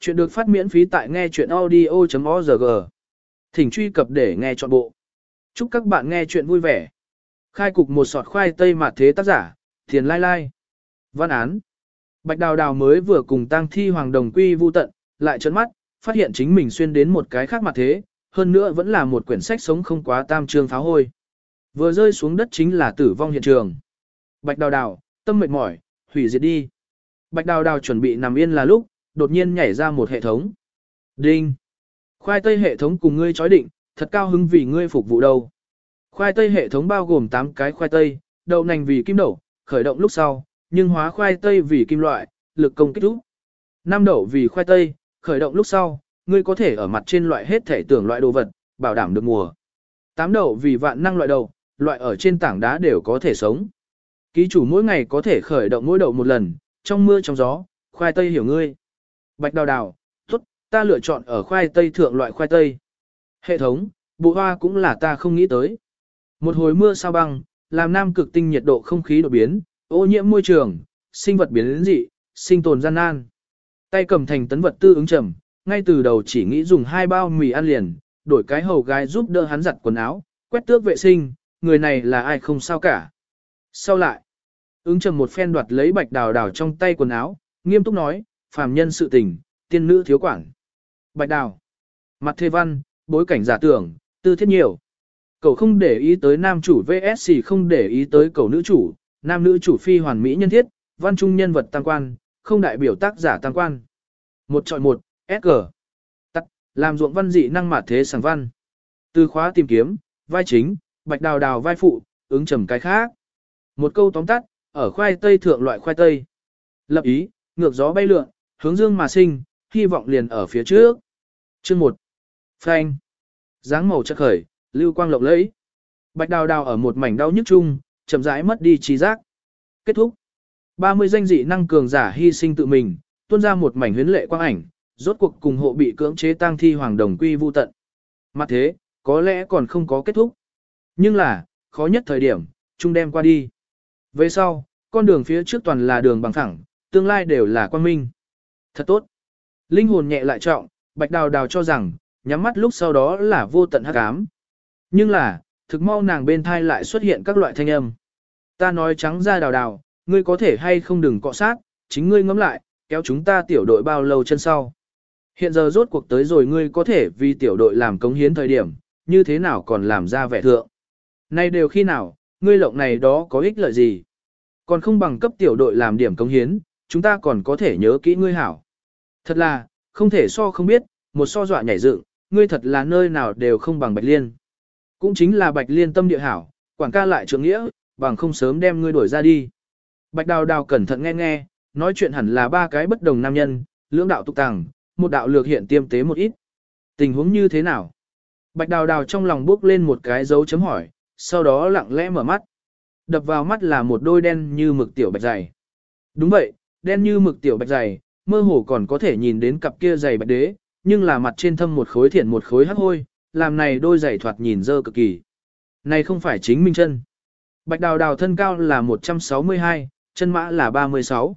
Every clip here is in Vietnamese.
Chuyện được phát miễn phí tại nghe chuyện audio.org. Thỉnh truy cập để nghe trọn bộ. Chúc các bạn nghe chuyện vui vẻ. Khai cục một sọt khoai tây mạt thế tác giả, thiền lai lai. Văn án. Bạch đào đào mới vừa cùng tang thi hoàng đồng quy vu tận, lại trấn mắt, phát hiện chính mình xuyên đến một cái khác mặt thế, hơn nữa vẫn là một quyển sách sống không quá tam trương pháo hôi. Vừa rơi xuống đất chính là tử vong hiện trường. Bạch đào đào, tâm mệt mỏi, hủy diệt đi. Bạch đào đào chuẩn bị nằm yên là lúc, đột nhiên nhảy ra một hệ thống. Đinh! Khoai tây hệ thống cùng ngươi chói định, thật cao hứng vì ngươi phục vụ đâu. Khoai tây hệ thống bao gồm 8 cái khoai tây, đậu nành vì kim đậu, khởi động lúc sau, nhưng hóa khoai tây vì kim loại, lực công kích rút. Nam đậu vì khoai tây, khởi động lúc sau, ngươi có thể ở mặt trên loại hết thể tưởng loại đồ vật, bảo đảm được mùa. Tám đậu vì vạn năng loại đậu, loại ở trên tảng đá đều có thể sống. Ký chủ mỗi ngày có thể khởi động mỗi đậu một lần, trong mưa trong gió, khoai tây hiểu ngươi. Bạch đào đào, tốt, ta lựa chọn ở khoai tây thượng loại khoai tây. Hệ thống, bộ hoa cũng là ta không nghĩ tới. Một hồi mưa sao băng, làm nam cực tinh nhiệt độ không khí đột biến, ô nhiễm môi trường, sinh vật biến dị, sinh tồn gian nan. Tay cầm thành tấn vật tư ứng trầm, ngay từ đầu chỉ nghĩ dùng hai bao mì ăn liền, đổi cái hầu gái giúp đỡ hắn giặt quần áo, quét tước vệ sinh, người này là ai không sao cả. Sau lại, ứng trầm một phen đoạt lấy bạch đào đào trong tay quần áo, nghiêm túc nói, phàm nhân sự tình, tiên nữ thiếu quản. Bạch đào, mặt thê văn, bối cảnh giả tưởng, tư thiết nhiều. Cậu không để ý tới nam chủ VSC không để ý tới cậu nữ chủ, nam nữ chủ phi hoàn mỹ nhân thiết, văn trung nhân vật tăng quan, không đại biểu tác giả tăng quan. Một chọi một, SG. Tắt, làm ruộng văn dị năng mặt thế sàng văn. Từ khóa tìm kiếm, vai chính, bạch đào đào vai phụ, ứng trầm cái khác. Một câu tóm tắt, ở khoai tây thượng loại khoai tây. Lập ý, ngược gió bay lượn, hướng dương mà sinh, hy vọng liền ở phía trước. Chương 1. Phanh. dáng màu chất khởi, lưu quang lộng lẫy. Bạch đào đào ở một mảnh đau nhức chung, chậm rãi mất đi trí giác. Kết thúc. 30 danh dị năng cường giả hy sinh tự mình, tuôn ra một mảnh huyến lệ quang ảnh, rốt cuộc cùng hộ bị cưỡng chế tang thi hoàng đồng quy vu tận. Mặt thế, có lẽ còn không có kết thúc. Nhưng là, khó nhất thời điểm, chung đem qua đi. Về sau, con đường phía trước toàn là đường bằng thẳng, tương lai đều là quang minh. Thật tốt. Linh hồn nhẹ lại trọng, bạch đào đào cho rằng, nhắm mắt lúc sau đó là vô tận hắc ám. Nhưng là, thực mau nàng bên thai lại xuất hiện các loại thanh âm. Ta nói trắng ra đào đào, ngươi có thể hay không đừng cọ sát, chính ngươi ngẫm lại, kéo chúng ta tiểu đội bao lâu chân sau. Hiện giờ rốt cuộc tới rồi ngươi có thể vì tiểu đội làm cống hiến thời điểm, như thế nào còn làm ra vẻ thượng. Nay đều khi nào, ngươi lộng này đó có ích lợi gì? Còn không bằng cấp tiểu đội làm điểm cống hiến, chúng ta còn có thể nhớ kỹ ngươi hảo. Thật là, không thể so không biết, một so dọa nhảy dựng, ngươi thật là nơi nào đều không bằng Bạch Liên. Cũng chính là Bạch Liên tâm địa hảo, quảng ca lại trưởng nghĩa, bằng không sớm đem ngươi đuổi ra đi. Bạch Đào Đào cẩn thận nghe nghe, nói chuyện hẳn là ba cái bất đồng nam nhân, lưỡng đạo tục tàng, một đạo lược hiện tiêm tế một ít. Tình huống như thế nào? Bạch Đào Đào trong lòng bước lên một cái dấu chấm hỏi, sau đó lặng lẽ mở mắt. Đập vào mắt là một đôi đen như mực tiểu bạch dày. Đúng vậy, đen như mực tiểu bạch dày, mơ hồ còn có thể nhìn đến cặp kia giày bạch đế, nhưng là mặt trên thâm một khối thiện một khối hắc hôi, làm này đôi giày thoạt nhìn dơ cực kỳ. Này không phải chính minh chân. Bạch đào đào thân cao là 162, chân mã là 36.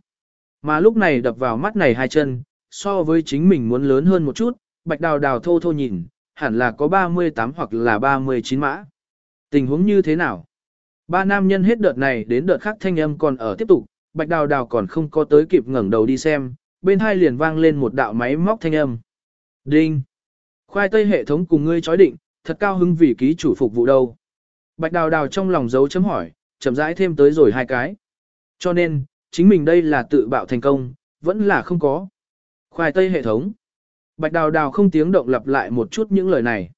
Mà lúc này đập vào mắt này hai chân, so với chính mình muốn lớn hơn một chút, bạch đào đào thô thô nhìn, hẳn là có 38 hoặc là 39 mã. Tình huống như thế nào? Ba nam nhân hết đợt này đến đợt khác thanh âm còn ở tiếp tục, bạch đào đào còn không có tới kịp ngẩng đầu đi xem, bên hai liền vang lên một đạo máy móc thanh âm. Đinh! Khoai tây hệ thống cùng ngươi chói định, thật cao hứng vì ký chủ phục vụ đâu. Bạch đào đào trong lòng dấu chấm hỏi, chậm rãi thêm tới rồi hai cái. Cho nên, chính mình đây là tự bạo thành công, vẫn là không có. Khoai tây hệ thống. Bạch đào đào không tiếng động lặp lại một chút những lời này.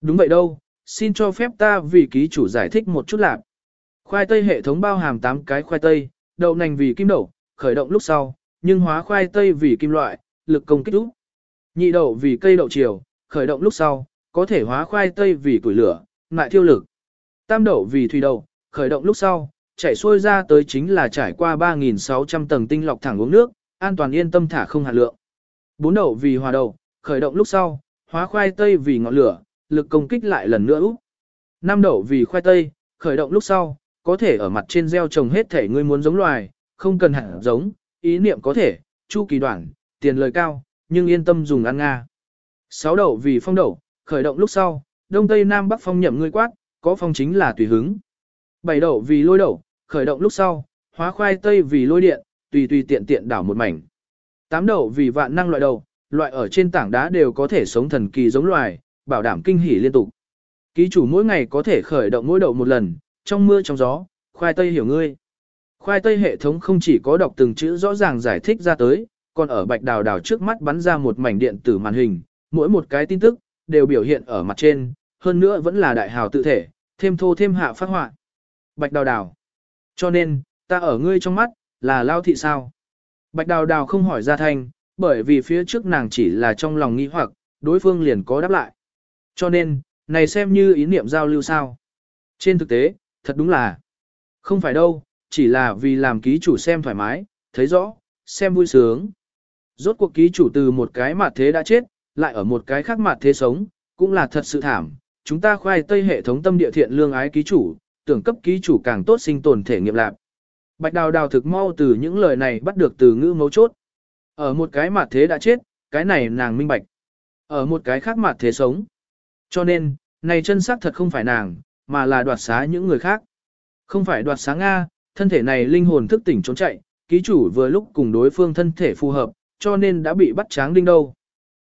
Đúng vậy đâu, xin cho phép ta vì ký chủ giải thích một chút lạc. Khoai tây hệ thống bao hàm 8 cái khoai tây, đậu nành vì kim đậu, khởi động lúc sau, nhưng hóa khoai tây vì kim loại, lực công kích lúc. Nhị đậu vì cây đậu chiều, khởi động lúc sau, có thể hóa khoai tây vì củi lửa, lại thiêu lực. Tam đậu vì thủy đậu, khởi động lúc sau, chảy xuôi ra tới chính là trải qua 3.600 tầng tinh lọc thẳng uống nước, an toàn yên tâm thả không hạt lượng. Bốn đậu vì hòa đậu, khởi động lúc sau, hóa khoai tây vì ngọn lửa, lực công kích lại lần nữa úp. Năm đậu vì khoai tây, khởi động lúc sau, có thể ở mặt trên gieo trồng hết thể ngươi muốn giống loài, không cần hạt giống, ý niệm có thể, chu kỳ đoạn, tiền lời cao, nhưng yên tâm dùng ăn Nga. Sáu đậu vì phong đậu, khởi động lúc sau, đông tây nam bắc phong nhậm ngươi quát, có phong chính là tùy hứng. Bảy đậu vì lôi đậu, khởi động lúc sau, hóa khoai tây vì lôi điện, tùy tùy tiện tiện đảo một mảnh. Tám đậu vì vạn năng loại đậu, loại ở trên tảng đá đều có thể sống thần kỳ giống loài, bảo đảm kinh hỉ liên tục. Ký chủ mỗi ngày có thể khởi động mỗi đậu một lần, trong mưa trong gió, khoai tây hiểu ngươi. Khoai tây hệ thống không chỉ có đọc từng chữ rõ ràng giải thích ra tới, còn ở bạch đào đào trước mắt bắn ra một mảnh điện tử màn hình, mỗi một cái tin tức, đều biểu hiện ở mặt trên, hơn nữa vẫn là đại hào tự thể, thêm thô thêm hạ phát họa. Bạch đào đào. Cho nên, ta ở ngươi trong mắt, là lao thị sao? Bạch đào đào không hỏi ra thanh, bởi vì phía trước nàng chỉ là trong lòng nghi hoặc, đối phương liền có đáp lại. Cho nên, này xem như ý niệm giao lưu sao. Trên thực tế, thật đúng là không phải đâu, chỉ là vì làm ký chủ xem thoải mái, thấy rõ, xem vui sướng. Rốt cuộc ký chủ từ một cái mặt thế đã chết, lại ở một cái khác mặt thế sống, cũng là thật sự thảm. Chúng ta khoai tây hệ thống tâm địa thiện lương ái ký chủ, tưởng cấp ký chủ càng tốt sinh tồn thể nghiệp lạc. Bạch đào đào thực mau từ những lời này bắt được từ ngữ mấu chốt. Ở một cái mặt thế đã chết, cái này nàng minh bạch. Ở một cái khác mặt thế sống. Cho nên, này chân xác thật không phải nàng, mà là đoạt xá những người khác. Không phải đoạt xá Nga, thân thể này linh hồn thức tỉnh trốn chạy, ký chủ vừa lúc cùng đối phương thân thể phù hợp, cho nên đã bị bắt tráng đinh đâu.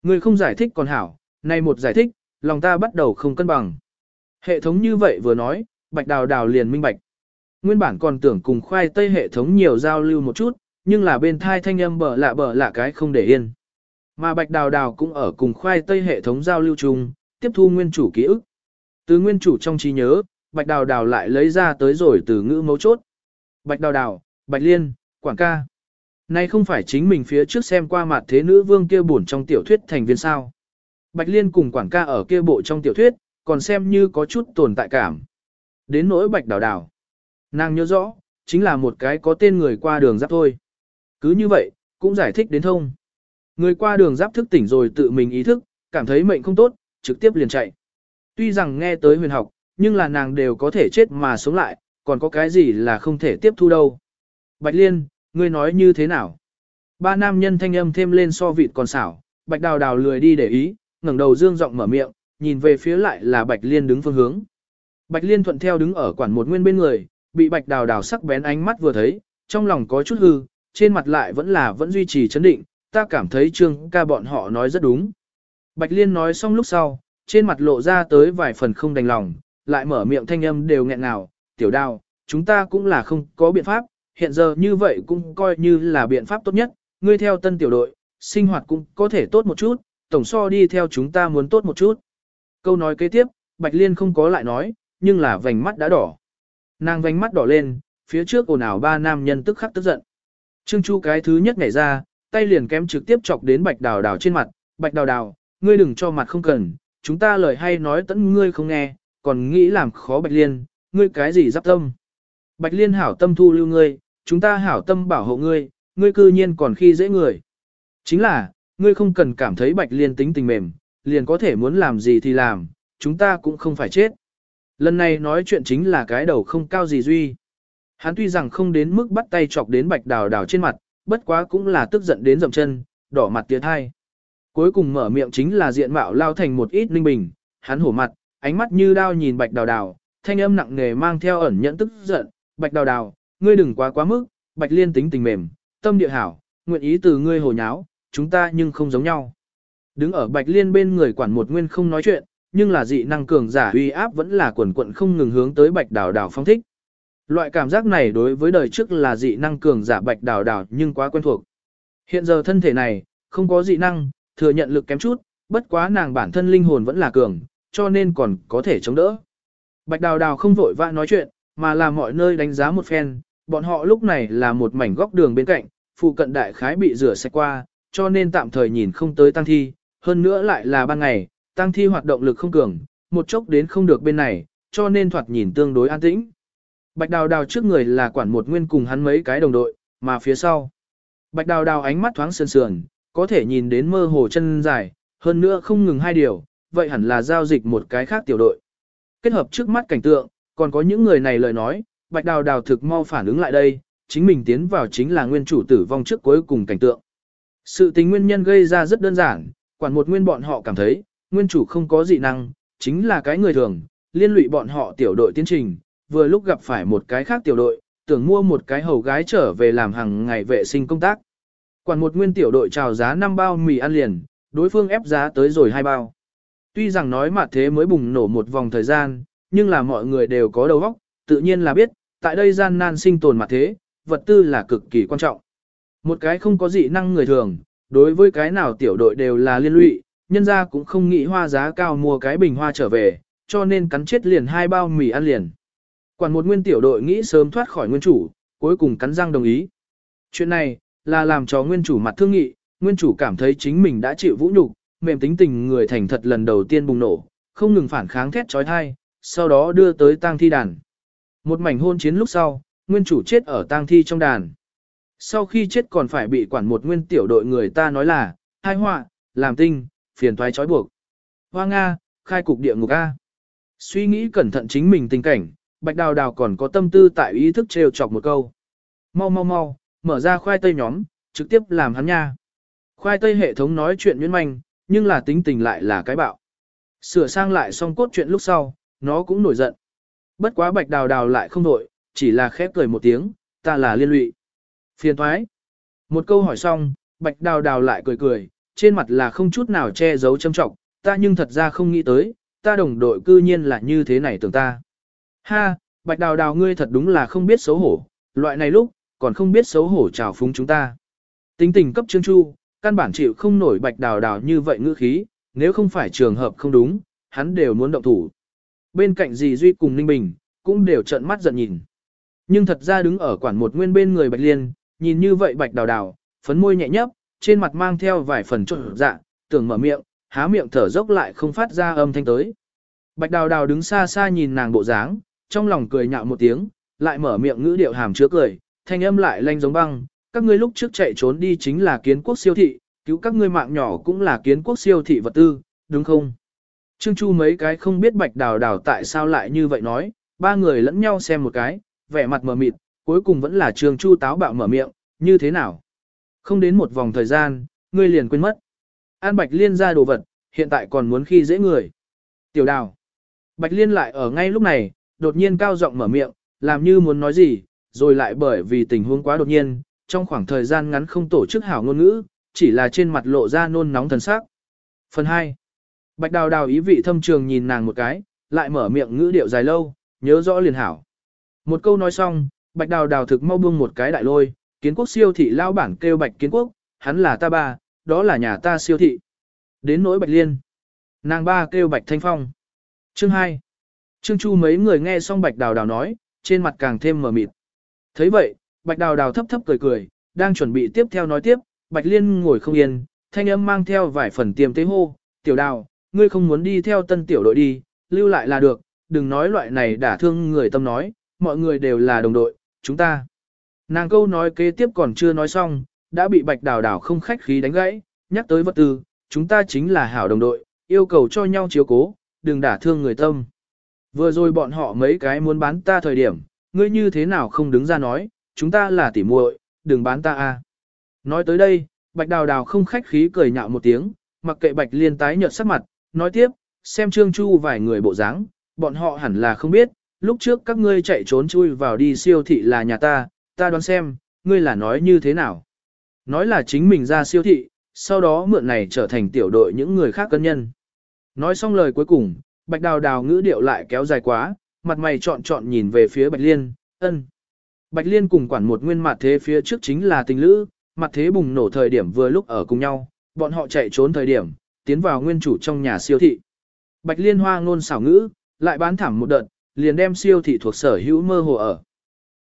Người không giải thích còn hảo, nay một giải thích, lòng ta bắt đầu không cân bằng. Hệ thống như vậy vừa nói, bạch đào đào liền minh bạch. Nguyên bản còn tưởng cùng khoai tây hệ thống nhiều giao lưu một chút, nhưng là bên thai thanh âm bở lạ bở lạ cái không để yên. Mà bạch đào đào cũng ở cùng khoai tây hệ thống giao lưu chung, tiếp thu nguyên chủ ký ức. Từ nguyên chủ trong trí nhớ, bạch đào đào lại lấy ra tới rồi từ ngữ mấu chốt. Bạch đào đào, bạch liên, quảng ca. Này không phải chính mình phía trước xem qua mặt thế nữ vương kia buồn trong tiểu thuyết thành viên sao. Bạch liên cùng quảng ca ở kia bộ trong tiểu thuyết, còn xem như có chút tồn tại cảm. Đến nỗi bạch đào đào. Nàng nhớ rõ, chính là một cái có tên người qua đường giáp thôi. Cứ như vậy, cũng giải thích đến thông. Người qua đường giáp thức tỉnh rồi tự mình ý thức, cảm thấy mệnh không tốt, trực tiếp liền chạy. Tuy rằng nghe tới huyền học, nhưng là nàng đều có thể chết mà sống lại, còn có cái gì là không thể tiếp thu đâu. Bạch Liên, ngươi nói như thế nào? Ba nam nhân thanh âm thêm lên so vịt còn xảo, Bạch Đào Đào lười đi để ý, ngẩng đầu dương giọng mở miệng, nhìn về phía lại là Bạch Liên đứng phương hướng. Bạch Liên thuận theo đứng ở quản một nguyên bên người, bị Bạch Đào Đào sắc bén ánh mắt vừa thấy, trong lòng có chút hư, trên mặt lại vẫn là vẫn duy trì chấn định, ta cảm thấy Trương ca bọn họ nói rất đúng. Bạch Liên nói xong lúc sau, trên mặt lộ ra tới vài phần không đành lòng, lại mở miệng thanh âm đều nghẹn ngào, tiểu đào, chúng ta cũng là không có biện pháp, hiện giờ như vậy cũng coi như là biện pháp tốt nhất, ngươi theo tân tiểu đội, sinh hoạt cũng có thể tốt một chút, tổng so đi theo chúng ta muốn tốt một chút. Câu nói kế tiếp, Bạch Liên không có lại nói, nhưng là vành mắt đã đỏ. Nàng vành mắt đỏ lên, phía trước ồn ào ba nam nhân tức khắc tức giận. Trương Chu cái thứ nhất nhảy ra, tay liền kém trực tiếp chọc đến Bạch Đào Đào trên mặt, Bạch Đào Đào, ngươi đừng cho mặt không cần, chúng ta lời hay nói tẫn ngươi không nghe, còn nghĩ làm khó Bạch Liên, ngươi cái gì giáp tâm. Bạch Liên hảo tâm thu lưu ngươi, chúng ta hảo tâm bảo hộ ngươi, ngươi cư nhiên còn khi dễ người. Chính là, ngươi không cần cảm thấy Bạch Liên tính tình mềm, liền có thể muốn làm gì thì làm, chúng ta cũng không phải chết. Lần này nói chuyện chính là cái đầu không cao gì duy. Hắn tuy rằng không đến mức bắt tay chọc đến Bạch Đào Đào trên mặt, bất quá cũng là tức giận đến dậm chân, đỏ mặt tiệt hai. Cuối cùng mở miệng chính là diện mạo lao thành một ít linh bình, hắn hổ mặt, ánh mắt như đao nhìn bạch đào đào, thanh âm nặng nề mang theo ẩn nhẫn tức giận, bạch đào đào, ngươi đừng quá quá mức, bạch liên tính tình mềm, tâm địa hảo, nguyện ý từ ngươi hồ nháo, chúng ta nhưng không giống nhau. Đứng ở bạch liên bên người quản một nguyên không nói chuyện, nhưng là dị năng cường giả uy áp vẫn là quần quận không ngừng hướng tới bạch đào đào phong thích. Loại cảm giác này đối với đời trước là dị năng cường giả bạch đào đào nhưng quá quen thuộc. Hiện giờ thân thể này, không có dị năng, thừa nhận lực kém chút, bất quá nàng bản thân linh hồn vẫn là cường, cho nên còn có thể chống đỡ. Bạch Đào Đào không vội vã nói chuyện, mà là mọi nơi đánh giá một phen, bọn họ lúc này là một mảnh góc đường bên cạnh, phụ cận đại khái bị rửa sạch qua, cho nên tạm thời nhìn không tới tăng thi, hơn nữa lại là ban ngày, tăng thi hoạt động lực không cường, một chốc đến không được bên này, cho nên thoạt nhìn tương đối an tĩnh. Bạch Đào Đào trước người là quản một nguyên cùng hắn mấy cái đồng đội, mà phía sau. Bạch Đào Đào ánh mắt thoáng sườn sườn, có thể nhìn đến mơ hồ chân dài, hơn nữa không ngừng hai điều, vậy hẳn là giao dịch một cái khác tiểu đội. Kết hợp trước mắt cảnh tượng, còn có những người này lời nói, Bạch Đào Đào thực mau phản ứng lại đây, chính mình tiến vào chính là nguyên chủ tử vong trước cuối cùng cảnh tượng. Sự tình nguyên nhân gây ra rất đơn giản, quản một nguyên bọn họ cảm thấy, nguyên chủ không có dị năng, chính là cái người thường, liên lụy bọn họ tiểu đội tiến trình, vừa lúc gặp phải một cái khác tiểu đội, tưởng mua một cái hầu gái trở về làm hàng ngày vệ sinh công tác. Quản một nguyên tiểu đội chào giá 5 bao mì ăn liền, đối phương ép giá tới rồi hai bao. Tuy rằng nói mặt thế mới bùng nổ một vòng thời gian, nhưng là mọi người đều có đầu óc, tự nhiên là biết, tại đây gian nan sinh tồn mặt thế, vật tư là cực kỳ quan trọng. Một cái không có dị năng người thường, đối với cái nào tiểu đội đều là liên lụy, nhân ra cũng không nghĩ hoa giá cao mua cái bình hoa trở về, cho nên cắn chết liền hai bao mì ăn liền. Quản một nguyên tiểu đội nghĩ sớm thoát khỏi nguyên chủ, cuối cùng cắn răng đồng ý. Chuyện này, là làm cho nguyên chủ mặt thương nghị, nguyên chủ cảm thấy chính mình đã chịu vũ nhục, mềm tính tình người thành thật lần đầu tiên bùng nổ, không ngừng phản kháng thét trói thai, sau đó đưa tới tang thi đàn. Một mảnh hôn chiến lúc sau, nguyên chủ chết ở tang thi trong đàn. Sau khi chết còn phải bị quản một nguyên tiểu đội người ta nói là, hai họa, làm tinh, phiền toái trói buộc. Hoa Nga, khai cục địa ngục A. Suy nghĩ cẩn thận chính mình tình cảnh, bạch đào đào còn có tâm tư tại ý thức trêu chọc một câu. Mau mau mau, mở ra khoai tây nhóm, trực tiếp làm hắn nha. Khoai tây hệ thống nói chuyện nhuyễn manh, nhưng là tính tình lại là cái bạo. Sửa sang lại xong cốt chuyện lúc sau, nó cũng nổi giận. Bất quá bạch đào đào lại không nổi, chỉ là khép cười một tiếng, ta là liên lụy. Phiền thoái. Một câu hỏi xong, bạch đào đào lại cười cười, trên mặt là không chút nào che giấu châm trọng, ta nhưng thật ra không nghĩ tới, ta đồng đội cư nhiên là như thế này tưởng ta. Ha, bạch đào đào ngươi thật đúng là không biết xấu hổ, loại này lúc, còn không biết xấu hổ trào phúng chúng ta. Tính tình cấp trương chu, căn bản chịu không nổi bạch đào đào như vậy ngữ khí, nếu không phải trường hợp không đúng, hắn đều muốn động thủ. Bên cạnh dì Duy cùng Ninh Bình, cũng đều trợn mắt giận nhìn. Nhưng thật ra đứng ở quản một nguyên bên người bạch liên, nhìn như vậy bạch đào đào, phấn môi nhẹ nhấp, trên mặt mang theo vài phần trộn dạ, tưởng mở miệng, há miệng thở dốc lại không phát ra âm thanh tới. Bạch đào đào đứng xa xa nhìn nàng bộ dáng, trong lòng cười nhạo một tiếng, lại mở miệng ngữ điệu hàm chứa cười, thanh âm lại lanh giống băng, các ngươi lúc trước chạy trốn đi chính là kiến quốc siêu thị, cứu các ngươi mạng nhỏ cũng là kiến quốc siêu thị vật tư, đúng không? Trương Chu mấy cái không biết bạch đào đào tại sao lại như vậy nói, ba người lẫn nhau xem một cái, vẻ mặt mờ mịt, cuối cùng vẫn là Trương Chu táo bạo mở miệng, như thế nào? Không đến một vòng thời gian, ngươi liền quên mất. An Bạch Liên ra đồ vật, hiện tại còn muốn khi dễ người. Tiểu đào. Bạch Liên lại ở ngay lúc này, đột nhiên cao giọng mở miệng, làm như muốn nói gì, rồi lại bởi vì tình huống quá đột nhiên, trong khoảng thời gian ngắn không tổ chức hảo ngôn ngữ, chỉ là trên mặt lộ ra nôn nóng thần sắc. Phần 2. Bạch đào đào ý vị thâm trường nhìn nàng một cái, lại mở miệng ngữ điệu dài lâu, nhớ rõ liền hảo. Một câu nói xong, bạch đào đào thực mau buông một cái đại lôi, kiến quốc siêu thị lao bản kêu bạch kiến quốc, hắn là ta ba, đó là nhà ta siêu thị. Đến nỗi bạch liên. Nàng ba kêu bạch thanh phong. Chương 2. Trương Chu mấy người nghe xong bạch đào đào nói, trên mặt càng thêm mờ mịt. thấy vậy, bạch đào đào thấp thấp cười cười, đang chuẩn bị tiếp theo nói tiếp, bạch liên ngồi không yên, thanh âm mang theo vài phần tiềm tế hô, tiểu đào, ngươi không muốn đi theo tân tiểu đội đi, lưu lại là được, đừng nói loại này đả thương người tâm nói, mọi người đều là đồng đội, chúng ta. Nàng câu nói kế tiếp còn chưa nói xong, đã bị bạch đào đào không khách khí đánh gãy, nhắc tới vật tư, chúng ta chính là hảo đồng đội, yêu cầu cho nhau chiếu cố, đừng đả thương người tâm. Vừa rồi bọn họ mấy cái muốn bán ta thời điểm, ngươi như thế nào không đứng ra nói, chúng ta là tỉ muội, đừng bán ta a. Nói tới đây, bạch đào đào không khách khí cười nhạo một tiếng, mặc kệ bạch liên tái nhợt sắc mặt, nói tiếp, xem trương chu vài người bộ dáng, bọn họ hẳn là không biết, lúc trước các ngươi chạy trốn chui vào đi siêu thị là nhà ta, ta đoán xem, ngươi là nói như thế nào. Nói là chính mình ra siêu thị, sau đó mượn này trở thành tiểu đội những người khác cân nhân. Nói xong lời cuối cùng, bạch đào đào ngữ điệu lại kéo dài quá, mặt mày trọn trọn nhìn về phía bạch liên, ân. Bạch liên cùng quản một nguyên mặt thế phía trước chính là tình lữ, mặt thế bùng nổ thời điểm vừa lúc ở cùng nhau, bọn họ chạy trốn thời điểm, tiến vào nguyên chủ trong nhà siêu thị. Bạch liên hoa ngôn xảo ngữ, lại bán thảm một đợt, liền đem siêu thị thuộc sở hữu mơ hồ ở.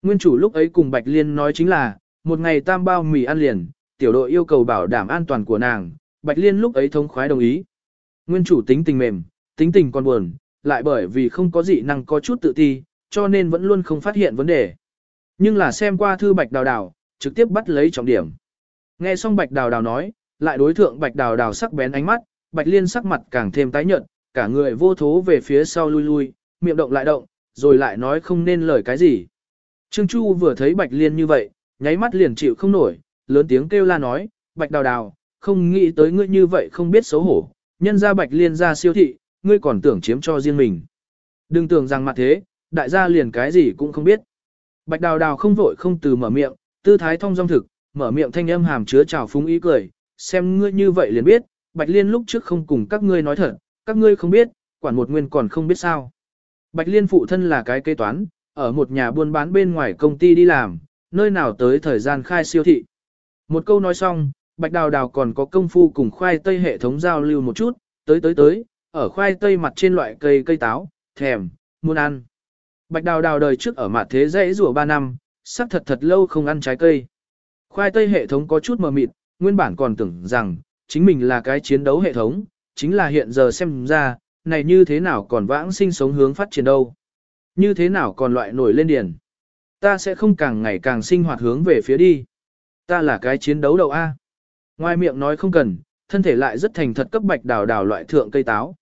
Nguyên chủ lúc ấy cùng Bạch Liên nói chính là, một ngày tam bao mì ăn liền, tiểu đội yêu cầu bảo đảm an toàn của nàng, Bạch Liên lúc ấy thông khoái đồng ý. Nguyên chủ tính tình mềm, tính tình còn buồn, lại bởi vì không có dị năng có chút tự ti, cho nên vẫn luôn không phát hiện vấn đề. Nhưng là xem qua thư Bạch Đào Đào, trực tiếp bắt lấy trọng điểm. Nghe xong Bạch Đào Đào nói, lại đối thượng Bạch Đào Đào sắc bén ánh mắt, Bạch Liên sắc mặt càng thêm tái nhợt, cả người vô thố về phía sau lui lui, miệng động lại động, rồi lại nói không nên lời cái gì. Trương Chu vừa thấy Bạch Liên như vậy, nháy mắt liền chịu không nổi, lớn tiếng kêu la nói, bạch đào đào, không nghĩ tới ngươi như vậy không biết xấu hổ, nhân ra bạch liên ra siêu thị, ngươi còn tưởng chiếm cho riêng mình. Đừng tưởng rằng mặt thế, đại gia liền cái gì cũng không biết. Bạch đào đào không vội không từ mở miệng, tư thái thông dong thực, mở miệng thanh âm hàm chứa trào phúng ý cười, xem ngươi như vậy liền biết, bạch liên lúc trước không cùng các ngươi nói thật, các ngươi không biết, quản một nguyên còn không biết sao. Bạch liên phụ thân là cái kế toán, ở một nhà buôn bán bên ngoài công ty đi làm, nơi nào tới thời gian khai siêu thị. Một câu nói xong, bạch đào đào còn có công phu cùng khoai tây hệ thống giao lưu một chút, tới tới tới, ở khoai tây mặt trên loại cây cây táo, thèm, muốn ăn. Bạch đào đào đời trước ở mặt thế dãy rùa 3 năm, sắc thật thật lâu không ăn trái cây. Khoai tây hệ thống có chút mờ mịt, nguyên bản còn tưởng rằng, chính mình là cái chiến đấu hệ thống, chính là hiện giờ xem ra, này như thế nào còn vãng sinh sống hướng phát triển đâu. Như thế nào còn loại nổi lên điển. Ta sẽ không càng ngày càng sinh hoạt hướng về phía đi. Ta là cái chiến đấu đầu A. Ngoài miệng nói không cần, thân thể lại rất thành thật cấp bạch đào đào loại thượng cây táo.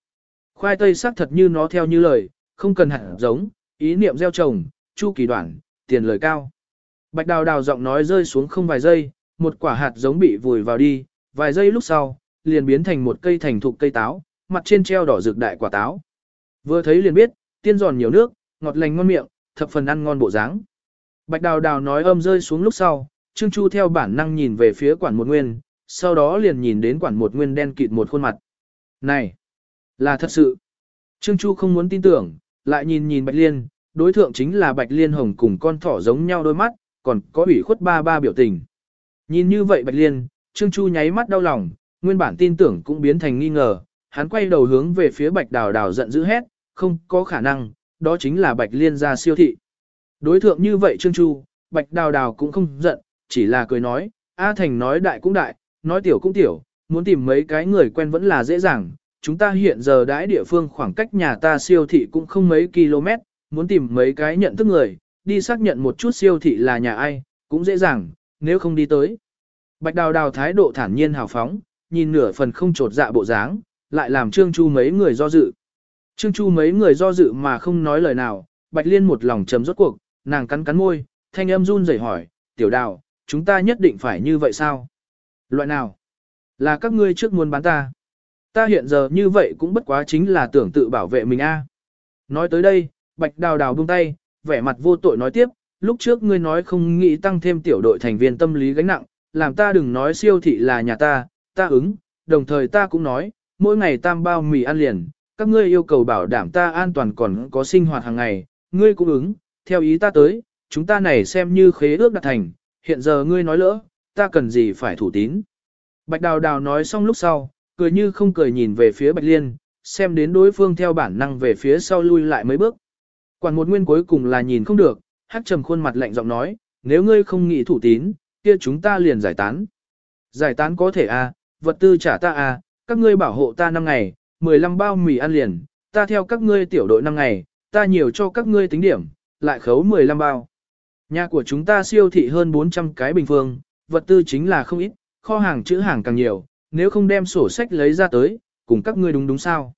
Khoai tây sắc thật như nó theo như lời, không cần hạt giống, ý niệm gieo trồng, chu kỳ đoạn, tiền lời cao. Bạch đào đào giọng nói rơi xuống không vài giây, một quả hạt giống bị vùi vào đi, vài giây lúc sau, liền biến thành một cây thành thục cây táo, mặt trên treo đỏ rực đại quả táo. Vừa thấy liền biết, tiên giòn nhiều nước, ngọt lành ngon miệng, thập phần ăn ngon bộ dáng. Bạch đào đào nói âm rơi xuống lúc sau, Trương Chu theo bản năng nhìn về phía quản một nguyên, sau đó liền nhìn đến quản một nguyên đen kịt một khuôn mặt. Này, là thật sự. Trương Chu không muốn tin tưởng, lại nhìn nhìn Bạch Liên, đối thượng chính là Bạch Liên hồng cùng con thỏ giống nhau đôi mắt, còn có ủy khuất ba ba biểu tình. Nhìn như vậy Bạch Liên, Trương Chu nháy mắt đau lòng, nguyên bản tin tưởng cũng biến thành nghi ngờ, hắn quay đầu hướng về phía Bạch Đào Đào giận dữ hét, không có khả năng, đó chính là Bạch Liên ra siêu thị. Đối thượng như vậy Trương Chu, Bạch Đào Đào cũng không giận, chỉ là cười nói, A Thành nói đại cũng đại, nói tiểu cũng tiểu, muốn tìm mấy cái người quen vẫn là dễ dàng, chúng ta hiện giờ đãi địa phương khoảng cách nhà ta siêu thị cũng không mấy km, muốn tìm mấy cái nhận thức người, đi xác nhận một chút siêu thị là nhà ai, cũng dễ dàng, nếu không đi tới. Bạch Đào Đào thái độ thản nhiên hào phóng, nhìn nửa phần không trột dạ bộ dáng, lại làm Trương Chu mấy người do dự. Trương Chu mấy người do dự mà không nói lời nào, Bạch Liên một lòng chấm rốt cuộc, nàng cắn cắn môi, thanh âm run rẩy hỏi, tiểu đào, chúng ta nhất định phải như vậy sao? Loại nào? Là các ngươi trước muốn bán ta. Ta hiện giờ như vậy cũng bất quá chính là tưởng tự bảo vệ mình a. Nói tới đây, Bạch Đào Đào buông tay, vẻ mặt vô tội nói tiếp, lúc trước ngươi nói không nghĩ tăng thêm tiểu đội thành viên tâm lý gánh nặng, làm ta đừng nói siêu thị là nhà ta, ta ứng, đồng thời ta cũng nói, mỗi ngày tam bao mì ăn liền, các ngươi yêu cầu bảo đảm ta an toàn còn có sinh hoạt hàng ngày, ngươi cũng ứng, theo ý ta tới, chúng ta này xem như khế ước đạt thành, hiện giờ ngươi nói lỡ, ta cần gì phải thủ tín. Bạch Đào Đào nói xong lúc sau, cười như không cười nhìn về phía Bạch Liên, xem đến đối phương theo bản năng về phía sau lui lại mấy bước. Quản một nguyên cuối cùng là nhìn không được, hát trầm khuôn mặt lạnh giọng nói, nếu ngươi không nghĩ thủ tín, kia chúng ta liền giải tán. Giải tán có thể à, vật tư trả ta à, các ngươi bảo hộ ta 5 ngày, 15 bao mì ăn liền, ta theo các ngươi tiểu đội 5 ngày, ta nhiều cho các ngươi tính điểm, lại khấu 15 bao. Nhà của chúng ta siêu thị hơn 400 cái bình phương, vật tư chính là không ít, kho hàng chữ hàng càng nhiều, nếu không đem sổ sách lấy ra tới, cùng các ngươi đúng đúng sao.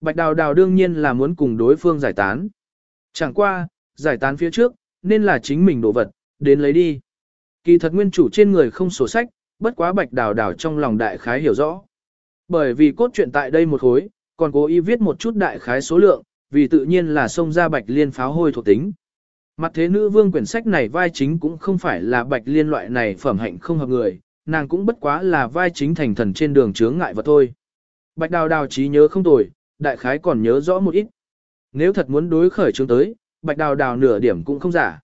Bạch Đào Đào đương nhiên là muốn cùng đối phương giải tán. Chẳng qua, giải tán phía trước, nên là chính mình đồ vật, đến lấy đi. Kỳ thật nguyên chủ trên người không sổ sách, bất quá Bạch Đào Đào trong lòng đại khái hiểu rõ. Bởi vì cốt truyện tại đây một hối, còn cố ý viết một chút đại khái số lượng, vì tự nhiên là xông ra Bạch Liên pháo hôi thuộc tính. Mặt thế nữ vương quyển sách này vai chính cũng không phải là Bạch Liên loại này phẩm hạnh không hợp người, nàng cũng bất quá là vai chính thành thần trên đường chướng ngại vật thôi. Bạch đào đào trí nhớ không tồi, đại khái còn nhớ rõ một ít. Nếu thật muốn đối khởi chương tới, bạch đào đào nửa điểm cũng không giả.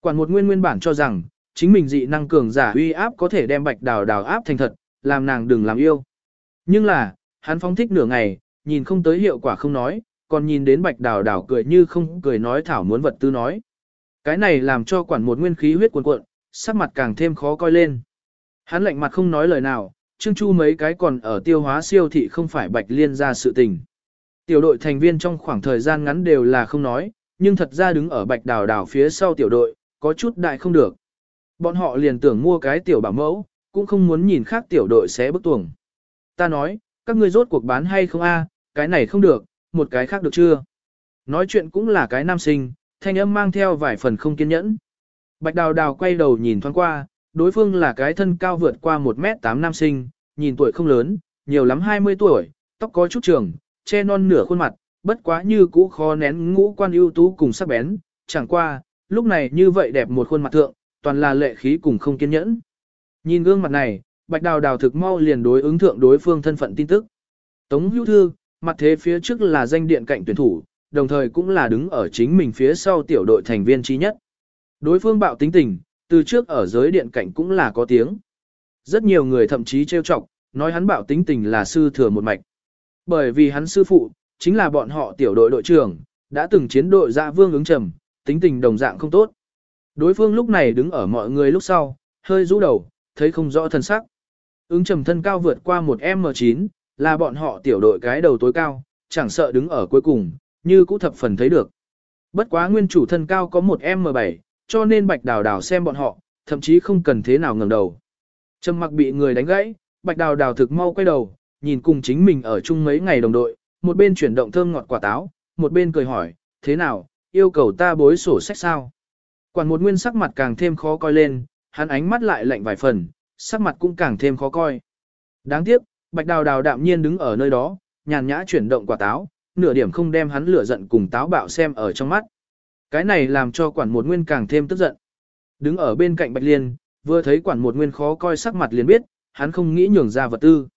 Quản một nguyên nguyên bản cho rằng, chính mình dị năng cường giả uy áp có thể đem bạch đào đào áp thành thật, làm nàng đừng làm yêu. Nhưng là, hắn phóng thích nửa ngày, nhìn không tới hiệu quả không nói, còn nhìn đến bạch đào đào cười như không cười nói thảo muốn vật tư nói. Cái này làm cho quản một nguyên khí huyết cuồn cuộn, sắc mặt càng thêm khó coi lên. Hắn lạnh mặt không nói lời nào, Trương Chu mấy cái còn ở tiêu hóa siêu thị không phải bạch liên ra sự tình. Tiểu đội thành viên trong khoảng thời gian ngắn đều là không nói, nhưng thật ra đứng ở bạch đào đào phía sau tiểu đội, có chút đại không được. Bọn họ liền tưởng mua cái tiểu bảo mẫu, cũng không muốn nhìn khác tiểu đội sẽ bức tuồng. Ta nói, các ngươi rốt cuộc bán hay không a? cái này không được, một cái khác được chưa? Nói chuyện cũng là cái nam sinh, thanh âm mang theo vài phần không kiên nhẫn. Bạch đào đào quay đầu nhìn thoáng qua, đối phương là cái thân cao vượt qua 1m8 nam sinh, nhìn tuổi không lớn, nhiều lắm 20 tuổi, tóc có chút trường, che non nửa khuôn mặt, bất quá như cũ khó nén ngũ quan ưu tú cùng sắc bén, chẳng qua, lúc này như vậy đẹp một khuôn mặt thượng, toàn là lệ khí cùng không kiên nhẫn. Nhìn gương mặt này, Bạch Đào Đào thực mau liền đối ứng thượng đối phương thân phận tin tức. Tống Hữu Thư, mặt thế phía trước là danh điện cạnh tuyển thủ, đồng thời cũng là đứng ở chính mình phía sau tiểu đội thành viên trí nhất. Đối phương bạo tính tình, từ trước ở giới điện cạnh cũng là có tiếng. Rất nhiều người thậm chí trêu chọc, nói hắn bạo tính tình là sư thừa một mạch. Bởi vì hắn sư phụ, chính là bọn họ tiểu đội đội trưởng, đã từng chiến đội dạ vương ứng trầm, tính tình đồng dạng không tốt. Đối phương lúc này đứng ở mọi người lúc sau, hơi rũ đầu, thấy không rõ thân sắc. Ứng trầm thân cao vượt qua một M9, là bọn họ tiểu đội cái đầu tối cao, chẳng sợ đứng ở cuối cùng, như cũ thập phần thấy được. Bất quá nguyên chủ thân cao có một M7, cho nên bạch đào đào xem bọn họ, thậm chí không cần thế nào ngẩng đầu. Trầm mặc bị người đánh gãy, bạch đào đào thực mau quay đầu, nhìn cùng chính mình ở chung mấy ngày đồng đội, một bên chuyển động thơm ngọt quả táo, một bên cười hỏi, thế nào, yêu cầu ta bối sổ sách sao? Quản một nguyên sắc mặt càng thêm khó coi lên, hắn ánh mắt lại lạnh vài phần, sắc mặt cũng càng thêm khó coi. Đáng tiếc, bạch đào đào đạm nhiên đứng ở nơi đó, nhàn nhã chuyển động quả táo, nửa điểm không đem hắn lửa giận cùng táo bạo xem ở trong mắt. Cái này làm cho quản một nguyên càng thêm tức giận. Đứng ở bên cạnh bạch liên, vừa thấy quản một nguyên khó coi sắc mặt liền biết, hắn không nghĩ nhường ra vật tư.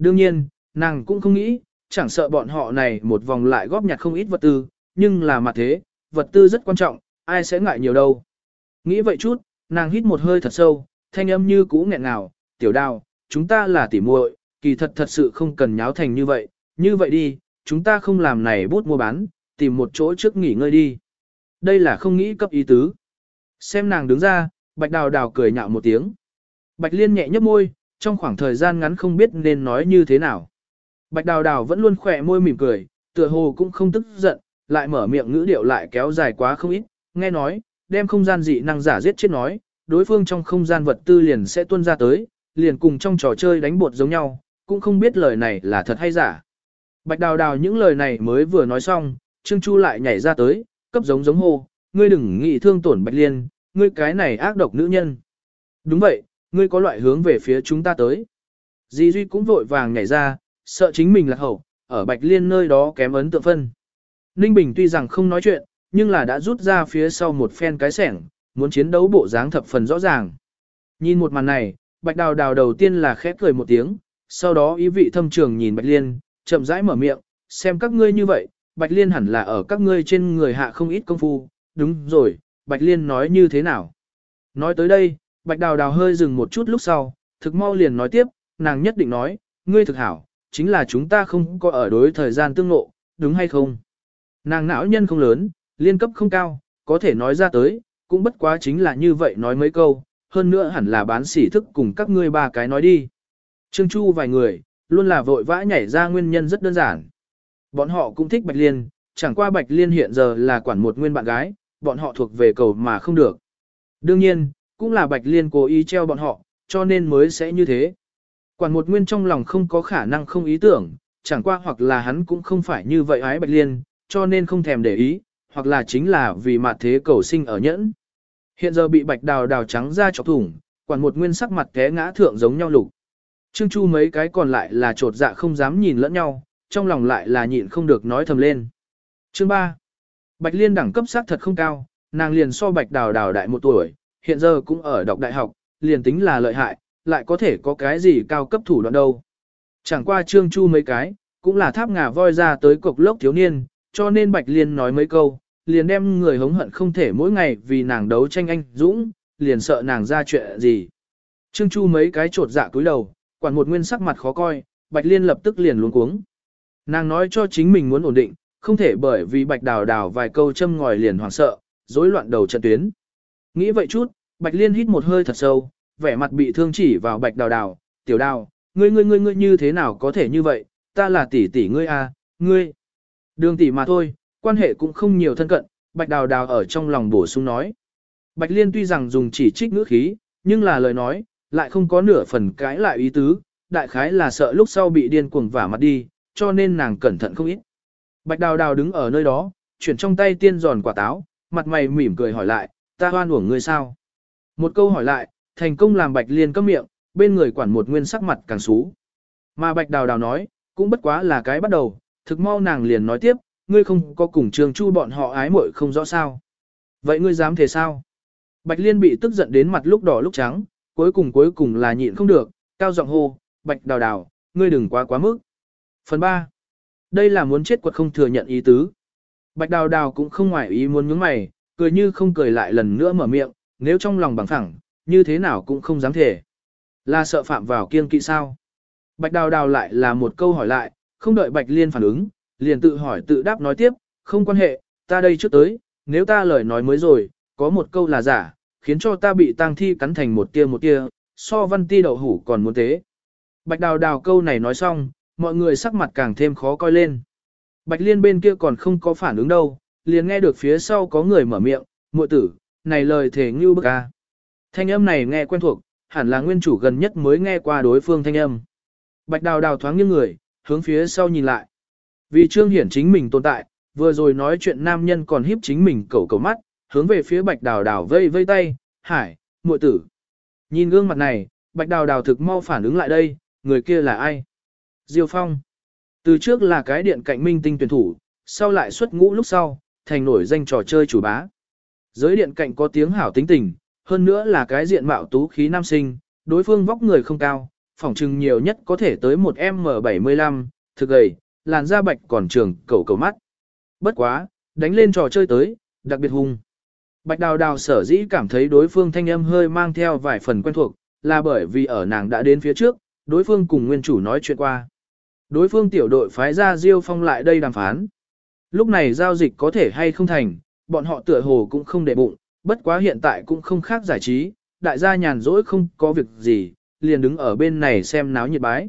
Đương nhiên, nàng cũng không nghĩ, chẳng sợ bọn họ này một vòng lại góp nhặt không ít vật tư, nhưng là mặt thế, vật tư rất quan trọng, ai sẽ ngại nhiều đâu. Nghĩ vậy chút, nàng hít một hơi thật sâu, thanh âm như cũ nghẹn ngào, tiểu đào, chúng ta là tỉ muội, kỳ thật thật sự không cần nháo thành như vậy, như vậy đi, chúng ta không làm này bút mua bán, tìm một chỗ trước nghỉ ngơi đi. Đây là không nghĩ cấp ý tứ. Xem nàng đứng ra, bạch đào đào cười nhạo một tiếng. Bạch liên nhẹ nhấp môi, trong khoảng thời gian ngắn không biết nên nói như thế nào. Bạch đào đào vẫn luôn khỏe môi mỉm cười, tựa hồ cũng không tức giận, lại mở miệng ngữ điệu lại kéo dài quá không ít, nghe nói, đem không gian dị năng giả giết chết nói, đối phương trong không gian vật tư liền sẽ tuôn ra tới, liền cùng trong trò chơi đánh bột giống nhau, cũng không biết lời này là thật hay giả. Bạch đào đào những lời này mới vừa nói xong, Trương Chu lại nhảy ra tới, cấp giống giống hô, ngươi đừng nghĩ thương tổn Bạch Liên, ngươi cái này ác độc nữ nhân. Đúng vậy, ngươi có loại hướng về phía chúng ta tới. Di Duy cũng vội vàng nhảy ra, sợ chính mình là hậu, ở Bạch Liên nơi đó kém ấn tượng phân. Ninh Bình tuy rằng không nói chuyện, nhưng là đã rút ra phía sau một phen cái sẻng, muốn chiến đấu bộ dáng thập phần rõ ràng. Nhìn một màn này, Bạch Đào Đào đầu tiên là khép cười một tiếng, sau đó ý vị thâm trường nhìn Bạch Liên, chậm rãi mở miệng, xem các ngươi như vậy, Bạch Liên hẳn là ở các ngươi trên người hạ không ít công phu, đúng rồi, Bạch Liên nói như thế nào? Nói tới đây, Bạch Đào Đào hơi dừng một chút lúc sau, thực mau liền nói tiếp, nàng nhất định nói, ngươi thực hảo, chính là chúng ta không có ở đối thời gian tương ngộ, đúng hay không? Nàng não nhân không lớn, liên cấp không cao, có thể nói ra tới, cũng bất quá chính là như vậy nói mấy câu, hơn nữa hẳn là bán sỉ thức cùng các ngươi ba cái nói đi. Trương Chu vài người, luôn là vội vã nhảy ra nguyên nhân rất đơn giản. Bọn họ cũng thích Bạch Liên, chẳng qua Bạch Liên hiện giờ là quản một nguyên bạn gái, bọn họ thuộc về cầu mà không được. Đương nhiên, cũng là Bạch Liên cố ý treo bọn họ, cho nên mới sẽ như thế. Quản một nguyên trong lòng không có khả năng không ý tưởng, chẳng qua hoặc là hắn cũng không phải như vậy ái Bạch Liên, cho nên không thèm để ý, hoặc là chính là vì mặt thế cầu sinh ở nhẫn. Hiện giờ bị Bạch Đào đào trắng ra chọc thủng, quản một nguyên sắc mặt té ngã thượng giống nhau lục. Trương Chu mấy cái còn lại là trột dạ không dám nhìn lẫn nhau, trong lòng lại là nhịn không được nói thầm lên. Chương 3. Bạch Liên đẳng cấp sát thật không cao, nàng liền so Bạch Đào đào đại một tuổi, hiện giờ cũng ở đọc đại học, liền tính là lợi hại, lại có thể có cái gì cao cấp thủ đoạn đâu. Chẳng qua Trương Chu mấy cái, cũng là tháp ngà voi ra tới cục lốc thiếu niên, cho nên Bạch Liên nói mấy câu, liền đem người hống hận không thể mỗi ngày vì nàng đấu tranh anh dũng, liền sợ nàng ra chuyện gì. Trương Chu mấy cái trột dạ cúi đầu, quản một nguyên sắc mặt khó coi, Bạch Liên lập tức liền luống cuống. Nàng nói cho chính mình muốn ổn định, không thể bởi vì Bạch Đào đào vài câu châm ngòi liền hoảng sợ, rối loạn đầu trận tuyến. Nghĩ vậy chút, Bạch Liên hít một hơi thật sâu, vẻ mặt bị thương chỉ vào Bạch Đào đào, tiểu đào, ngươi ngươi ngươi ngươi như thế nào có thể như vậy, ta là tỷ tỷ ngươi à, ngươi. Đường tỷ mà thôi, quan hệ cũng không nhiều thân cận, Bạch Đào đào ở trong lòng bổ sung nói. Bạch Liên tuy rằng dùng chỉ trích ngữ khí, nhưng là lời nói, lại không có nửa phần cãi lại ý tứ, đại khái là sợ lúc sau bị điên cuồng vả mặt đi, cho nên nàng cẩn thận không ít. Bạch Đào Đào đứng ở nơi đó, chuyển trong tay tiên giòn quả táo, mặt mày mỉm cười hỏi lại, ta hoan uổng ngươi sao? Một câu hỏi lại, thành công làm Bạch Liên cất miệng, bên người quản một nguyên sắc mặt càng xú. Mà Bạch Đào Đào nói, cũng bất quá là cái bắt đầu, thực mau nàng liền nói tiếp, ngươi không có cùng trường chu bọn họ ái muội không rõ sao. Vậy ngươi dám thế sao? Bạch Liên bị tức giận đến mặt lúc đỏ lúc trắng, cuối cùng cuối cùng là nhịn không được, cao giọng hô, Bạch Đào Đào, ngươi đừng quá quá mức. Phần 3. Đây là muốn chết quật không thừa nhận ý tứ. Bạch Đào Đào cũng không ngoài ý muốn nhướng mày, cười như không cười lại lần nữa mở miệng, nếu trong lòng bằng phẳng như thế nào cũng không dám thể. Là sợ phạm vào kiên kỵ sao? Bạch Đào Đào lại là một câu hỏi lại, không đợi Bạch Liên phản ứng, liền tự hỏi tự đáp nói tiếp, không quan hệ, ta đây trước tới, nếu ta lời nói mới rồi, có một câu là giả, khiến cho ta bị tang thi cắn thành một tia một tia, so văn ti đậu hủ còn muốn thế. Bạch Đào Đào câu này nói xong, mọi người sắc mặt càng thêm khó coi lên. Bạch Liên bên kia còn không có phản ứng đâu, liền nghe được phía sau có người mở miệng, muội tử, này lời thể ngưu bức a. Thanh âm này nghe quen thuộc, hẳn là nguyên chủ gần nhất mới nghe qua đối phương thanh âm. Bạch đào đào thoáng nghiêng người, hướng phía sau nhìn lại. Vì trương hiển chính mình tồn tại, vừa rồi nói chuyện nam nhân còn hiếp chính mình cầu cầu mắt, hướng về phía bạch đào đào vây vây tay, hải, muội tử. Nhìn gương mặt này, bạch đào đào thực mau phản ứng lại đây, người kia là ai? Diêu Phong. Từ trước là cái điện cạnh minh tinh tuyển thủ, sau lại xuất ngũ lúc sau, thành nổi danh trò chơi chủ bá. Giới điện cạnh có tiếng hảo tính tình, hơn nữa là cái diện mạo tú khí nam sinh, đối phương vóc người không cao, phỏng chừng nhiều nhất có thể tới một M75, thực gầy, làn da bạch còn trường cầu cầu mắt. Bất quá, đánh lên trò chơi tới, đặc biệt hung. Bạch đào đào sở dĩ cảm thấy đối phương thanh âm hơi mang theo vài phần quen thuộc, là bởi vì ở nàng đã đến phía trước, đối phương cùng nguyên chủ nói chuyện qua. Đối phương tiểu đội phái ra Diêu Phong lại đây đàm phán. Lúc này giao dịch có thể hay không thành, bọn họ tựa hồ cũng không để bụng, bất quá hiện tại cũng không khác giải trí, đại gia nhàn rỗi không có việc gì, liền đứng ở bên này xem náo nhiệt bái.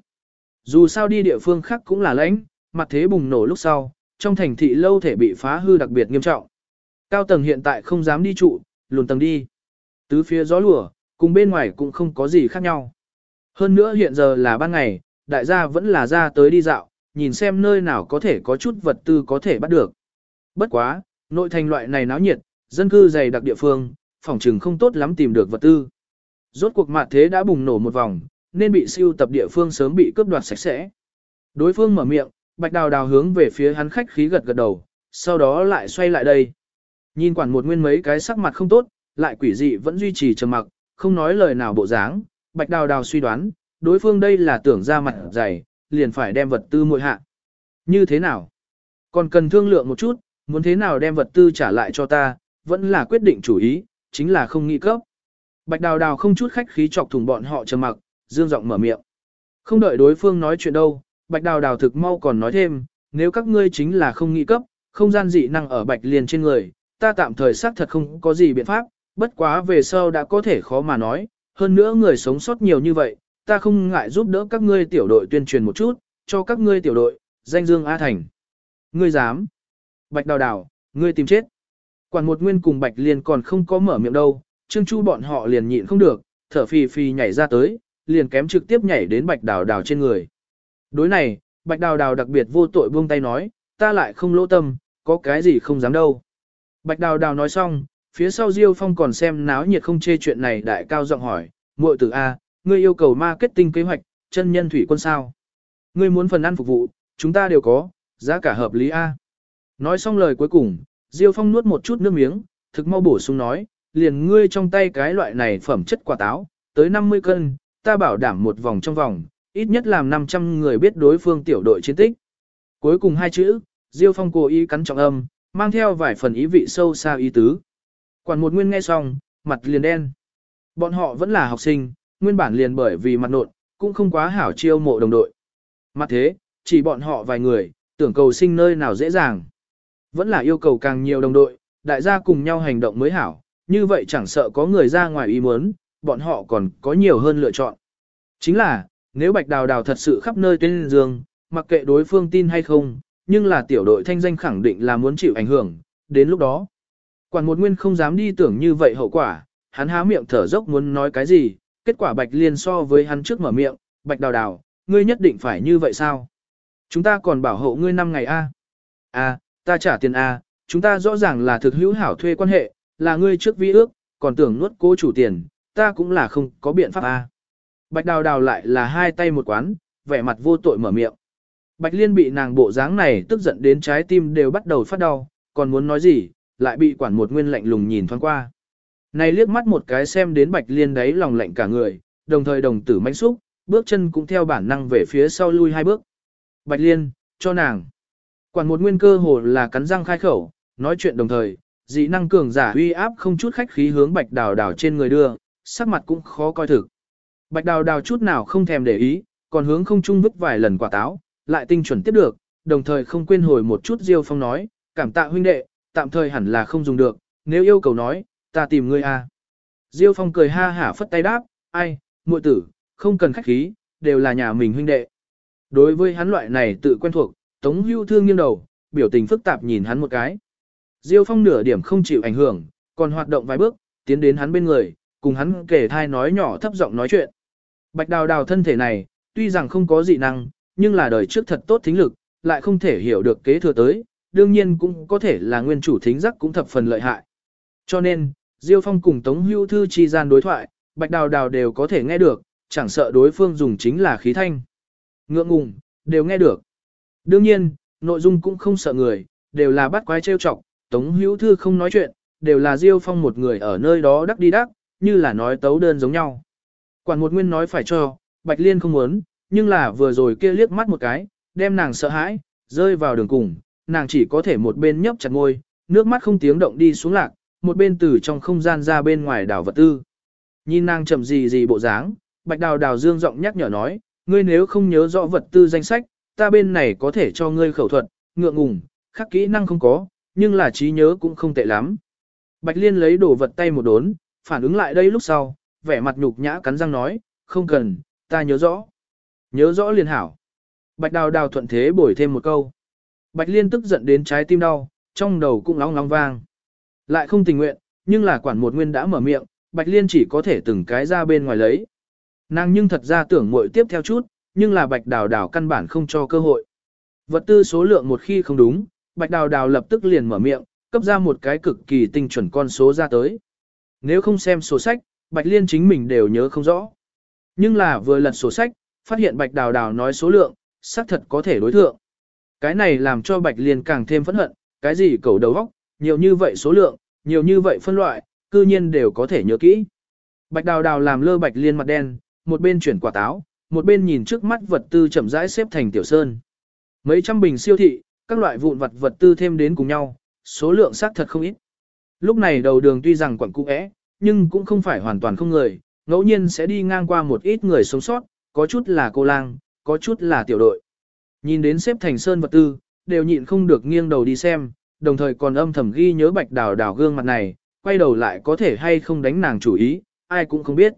Dù sao đi địa phương khác cũng là lãnh, mặt thế bùng nổ lúc sau, trong thành thị lâu thể bị phá hư đặc biệt nghiêm trọng. Cao tầng hiện tại không dám đi trụ, lùn tầng đi. Tứ phía gió lùa, cùng bên ngoài cũng không có gì khác nhau. Hơn nữa hiện giờ là ban ngày, đại gia vẫn là ra tới đi dạo, nhìn xem nơi nào có thể có chút vật tư có thể bắt được. Bất quá, nội thành loại này náo nhiệt, dân cư dày đặc địa phương, phòng trừng không tốt lắm tìm được vật tư. Rốt cuộc mạt thế đã bùng nổ một vòng, nên bị siêu tập địa phương sớm bị cướp đoạt sạch sẽ. Đối phương mở miệng, bạch đào đào hướng về phía hắn khách khí gật gật đầu, sau đó lại xoay lại đây. Nhìn quản một nguyên mấy cái sắc mặt không tốt, lại quỷ dị vẫn duy trì trầm mặc, không nói lời nào bộ dáng, bạch đào đào suy đoán, đối phương đây là tưởng ra mặt dày, liền phải đem vật tư muội hạ. Như thế nào? Còn cần thương lượng một chút, muốn thế nào đem vật tư trả lại cho ta, vẫn là quyết định chủ ý, chính là không nghĩ cấp. Bạch đào đào không chút khách khí chọc thùng bọn họ trầm mặc, dương giọng mở miệng. Không đợi đối phương nói chuyện đâu, bạch đào đào thực mau còn nói thêm, nếu các ngươi chính là không nghĩ cấp, không gian dị năng ở bạch liền trên người, ta tạm thời xác thật không có gì biện pháp, bất quá về sau đã có thể khó mà nói, hơn nữa người sống sót nhiều như vậy, ta không ngại giúp đỡ các ngươi tiểu đội tuyên truyền một chút, cho các ngươi tiểu đội, danh dương A Thành. Ngươi dám? Bạch đào đào, ngươi tìm chết. Quản một nguyên cùng Bạch Liên còn không có mở miệng đâu, Trương Chu bọn họ liền nhịn không được, thở phì phì nhảy ra tới, liền kém trực tiếp nhảy đến Bạch Đào Đào trên người. Đối này, Bạch Đào Đào đặc biệt vô tội buông tay nói, ta lại không lỗ tâm, có cái gì không dám đâu. Bạch Đào Đào nói xong, phía sau Diêu Phong còn xem náo nhiệt không chê chuyện này đại cao giọng hỏi, muội tử A, ngươi yêu cầu marketing kế hoạch, chân nhân thủy quân sao? Ngươi muốn phần ăn phục vụ, chúng ta đều có, giá cả hợp lý A. Nói xong lời cuối cùng, Diêu Phong nuốt một chút nước miếng, thực mau bổ sung nói, liền ngươi trong tay cái loại này phẩm chất quả táo, tới 50 cân, ta bảo đảm một vòng trong vòng, ít nhất làm 500 người biết đối phương tiểu đội chiến tích. Cuối cùng hai chữ, Diêu Phong cố ý cắn trọng âm, mang theo vài phần ý vị sâu xa ý tứ. Quản một nguyên nghe xong, mặt liền đen. Bọn họ vẫn là học sinh, nguyên bản liền bởi vì mặt nộn, cũng không quá hảo chiêu mộ đồng đội. Mặt thế, chỉ bọn họ vài người, tưởng cầu sinh nơi nào dễ dàng. Vẫn là yêu cầu càng nhiều đồng đội, đại gia cùng nhau hành động mới hảo, như vậy chẳng sợ có người ra ngoài ý muốn, bọn họ còn có nhiều hơn lựa chọn. Chính là, nếu Bạch Đào Đào thật sự khắp nơi tuyên dương, mặc kệ đối phương tin hay không, nhưng là tiểu đội thanh danh khẳng định là muốn chịu ảnh hưởng, đến lúc đó. Quản một nguyên không dám đi tưởng như vậy hậu quả, hắn há miệng thở dốc muốn nói cái gì, kết quả Bạch Liên so với hắn trước mở miệng, Bạch Đào Đào, ngươi nhất định phải như vậy sao? Chúng ta còn bảo hộ ngươi 5 ngày a. A, ta trả tiền a, chúng ta rõ ràng là thực hữu hảo thuê quan hệ, là ngươi trước vi ước, còn tưởng nuốt cô chủ tiền, ta cũng là không có biện pháp a. Bạch đào đào lại là hai tay một quán, vẻ mặt vô tội mở miệng. Bạch liên bị nàng bộ dáng này tức giận đến trái tim đều bắt đầu phát đau, còn muốn nói gì, lại bị quản một nguyên lạnh lùng nhìn thoáng qua. Này liếc mắt một cái xem đến bạch liên đấy lòng lạnh cả người, đồng thời đồng tử manh xúc, bước chân cũng theo bản năng về phía sau lui hai bước. Bạch liên, cho nàng. Quản một nguyên cơ hồ là cắn răng khai khẩu, nói chuyện đồng thời, dị năng cường giả uy áp không chút khách khí hướng bạch đào đào trên người đưa, sắc mặt cũng khó coi thực. Bạch đào đào chút nào không thèm để ý, còn hướng không trung vứt vài lần quả táo, lại tinh chuẩn tiếp được, đồng thời không quên hồi một chút Diêu Phong nói, cảm tạ huynh đệ, tạm thời hẳn là không dùng được, nếu yêu cầu nói, ta tìm ngươi a. Diêu Phong cười ha hả phất tay đáp, ai, muội tử, không cần khách khí, đều là nhà mình huynh đệ. Đối với hắn loại này tự quen thuộc, Tống Hưu Thương nghiêng đầu, biểu tình phức tạp nhìn hắn một cái. Diêu Phong nửa điểm không chịu ảnh hưởng, còn hoạt động vài bước, tiến đến hắn bên người, cùng hắn kể thai nói nhỏ thấp giọng nói chuyện. Bạch đào đào thân thể này, tuy rằng không có dị năng, nhưng là đời trước thật tốt thính lực, lại không thể hiểu được kế thừa tới, đương nhiên cũng có thể là nguyên chủ thính giác cũng thập phần lợi hại. Cho nên, Diêu Phong cùng Tống Hưu Thư chi gian đối thoại, Bạch Đào Đào đều có thể nghe được, chẳng sợ đối phương dùng chính là khí thanh. Ngượng ngùng, đều nghe được. Đương nhiên, nội dung cũng không sợ người, đều là bắt quái trêu chọc, Tống Hữu Thư không nói chuyện, đều là Diêu Phong một người ở nơi đó đắc đi đắc, như là nói tấu đơn giống nhau. Quản một nguyên nói phải cho, Bạch Liên không muốn, nhưng là vừa rồi kia liếc mắt một cái, đem nàng sợ hãi, rơi vào đường cùng, nàng chỉ có thể một bên nhấp chặt ngôi, nước mắt không tiếng động đi xuống lạc, một bên từ trong không gian ra bên ngoài đảo vật tư. Nhìn nàng chậm gì gì bộ dáng, Bạch Đào Đào dương giọng nhắc nhở nói, ngươi nếu không nhớ rõ vật tư danh sách, ta bên này có thể cho ngươi khẩu thuật, ngượng ngùng, khắc kỹ năng không có, nhưng là trí nhớ cũng không tệ lắm. Bạch Liên lấy đồ vật tay một đốn, phản ứng lại đây lúc sau, vẻ mặt nhục nhã cắn răng nói, không cần, ta nhớ rõ. Nhớ rõ liền hảo. Bạch Đào Đào thuận thế bổi thêm một câu. Bạch Liên tức giận đến trái tim đau, trong đầu cũng lóng lóng vang. Lại không tình nguyện, nhưng là quản một nguyên đã mở miệng, Bạch Liên chỉ có thể từng cái ra bên ngoài lấy. Nàng nhưng thật ra tưởng muội tiếp theo chút, nhưng là Bạch Đào Đào căn bản không cho cơ hội. Vật tư số lượng một khi không đúng, Bạch Đào Đào lập tức liền mở miệng, cấp ra một cái cực kỳ tinh chuẩn con số ra tới. Nếu không xem sổ sách, Bạch Liên chính mình đều nhớ không rõ. Nhưng là vừa lật sổ sách, phát hiện Bạch Đào Đào nói số lượng, xác thật có thể đối thượng. Cái này làm cho Bạch Liên càng thêm phẫn hận, cái gì cầu đầu óc, nhiều như vậy số lượng, nhiều như vậy phân loại, cư nhiên đều có thể nhớ kỹ. Bạch Đào Đào làm lơ Bạch Liên mặt đen, một bên chuyển quả táo, một bên nhìn trước mắt vật tư chậm rãi xếp thành tiểu sơn. Mấy trăm bình siêu thị, các loại vụn vật vật tư thêm đến cùng nhau, số lượng xác thật không ít. Lúc này đầu đường tuy rằng quẩn cũ ẽ, nhưng cũng không phải hoàn toàn không người, ngẫu nhiên sẽ đi ngang qua một ít người sống sót, có chút là cô lang, có chút là tiểu đội. Nhìn đến xếp thành sơn vật tư, đều nhịn không được nghiêng đầu đi xem, đồng thời còn âm thầm ghi nhớ bạch đào đào gương mặt này, quay đầu lại có thể hay không đánh nàng chủ ý, ai cũng không biết.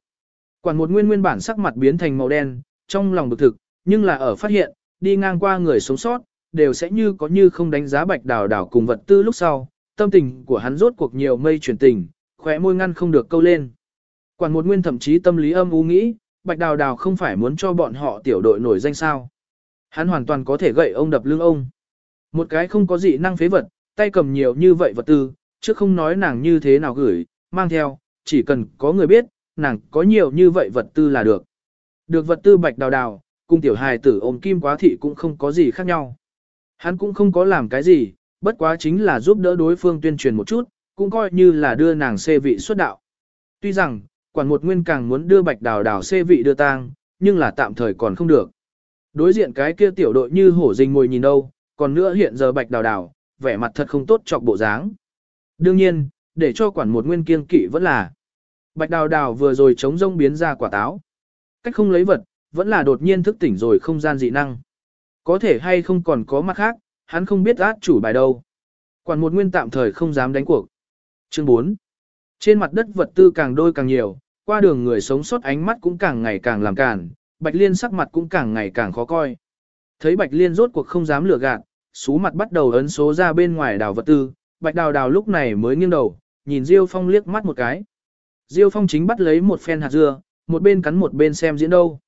Quản một nguyên nguyên bản sắc mặt biến thành màu đen, trong lòng bực thực, nhưng là ở phát hiện, đi ngang qua người sống sót, đều sẽ như có như không đánh giá bạch đào đào cùng vật tư lúc sau, tâm tình của hắn rốt cuộc nhiều mây chuyển tình, khóe môi ngăn không được câu lên. Quản một nguyên thậm chí tâm lý âm u nghĩ, bạch đào đào không phải muốn cho bọn họ tiểu đội nổi danh sao. Hắn hoàn toàn có thể gậy ông đập lưng ông. Một cái không có dị năng phế vật, tay cầm nhiều như vậy vật tư, chứ không nói nàng như thế nào gửi, mang theo, chỉ cần có người biết, nàng có nhiều như vậy vật tư là được. Được vật tư bạch đào đào, cùng tiểu hài tử ôm kim quá thị cũng không có gì khác nhau. Hắn cũng không có làm cái gì, bất quá chính là giúp đỡ đối phương tuyên truyền một chút, cũng coi như là đưa nàng xê vị xuất đạo. Tuy rằng, quản một nguyên càng muốn đưa bạch đào đào xê vị đưa tang, nhưng là tạm thời còn không được. Đối diện cái kia tiểu đội như hổ rình ngồi nhìn đâu, còn nữa hiện giờ bạch đào đào, vẻ mặt thật không tốt chọc bộ dáng. Đương nhiên, để cho quản một nguyên kiên kỵ vẫn là Bạch đào đào vừa rồi chống rông biến ra quả táo. Cách không lấy vật, vẫn là đột nhiên thức tỉnh rồi không gian dị năng. Có thể hay không còn có mặt khác, hắn không biết át chủ bài đâu. Quản một nguyên tạm thời không dám đánh cuộc. Chương 4. Trên mặt đất vật tư càng đôi càng nhiều, qua đường người sống sót ánh mắt cũng càng ngày càng làm cản, Bạch Liên sắc mặt cũng càng ngày càng khó coi. Thấy Bạch Liên rốt cuộc không dám lừa gạt, xú mặt bắt đầu ấn số ra bên ngoài đào vật tư, Bạch Đào Đào lúc này mới nghiêng đầu, nhìn Diêu Phong liếc mắt một cái. Diêu Phong chính bắt lấy một phen hạt dưa, một bên cắn một bên xem diễn đâu.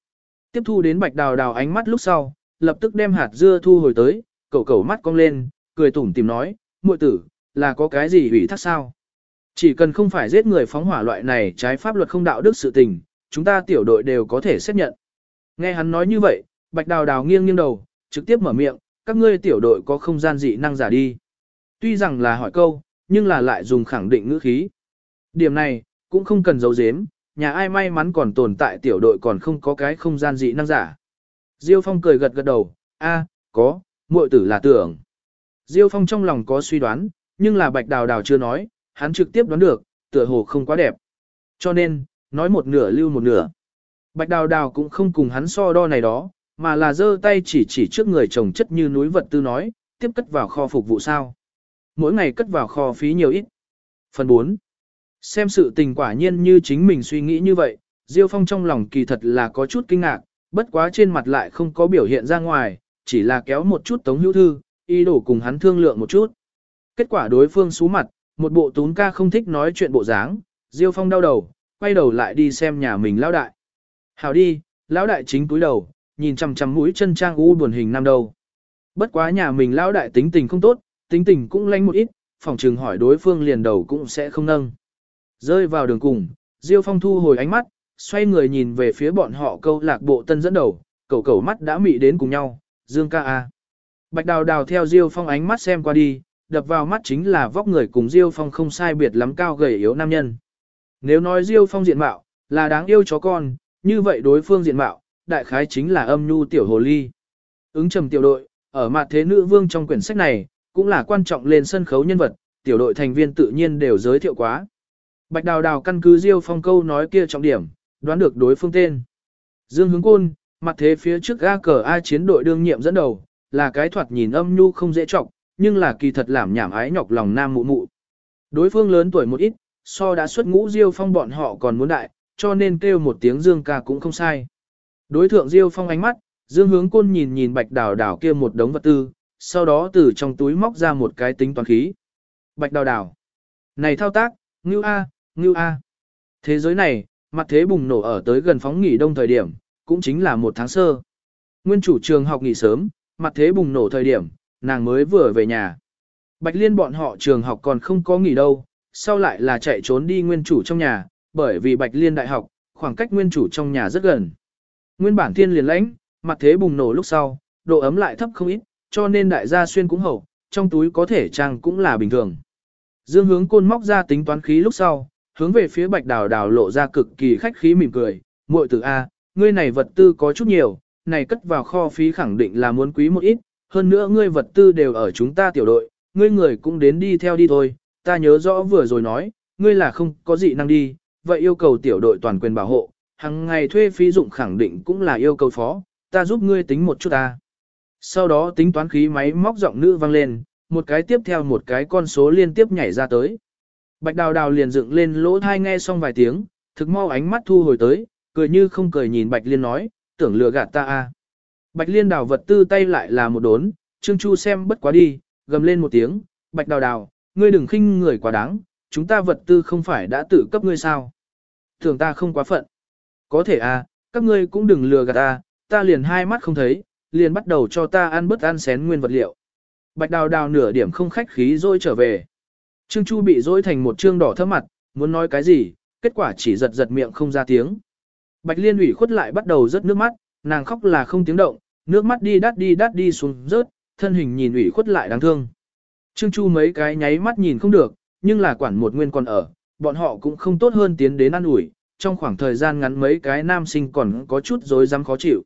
Tiếp thu đến Bạch Đào Đào ánh mắt lúc sau, lập tức đem hạt dưa thu hồi tới, cậu cậu mắt cong lên, cười tủm tìm nói, muội tử, là có cái gì hủy thác sao? Chỉ cần không phải giết người phóng hỏa loại này trái pháp luật không đạo đức sự tình, chúng ta tiểu đội đều có thể xét nhận. Nghe hắn nói như vậy, Bạch Đào Đào nghiêng nghiêng đầu, trực tiếp mở miệng, các ngươi tiểu đội có không gian dị năng giả đi. Tuy rằng là hỏi câu, nhưng là lại dùng khẳng định ngữ khí. Điểm này, cũng không cần giấu giếm, nhà ai may mắn còn tồn tại tiểu đội còn không có cái không gian dị năng giả. Diêu Phong cười gật gật đầu, a, có, muội tử là tưởng. Diêu Phong trong lòng có suy đoán, nhưng là Bạch Đào Đào chưa nói, hắn trực tiếp đoán được, tựa hồ không quá đẹp. Cho nên, nói một nửa lưu một nửa. Bạch Đào Đào cũng không cùng hắn so đo này đó, mà là giơ tay chỉ chỉ trước người chồng chất như núi vật tư nói, tiếp cất vào kho phục vụ sao. Mỗi ngày cất vào kho phí nhiều ít. Phần 4. Xem sự tình quả nhiên như chính mình suy nghĩ như vậy, Diêu Phong trong lòng kỳ thật là có chút kinh ngạc, bất quá trên mặt lại không có biểu hiện ra ngoài, chỉ là kéo một chút tống hữu thư, ý đồ cùng hắn thương lượng một chút. Kết quả đối phương xú mặt, một bộ tún ca không thích nói chuyện bộ dáng, Diêu Phong đau đầu, quay đầu lại đi xem nhà mình lão đại. Hảo đi, lão đại chính túi đầu, nhìn chằm chằm mũi chân trang u buồn hình nam đầu. Bất quá nhà mình lão đại tính tình không tốt, tính tình cũng lanh một ít, phòng trừng hỏi đối phương liền đầu cũng sẽ không nâng. Rơi vào đường cùng, Diêu Phong thu hồi ánh mắt, xoay người nhìn về phía bọn họ câu lạc bộ tân dẫn đầu, cầu cầu mắt đã mị đến cùng nhau, Dương ca a. Bạch đào đào theo Diêu Phong ánh mắt xem qua đi, đập vào mắt chính là vóc người cùng Diêu Phong không sai biệt lắm cao gầy yếu nam nhân. Nếu nói Diêu Phong diện mạo, là đáng yêu chó con, như vậy đối phương diện mạo, đại khái chính là âm nhu tiểu hồ ly. Ứng trầm tiểu đội, ở mặt thế nữ vương trong quyển sách này, cũng là quan trọng lên sân khấu nhân vật, tiểu đội thành viên tự nhiên đều giới thiệu quá. Bạch Đào Đào căn cứ Diêu Phong câu nói kia trọng điểm, đoán được đối phương tên. Dương Hướng Côn, mặt thế phía trước A cờ A chiến đội đương nhiệm dẫn đầu, là cái thoạt nhìn âm nhu không dễ trọng, nhưng là kỳ thật làm nhảm ái nhọc lòng nam mụ mụ. Đối phương lớn tuổi một ít, so đã xuất ngũ Diêu Phong bọn họ còn muốn đại, cho nên kêu một tiếng Dương ca cũng không sai. Đối thượng Diêu Phong ánh mắt, Dương Hướng Côn nhìn nhìn Bạch Đào Đào kia một đống vật tư, sau đó từ trong túi móc ra một cái tính toán khí. Bạch Đào Đào. Này thao tác, ngưu a, ngưu a. Thế giới này, mặt thế bùng nổ ở tới gần phóng nghỉ đông thời điểm, cũng chính là một tháng sơ. Nguyên chủ trường học nghỉ sớm, mặt thế bùng nổ thời điểm, nàng mới vừa về nhà. Bạch Liên bọn họ trường học còn không có nghỉ đâu, sau lại là chạy trốn đi nguyên chủ trong nhà, bởi vì Bạch Liên đại học, khoảng cách nguyên chủ trong nhà rất gần. Nguyên bản thiên liền lãnh, mặt thế bùng nổ lúc sau, độ ấm lại thấp không ít, cho nên đại gia xuyên cũng hậu, trong túi có thể trang cũng là bình thường. Dương hướng côn móc ra tính toán khí lúc sau, hướng về phía bạch đào đào lộ ra cực kỳ khách khí mỉm cười, muội tử A, ngươi này vật tư có chút nhiều, này cất vào kho phí khẳng định là muốn quý một ít, hơn nữa ngươi vật tư đều ở chúng ta tiểu đội, ngươi người cũng đến đi theo đi thôi, ta nhớ rõ vừa rồi nói, ngươi là không có gì năng đi, vậy yêu cầu tiểu đội toàn quyền bảo hộ, hàng ngày thuê phí dụng khẳng định cũng là yêu cầu phó, ta giúp ngươi tính một chút ta. Sau đó tính toán khí máy móc giọng nữ vang lên, một cái tiếp theo một cái con số liên tiếp nhảy ra tới. Bạch đào đào liền dựng lên lỗ thai nghe xong vài tiếng, thực mau ánh mắt thu hồi tới, cười như không cười nhìn Bạch Liên nói, tưởng lừa gạt ta a. À. Bạch Liên đào vật tư tay lại là một đốn, Trương Chu xem bất quá đi, gầm lên một tiếng, Bạch đào đào, ngươi đừng khinh người quá đáng, chúng ta vật tư không phải đã tự cấp ngươi sao. Thường ta không quá phận. Có thể à, các ngươi cũng đừng lừa gạt ta, ta liền hai mắt không thấy, liền bắt đầu cho ta ăn bớt ăn xén nguyên vật liệu. Bạch đào đào nửa điểm không khách khí rồi trở về. Trương Chu bị dối thành một trương đỏ thấp mặt, muốn nói cái gì, kết quả chỉ giật giật miệng không ra tiếng. Bạch liên ủy khuất lại bắt đầu rớt nước mắt, nàng khóc là không tiếng động, nước mắt đi đắt đi đắt đi xuống rớt, thân hình nhìn ủy khuất lại đáng thương. Trương Chu mấy cái nháy mắt nhìn không được, nhưng là quản một nguyên còn ở, bọn họ cũng không tốt hơn tiến đến ăn ủi, trong khoảng thời gian ngắn mấy cái nam sinh còn có chút rối dám khó chịu.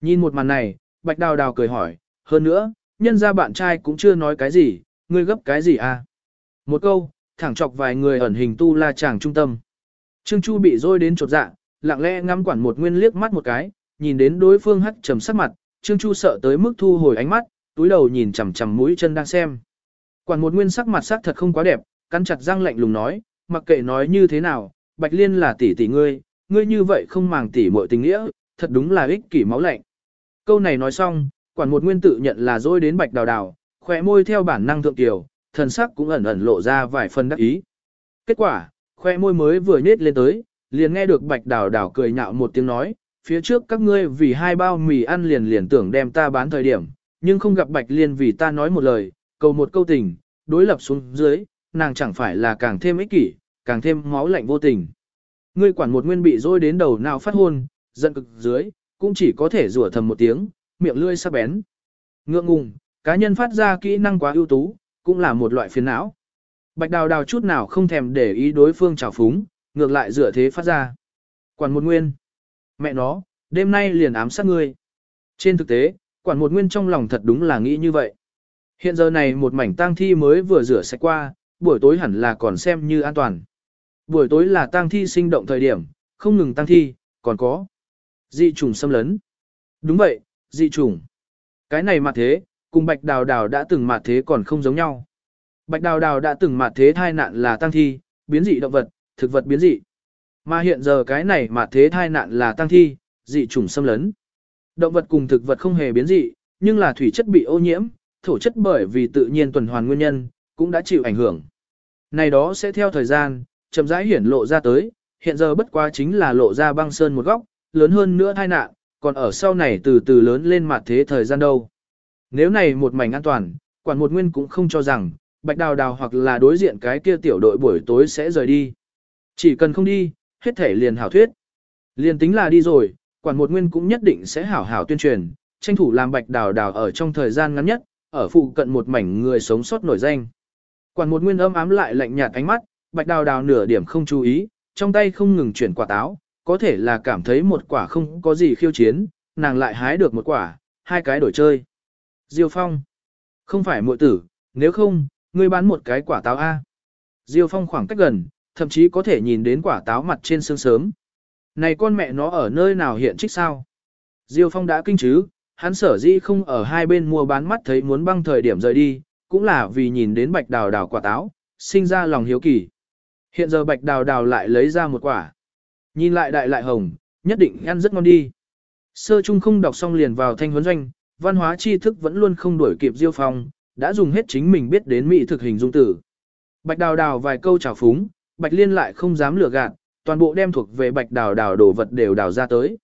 Nhìn một màn này, Bạch Đào Đào cười hỏi, hơn nữa, nhân ra bạn trai cũng chưa nói cái gì, ngươi gấp cái gì à? Một câu, thẳng chọc vài người ẩn hình tu la chàng trung tâm. Trương Chu bị rôi đến chột dạ, lặng lẽ ngắm quản một nguyên liếc mắt một cái, nhìn đến đối phương hắt trầm sắc mặt, Trương Chu sợ tới mức thu hồi ánh mắt, túi đầu nhìn chằm chằm mũi chân đang xem. Quản một nguyên sắc mặt sắc thật không quá đẹp, cắn chặt răng lạnh lùng nói, mặc kệ nói như thế nào, Bạch Liên là tỷ tỷ ngươi, ngươi như vậy không màng tỷ muội tình nghĩa, thật đúng là ích kỷ máu lạnh. Câu này nói xong, quản một nguyên tự nhận là dối đến Bạch Đào Đào, khỏe môi theo bản năng thượng tiểu, thần sắc cũng ẩn ẩn lộ ra vài phần đắc ý. Kết quả, khoe môi mới vừa nhếch lên tới, liền nghe được bạch đào đào cười nhạo một tiếng nói, phía trước các ngươi vì hai bao mì ăn liền liền tưởng đem ta bán thời điểm, nhưng không gặp bạch liên vì ta nói một lời, cầu một câu tình, đối lập xuống dưới, nàng chẳng phải là càng thêm ích kỷ, càng thêm máu lạnh vô tình. Ngươi quản một nguyên bị dôi đến đầu nào phát hôn, giận cực dưới, cũng chỉ có thể rủa thầm một tiếng, miệng lươi sắc bén. Ngượng ngùng, cá nhân phát ra kỹ năng quá ưu tú, cũng là một loại phiền não. Bạch đào đào chút nào không thèm để ý đối phương trào phúng, ngược lại dựa thế phát ra. Quản một nguyên. Mẹ nó, đêm nay liền ám sát ngươi. Trên thực tế, quản một nguyên trong lòng thật đúng là nghĩ như vậy. Hiện giờ này một mảnh tang thi mới vừa rửa sạch qua, buổi tối hẳn là còn xem như an toàn. Buổi tối là tang thi sinh động thời điểm, không ngừng tang thi, còn có dị trùng xâm lấn. Đúng vậy, dị trùng. Cái này mà thế, cùng bạch đào đào đã từng mà thế còn không giống nhau. Bạch đào đào đã từng mà thế thai nạn là tang thi, biến dị động vật, thực vật biến dị. Mà hiện giờ cái này mà thế thai nạn là tang thi, dị trùng xâm lấn. Động vật cùng thực vật không hề biến dị, nhưng là thủy chất bị ô nhiễm, thổ chất bởi vì tự nhiên tuần hoàn nguyên nhân, cũng đã chịu ảnh hưởng. Này đó sẽ theo thời gian, chậm rãi hiển lộ ra tới, hiện giờ bất quá chính là lộ ra băng sơn một góc, lớn hơn nữa tai nạn, còn ở sau này từ từ lớn lên mặt thế thời gian đâu. Nếu này một mảnh an toàn, quản một nguyên cũng không cho rằng, bạch đào đào hoặc là đối diện cái kia tiểu đội buổi tối sẽ rời đi. Chỉ cần không đi, hết thể liền hảo thuyết. Liền tính là đi rồi, quản một nguyên cũng nhất định sẽ hảo hảo tuyên truyền, tranh thủ làm bạch đào đào ở trong thời gian ngắn nhất, ở phụ cận một mảnh người sống sót nổi danh. Quản một nguyên âm ám lại lạnh nhạt ánh mắt, bạch đào đào nửa điểm không chú ý, trong tay không ngừng chuyển quả táo, có thể là cảm thấy một quả không có gì khiêu chiến, nàng lại hái được một quả, hai cái đổi chơi. Diêu Phong. Không phải muội tử, nếu không, ngươi bán một cái quả táo A. Diêu Phong khoảng cách gần, thậm chí có thể nhìn đến quả táo mặt trên sương sớm. Này con mẹ nó ở nơi nào hiện trích sao? Diêu Phong đã kinh chứ, hắn sở dĩ không ở hai bên mua bán mắt thấy muốn băng thời điểm rời đi, cũng là vì nhìn đến bạch đào đào quả táo, sinh ra lòng hiếu kỳ. Hiện giờ bạch đào đào lại lấy ra một quả. Nhìn lại đại lại hồng, nhất định ăn rất ngon đi. Sơ trung không đọc xong liền vào thanh huấn doanh, văn hóa tri thức vẫn luôn không đuổi kịp Diêu Phong, đã dùng hết chính mình biết đến mỹ thực hình dung tử. Bạch đào đào vài câu chào phúng, bạch liên lại không dám lừa gạt, toàn bộ đem thuộc về bạch đào đào đồ vật đều đào ra tới.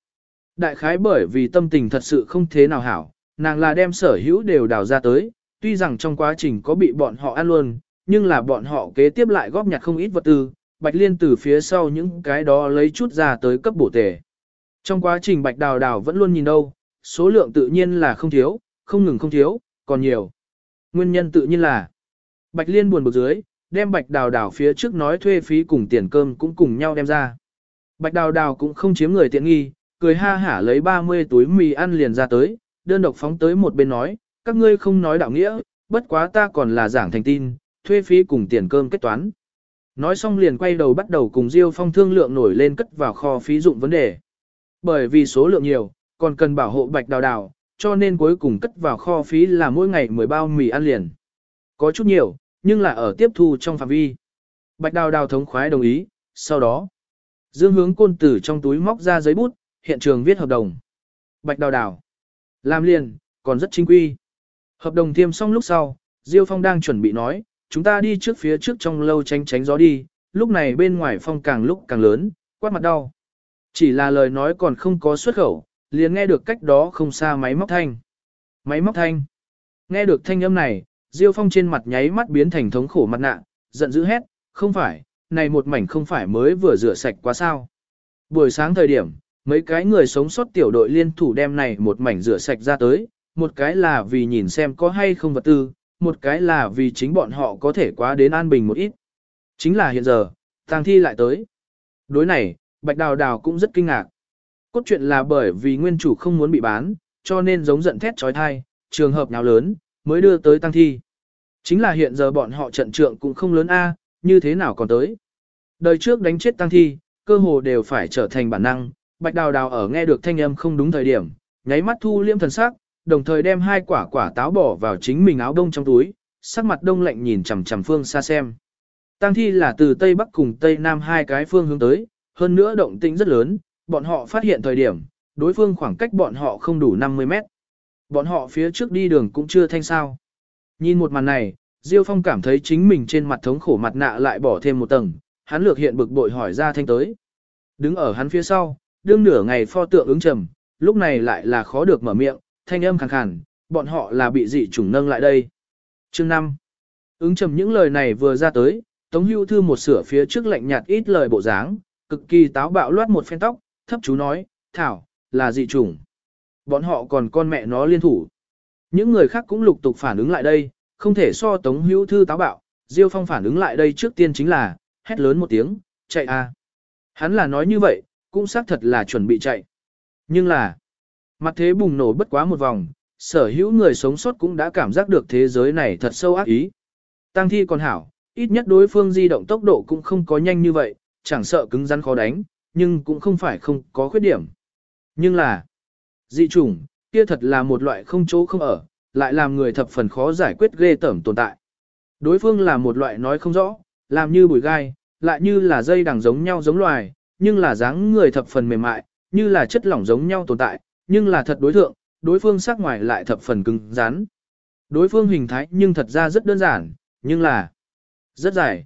Đại khái bởi vì tâm tình thật sự không thế nào hảo, nàng là đem sở hữu đều đào ra tới, tuy rằng trong quá trình có bị bọn họ ăn luôn, nhưng là bọn họ kế tiếp lại góp nhặt không ít vật tư, Bạch Liên từ phía sau những cái đó lấy chút ra tới cấp bổ tề. Trong quá trình Bạch Đào Đào vẫn luôn nhìn đâu, số lượng tự nhiên là không thiếu, không ngừng không thiếu, còn nhiều. Nguyên nhân tự nhiên là Bạch Liên buồn bực dưới, đem Bạch Đào Đào phía trước nói thuê phí cùng tiền cơm cũng cùng nhau đem ra. Bạch Đào Đào cũng không chiếm người tiện nghi, cười ha hả lấy 30 túi mì ăn liền ra tới, đơn độc phóng tới một bên nói, các ngươi không nói đạo nghĩa, bất quá ta còn là giảng thành tin, thuê phí cùng tiền cơm kết toán. Nói xong liền quay đầu bắt đầu cùng Diêu Phong thương lượng nổi lên cất vào kho phí dụng vấn đề. Bởi vì số lượng nhiều, còn cần bảo hộ bạch đào đào, cho nên cuối cùng cất vào kho phí là mỗi ngày 10 bao mì ăn liền. Có chút nhiều, nhưng là ở tiếp thu trong phạm vi. Bạch đào đào thống khoái đồng ý, sau đó, Dương hướng côn tử trong túi móc ra giấy bút, hiện trường viết hợp đồng. Bạch đào đào. Làm liền, còn rất chính quy. Hợp đồng thiêm xong lúc sau, Diêu Phong đang chuẩn bị nói, chúng ta đi trước phía trước trong lâu tránh tránh gió đi, lúc này bên ngoài phong càng lúc càng lớn, quát mặt đau. Chỉ là lời nói còn không có xuất khẩu, liền nghe được cách đó không xa máy móc thanh. Máy móc thanh. Nghe được thanh âm này, Diêu Phong trên mặt nháy mắt biến thành thống khổ mặt nạ, giận dữ hét, không phải, này một mảnh không phải mới vừa rửa sạch quá sao. Buổi sáng thời điểm, mấy cái người sống sót tiểu đội liên thủ đem này một mảnh rửa sạch ra tới, một cái là vì nhìn xem có hay không vật tư, một cái là vì chính bọn họ có thể quá đến an bình một ít. Chính là hiện giờ, tang thi lại tới. Đối này, Bạch Đào Đào cũng rất kinh ngạc. Cốt truyện là bởi vì nguyên chủ không muốn bị bán, cho nên giống giận thét trói thai, trường hợp nào lớn, mới đưa tới tăng thi. Chính là hiện giờ bọn họ trận trượng cũng không lớn a, như thế nào còn tới. Đời trước đánh chết tăng thi, cơ hồ đều phải trở thành bản năng, Bạch Đào Đào ở nghe được thanh âm không đúng thời điểm, nháy mắt thu liêm thần sắc, đồng thời đem hai quả quả táo bỏ vào chính mình áo đông trong túi, sắc mặt đông lạnh nhìn chằm chằm phương xa xem. Tăng thi là từ Tây Bắc cùng Tây Nam hai cái phương hướng tới, hơn nữa động tĩnh rất lớn, bọn họ phát hiện thời điểm, đối phương khoảng cách bọn họ không đủ 50 mét. Bọn họ phía trước đi đường cũng chưa thanh sao. Nhìn một màn này, Diêu Phong cảm thấy chính mình trên mặt thống khổ mặt nạ lại bỏ thêm một tầng, hắn lược hiện bực bội hỏi ra thanh tới. Đứng ở hắn phía sau, đương nửa ngày pho tượng ứng trầm, lúc này lại là khó được mở miệng, thanh âm khàn khàn, bọn họ là bị dị chủng nâng lại đây. Chương 5. Ứng trầm những lời này vừa ra tới, Tống Hưu Thư một sửa phía trước lạnh nhạt ít lời bộ dáng, cực kỳ táo bạo loát một phen tóc, thấp chú nói, Thảo, là dị chủng. Bọn họ còn con mẹ nó liên thủ. Những người khác cũng lục tục phản ứng lại đây, không thể so Tống Hưu Thư táo bạo, Diêu Phong phản ứng lại đây trước tiên chính là, hét lớn một tiếng, chạy a. Hắn là nói như vậy, cũng xác thật là chuẩn bị chạy. Nhưng là, mặt thế bùng nổ bất quá một vòng, sở hữu người sống sót cũng đã cảm giác được thế giới này thật sâu ác ý. Tăng thi còn hảo, ít nhất đối phương di động tốc độ cũng không có nhanh như vậy, chẳng sợ cứng rắn khó đánh, nhưng cũng không phải không có khuyết điểm. Nhưng là, dị chủng, kia thật là một loại không chỗ không ở, lại làm người thập phần khó giải quyết ghê tởm tồn tại. Đối phương là một loại nói không rõ, làm như bùi gai, lại như là dây đằng giống nhau giống loài, nhưng là dáng người thập phần mềm mại, như là chất lỏng giống nhau tồn tại, nhưng là thật đối thượng, đối phương sắc ngoài lại thập phần cứng rắn. Đối phương hình thái nhưng thật ra rất đơn giản, nhưng là rất dài.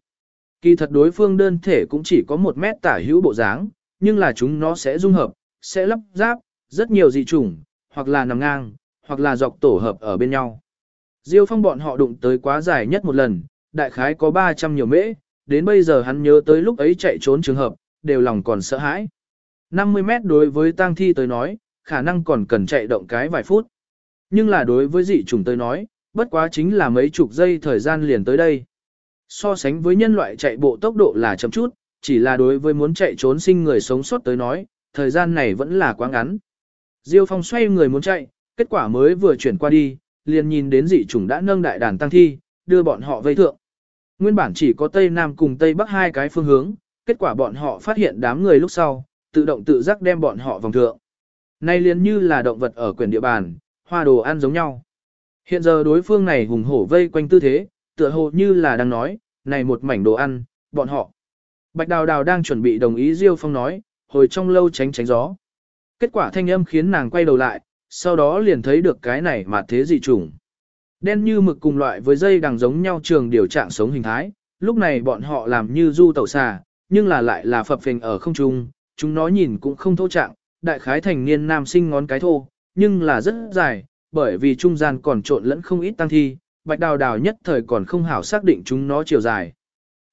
Kỳ thật đối phương đơn thể cũng chỉ có một mét tả hữu bộ dáng, nhưng là chúng nó sẽ dung hợp, sẽ lắp ráp, rất nhiều dị chủng, hoặc là nằm ngang, hoặc là dọc tổ hợp ở bên nhau. Diêu phong bọn họ đụng tới quá dài nhất một lần, đại khái có 300 nhiều mễ, đến bây giờ hắn nhớ tới lúc ấy chạy trốn trường hợp, đều lòng còn sợ hãi. 50 mét đối với tang thi tới nói, khả năng còn cần chạy động cái vài phút. Nhưng là đối với dị chủng tới nói, bất quá chính là mấy chục giây thời gian liền tới đây. So sánh với nhân loại chạy bộ tốc độ là chậm chút, chỉ là đối với muốn chạy trốn sinh người sống sót tới nói, thời gian này vẫn là quá ngắn. Diêu Phong xoay người muốn chạy, kết quả mới vừa chuyển qua đi, liền nhìn đến dị chủng đã nâng đại đàn tăng thi, đưa bọn họ vây thượng. Nguyên bản chỉ có Tây Nam cùng Tây Bắc hai cái phương hướng, kết quả bọn họ phát hiện đám người lúc sau, tự động tự giác đem bọn họ vòng thượng. Nay liền như là động vật ở quyền địa bàn, hoa đồ ăn giống nhau. Hiện giờ đối phương này hùng hổ vây quanh tư thế, tựa hồ như là đang nói, này một mảnh đồ ăn, bọn họ. Bạch Đào Đào đang chuẩn bị đồng ý Diêu Phong nói, hồi trong lâu tránh tránh gió. Kết quả thanh âm khiến nàng quay đầu lại, sau đó liền thấy được cái này mà thế dị trùng. Đen như mực cùng loại với dây đằng giống nhau trường điều trạng sống hình thái, lúc này bọn họ làm như du tẩu xà, nhưng là lại là phập phình ở không trung, chúng nó nhìn cũng không thô trạng, đại khái thành niên nam sinh ngón cái thô, nhưng là rất dài, bởi vì trung gian còn trộn lẫn không ít tăng thi, bạch đào đào nhất thời còn không hảo xác định chúng nó chiều dài.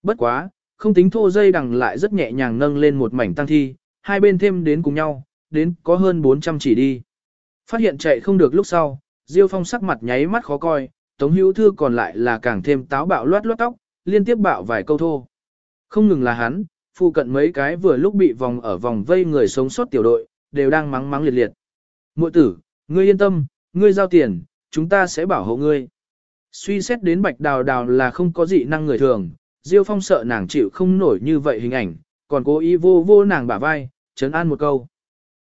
Bất quá, không tính thô dây đằng lại rất nhẹ nhàng nâng lên một mảnh tăng thi, hai bên thêm đến cùng nhau, đến có hơn 400 chỉ đi. Phát hiện chạy không được lúc sau, Diêu Phong sắc mặt nháy mắt khó coi, Tống Hữu Thư còn lại là càng thêm táo bạo loát loát tóc, liên tiếp bạo vài câu thô. Không ngừng là hắn, phụ cận mấy cái vừa lúc bị vòng ở vòng vây người sống sót tiểu đội, đều đang mắng mắng liệt liệt. Muội tử, ngươi yên tâm, ngươi giao tiền, chúng ta sẽ bảo hộ ngươi. Suy xét đến bạch đào đào là không có dị năng người thường, Diêu Phong sợ nàng chịu không nổi như vậy hình ảnh, còn cố ý vô vô nàng bả vai, chấn an một câu.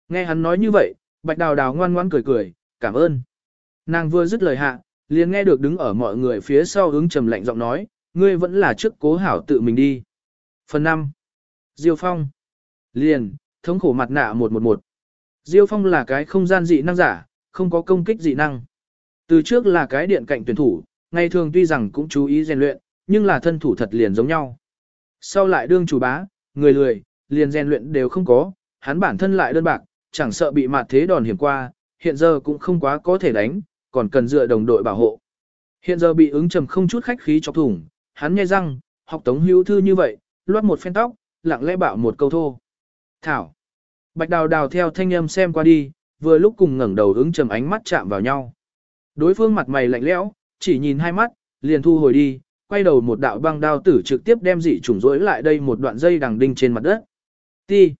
Nghe hắn nói như vậy, bạch đào đào ngoan ngoãn cười cười, cảm ơn. Nàng vừa dứt lời hạ, liền nghe được đứng ở mọi người phía sau ứng trầm lạnh giọng nói, ngươi vẫn là trước cố hảo tự mình đi. Phần 5. Diêu Phong. Liền, thống khổ mặt nạ 111. Diêu Phong là cái không gian dị năng giả, không có công kích dị năng. Từ trước là cái điện cạnh tuyển thủ, ngày thường tuy rằng cũng chú ý rèn luyện, nhưng là thân thủ thật liền giống nhau. Sau lại đương chủ bá, người lười, liền rèn luyện đều không có, hắn bản thân lại đơn bạc, chẳng sợ bị mạt thế đòn hiểm qua, hiện giờ cũng không quá có thể đánh, còn cần dựa đồng đội bảo hộ. Hiện giờ bị ứng trầm không chút khách khí chọc thủng, hắn nghe răng, học tống hữu thư như vậy, loát một phen tóc, lặng lẽ bảo một câu thô. Thảo. Bạch đào đào theo thanh âm xem qua đi, vừa lúc cùng ngẩng đầu ứng trầm ánh mắt chạm vào nhau. Đối phương mặt mày lạnh lẽo, chỉ nhìn hai mắt, liền thu hồi đi, quay đầu một đạo băng đao tử trực tiếp đem dị trùng rối lại đây một đoạn dây đằng đinh trên mặt đất. Ti.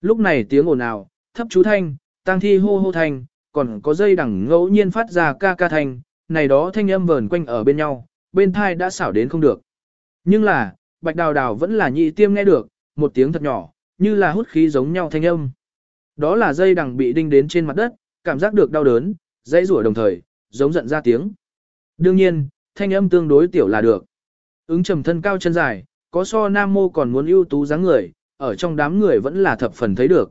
Lúc này tiếng ồn ào, thấp chú thanh, tăng thi hô hô thanh, còn có dây đằng ngẫu nhiên phát ra ca ca thanh, này đó thanh âm vờn quanh ở bên nhau, bên thai đã xảo đến không được. Nhưng là, bạch đào đào vẫn là nhị tiêm nghe được, một tiếng thật nhỏ, như là hút khí giống nhau thanh âm. Đó là dây đằng bị đinh đến trên mặt đất, cảm giác được đau đớn, dãy rủa đồng thời, giống giận ra tiếng. Đương nhiên, thanh âm tương đối tiểu là được. Ứng trầm thân cao chân dài, có so nam mô còn muốn ưu tú dáng người, ở trong đám người vẫn là thập phần thấy được.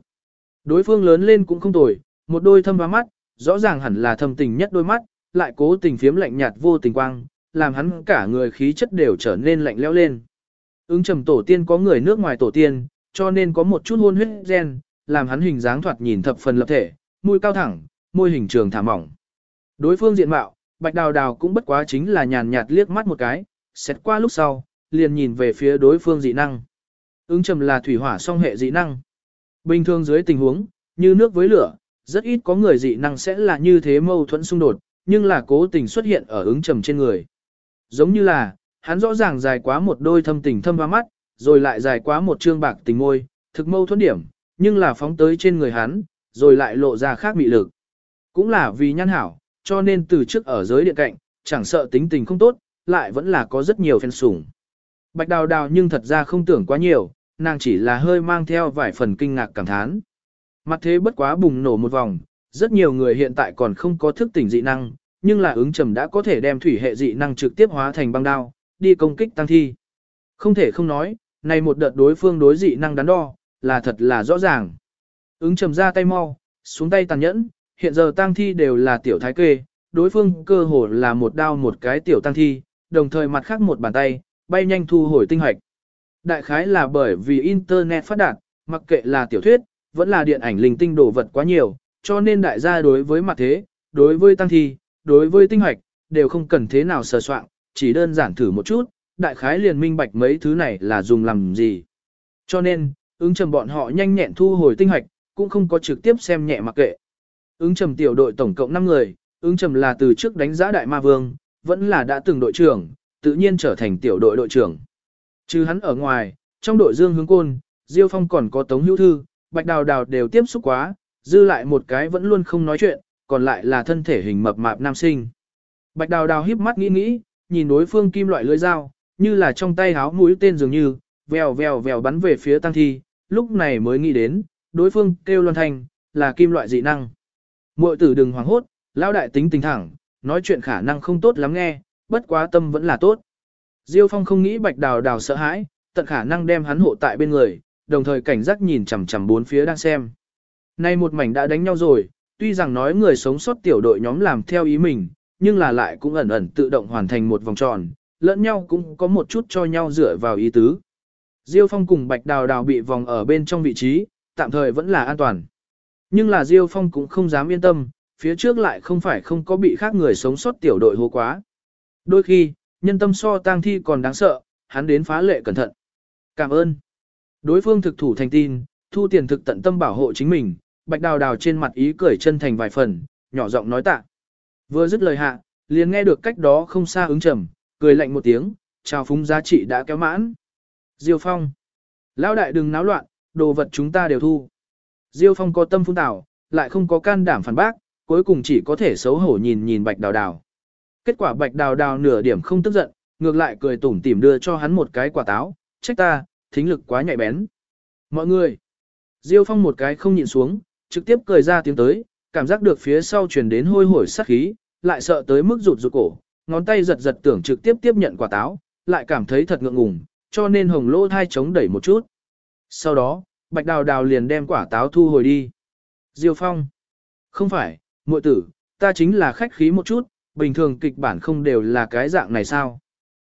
Đối phương lớn lên cũng không tồi, một đôi thâm hoa mắt, rõ ràng hẳn là thâm tình nhất đôi mắt, lại cố tình phiếm lạnh nhạt vô tình quang, làm hắn cả người khí chất đều trở nên lạnh lẽo lên. Ứng trầm tổ tiên có người nước ngoài tổ tiên, cho nên có một chút hôn huyết gen, làm hắn hình dáng thoạt nhìn thập phần lập thể, mũi cao thẳng, môi hình trường thả mỏng. Đối phương diện mạo, bạch đào đào cũng bất quá chính là nhàn nhạt liếc mắt một cái, xét qua lúc sau, liền nhìn về phía đối phương dị năng. Ứng trầm là thủy hỏa song hệ dị năng. Bình thường dưới tình huống, như nước với lửa, rất ít có người dị năng sẽ là như thế mâu thuẫn xung đột, nhưng là cố tình xuất hiện ở ứng trầm trên người. Giống như là, hắn rõ ràng dài quá một đôi thâm tình thâm hoa mắt, rồi lại dài quá một trương bạc tình môi, thực mâu thuẫn điểm, nhưng là phóng tới trên người hắn, rồi lại lộ ra khác mị lực. Cũng là vì nhan hảo, cho nên từ trước ở giới điện cạnh, chẳng sợ tính tình không tốt, lại vẫn là có rất nhiều phen sủng. Bạch đào đào nhưng thật ra không tưởng quá nhiều, nàng chỉ là hơi mang theo vài phần kinh ngạc cảm thán. Mặt thế bất quá bùng nổ một vòng, rất nhiều người hiện tại còn không có thức tỉnh dị năng, nhưng là ứng trầm đã có thể đem thủy hệ dị năng trực tiếp hóa thành băng đao, đi công kích tăng thi. Không thể không nói, này một đợt đối phương đối dị năng đắn đo, là thật là rõ ràng. Ứng trầm ra tay mau, xuống tay tàn nhẫn, hiện giờ tăng thi đều là tiểu thái kê, đối phương cơ hồ là một đao một cái tiểu tăng thi, đồng thời mặt khác một bàn tay, bay nhanh thu hồi tinh hoạch. Đại khái là bởi vì Internet phát đạt, mặc kệ là tiểu thuyết, vẫn là điện ảnh linh tinh đồ vật quá nhiều, cho nên đại gia đối với mặt thế, đối với tăng thi, đối với tinh hoạch, đều không cần thế nào sờ soạn, chỉ đơn giản thử một chút, đại khái liền minh bạch mấy thứ này là dùng làm gì. Cho nên, ứng trầm bọn họ nhanh nhẹn thu hồi tinh hoạch, cũng không có trực tiếp xem nhẹ mặc kệ. Ứng trầm tiểu đội tổng cộng 5 người, ứng trầm là từ trước đánh giá đại ma vương, vẫn là đã từng đội trưởng, tự nhiên trở thành tiểu đội đội trưởng. chứ hắn ở ngoài, trong đội Dương Hướng Côn, Diêu Phong còn có Tống Hữu Thư, Bạch Đào Đào đều tiếp xúc quá, dư lại một cái vẫn luôn không nói chuyện, còn lại là thân thể hình mập mạp nam sinh. Bạch Đào Đào híp mắt nghĩ nghĩ, nhìn đối phương kim loại lưỡi dao, như là trong tay háo mũi tên dường như, vèo vèo vèo bắn về phía tăng thi, lúc này mới nghĩ đến, đối phương kêu loan thanh, là kim loại dị năng. Muội tử đừng hoảng hốt, lao đại tính tình thẳng, nói chuyện khả năng không tốt lắm nghe, bất quá tâm vẫn là tốt. Diêu Phong không nghĩ Bạch Đào Đào sợ hãi, tận khả năng đem hắn hộ tại bên người, đồng thời cảnh giác nhìn chằm chằm bốn phía đang xem. Nay một mảnh đã đánh nhau rồi, tuy rằng nói người sống sót tiểu đội nhóm làm theo ý mình, nhưng là lại cũng ẩn ẩn tự động hoàn thành một vòng tròn, lẫn nhau cũng có một chút cho nhau dựa vào ý tứ. Diêu Phong cùng Bạch Đào Đào bị vòng ở bên trong vị trí, tạm thời vẫn là an toàn. Nhưng là Diêu Phong cũng không dám yên tâm, phía trước lại không phải không có bị khác người sống sót tiểu đội hô quá. Đôi khi, nhân tâm so tang thi còn đáng sợ, hắn đến phá lệ cẩn thận. Cảm ơn. Đối phương thực thủ thành tin, thu tiền thực tận tâm bảo hộ chính mình, bạch đào đào trên mặt ý cười chân thành vài phần, nhỏ giọng nói tạ. Vừa dứt lời hạ, liền nghe được cách đó không xa ứng trầm, cười lạnh một tiếng, chào phúng giá trị đã kéo mãn. Diêu Phong. Lão đại đừng náo loạn, đồ vật chúng ta đều thu. Diêu Phong có tâm phun tảo, lại không có can đảm phản bác, cuối cùng chỉ có thể xấu hổ nhìn nhìn bạch đào đào. Kết quả bạch đào đào nửa điểm không tức giận, ngược lại cười tủm tỉm đưa cho hắn một cái quả táo, trách ta, thính lực quá nhạy bén. Mọi người, Diêu Phong một cái không nhịn xuống, trực tiếp cười ra tiếng tới, cảm giác được phía sau truyền đến hôi hổi sát khí, lại sợ tới mức rụt rụt cổ, ngón tay giật giật tưởng trực tiếp tiếp nhận quả táo, lại cảm thấy thật ngượng ngùng, cho nên hồng lỗ thai chống đẩy một chút. Sau đó, bạch đào đào liền đem quả táo thu hồi đi. Diêu Phong, không phải, muội tử, ta chính là khách khí một chút, bình thường kịch bản không đều là cái dạng này sao?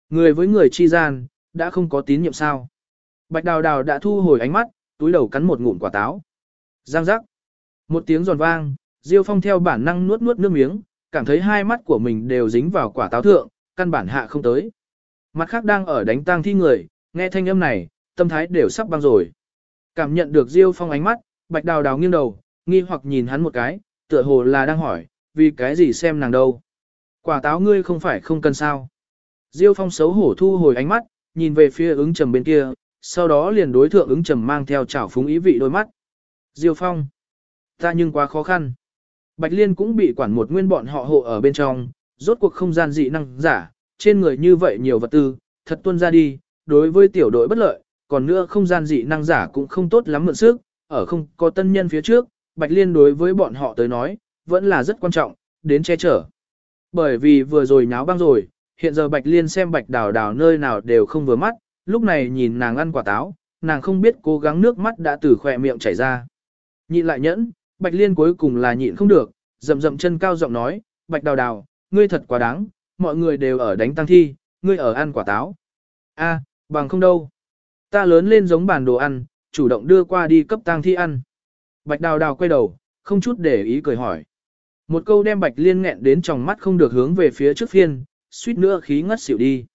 Người với người chi gian, đã không có tín nhiệm sao? Bạch đào đào đã thu hồi ánh mắt, túi đầu cắn một ngụm quả táo. Giang giác. Một tiếng giòn vang, Diêu Phong theo bản năng nuốt nuốt nước miếng, cảm thấy hai mắt của mình đều dính vào quả táo thượng, căn bản hạ không tới. Mặt khác đang ở đánh tang thi người, nghe thanh âm này, tâm thái đều sắp băng rồi. Cảm nhận được Diêu Phong ánh mắt, Bạch Đào Đào nghiêng đầu, nghi hoặc nhìn hắn một cái, tựa hồ là đang hỏi, vì cái gì xem nàng đâu. Quả táo ngươi không phải không cần sao. Diêu Phong xấu hổ thu hồi ánh mắt, nhìn về phía ứng trầm bên kia, sau đó liền đối thượng ứng trầm mang theo chảo phúng ý vị đôi mắt. Diêu Phong. Ta nhưng quá khó khăn. Bạch Liên cũng bị quản một nguyên bọn họ hộ ở bên trong, rốt cuộc không gian dị năng giả, trên người như vậy nhiều vật tư, thật tuân ra đi, đối với tiểu đội bất lợi, còn nữa không gian dị năng giả cũng không tốt lắm mượn sức, ở không có tân nhân phía trước, Bạch Liên đối với bọn họ tới nói, vẫn là rất quan trọng, đến che chở. Bởi vì vừa rồi nháo băng rồi, hiện giờ Bạch Liên xem Bạch Đào Đào nơi nào đều không vừa mắt, lúc này nhìn nàng ăn quả táo, nàng không biết cố gắng nước mắt đã từ khỏe miệng chảy ra. Nhịn lại nhẫn, Bạch Liên cuối cùng là nhịn không được, rậm rậm chân cao giọng nói, Bạch Đào Đào, ngươi thật quá đáng, mọi người đều ở đánh tăng thi, ngươi ở ăn quả táo. A, bằng không đâu. Ta lớn lên giống bản đồ ăn, chủ động đưa qua đi cấp tăng thi ăn. Bạch Đào Đào quay đầu, không chút để ý cười hỏi. Một câu đem Bạch Liên nghẹn đến trong mắt không được hướng về phía trước phiên, suýt nữa khí ngất xỉu đi.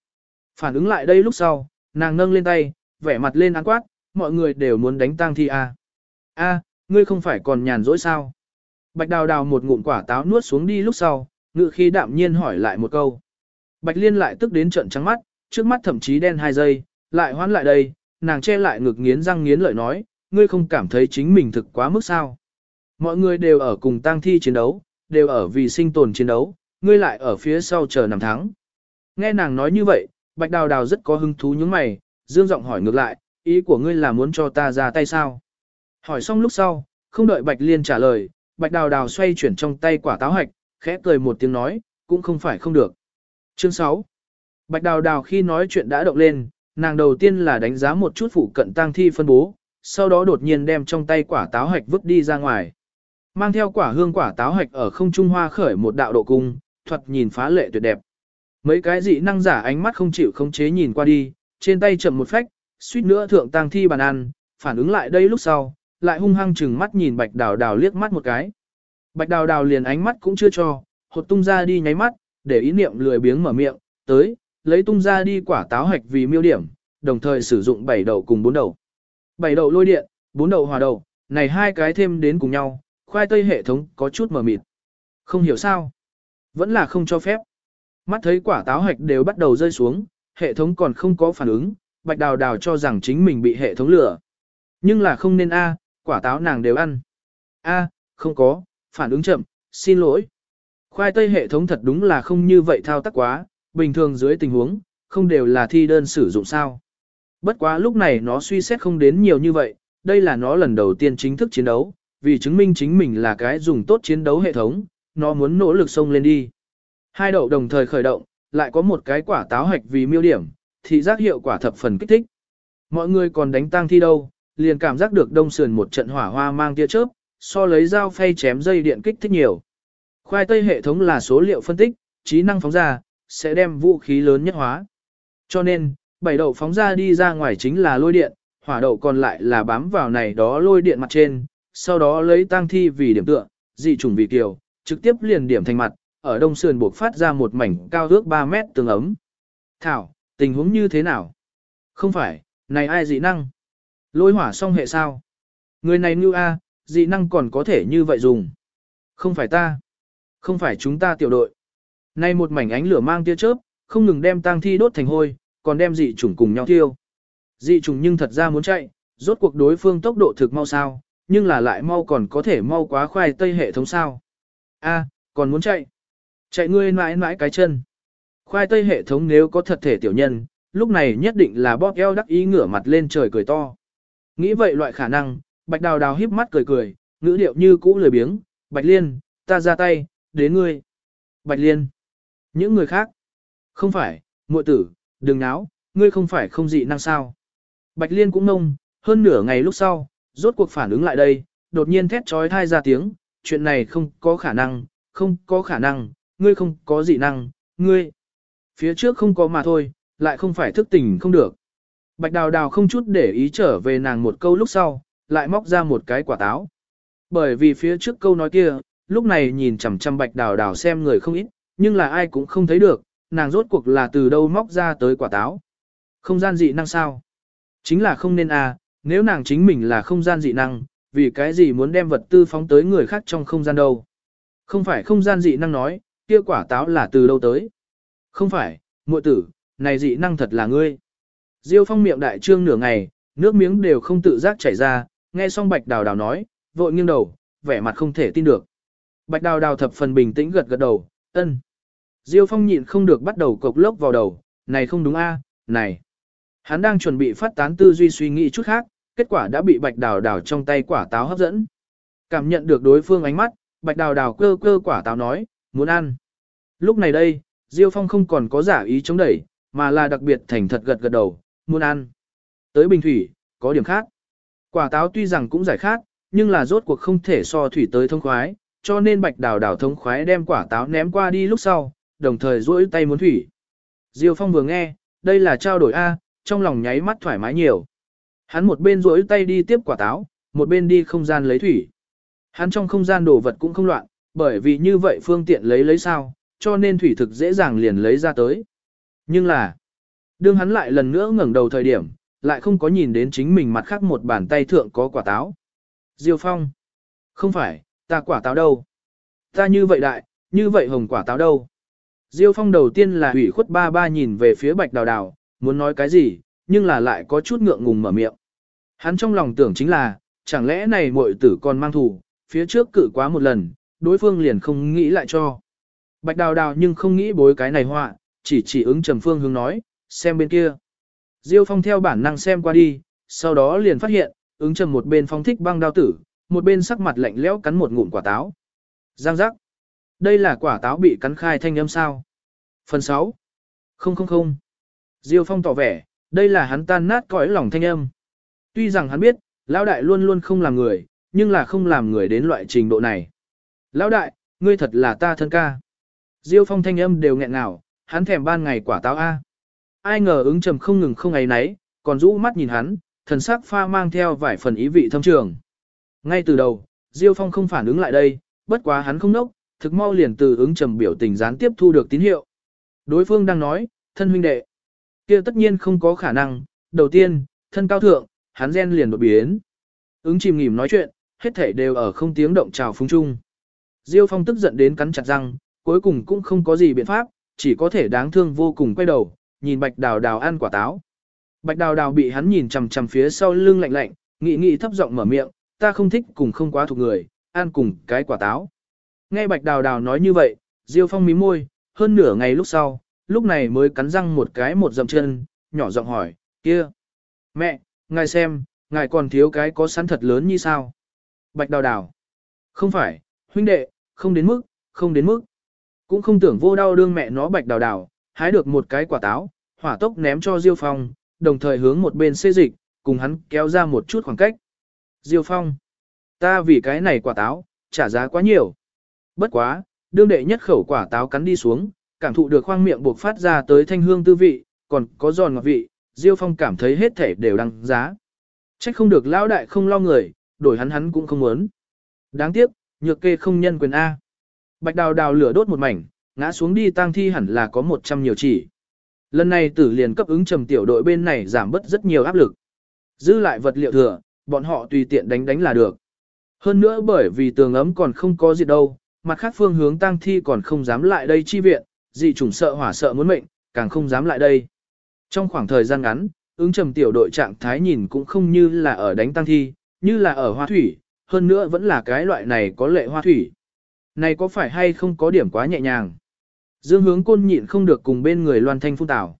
Phản ứng lại đây lúc sau, nàng nâng lên tay, vẻ mặt lên án quát, mọi người đều muốn đánh tang thi à. A, ngươi không phải còn nhàn rỗi sao? Bạch đào đào một ngụm quả táo nuốt xuống đi lúc sau, ngự khi đạm nhiên hỏi lại một câu. Bạch liên lại tức đến trận trắng mắt, trước mắt thậm chí đen hai giây, lại hoán lại đây, nàng che lại ngực nghiến răng nghiến lợi nói, ngươi không cảm thấy chính mình thực quá mức sao? Mọi người đều ở cùng tang thi chiến đấu, đều ở vì sinh tồn chiến đấu, ngươi lại ở phía sau chờ nằm thắng. Nghe nàng nói như vậy, Bạch Đào Đào rất có hứng thú những mày, dương giọng hỏi ngược lại, ý của ngươi là muốn cho ta ra tay sao? Hỏi xong lúc sau, không đợi Bạch Liên trả lời, Bạch Đào Đào xoay chuyển trong tay quả táo hạch, khẽ cười một tiếng nói, cũng không phải không được. Chương 6 Bạch Đào Đào khi nói chuyện đã động lên, nàng đầu tiên là đánh giá một chút phụ cận tang thi phân bố, sau đó đột nhiên đem trong tay quả táo hạch vứt đi ra ngoài. Mang theo quả hương quả táo hạch ở không trung hoa khởi một đạo độ cung, thuật nhìn phá lệ tuyệt đẹp. Mấy cái dị năng giả ánh mắt không chịu khống chế nhìn qua đi, trên tay chậm một phách, suýt nữa thượng tang thi bàn ăn, phản ứng lại đây lúc sau, lại hung hăng chừng mắt nhìn bạch đào đào liếc mắt một cái. Bạch đào đào liền ánh mắt cũng chưa cho, hột tung ra đi nháy mắt, để ý niệm lười biếng mở miệng, tới, lấy tung ra đi quả táo hạch vì miêu điểm, đồng thời sử dụng bảy đầu cùng bốn đầu. Bảy đầu lôi điện, bốn đầu hòa đầu, này hai cái thêm đến cùng nhau, khoai tây hệ thống có chút mờ mịt. Không hiểu sao. Vẫn là không cho phép. Mắt thấy quả táo hạch đều bắt đầu rơi xuống, hệ thống còn không có phản ứng, bạch đào đào cho rằng chính mình bị hệ thống lừa. Nhưng là không nên A, quả táo nàng đều ăn. A, không có, phản ứng chậm, xin lỗi. Khoai tây hệ thống thật đúng là không như vậy thao tác quá, bình thường dưới tình huống, không đều là thi đơn sử dụng sao. Bất quá lúc này nó suy xét không đến nhiều như vậy, đây là nó lần đầu tiên chính thức chiến đấu, vì chứng minh chính mình là cái dùng tốt chiến đấu hệ thống, nó muốn nỗ lực xông lên đi. Hai đậu đồng thời khởi động, lại có một cái quả táo hạch vì miêu điểm, thị giác hiệu quả thập phần kích thích. Mọi người còn đánh tang thi đâu, liền cảm giác được đông sườn một trận hỏa hoa mang tia chớp, so lấy dao phay chém dây điện kích thích nhiều. Khoai tây hệ thống là số liệu phân tích, trí năng phóng ra, sẽ đem vũ khí lớn nhất hóa. Cho nên, bảy đậu phóng ra đi ra ngoài chính là lôi điện, hỏa đậu còn lại là bám vào này đó lôi điện mặt trên, sau đó lấy tang thi vì điểm tựa, dị trùng vì kiều, trực tiếp liền điểm thành mặt, ở đông sườn buộc phát ra một mảnh cao ước 3 mét tường ấm. Thảo, tình huống như thế nào? Không phải, này ai dị năng? Lôi hỏa song hệ sao? Người này như A, dị năng còn có thể như vậy dùng. Không phải ta. Không phải chúng ta tiểu đội. Nay một mảnh ánh lửa mang tia chớp, không ngừng đem tang thi đốt thành hôi, còn đem dị chủng cùng nhau thiêu. Dị chủng nhưng thật ra muốn chạy, rốt cuộc đối phương tốc độ thực mau sao, nhưng là lại mau còn có thể mau quá khoai tây hệ thống sao. A, còn muốn chạy. Chạy ngươi mãi mãi cái chân. Khoai tây hệ thống nếu có thật thể tiểu nhân, lúc này nhất định là bóp eo đắc ý ngửa mặt lên trời cười to. Nghĩ vậy loại khả năng, bạch đào đào híp mắt cười cười, ngữ điệu như cũ lười biếng, bạch liên, ta ra tay, đến ngươi. Bạch liên. Những người khác. Không phải, muội tử, đừng náo, ngươi không phải không dị năng sao. Bạch liên cũng nông, hơn nửa ngày lúc sau, rốt cuộc phản ứng lại đây, đột nhiên thét trói thai ra tiếng, chuyện này không có khả năng, không có khả năng, ngươi không có dị năng, ngươi. Phía trước không có mà thôi, lại không phải thức tỉnh không được. Bạch đào đào không chút để ý trở về nàng một câu lúc sau, lại móc ra một cái quả táo. Bởi vì phía trước câu nói kia, lúc này nhìn chằm chằm bạch đào đào xem người không ít, nhưng là ai cũng không thấy được, nàng rốt cuộc là từ đâu móc ra tới quả táo. Không gian dị năng sao? Chính là không nên à, nếu nàng chính mình là không gian dị năng, vì cái gì muốn đem vật tư phóng tới người khác trong không gian đâu? Không phải không gian dị năng nói, kia quả táo là từ đâu tới? Không phải, muội tử, này dị năng thật là ngươi. Diêu phong miệng đại trương nửa ngày, nước miếng đều không tự giác chảy ra, nghe xong bạch đào đào nói, vội nghiêng đầu, vẻ mặt không thể tin được. Bạch đào đào thập phần bình tĩnh gật gật đầu, ân. Diêu phong nhịn không được bắt đầu cộc lốc vào đầu, này không đúng a, này. Hắn đang chuẩn bị phát tán tư duy suy nghĩ chút khác, kết quả đã bị bạch đào đào trong tay quả táo hấp dẫn. Cảm nhận được đối phương ánh mắt, bạch đào đào cơ cơ quả táo nói, muốn ăn. Lúc này đây, Diêu Phong không còn có giả ý chống đẩy, mà là đặc biệt thành thật gật gật đầu, muốn ăn. Tới Bình Thủy, có điểm khác. Quả táo tuy rằng cũng giải khác, nhưng là rốt cuộc không thể so thủy tới thông khoái, cho nên bạch đào đào thông khoái đem quả táo ném qua đi lúc sau, đồng thời duỗi tay muốn thủy. Diêu Phong vừa nghe, đây là trao đổi A, trong lòng nháy mắt thoải mái nhiều. Hắn một bên duỗi tay đi tiếp quả táo, một bên đi không gian lấy thủy. Hắn trong không gian đồ vật cũng không loạn, bởi vì như vậy phương tiện lấy lấy sao, cho nên thủy thực dễ dàng liền lấy ra tới. Nhưng là, Đương hắn lại lần nữa ngẩng đầu thời điểm, lại không có nhìn đến chính mình mặt khác một bàn tay thượng có quả táo. Diêu Phong. Không phải, ta quả táo đâu. Ta như vậy đại, như vậy hồng quả táo đâu. Diêu Phong đầu tiên là ủy khuất ba ba nhìn về phía bạch đào đào, muốn nói cái gì, nhưng là lại có chút ngượng ngùng mở miệng. Hắn trong lòng tưởng chính là, chẳng lẽ này muội tử còn mang thù, phía trước cử quá một lần, đối phương liền không nghĩ lại cho. Bạch đào đào nhưng không nghĩ bối cái này họa, chỉ chỉ ứng trầm phương hướng nói, xem bên kia. Diêu Phong theo bản năng xem qua đi, sau đó liền phát hiện, ứng trầm một bên phong thích băng đao tử, một bên sắc mặt lạnh lẽo cắn một ngụm quả táo. Giang giác. Đây là quả táo bị cắn khai thanh âm sao. Phần 6. Không không không. Diêu Phong tỏ vẻ, đây là hắn tan nát cõi lòng thanh âm. Tuy rằng hắn biết, lão đại luôn luôn không làm người, nhưng là không làm người đến loại trình độ này. Lão đại, ngươi thật là ta thân ca. Diêu Phong thanh âm đều nghẹn ngào, hắn thèm ban ngày quả táo A. Ai ngờ ứng trầm không ngừng không ấy nấy, còn rũ mắt nhìn hắn, thần sắc pha mang theo vài phần ý vị thâm trường. Ngay từ đầu, Diêu Phong không phản ứng lại đây, bất quá hắn không nốc, thực mau liền từ ứng trầm biểu tình gián tiếp thu được tín hiệu. Đối phương đang nói, thân huynh đệ. kia tất nhiên không có khả năng, đầu tiên, thân cao thượng, hắn gen liền đột biến. Ứng chìm nghỉm nói chuyện, hết thể đều ở không tiếng động trào phúng chung. Diêu Phong tức giận đến cắn chặt răng, cuối cùng cũng không có gì biện pháp, chỉ có thể đáng thương vô cùng quay đầu, nhìn Bạch Đào Đào ăn quả táo. Bạch Đào Đào bị hắn nhìn chằm chằm phía sau lưng lạnh lạnh, nghị nghị thấp giọng mở miệng, ta không thích cùng không quá thuộc người, ăn cùng cái quả táo. Nghe Bạch Đào Đào nói như vậy, Diêu Phong mí môi, hơn nửa ngày lúc sau, lúc này mới cắn răng một cái một dậm chân, nhỏ giọng hỏi, kia, mẹ, ngài xem, ngài còn thiếu cái có sẵn thật lớn như sao? Bạch Đào Đào, không phải, huynh đệ, không đến mức, không đến mức. Cũng không tưởng vô đau đương mẹ nó Bạch Đào Đào, hái được một cái quả táo, hỏa tốc ném cho Diêu Phong, đồng thời hướng một bên xê dịch, cùng hắn kéo ra một chút khoảng cách. Diêu Phong, ta vì cái này quả táo, trả giá quá nhiều. Bất quá, đương đệ nhất khẩu quả táo cắn đi xuống, cảm thụ được khoang miệng buộc phát ra tới thanh hương tư vị, còn có giòn ngọt vị, Diêu Phong cảm thấy hết thể đều đăng giá. Trách không được lão đại không lo người, đổi hắn hắn cũng không muốn. Đáng tiếc, nhược kê không nhân quyền A. Bạch đào đào lửa đốt một mảnh, ngã xuống đi tang thi hẳn là có 100 nhiều chỉ. Lần này tử liền cấp ứng trầm tiểu đội bên này giảm bớt rất nhiều áp lực. Giữ lại vật liệu thừa, bọn họ tùy tiện đánh đánh là được. Hơn nữa bởi vì tường ấm còn không có gì đâu, mặt khác phương hướng tang thi còn không dám lại đây chi viện, dị chủng sợ hỏa sợ muốn mệnh, càng không dám lại đây. Trong khoảng thời gian ngắn, ứng trầm tiểu đội trạng thái nhìn cũng không như là ở đánh tang thi, như là ở hoa thủy, hơn nữa vẫn là cái loại này có lệ hoa thủy. Này có phải hay không có điểm quá nhẹ nhàng? Dương hướng côn nhịn không được cùng bên người Loan Thanh phun tảo.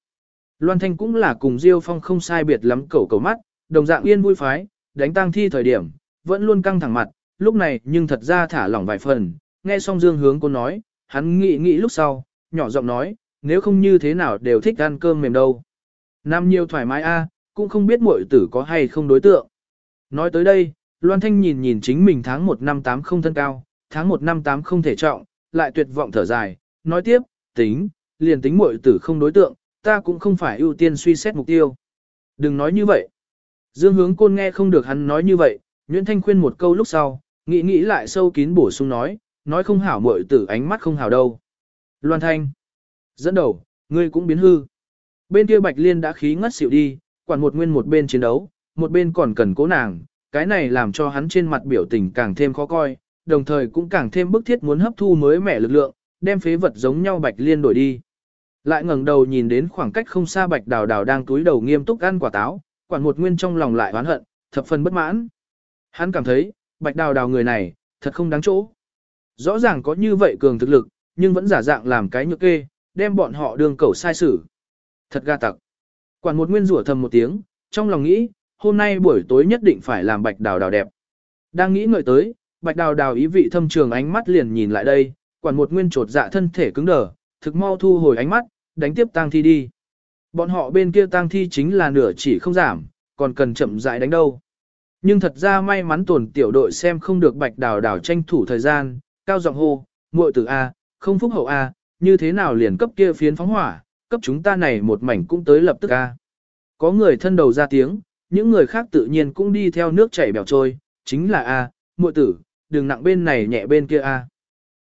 Loan Thanh cũng là cùng Diêu Phong không sai biệt lắm cẩu cầu mắt, đồng dạng yên vui phái, đánh tang thi thời điểm, vẫn luôn căng thẳng mặt, lúc này nhưng thật ra thả lỏng vài phần, nghe xong Dương hướng côn nói, hắn nghĩ nghĩ lúc sau, nhỏ giọng nói, nếu không như thế nào đều thích ăn cơm mềm đâu. Nam nhiều thoải mái a, cũng không biết muội tử có hay không đối tượng. Nói tới đây, Loan Thanh nhìn nhìn chính mình tháng 1 năm tám không thân cao, tháng 1 năm tám không thể trọng, lại tuyệt vọng thở dài, nói tiếp, tính, liền tính muội tử không đối tượng, ta cũng không phải ưu tiên suy xét mục tiêu. Đừng nói như vậy. Dương hướng côn nghe không được hắn nói như vậy, Nguyễn Thanh khuyên một câu lúc sau, nghĩ nghĩ lại sâu kín bổ sung nói, nói không hảo muội tử ánh mắt không hảo đâu. Loan Thanh. Dẫn đầu, ngươi cũng biến hư. Bên kia Bạch Liên đã khí ngất xỉu đi, quản một nguyên một bên chiến đấu, một bên còn cần cố nàng, cái này làm cho hắn trên mặt biểu tình càng thêm khó coi, đồng thời cũng càng thêm bức thiết muốn hấp thu mới mẻ lực lượng, đem phế vật giống nhau Bạch Liên đổi đi. Lại ngẩng đầu nhìn đến khoảng cách không xa Bạch Đào Đào đang túi đầu nghiêm túc ăn quả táo, quản một nguyên trong lòng lại oán hận, thập phần bất mãn. Hắn cảm thấy, Bạch Đào Đào người này, thật không đáng chỗ. Rõ ràng có như vậy cường thực lực, nhưng vẫn giả dạng làm cái nhược kê, đem bọn họ đường cầu sai xử. Thật ga tặc. Quản một nguyên rủa thầm một tiếng, trong lòng nghĩ, hôm nay buổi tối nhất định phải làm bạch đào đào đẹp. Đang nghĩ ngợi tới, bạch đào đào ý vị thâm trường ánh mắt liền nhìn lại đây, quản một nguyên trột dạ thân thể cứng đờ, thực mau thu hồi ánh mắt, đánh tiếp tang thi đi. Bọn họ bên kia tang thi chính là nửa chỉ không giảm, còn cần chậm rãi đánh đâu. Nhưng thật ra may mắn tổn tiểu đội xem không được bạch đào đào tranh thủ thời gian, cao giọng hô, muội tử A, không phúc hậu A, như thế nào liền cấp kia phiến phóng hỏa, cấp chúng ta này một mảnh cũng tới lập tức A. Có người thân đầu ra tiếng, những người khác tự nhiên cũng đi theo nước chảy bèo trôi, chính là A, muội tử, đừng nặng bên này nhẹ bên kia A.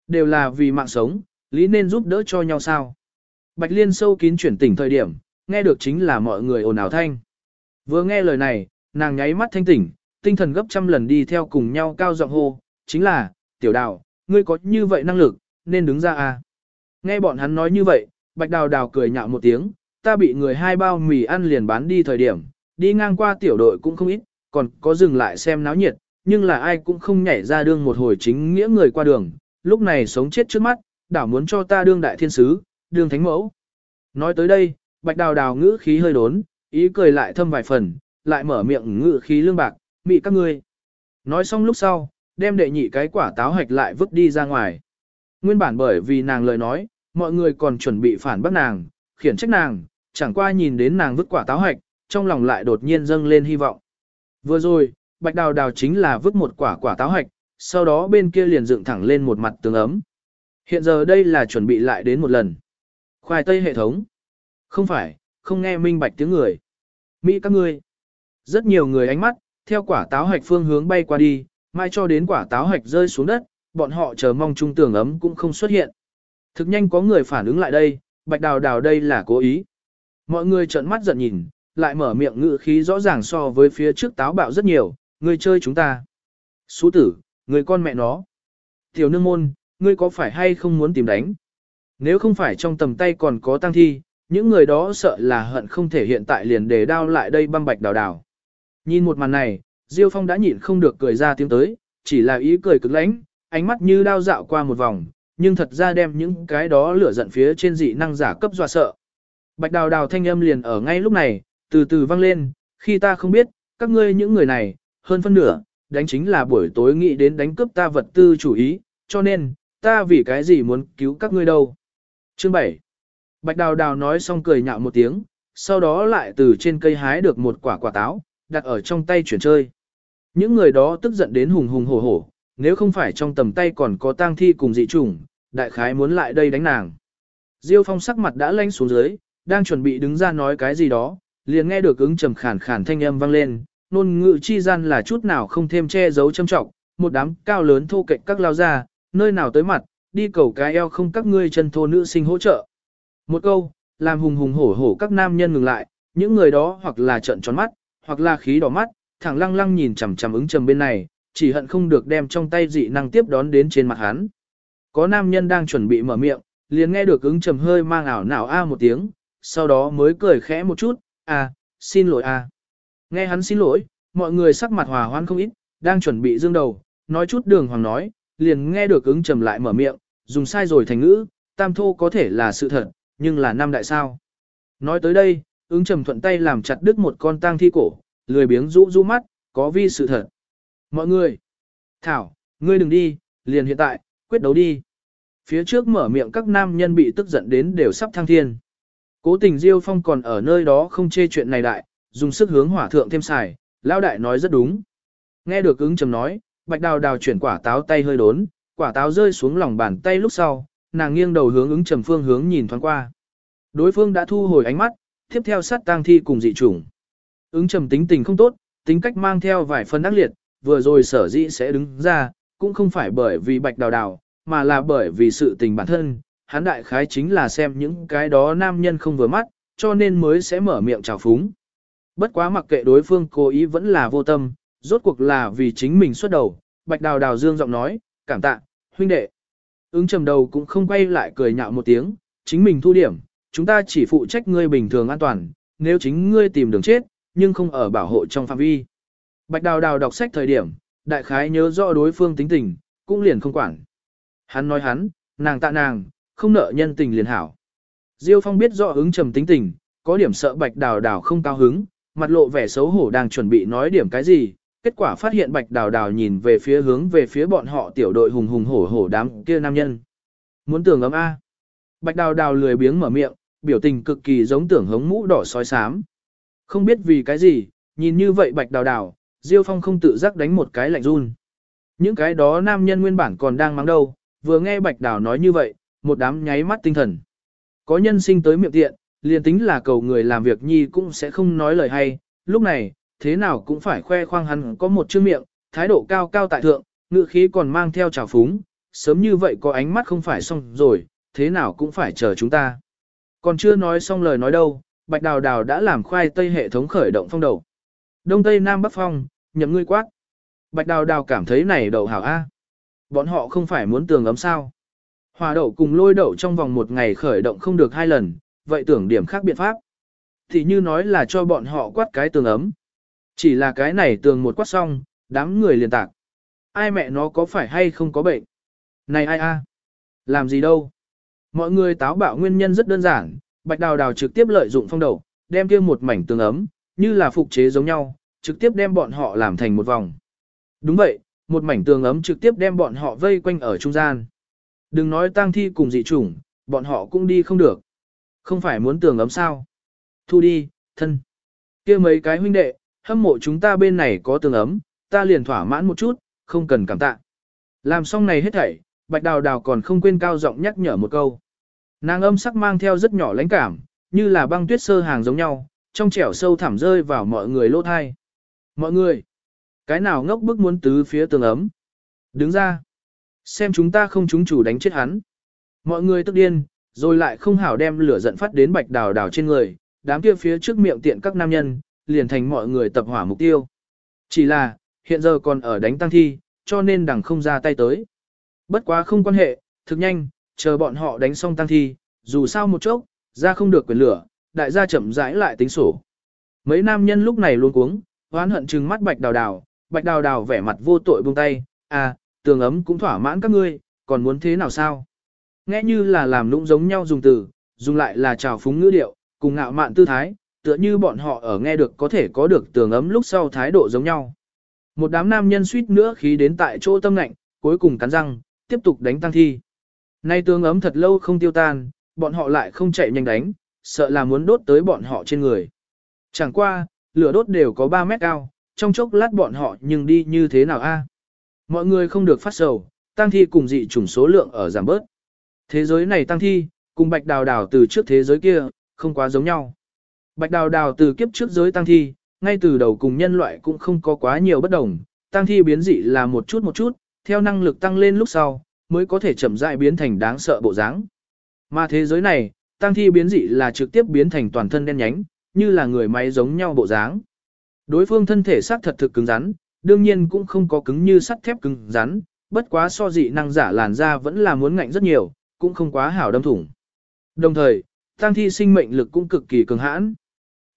Đều là vì mạng sống, lý nên giúp đỡ cho nhau sao. Bạch Liên sâu kín chuyển tỉnh thời điểm, nghe được chính là mọi người ồn ào thanh. Vừa nghe lời này, nàng nháy mắt thanh tỉnh, tinh thần gấp trăm lần đi theo cùng nhau cao giọng hô, chính là, tiểu đào, ngươi có như vậy năng lực, nên đứng ra à. Nghe bọn hắn nói như vậy, bạch đào đào cười nhạo một tiếng, ta bị người hai bao mì ăn liền bán đi thời điểm, đi ngang qua tiểu đội cũng không ít, còn có dừng lại xem náo nhiệt, nhưng là ai cũng không nhảy ra đương một hồi chính nghĩa người qua đường, lúc này sống chết trước mắt, đảo muốn cho ta đương đại thiên sứ, đương thánh mẫu. Nói tới đây, bạch đào đào ngữ khí hơi đốn, ý cười lại thâm vài phần, lại mở miệng ngữ khí lương bạc, mị các ngươi. Nói xong lúc sau, đem đệ nhị cái quả táo hạch lại vứt đi ra ngoài. Nguyên bản bởi vì nàng lời nói, mọi người còn chuẩn bị phản bác nàng, khiển trách nàng, chẳng qua nhìn đến nàng vứt quả táo hạch, trong lòng lại đột nhiên dâng lên hy vọng. Vừa rồi, bạch đào đào chính là vứt một quả quả táo hạch, sau đó bên kia liền dựng thẳng lên một mặt tường ấm. Hiện giờ đây là chuẩn bị lại đến một lần. Khoai tây hệ thống. Không phải, không nghe minh bạch tiếng người. Mỹ các ngươi. Rất nhiều người ánh mắt, theo quả táo hạch phương hướng bay qua đi, mai cho đến quả táo hạch rơi xuống đất, bọn họ chờ mong trung tường ấm cũng không xuất hiện. Thực nhanh có người phản ứng lại đây, bạch đào đào đây là cố ý. Mọi người trợn mắt giận nhìn, lại mở miệng ngự khí rõ ràng so với phía trước táo bạo rất nhiều, người chơi chúng ta. Sú tử, người con mẹ nó. Tiểu nương môn, ngươi có phải hay không muốn tìm đánh? Nếu không phải trong tầm tay còn có tăng thi, những người đó sợ là hận không thể hiện tại liền để đao lại đây băm bạch đào đào. Nhìn một màn này, Diêu Phong đã nhịn không được cười ra tiếng tới, chỉ là ý cười cực lãnh, ánh mắt như đao dạo qua một vòng, nhưng thật ra đem những cái đó lửa giận phía trên dị năng giả cấp dọa sợ. Bạch đào đào thanh âm liền ở ngay lúc này, từ từ vang lên, khi ta không biết, các ngươi những người này, hơn phân nửa, đánh chính là buổi tối nghĩ đến đánh cướp ta vật tư chủ ý, cho nên, ta vì cái gì muốn cứu các ngươi đâu. Chương 7 Bạch đào đào nói xong cười nhạo một tiếng, sau đó lại từ trên cây hái được một quả quả táo, đặt ở trong tay chuyển chơi. Những người đó tức giận đến hùng hùng hổ hổ, nếu không phải trong tầm tay còn có tang thi cùng dị trùng, đại khái muốn lại đây đánh nàng. Diêu phong sắc mặt đã lanh xuống dưới, đang chuẩn bị đứng ra nói cái gì đó, liền nghe được ứng trầm khản khản thanh âm vang lên, nôn ngự chi gian là chút nào không thêm che giấu châm trọng, một đám cao lớn thô kệch các lao ra, nơi nào tới mặt, đi cầu cái eo không các ngươi chân thô nữ sinh hỗ trợ. Một câu, làm hùng hùng hổ hổ các nam nhân ngừng lại, những người đó hoặc là trợn tròn mắt, hoặc là khí đỏ mắt, thẳng lăng lăng nhìn chằm chằm ứng trầm bên này, chỉ hận không được đem trong tay dị năng tiếp đón đến trên mặt hắn. Có nam nhân đang chuẩn bị mở miệng, liền nghe được ứng trầm hơi mang ảo não a một tiếng, sau đó mới cười khẽ một chút, à, xin lỗi à. Nghe hắn xin lỗi, mọi người sắc mặt hòa hoan không ít, đang chuẩn bị dương đầu, nói chút đường hoàng nói, liền nghe được ứng trầm lại mở miệng, dùng sai rồi thành ngữ, tam thô có thể là sự thật, nhưng là năm đại sao. Nói tới đây, ứng trầm thuận tay làm chặt đứt một con tang thi cổ, lười biếng rũ rũ mắt, có vi sự thật. Mọi người, Thảo, ngươi đừng đi, liền hiện tại, quyết đấu đi. Phía trước mở miệng các nam nhân bị tức giận đến đều sắp thăng thiên. Cố tình Diêu Phong còn ở nơi đó không chê chuyện này đại, dùng sức hướng hỏa thượng thêm xài, lao đại nói rất đúng. Nghe được ứng trầm nói, bạch đào đào chuyển quả táo tay hơi đốn, quả táo rơi xuống lòng bàn tay lúc sau, nàng nghiêng đầu hướng ứng trầm phương hướng nhìn thoáng qua. Đối phương đã thu hồi ánh mắt, tiếp theo sát tang thi cùng dị chủng. Ứng trầm tính tình không tốt, tính cách mang theo vài phần ác liệt, vừa rồi sở dĩ sẽ đứng ra, cũng không phải bởi vì bạch đào đào, mà là bởi vì sự tình bản thân. Hắn đại khái chính là xem những cái đó nam nhân không vừa mắt, cho nên mới sẽ mở miệng chào phúng. Bất quá mặc kệ đối phương cố ý vẫn là vô tâm, rốt cuộc là vì chính mình xuất đầu, bạch đào đào dương giọng nói, cảm tạ, huynh đệ. Ứng trầm đầu cũng không quay lại cười nhạo một tiếng, chính mình thu điểm, chúng ta chỉ phụ trách ngươi bình thường an toàn, nếu chính ngươi tìm đường chết, nhưng không ở bảo hộ trong phạm vi. Bạch đào đào đọc sách thời điểm, đại khái nhớ rõ đối phương tính tình, cũng liền không quản. Hắn nói hắn, nàng tạ nàng, không nợ nhân tình liền hảo. Diêu Phong biết rõ ứng trầm tính tình, có điểm sợ bạch đào đào không cao hứng, mặt lộ vẻ xấu hổ đang chuẩn bị nói điểm cái gì, kết quả phát hiện bạch đào đào nhìn về phía hướng về phía bọn họ tiểu đội hùng hùng hổ hổ đám kia nam nhân. Muốn tưởng ấm A. Bạch đào đào lười biếng mở miệng, biểu tình cực kỳ giống tưởng hống mũ đỏ sói xám. Không biết vì cái gì, nhìn như vậy bạch đào đào, Diêu Phong không tự giác đánh một cái lạnh run. Những cái đó nam nhân nguyên bản còn đang mắng đâu, vừa nghe bạch đào nói như vậy, một đám nháy mắt tinh thần. Có nhân sinh tới miệng tiện, liền tính là cầu người làm việc nhi cũng sẽ không nói lời hay, lúc này, thế nào cũng phải khoe khoang hắn có một chữ miệng, thái độ cao cao tại thượng, ngự khí còn mang theo trào phúng, sớm như vậy có ánh mắt không phải xong rồi, thế nào cũng phải chờ chúng ta. Còn chưa nói xong lời nói đâu, Bạch Đào Đào đã làm khoai tây hệ thống khởi động phong đầu. Đông Tây Nam Bắc Phong, nhậm ngươi quát. Bạch Đào Đào cảm thấy này đậu hảo A. Bọn họ không phải muốn tường ấm sao. Hòa đậu cùng lôi đậu trong vòng một ngày khởi động không được hai lần, vậy tưởng điểm khác biện pháp. Thì như nói là cho bọn họ quát cái tường ấm. Chỉ là cái này tường một quát xong, đám người liền tạc. Ai mẹ nó có phải hay không có bệnh? Này ai a? Làm gì đâu? Mọi người táo bạo nguyên nhân rất đơn giản, Bạch Đào Đào trực tiếp lợi dụng phong đầu, đem kia một mảnh tường ấm, như là phục chế giống nhau, trực tiếp đem bọn họ làm thành một vòng. Đúng vậy, một mảnh tường ấm trực tiếp đem bọn họ vây quanh ở trung gian. Đừng nói tang thi cùng dị chủng, bọn họ cũng đi không được. Không phải muốn tường ấm sao? Thu đi, thân. kia mấy cái huynh đệ, hâm mộ chúng ta bên này có tường ấm, ta liền thỏa mãn một chút, không cần cảm tạ. Làm xong này hết thảy, Bạch Đào Đào còn không quên cao giọng nhắc nhở một câu. Nàng âm sắc mang theo rất nhỏ lãnh cảm, như là băng tuyết sơ hàng giống nhau, trong trẻo sâu thẳm rơi vào mọi người lỗ thai. Mọi người, cái nào ngốc bức muốn tứ phía tường ấm? Đứng ra, xem chúng ta không chúng chủ đánh chết hắn. Mọi người tức điên, rồi lại không hảo đem lửa giận phát đến Bạch Đào Đào trên người, đám kia phía trước miệng tiện các nam nhân, liền thành mọi người tập hỏa mục tiêu. Chỉ là, hiện giờ còn ở đánh tăng thi, cho nên đằng không ra tay tới. Bất quá không quan hệ, thực nhanh, chờ bọn họ đánh xong tăng thi, dù sao một chốc, ra không được quyền lửa, đại gia chậm rãi lại tính sổ. Mấy nam nhân lúc này luôn cuống, hoán hận trừng mắt bạch đào đào, bạch đào đào vẻ mặt vô tội buông tay, à, tường ấm cũng thỏa mãn các ngươi, còn muốn thế nào sao? Nghe như là làm lũng giống nhau dùng từ, dùng lại là trào phúng ngữ điệu, cùng ngạo mạn tư thái, tựa như bọn họ ở nghe được có thể có được tường ấm lúc sau thái độ giống nhau. Một đám nam nhân suýt nữa khí đến tại chỗ tâm lạnh, cuối cùng cắn răng, tiếp tục đánh tăng thi. Nay tường ấm thật lâu không tiêu tan, bọn họ lại không chạy nhanh đánh, sợ là muốn đốt tới bọn họ trên người. Chẳng qua, lửa đốt đều có 3 mét cao, trong chốc lát bọn họ nhưng đi như thế nào a? Mọi người không được phát sầu, tăng thi cùng dị chủng số lượng ở giảm bớt. Thế giới này tăng thi, cùng bạch đào đào từ trước thế giới kia, không quá giống nhau. Bạch đào đào từ kiếp trước giới tăng thi, ngay từ đầu cùng nhân loại cũng không có quá nhiều bất đồng, tăng thi biến dị là một chút một chút, theo năng lực tăng lên lúc sau, mới có thể chậm rãi biến thành đáng sợ bộ dáng. Mà thế giới này, tăng thi biến dị là trực tiếp biến thành toàn thân đen nhánh, như là người máy giống nhau bộ dáng. Đối phương thân thể xác thật thực cứng rắn, đương nhiên cũng không có cứng như sắt thép cứng rắn, bất quá so dị năng giả làn da vẫn là muốn ngạnh rất nhiều, cũng không quá hảo đâm thủng. Đồng thời, tăng thi sinh mệnh lực cũng cực kỳ cường hãn.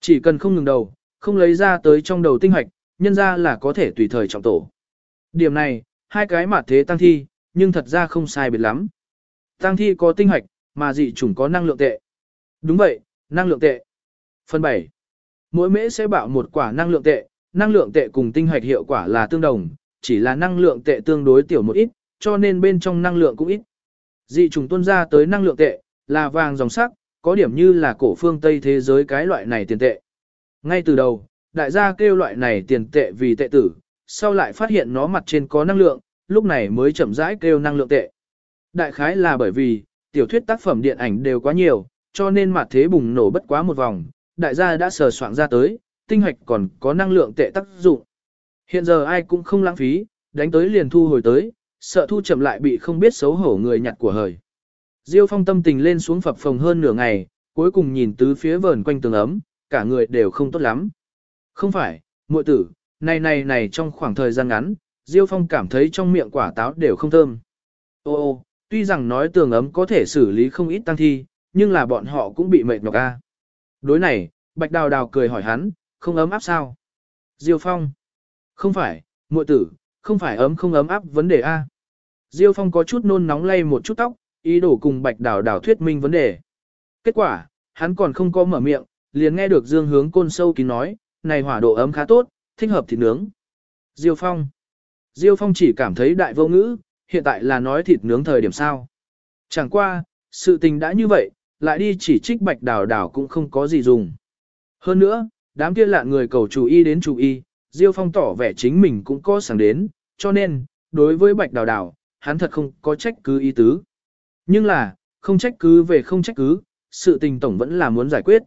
Chỉ cần không ngừng đầu, không lấy ra tới trong đầu tinh hoạch, nhân ra là có thể tùy thời trọng tổ. Điểm này, hai cái mặt thế tăng thi, nhưng thật ra không sai biệt lắm. Tăng thi có tinh hoạch, mà dị chủng có năng lượng tệ. Đúng vậy, năng lượng tệ. Phần 7. Mỗi mễ sẽ bảo một quả năng lượng tệ, năng lượng tệ cùng tinh hoạch hiệu quả là tương đồng, chỉ là năng lượng tệ tương đối tiểu một ít, cho nên bên trong năng lượng cũng ít. Dị trùng tuân ra tới năng lượng tệ, là vàng dòng sắc, có điểm như là cổ phương Tây thế giới cái loại này tiền tệ. Ngay từ đầu, đại gia kêu loại này tiền tệ vì tệ tử, sau lại phát hiện nó mặt trên có năng lượng, lúc này mới chậm rãi kêu năng lượng tệ. Đại khái là bởi vì, tiểu thuyết tác phẩm điện ảnh đều quá nhiều, cho nên mặt thế bùng nổ bất quá một vòng, đại gia đã sờ soạn ra tới, tinh hoạch còn có năng lượng tệ tác dụng. Hiện giờ ai cũng không lãng phí, đánh tới liền thu hồi tới, sợ thu chậm lại bị không biết xấu hổ người nhặt của hời. Diêu phong tâm tình lên xuống phập phồng hơn nửa ngày, cuối cùng nhìn tứ phía vờn quanh tường ấm, cả người đều không tốt lắm. Không phải, muội tử, này này này trong khoảng thời gian ngắn, Diêu Phong cảm thấy trong miệng quả táo đều không thơm. Ô ô, tuy rằng nói tường ấm có thể xử lý không ít tăng thi, nhưng là bọn họ cũng bị mệt nhọc a. Đối này, Bạch Đào Đào cười hỏi hắn, không ấm áp sao? Diêu Phong. Không phải, muội tử, không phải ấm không ấm áp vấn đề a. Diêu Phong có chút nôn nóng lay một chút tóc, ý đồ cùng Bạch Đào Đào thuyết minh vấn đề. Kết quả, hắn còn không có mở miệng, liền nghe được Dương Hướng Côn sâu kín nói, này hỏa độ ấm khá tốt, thích hợp thịt nướng. Diêu Phong. Diêu Phong chỉ cảm thấy đại vô ngữ, hiện tại là nói thịt nướng thời điểm sao. Chẳng qua, sự tình đã như vậy, lại đi chỉ trích bạch đào đào cũng không có gì dùng. Hơn nữa, đám kia lạ người cầu chủ y đến chủ y, Diêu Phong tỏ vẻ chính mình cũng có sáng đến, cho nên, đối với bạch đào đào, hắn thật không có trách cứ ý tứ. Nhưng là, không trách cứ về không trách cứ, sự tình tổng vẫn là muốn giải quyết.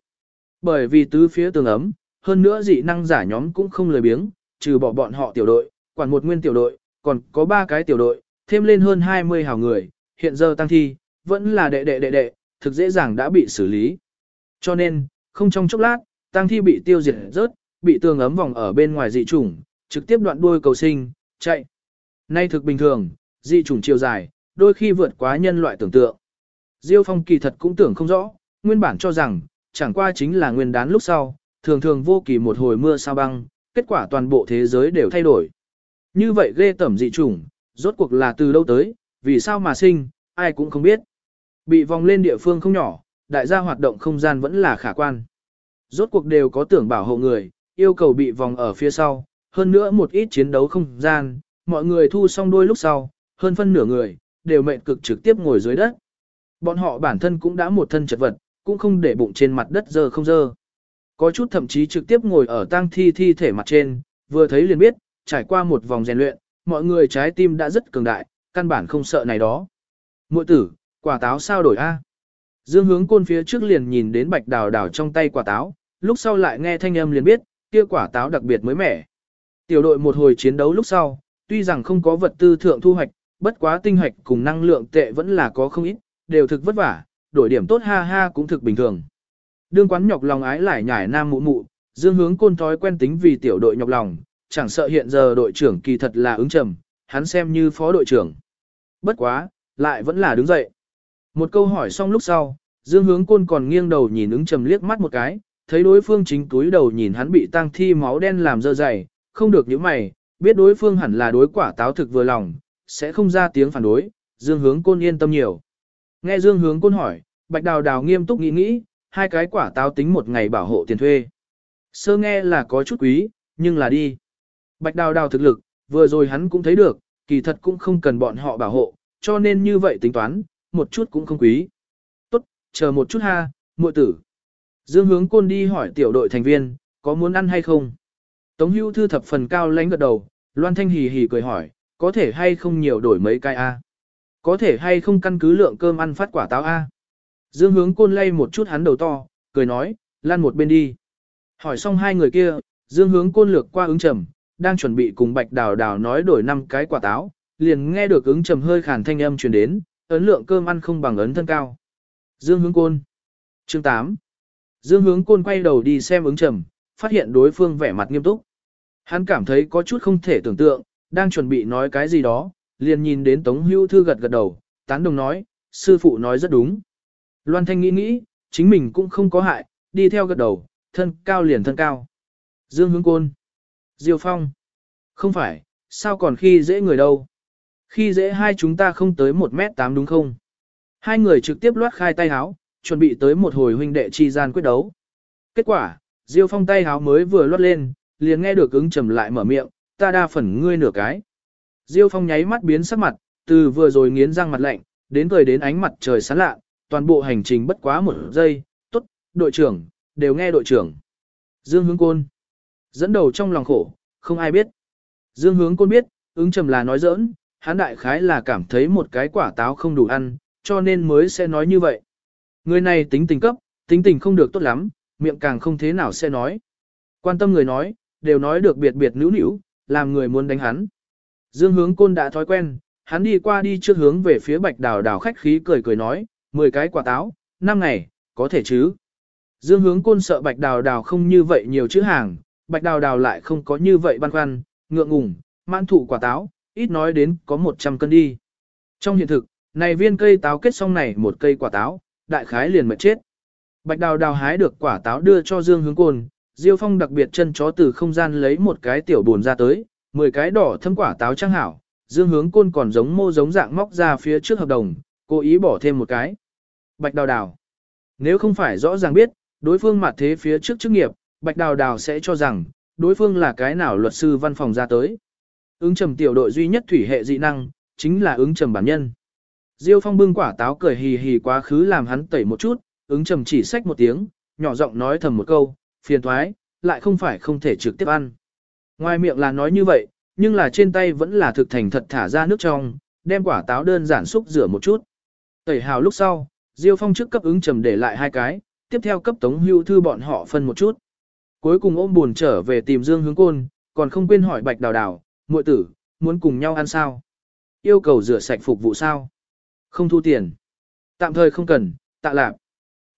Bởi vì tứ phía tường ấm, hơn nữa dị năng giả nhóm cũng không lười biếng, trừ bỏ bọn họ tiểu đội, quản một nguyên tiểu đội, còn có ba cái tiểu đội, thêm lên hơn 20 hào người, hiện giờ tăng thi, vẫn là đệ đệ đệ đệ, thực dễ dàng đã bị xử lý. Cho nên, Không trong chốc lát, tăng thi bị tiêu diệt rớt, bị tường ấm vòng ở bên ngoài dị chủng, trực tiếp đoạn đuôi cầu sinh, chạy. Nay thực bình thường, dị chủng chiều dài, đôi khi vượt quá nhân loại tưởng tượng. Diêu Phong kỳ thật cũng tưởng không rõ, nguyên bản cho rằng, chẳng qua chính là nguyên đán lúc sau, thường thường vô kỳ một hồi mưa sao băng, kết quả toàn bộ thế giới đều thay đổi. Như vậy ghê tẩm dị chủng, rốt cuộc là từ đâu tới, vì sao mà sinh, ai cũng không biết. Bị vòng lên địa phương không nhỏ, đại gia hoạt động không gian vẫn là khả quan. Rốt cuộc đều có tưởng bảo hộ người, yêu cầu bị vòng ở phía sau, hơn nữa một ít chiến đấu không gian, mọi người thu xong đôi lúc sau, hơn phân nửa người, đều mệnh cực trực tiếp ngồi dưới đất. Bọn họ bản thân cũng đã một thân chật vật, cũng không để bụng trên mặt đất dơ không dơ. Có chút thậm chí trực tiếp ngồi ở tang thi thi thể mặt trên, vừa thấy liền biết, trải qua một vòng rèn luyện, mọi người trái tim đã rất cường đại, căn bản không sợ này đó. Muội tử, quả táo sao đổi a? Dương hướng côn phía trước liền nhìn đến bạch đào đào trong tay quả táo, lúc sau lại nghe thanh âm liền biết, kia quả táo đặc biệt mới mẻ. Tiểu đội một hồi chiến đấu lúc sau, tuy rằng không có vật tư thượng thu hoạch, bất quá tinh hoạch cùng năng lượng tệ vẫn là có không ít, đều thực vất vả, đổi điểm tốt ha ha cũng thực bình thường. Đương quán nhọc lòng ái lại nhải nam mụ mụ, dương hướng côn thói quen tính vì tiểu đội nhọc lòng, chẳng sợ hiện giờ đội trưởng kỳ thật là ứng trầm, hắn xem như phó đội trưởng. Bất quá, lại vẫn là đứng dậy. Một câu hỏi xong lúc sau, dương hướng côn còn nghiêng đầu nhìn ứng trầm liếc mắt một cái, thấy đối phương chính túi đầu nhìn hắn bị tăng thi máu đen làm dơ dày, không được những mày, biết đối phương hẳn là đối quả táo thực vừa lòng, sẽ không ra tiếng phản đối, dương hướng côn yên tâm nhiều. Nghe dương hướng côn hỏi, bạch đào đào nghiêm túc nghĩ nghĩ, hai cái quả táo tính một ngày bảo hộ tiền thuê. Sơ nghe là có chút quý, nhưng là đi. Bạch đào đào thực lực, vừa rồi hắn cũng thấy được, kỳ thật cũng không cần bọn họ bảo hộ, cho nên như vậy tính toán, một chút cũng không quý. Tốt, chờ một chút ha, muội tử. Dương hướng côn đi hỏi tiểu đội thành viên, có muốn ăn hay không? Tống Hưu thư thập phần cao lánh gật đầu, Loan Thanh hì hì cười hỏi, có thể hay không nhiều đổi mấy cái a? Có thể hay không căn cứ lượng cơm ăn phát quả táo a? Dương hướng côn lay một chút hắn đầu to, cười nói, lan một bên đi. Hỏi xong hai người kia, Dương hướng côn lược qua ứng trầm, đang chuẩn bị cùng bạch đào đào nói đổi năm cái quả táo, liền nghe được ứng trầm hơi khàn thanh âm truyền đến, ấn lượng cơm ăn không bằng ấn thân cao. Dương hướng côn. Chương 8. Dương hướng côn quay đầu đi xem ứng trầm, phát hiện đối phương vẻ mặt nghiêm túc. Hắn cảm thấy có chút không thể tưởng tượng, đang chuẩn bị nói cái gì đó, liền nhìn đến Tống Hưu Thư gật gật đầu, tán đồng nói, sư phụ nói rất đúng. Loan Thanh nghĩ nghĩ, chính mình cũng không có hại, đi theo gật đầu, thân cao liền thân cao. Dương hướng côn. Diêu Phong. Không phải, sao còn khi dễ người đâu. Khi dễ hai chúng ta không tới 1 mét 8 đúng không? Hai người trực tiếp loát khai tay háo, chuẩn bị tới một hồi huynh đệ chi gian quyết đấu. Kết quả, Diêu Phong tay háo mới vừa loát lên, liền nghe được ứng trầm lại mở miệng, ta đa phần ngươi nửa cái. Diêu Phong nháy mắt biến sắc mặt, từ vừa rồi nghiến răng mặt lạnh, đến cười đến ánh mặt trời sáng lạ, toàn bộ hành trình bất quá một giây, tốt, đội trưởng, đều nghe đội trưởng. Dương hướng côn, dẫn đầu trong lòng khổ, không ai biết. Dương hướng côn biết, ứng trầm là nói giỡn, hắn đại khái là cảm thấy một cái quả táo không đủ ăn, cho nên mới sẽ nói như vậy. Người này tính tình cấp, tính tình không được tốt lắm, miệng càng không thế nào sẽ nói. Quan tâm người nói, đều nói được biệt biệt nữu nữu, làm người muốn đánh hắn. Dương hướng côn đã thói quen, hắn đi qua đi trước hướng về phía bạch đào đào khách khí cười cười nói, 10 cái quả táo, 5 ngày, có thể chứ. Dương hướng côn sợ bạch đào đào không như vậy nhiều chữ hàng, bạch đào đào lại không có như vậy băn khoăn, ngượng ngùng, mãn thụ quả táo, ít nói đến có 100 cân đi. Trong hiện thực, này viên cây táo kết xong này một cây quả táo, đại khái liền mệt chết. Bạch đào đào hái được quả táo đưa cho Dương hướng côn, Diêu Phong đặc biệt chân chó từ không gian lấy một cái tiểu buồn ra tới, 10 cái đỏ thâm quả táo trang hảo, Dương hướng côn còn giống mô giống dạng móc ra phía trước hợp đồng, cố ý bỏ thêm một cái. Bạch đào đào. Nếu không phải rõ ràng biết, đối phương mặt thế phía trước chức nghiệp, Bạch đào đào sẽ cho rằng, đối phương là cái nào luật sư văn phòng ra tới. Ứng trầm tiểu đội duy nhất thủy hệ dị năng, chính là ứng trầm bản nhân. Diêu Phong bưng quả táo cười hì hì quá khứ làm hắn tẩy một chút, ứng trầm chỉ xách một tiếng, nhỏ giọng nói thầm một câu, phiền thoái, lại không phải không thể trực tiếp ăn. Ngoài miệng là nói như vậy, nhưng là trên tay vẫn là thực thành thật thả ra nước trong, đem quả táo đơn giản xúc rửa một chút. Tẩy hào lúc sau, Diêu Phong trước cấp ứng trầm để lại hai cái, tiếp theo cấp Tống Hưu Thư bọn họ phân một chút. Cuối cùng ôm buồn trở về tìm Dương Hướng Côn, còn không quên hỏi Bạch Đào Đào, muội tử, muốn cùng nhau ăn sao? Yêu cầu rửa sạch phục vụ sao? Không thu tiền. Tạm thời không cần, tạ lạc.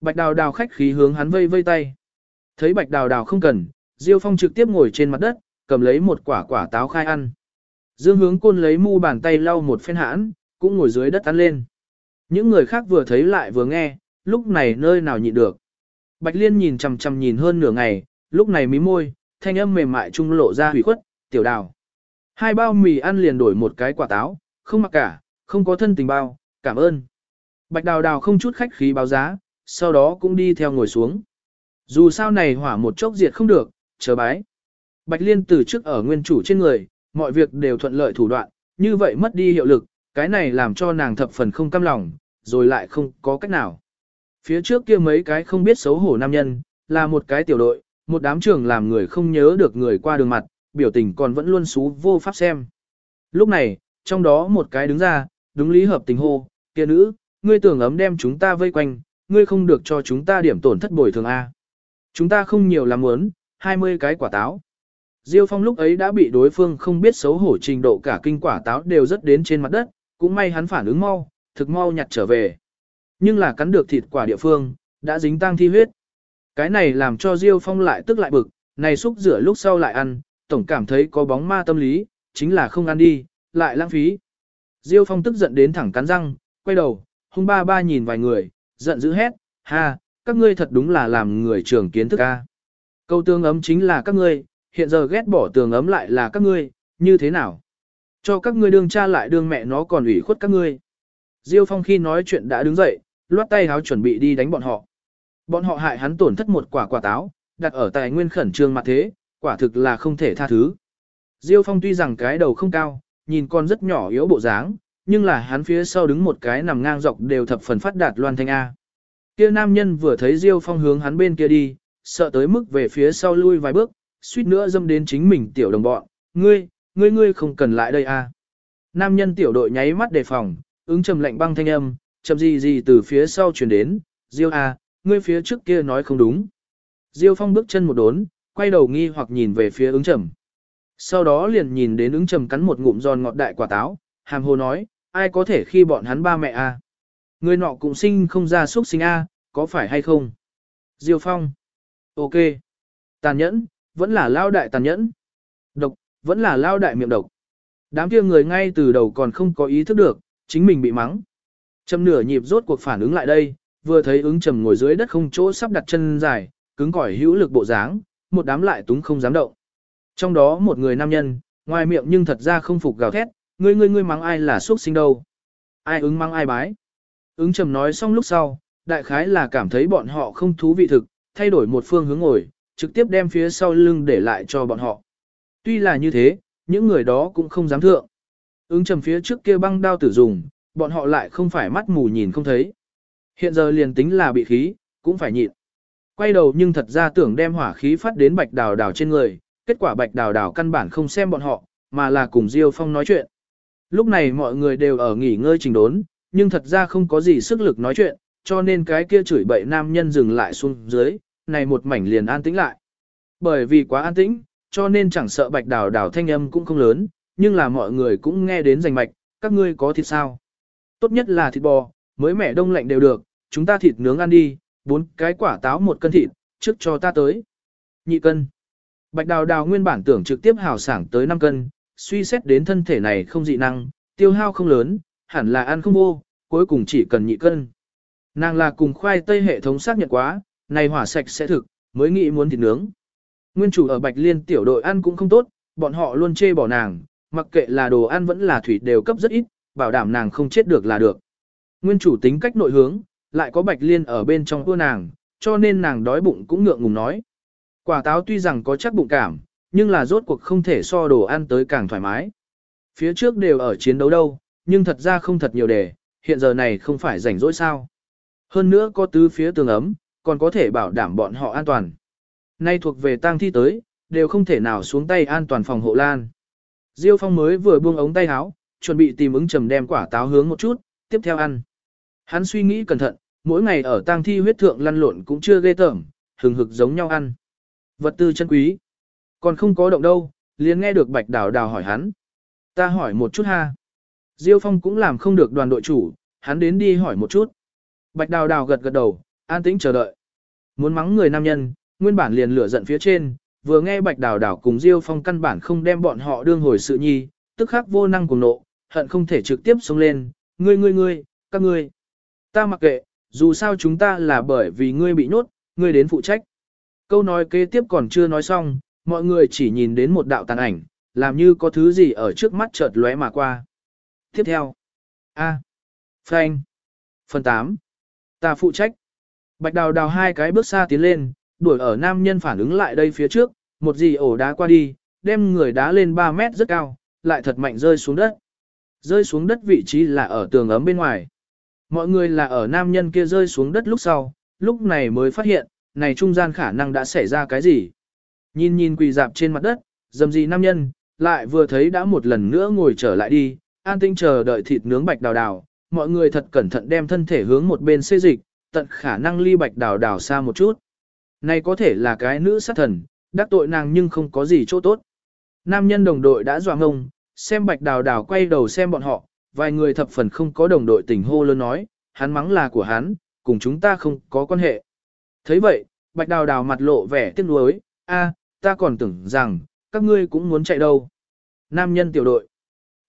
Bạch Đào Đào khách khí hướng hắn vây vây tay. Thấy bạch đào đào không cần, Diêu Phong trực tiếp ngồi trên mặt đất, cầm lấy một quả quả táo khai ăn. Dương hướng côn lấy mu bàn tay lau một phen hãn, cũng ngồi dưới đất ăn lên. Những người khác vừa thấy lại vừa nghe, lúc này nơi nào nhịn được. Bạch Liên nhìn chằm chằm nhìn hơn nửa ngày, lúc này mí môi, thanh âm mềm mại trung lộ ra hủy khuất, tiểu đào. Hai bao mì ăn liền đổi một cái quả táo, không mặc cả, không có thân tình bao, cảm ơn. Bạch đào đào không chút khách khí báo giá, sau đó cũng đi theo ngồi xuống. Dù sao này hỏa một chốc diệt không được, chờ bái. Bạch Liên từ trước ở nguyên chủ trên người, mọi việc đều thuận lợi thủ đoạn, như vậy mất đi hiệu lực, cái này làm cho nàng thập phần không cam lòng, rồi lại không có cách nào. Phía trước kia mấy cái không biết xấu hổ nam nhân, là một cái tiểu đội, một đám trưởng làm người không nhớ được người qua đường mặt, biểu tình còn vẫn luôn xú vô pháp xem. Lúc này, trong đó một cái đứng ra, đúng lý hợp tình hô, kia nữ, ngươi tưởng ấm đem chúng ta vây quanh, ngươi không được cho chúng ta điểm tổn thất bồi thường A. Chúng ta không nhiều làm muốn, 20 cái quả táo. Diêu Phong lúc ấy đã bị đối phương không biết xấu hổ trình độ cả kinh quả táo đều rất đến trên mặt đất, cũng may hắn phản ứng mau, thực mau nhặt trở về. Nhưng là cắn được thịt quả địa phương, đã dính tang thi huyết. Cái này làm cho Diêu Phong lại tức lại bực, này xúc rửa lúc sau lại ăn, tổng cảm thấy có bóng ma tâm lý, chính là không ăn đi, lại lãng phí. Diêu Phong tức giận đến thẳng cắn răng, quay đầu, hung ba ba nhìn vài người, giận dữ hét, ha, các ngươi thật đúng là làm người trưởng kiến thức a. Câu tương ấm chính là các ngươi, hiện giờ ghét bỏ tường ấm lại là các ngươi, như thế nào? Cho các ngươi đương cha lại đương mẹ nó còn ủy khuất các ngươi. Diêu Phong khi nói chuyện đã đứng dậy, loát tay háo chuẩn bị đi đánh bọn họ. Bọn họ hại hắn tổn thất một quả quả táo, đặt ở tài nguyên khẩn trương mặt thế, quả thực là không thể tha thứ. Diêu Phong tuy rằng cái đầu không cao, nhìn con rất nhỏ yếu bộ dáng, nhưng là hắn phía sau đứng một cái nằm ngang dọc đều thập phần phát đạt loan thanh A. Kia nam nhân vừa thấy Diêu Phong hướng hắn bên kia đi, sợ tới mức về phía sau lui vài bước, suýt nữa dâm đến chính mình tiểu đồng bọn, ngươi, ngươi ngươi không cần lại đây a. Nam nhân tiểu đội nháy mắt đề phòng, ứng trầm lạnh băng thanh âm, chậm gì gì từ phía sau truyền đến, Diêu a, ngươi phía trước kia nói không đúng. Diêu phong bước chân một đốn, quay đầu nghi hoặc nhìn về phía ứng trầm. Sau đó liền nhìn đến ứng trầm cắn một ngụm giòn ngọt đại quả táo, hàm hồ nói, ai có thể khi bọn hắn ba mẹ a? Người nọ cũng sinh không ra xuất sinh a, có phải hay không? Diêu phong. Ok. Tàn nhẫn, vẫn là lao đại tàn nhẫn. Độc, vẫn là lao đại miệng độc. Đám kia người ngay từ đầu còn không có ý thức được, chính mình bị mắng. Châm nửa nhịp rốt cuộc phản ứng lại đây, vừa thấy ứng trầm ngồi dưới đất không chỗ sắp đặt chân dài, cứng cỏi hữu lực bộ dáng, một đám lại túng không dám động. Trong đó một người nam nhân, ngoài miệng nhưng thật ra không phục gào thét, ngươi ngươi ngươi mắng ai là xuất sinh đâu. Ai ứng mắng ai bái. Ứng trầm nói xong lúc sau, đại khái là cảm thấy bọn họ không thú vị thực, thay đổi một phương hướng ngồi, trực tiếp đem phía sau lưng để lại cho bọn họ. Tuy là như thế, những người đó cũng không dám thượng. Ứng trầm phía trước kia băng đao tử dùng, bọn họ lại không phải mắt mù nhìn không thấy. Hiện giờ liền tính là bị khí, cũng phải nhịn. Quay đầu nhưng thật ra tưởng đem hỏa khí phát đến bạch đào đào trên người, kết quả bạch đào đào căn bản không xem bọn họ, mà là cùng Diêu Phong nói chuyện. Lúc này mọi người đều ở nghỉ ngơi trình đốn, nhưng thật ra không có gì sức lực nói chuyện, cho nên cái kia chửi bậy nam nhân dừng lại xuống dưới, này một mảnh liền an tĩnh lại. Bởi vì quá an tĩnh, cho nên chẳng sợ bạch đào đào thanh âm cũng không lớn, nhưng là mọi người cũng nghe đến rành mạch, các ngươi có thịt sao? Tốt nhất là thịt bò, mới mẻ đông lạnh đều được, chúng ta thịt nướng ăn đi, bốn cái quả táo một cân thịt, trước cho ta tới. Nhị cân. Bạch đào đào nguyên bản tưởng trực tiếp hào sảng tới 5 cân, suy xét đến thân thể này không dị năng, tiêu hao không lớn, hẳn là ăn không vô, cuối cùng chỉ cần nhị cân. Nàng là cùng khoai tây hệ thống xác nhận quá, này hỏa sạch sẽ thực, mới nghĩ muốn thịt nướng. Nguyên chủ ở Bạch Liên tiểu đội ăn cũng không tốt, bọn họ luôn chê bỏ nàng, mặc kệ là đồ ăn vẫn là thủy đều cấp rất ít, bảo đảm nàng không chết được là được. Nguyên chủ tính cách nội hướng, lại có Bạch Liên ở bên trong vua nàng, cho nên nàng đói bụng cũng ngượng ngùng nói. Quả táo tuy rằng có chắc bụng cảm, nhưng là rốt cuộc không thể so đồ ăn tới càng thoải mái. Phía trước đều ở chiến đấu đâu, nhưng thật ra không thật nhiều đề, hiện giờ này không phải rảnh rỗi sao. Hơn nữa có tứ phía tường ấm, còn có thể bảo đảm bọn họ an toàn. Nay thuộc về tang thi tới, đều không thể nào xuống tay an toàn phòng hộ lan. Diêu Phong mới vừa buông ống tay áo, chuẩn bị tìm ứng trầm đem quả táo hướng một chút, tiếp theo ăn. Hắn suy nghĩ cẩn thận, mỗi ngày ở tang thi huyết thượng lăn lộn cũng chưa ghê tởm, hừng hực giống nhau ăn. Vật tư chân quý. Còn không có động đâu, liền nghe được Bạch Đào Đào hỏi hắn. Ta hỏi một chút ha. Diêu Phong cũng làm không được đoàn đội chủ, hắn đến đi hỏi một chút. Bạch Đào Đào gật gật đầu, an tĩnh chờ đợi. Muốn mắng người nam nhân, nguyên bản liền lửa giận phía trên, vừa nghe Bạch Đào Đào cùng Diêu Phong căn bản không đem bọn họ đương hồi sự nhi, tức khắc vô năng cùng nộ, hận không thể trực tiếp xông lên, ngươi ngươi ngươi, các ngươi. Ta mặc kệ, dù sao chúng ta là bởi vì ngươi bị nhốt, ngươi đến phụ trách. Câu nói kế tiếp còn chưa nói xong, mọi người chỉ nhìn đến một đạo tàn ảnh, làm như có thứ gì ở trước mắt chợt lóe mà qua. Tiếp theo. A. À. Phanh. Phần 8. Ta phụ trách. Bạch đào đào hai cái bước xa tiến lên, đuổi ở nam nhân phản ứng lại đây phía trước, một gì ổ đá qua đi, đem người đá lên 3 mét rất cao, lại thật mạnh rơi xuống đất. Rơi xuống đất vị trí là ở tường ấm bên ngoài. Mọi người là ở nam nhân kia rơi xuống đất lúc sau, lúc này mới phát hiện, này trung gian khả năng đã xảy ra cái gì. Nhìn nhìn quỳ dạp trên mặt đất, dầm gì nam nhân, lại vừa thấy đã một lần nữa ngồi trở lại đi, an tinh chờ đợi thịt nướng bạch đào đào, mọi người thật cẩn thận đem thân thể hướng một bên xê dịch, tận khả năng ly bạch đào đào xa một chút. Này có thể là cái nữ sát thần, đắc tội nàng nhưng không có gì chỗ tốt. Nam nhân đồng đội đã dọa ngông, xem bạch đào đào quay đầu xem bọn họ, vài người thập phần không có đồng đội tình hô lớn nói, hắn mắng là của hắn, cùng chúng ta không có quan hệ. thấy vậy, bạch đào đào mặt lộ vẻ tiếc nuối, a, ta còn tưởng rằng, các ngươi cũng muốn chạy đâu. Nam nhân tiểu đội.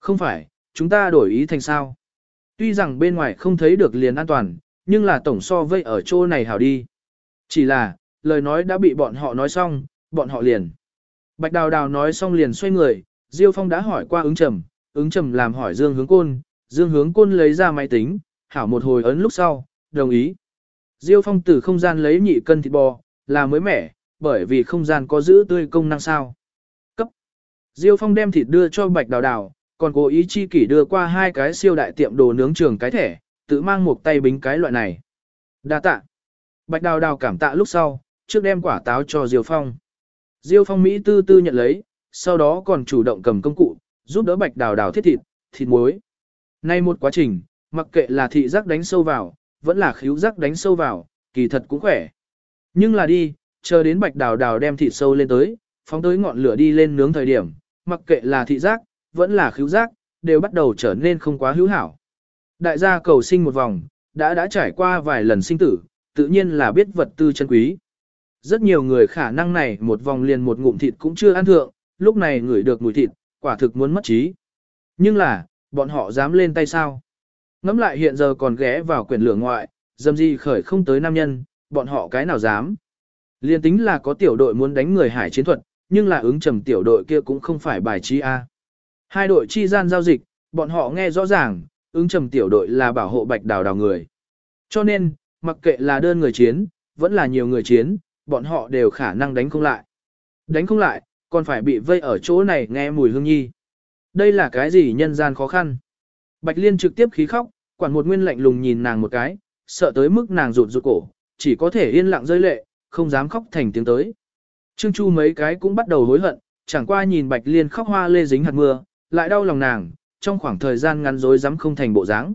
Không phải, chúng ta đổi ý thành sao. Tuy rằng bên ngoài không thấy được liền an toàn, nhưng là tổng so vây ở chỗ này hảo đi. Chỉ là, lời nói đã bị bọn họ nói xong, bọn họ liền. Bạch Đào Đào nói xong liền xoay người, Diêu Phong đã hỏi qua ứng trầm, ứng trầm làm hỏi Dương Hướng Côn, Dương Hướng Côn lấy ra máy tính, hảo một hồi ấn lúc sau, đồng ý. Diêu Phong từ không gian lấy nhị cân thịt bò, là mới mẻ, bởi vì không gian có giữ tươi công năng sao. Cấp. Diêu Phong đem thịt đưa cho Bạch Đào Đào, còn cố ý chi kỷ đưa qua hai cái siêu đại tiệm đồ nướng trường cái thẻ, tự mang một tay bính cái loại này. Đa tạ. Bạch Đào Đào cảm tạ lúc sau, trước đem quả táo cho Diêu Phong. Diêu Phong Mỹ tư tư nhận lấy, sau đó còn chủ động cầm công cụ, giúp đỡ Bạch Đào Đào thiết thịt, thịt muối. Nay một quá trình, mặc kệ là thị giác đánh sâu vào, vẫn là khíu giác đánh sâu vào, kỳ thật cũng khỏe. Nhưng là đi, chờ đến Bạch Đào Đào đem thịt sâu lên tới, phóng tới ngọn lửa đi lên nướng thời điểm, mặc kệ là thị giác, vẫn là khíu giác, đều bắt đầu trở nên không quá hữu hảo. Đại gia cầu sinh một vòng, đã đã trải qua vài lần sinh tử, tự nhiên là biết vật tư chân quý. Rất nhiều người khả năng này một vòng liền một ngụm thịt cũng chưa ăn thượng, lúc này ngửi được mùi thịt, quả thực muốn mất trí. Nhưng là, bọn họ dám lên tay sao? Ngắm lại hiện giờ còn ghé vào quyển lửa ngoại, dâm gì khởi không tới nam nhân, bọn họ cái nào dám? Liên tính là có tiểu đội muốn đánh người hải chiến thuật, nhưng là ứng trầm tiểu đội kia cũng không phải bài trí A. Hai đội chi gian giao dịch, bọn họ nghe rõ ràng, ứng trầm tiểu đội là bảo hộ bạch đào đào người. Cho nên, mặc kệ là đơn người chiến, vẫn là nhiều người chiến, bọn họ đều khả năng đánh không lại. Đánh không lại, còn phải bị vây ở chỗ này nghe mùi hương nhi. Đây là cái gì nhân gian khó khăn? Bạch Liên trực tiếp khí khóc, quản một nguyên lạnh lùng nhìn nàng một cái, sợ tới mức nàng rụt rụt cổ, chỉ có thể yên lặng rơi lệ, không dám khóc thành tiếng tới. Trương Chu mấy cái cũng bắt đầu hối hận, chẳng qua nhìn Bạch Liên khóc hoa lê dính hạt mưa, lại đau lòng nàng, trong khoảng thời gian ngắn rối rắm không thành bộ dáng.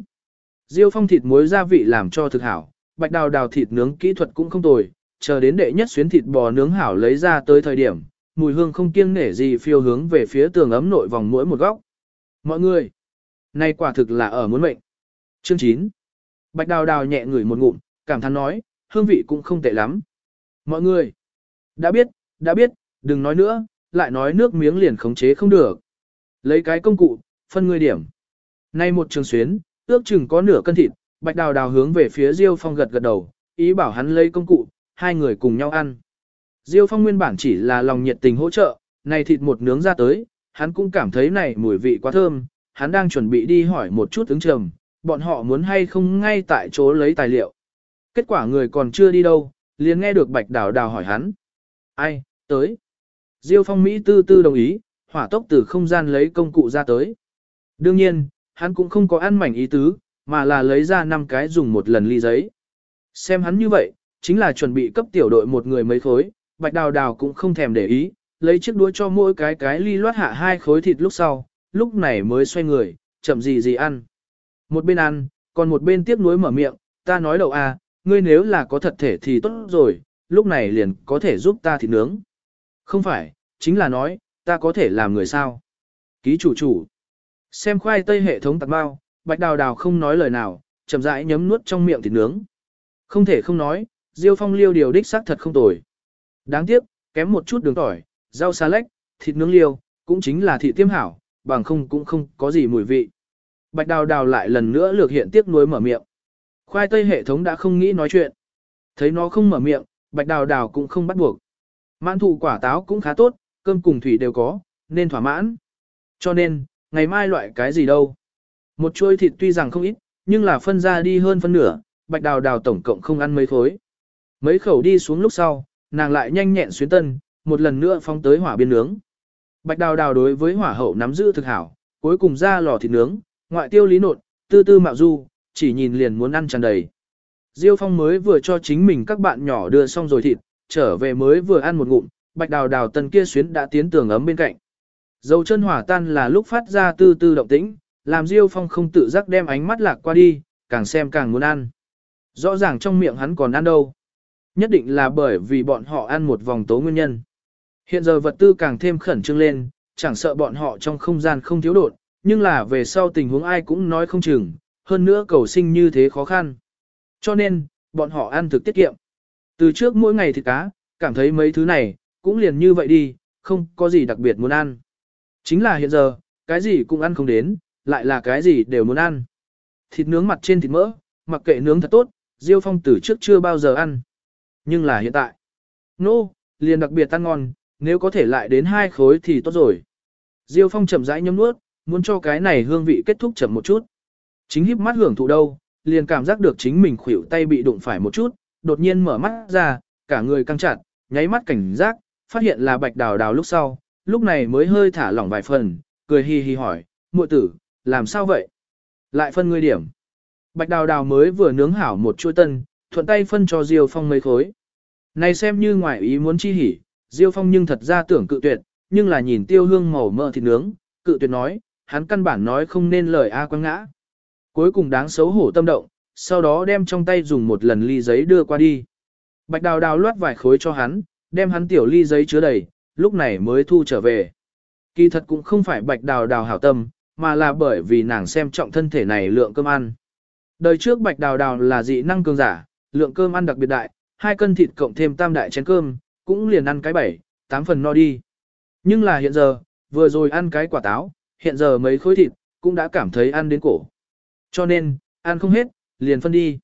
Diêu phong thịt muối gia vị làm cho thực hảo, bạch đào đào thịt nướng kỹ thuật cũng không tồi, chờ đến đệ nhất xuyến thịt bò nướng hảo lấy ra tới thời điểm, mùi hương không kiêng nể gì phiêu hướng về phía tường ấm nội vòng mỗi một góc. Mọi người, nay quả thực là ở muốn mệnh. Chương 9. Bạch đào đào nhẹ ngửi một ngụm, cảm thán nói, hương vị cũng không tệ lắm. Mọi người, đã biết, đã biết, đừng nói nữa, lại nói nước miếng liền khống chế không được. Lấy cái công cụ, phân người điểm. Nay một trường xuyến, ước chừng có nửa cân thịt, bạch đào đào hướng về phía Diêu Phong gật gật đầu, ý bảo hắn lấy công cụ, hai người cùng nhau ăn. Diêu Phong nguyên bản chỉ là lòng nhiệt tình hỗ trợ, này thịt một nướng ra tới, hắn cũng cảm thấy này mùi vị quá thơm, hắn đang chuẩn bị đi hỏi một chút ứng trầm, bọn họ muốn hay không ngay tại chỗ lấy tài liệu. Kết quả người còn chưa đi đâu, liền nghe được bạch đào đào hỏi hắn. Ai, tới. Diêu Phong Mỹ tư tư đồng ý, hỏa tốc từ không gian lấy công cụ ra tới. Đương nhiên, hắn cũng không có ăn mảnh ý tứ, mà là lấy ra năm cái dùng một lần ly giấy. Xem hắn như vậy, chính là chuẩn bị cấp tiểu đội một người mấy khối, bạch đào đào cũng không thèm để ý, lấy chiếc đũa cho mỗi cái cái ly loát hạ hai khối thịt lúc sau, lúc này mới xoay người, chậm gì gì ăn. Một bên ăn, còn một bên tiếp nối mở miệng, ta nói đầu à, ngươi nếu là có thật thể thì tốt rồi, lúc này liền có thể giúp ta thịt nướng. Không phải, chính là nói, ta có thể làm người sao? Ký chủ chủ. Xem khoai tây hệ thống tạc bao, bạch đào đào không nói lời nào, chậm rãi nhấm nuốt trong miệng thịt nướng. Không thể không nói, Diêu Phong liêu điều đích xác thật không tồi. Đáng tiếc, kém một chút đường tỏi, rau xà lách, thịt nướng liêu, cũng chính là thị tiêm hảo, bằng không cũng không có gì mùi vị. Bạch đào đào lại lần nữa lược hiện tiếc nuối mở miệng. Khoai tây hệ thống đã không nghĩ nói chuyện. Thấy nó không mở miệng, bạch đào đào cũng không bắt buộc. Mãn thụ quả táo cũng khá tốt, cơm cùng thủy đều có, nên thỏa mãn. Cho nên, ngày mai loại cái gì đâu. Một chuôi thịt tuy rằng không ít, nhưng là phân ra đi hơn phân nửa, bạch đào đào tổng cộng không ăn mấy khối. Mấy khẩu đi xuống lúc sau, nàng lại nhanh nhẹn xuyến tân, một lần nữa phóng tới hỏa biên nướng. Bạch đào đào đối với hỏa hậu nắm giữ thực hảo, cuối cùng ra lò thịt nướng, ngoại tiêu lý nột, tư tư mạo du, chỉ nhìn liền muốn ăn tràn đầy. Diêu Phong mới vừa cho chính mình các bạn nhỏ đưa xong rồi thịt, trở về mới vừa ăn một ngụm, bạch đào đào Tần kia xuyến đã tiến tường ấm bên cạnh. Dầu chân hỏa tan là lúc phát ra tư tư động tĩnh, làm Diêu Phong không tự giác đem ánh mắt lạc qua đi, càng xem càng muốn ăn. Rõ ràng trong miệng hắn còn ăn đâu. Nhất định là bởi vì bọn họ ăn một vòng tố nguyên nhân. Hiện giờ vật tư càng thêm khẩn trương lên, chẳng sợ bọn họ trong không gian không thiếu đột, nhưng là về sau tình huống ai cũng nói không chừng, hơn nữa cầu sinh như thế khó khăn. Cho nên, bọn họ ăn thực tiết kiệm. Từ trước mỗi ngày thịt cá, cảm thấy mấy thứ này, cũng liền như vậy đi, không có gì đặc biệt muốn ăn. Chính là hiện giờ, cái gì cũng ăn không đến, lại là cái gì đều muốn ăn. Thịt nướng mặt trên thịt mỡ, mặc kệ nướng thật tốt, Diêu Phong từ trước chưa bao giờ ăn. Nhưng là hiện tại, nô, no, liền đặc biệt ăn ngon, nếu có thể lại đến hai khối thì tốt rồi. Diêu Phong chậm rãi nhấm nuốt, muốn cho cái này hương vị kết thúc chậm một chút. Chính híp mắt hưởng thụ đâu, liền cảm giác được chính mình khuỷu tay bị đụng phải một chút, đột nhiên mở mắt ra, cả người căng chặt, nháy mắt cảnh giác, phát hiện là bạch đào đào lúc sau, lúc này mới hơi thả lỏng vài phần, cười hi hi hỏi, muội tử, làm sao vậy? Lại phân ngươi điểm. Bạch đào đào mới vừa nướng hảo một chuỗi tân, thuận tay phân cho Diêu Phong mấy khối. Này xem như ngoại ý muốn chi hỉ, Diêu Phong nhưng thật ra tưởng cự tuyệt, nhưng là nhìn tiêu hương màu mỡ thịt nướng, cự tuyệt nói, hắn căn bản nói không nên lời A quăng ngã. Cuối cùng đáng xấu hổ tâm động, sau đó đem trong tay dùng một lần ly giấy đưa qua đi. Bạch đào đào loát vài khối cho hắn, đem hắn tiểu ly giấy chứa đầy, lúc này mới thu trở về. Kỳ thật cũng không phải bạch đào đào hảo tâm, mà là bởi vì nàng xem trọng thân thể này lượng cơm ăn. Đời trước bạch đào đào là dị năng cường giả, lượng cơm ăn đặc biệt đại, hai cân thịt cộng thêm tam đại chén cơm, cũng liền ăn cái bảy, tám phần no đi. Nhưng là hiện giờ, vừa rồi ăn cái quả táo, hiện giờ mấy khối thịt, cũng đã cảm thấy ăn đến cổ. Cho nên, ăn không hết, liền phân đi.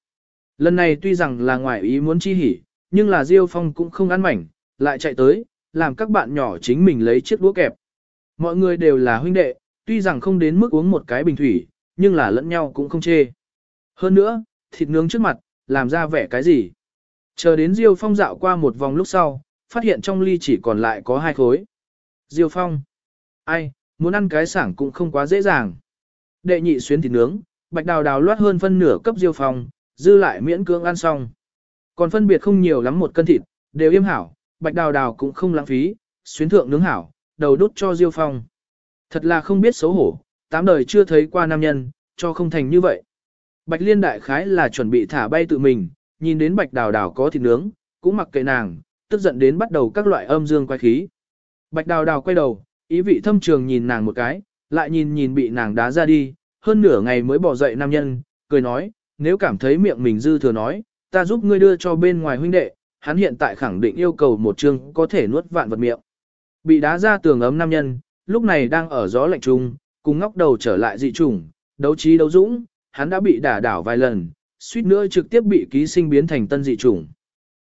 Lần này tuy rằng là ngoài ý muốn chi hỉ, nhưng là Diêu Phong cũng không ăn mảnh, lại chạy tới, làm các bạn nhỏ chính mình lấy chiếc đũa kẹp. Mọi người đều là huynh đệ, tuy rằng không đến mức uống một cái bình thủy, nhưng là lẫn nhau cũng không chê. Hơn nữa, thịt nướng trước mặt, làm ra vẻ cái gì. Chờ đến Diêu Phong dạo qua một vòng lúc sau, phát hiện trong ly chỉ còn lại có hai khối. Diêu Phong. Ai, muốn ăn cái sảng cũng không quá dễ dàng. Đệ nhị xuyến thịt nướng, bạch đào đào loát hơn phân nửa cấp Diêu Phong, dư lại miễn cưỡng ăn xong. Còn phân biệt không nhiều lắm một cân thịt, đều im hảo, bạch đào đào cũng không lãng phí, xuyến thượng nướng hảo, đầu đút cho Diêu Phong. Thật là không biết xấu hổ, tám đời chưa thấy qua nam nhân, cho không thành như vậy. Bạch liên đại khái là chuẩn bị thả bay tự mình, nhìn đến bạch đào đào có thịt nướng, cũng mặc kệ nàng, tức giận đến bắt đầu các loại âm dương quay khí. Bạch đào đào quay đầu, ý vị thâm trường nhìn nàng một cái, lại nhìn nhìn bị nàng đá ra đi, hơn nửa ngày mới bỏ dậy nam nhân, cười nói, nếu cảm thấy miệng mình dư thừa nói, ta giúp ngươi đưa cho bên ngoài huynh đệ, hắn hiện tại khẳng định yêu cầu một chương có thể nuốt vạn vật miệng. Bị đá ra tường ấm nam nhân, lúc này đang ở gió lạnh trung, cùng ngóc đầu trở lại dị trùng, đấu trí đấu dũng, hắn đã bị đả đảo vài lần, suýt nữa trực tiếp bị ký sinh biến thành tân dị trùng.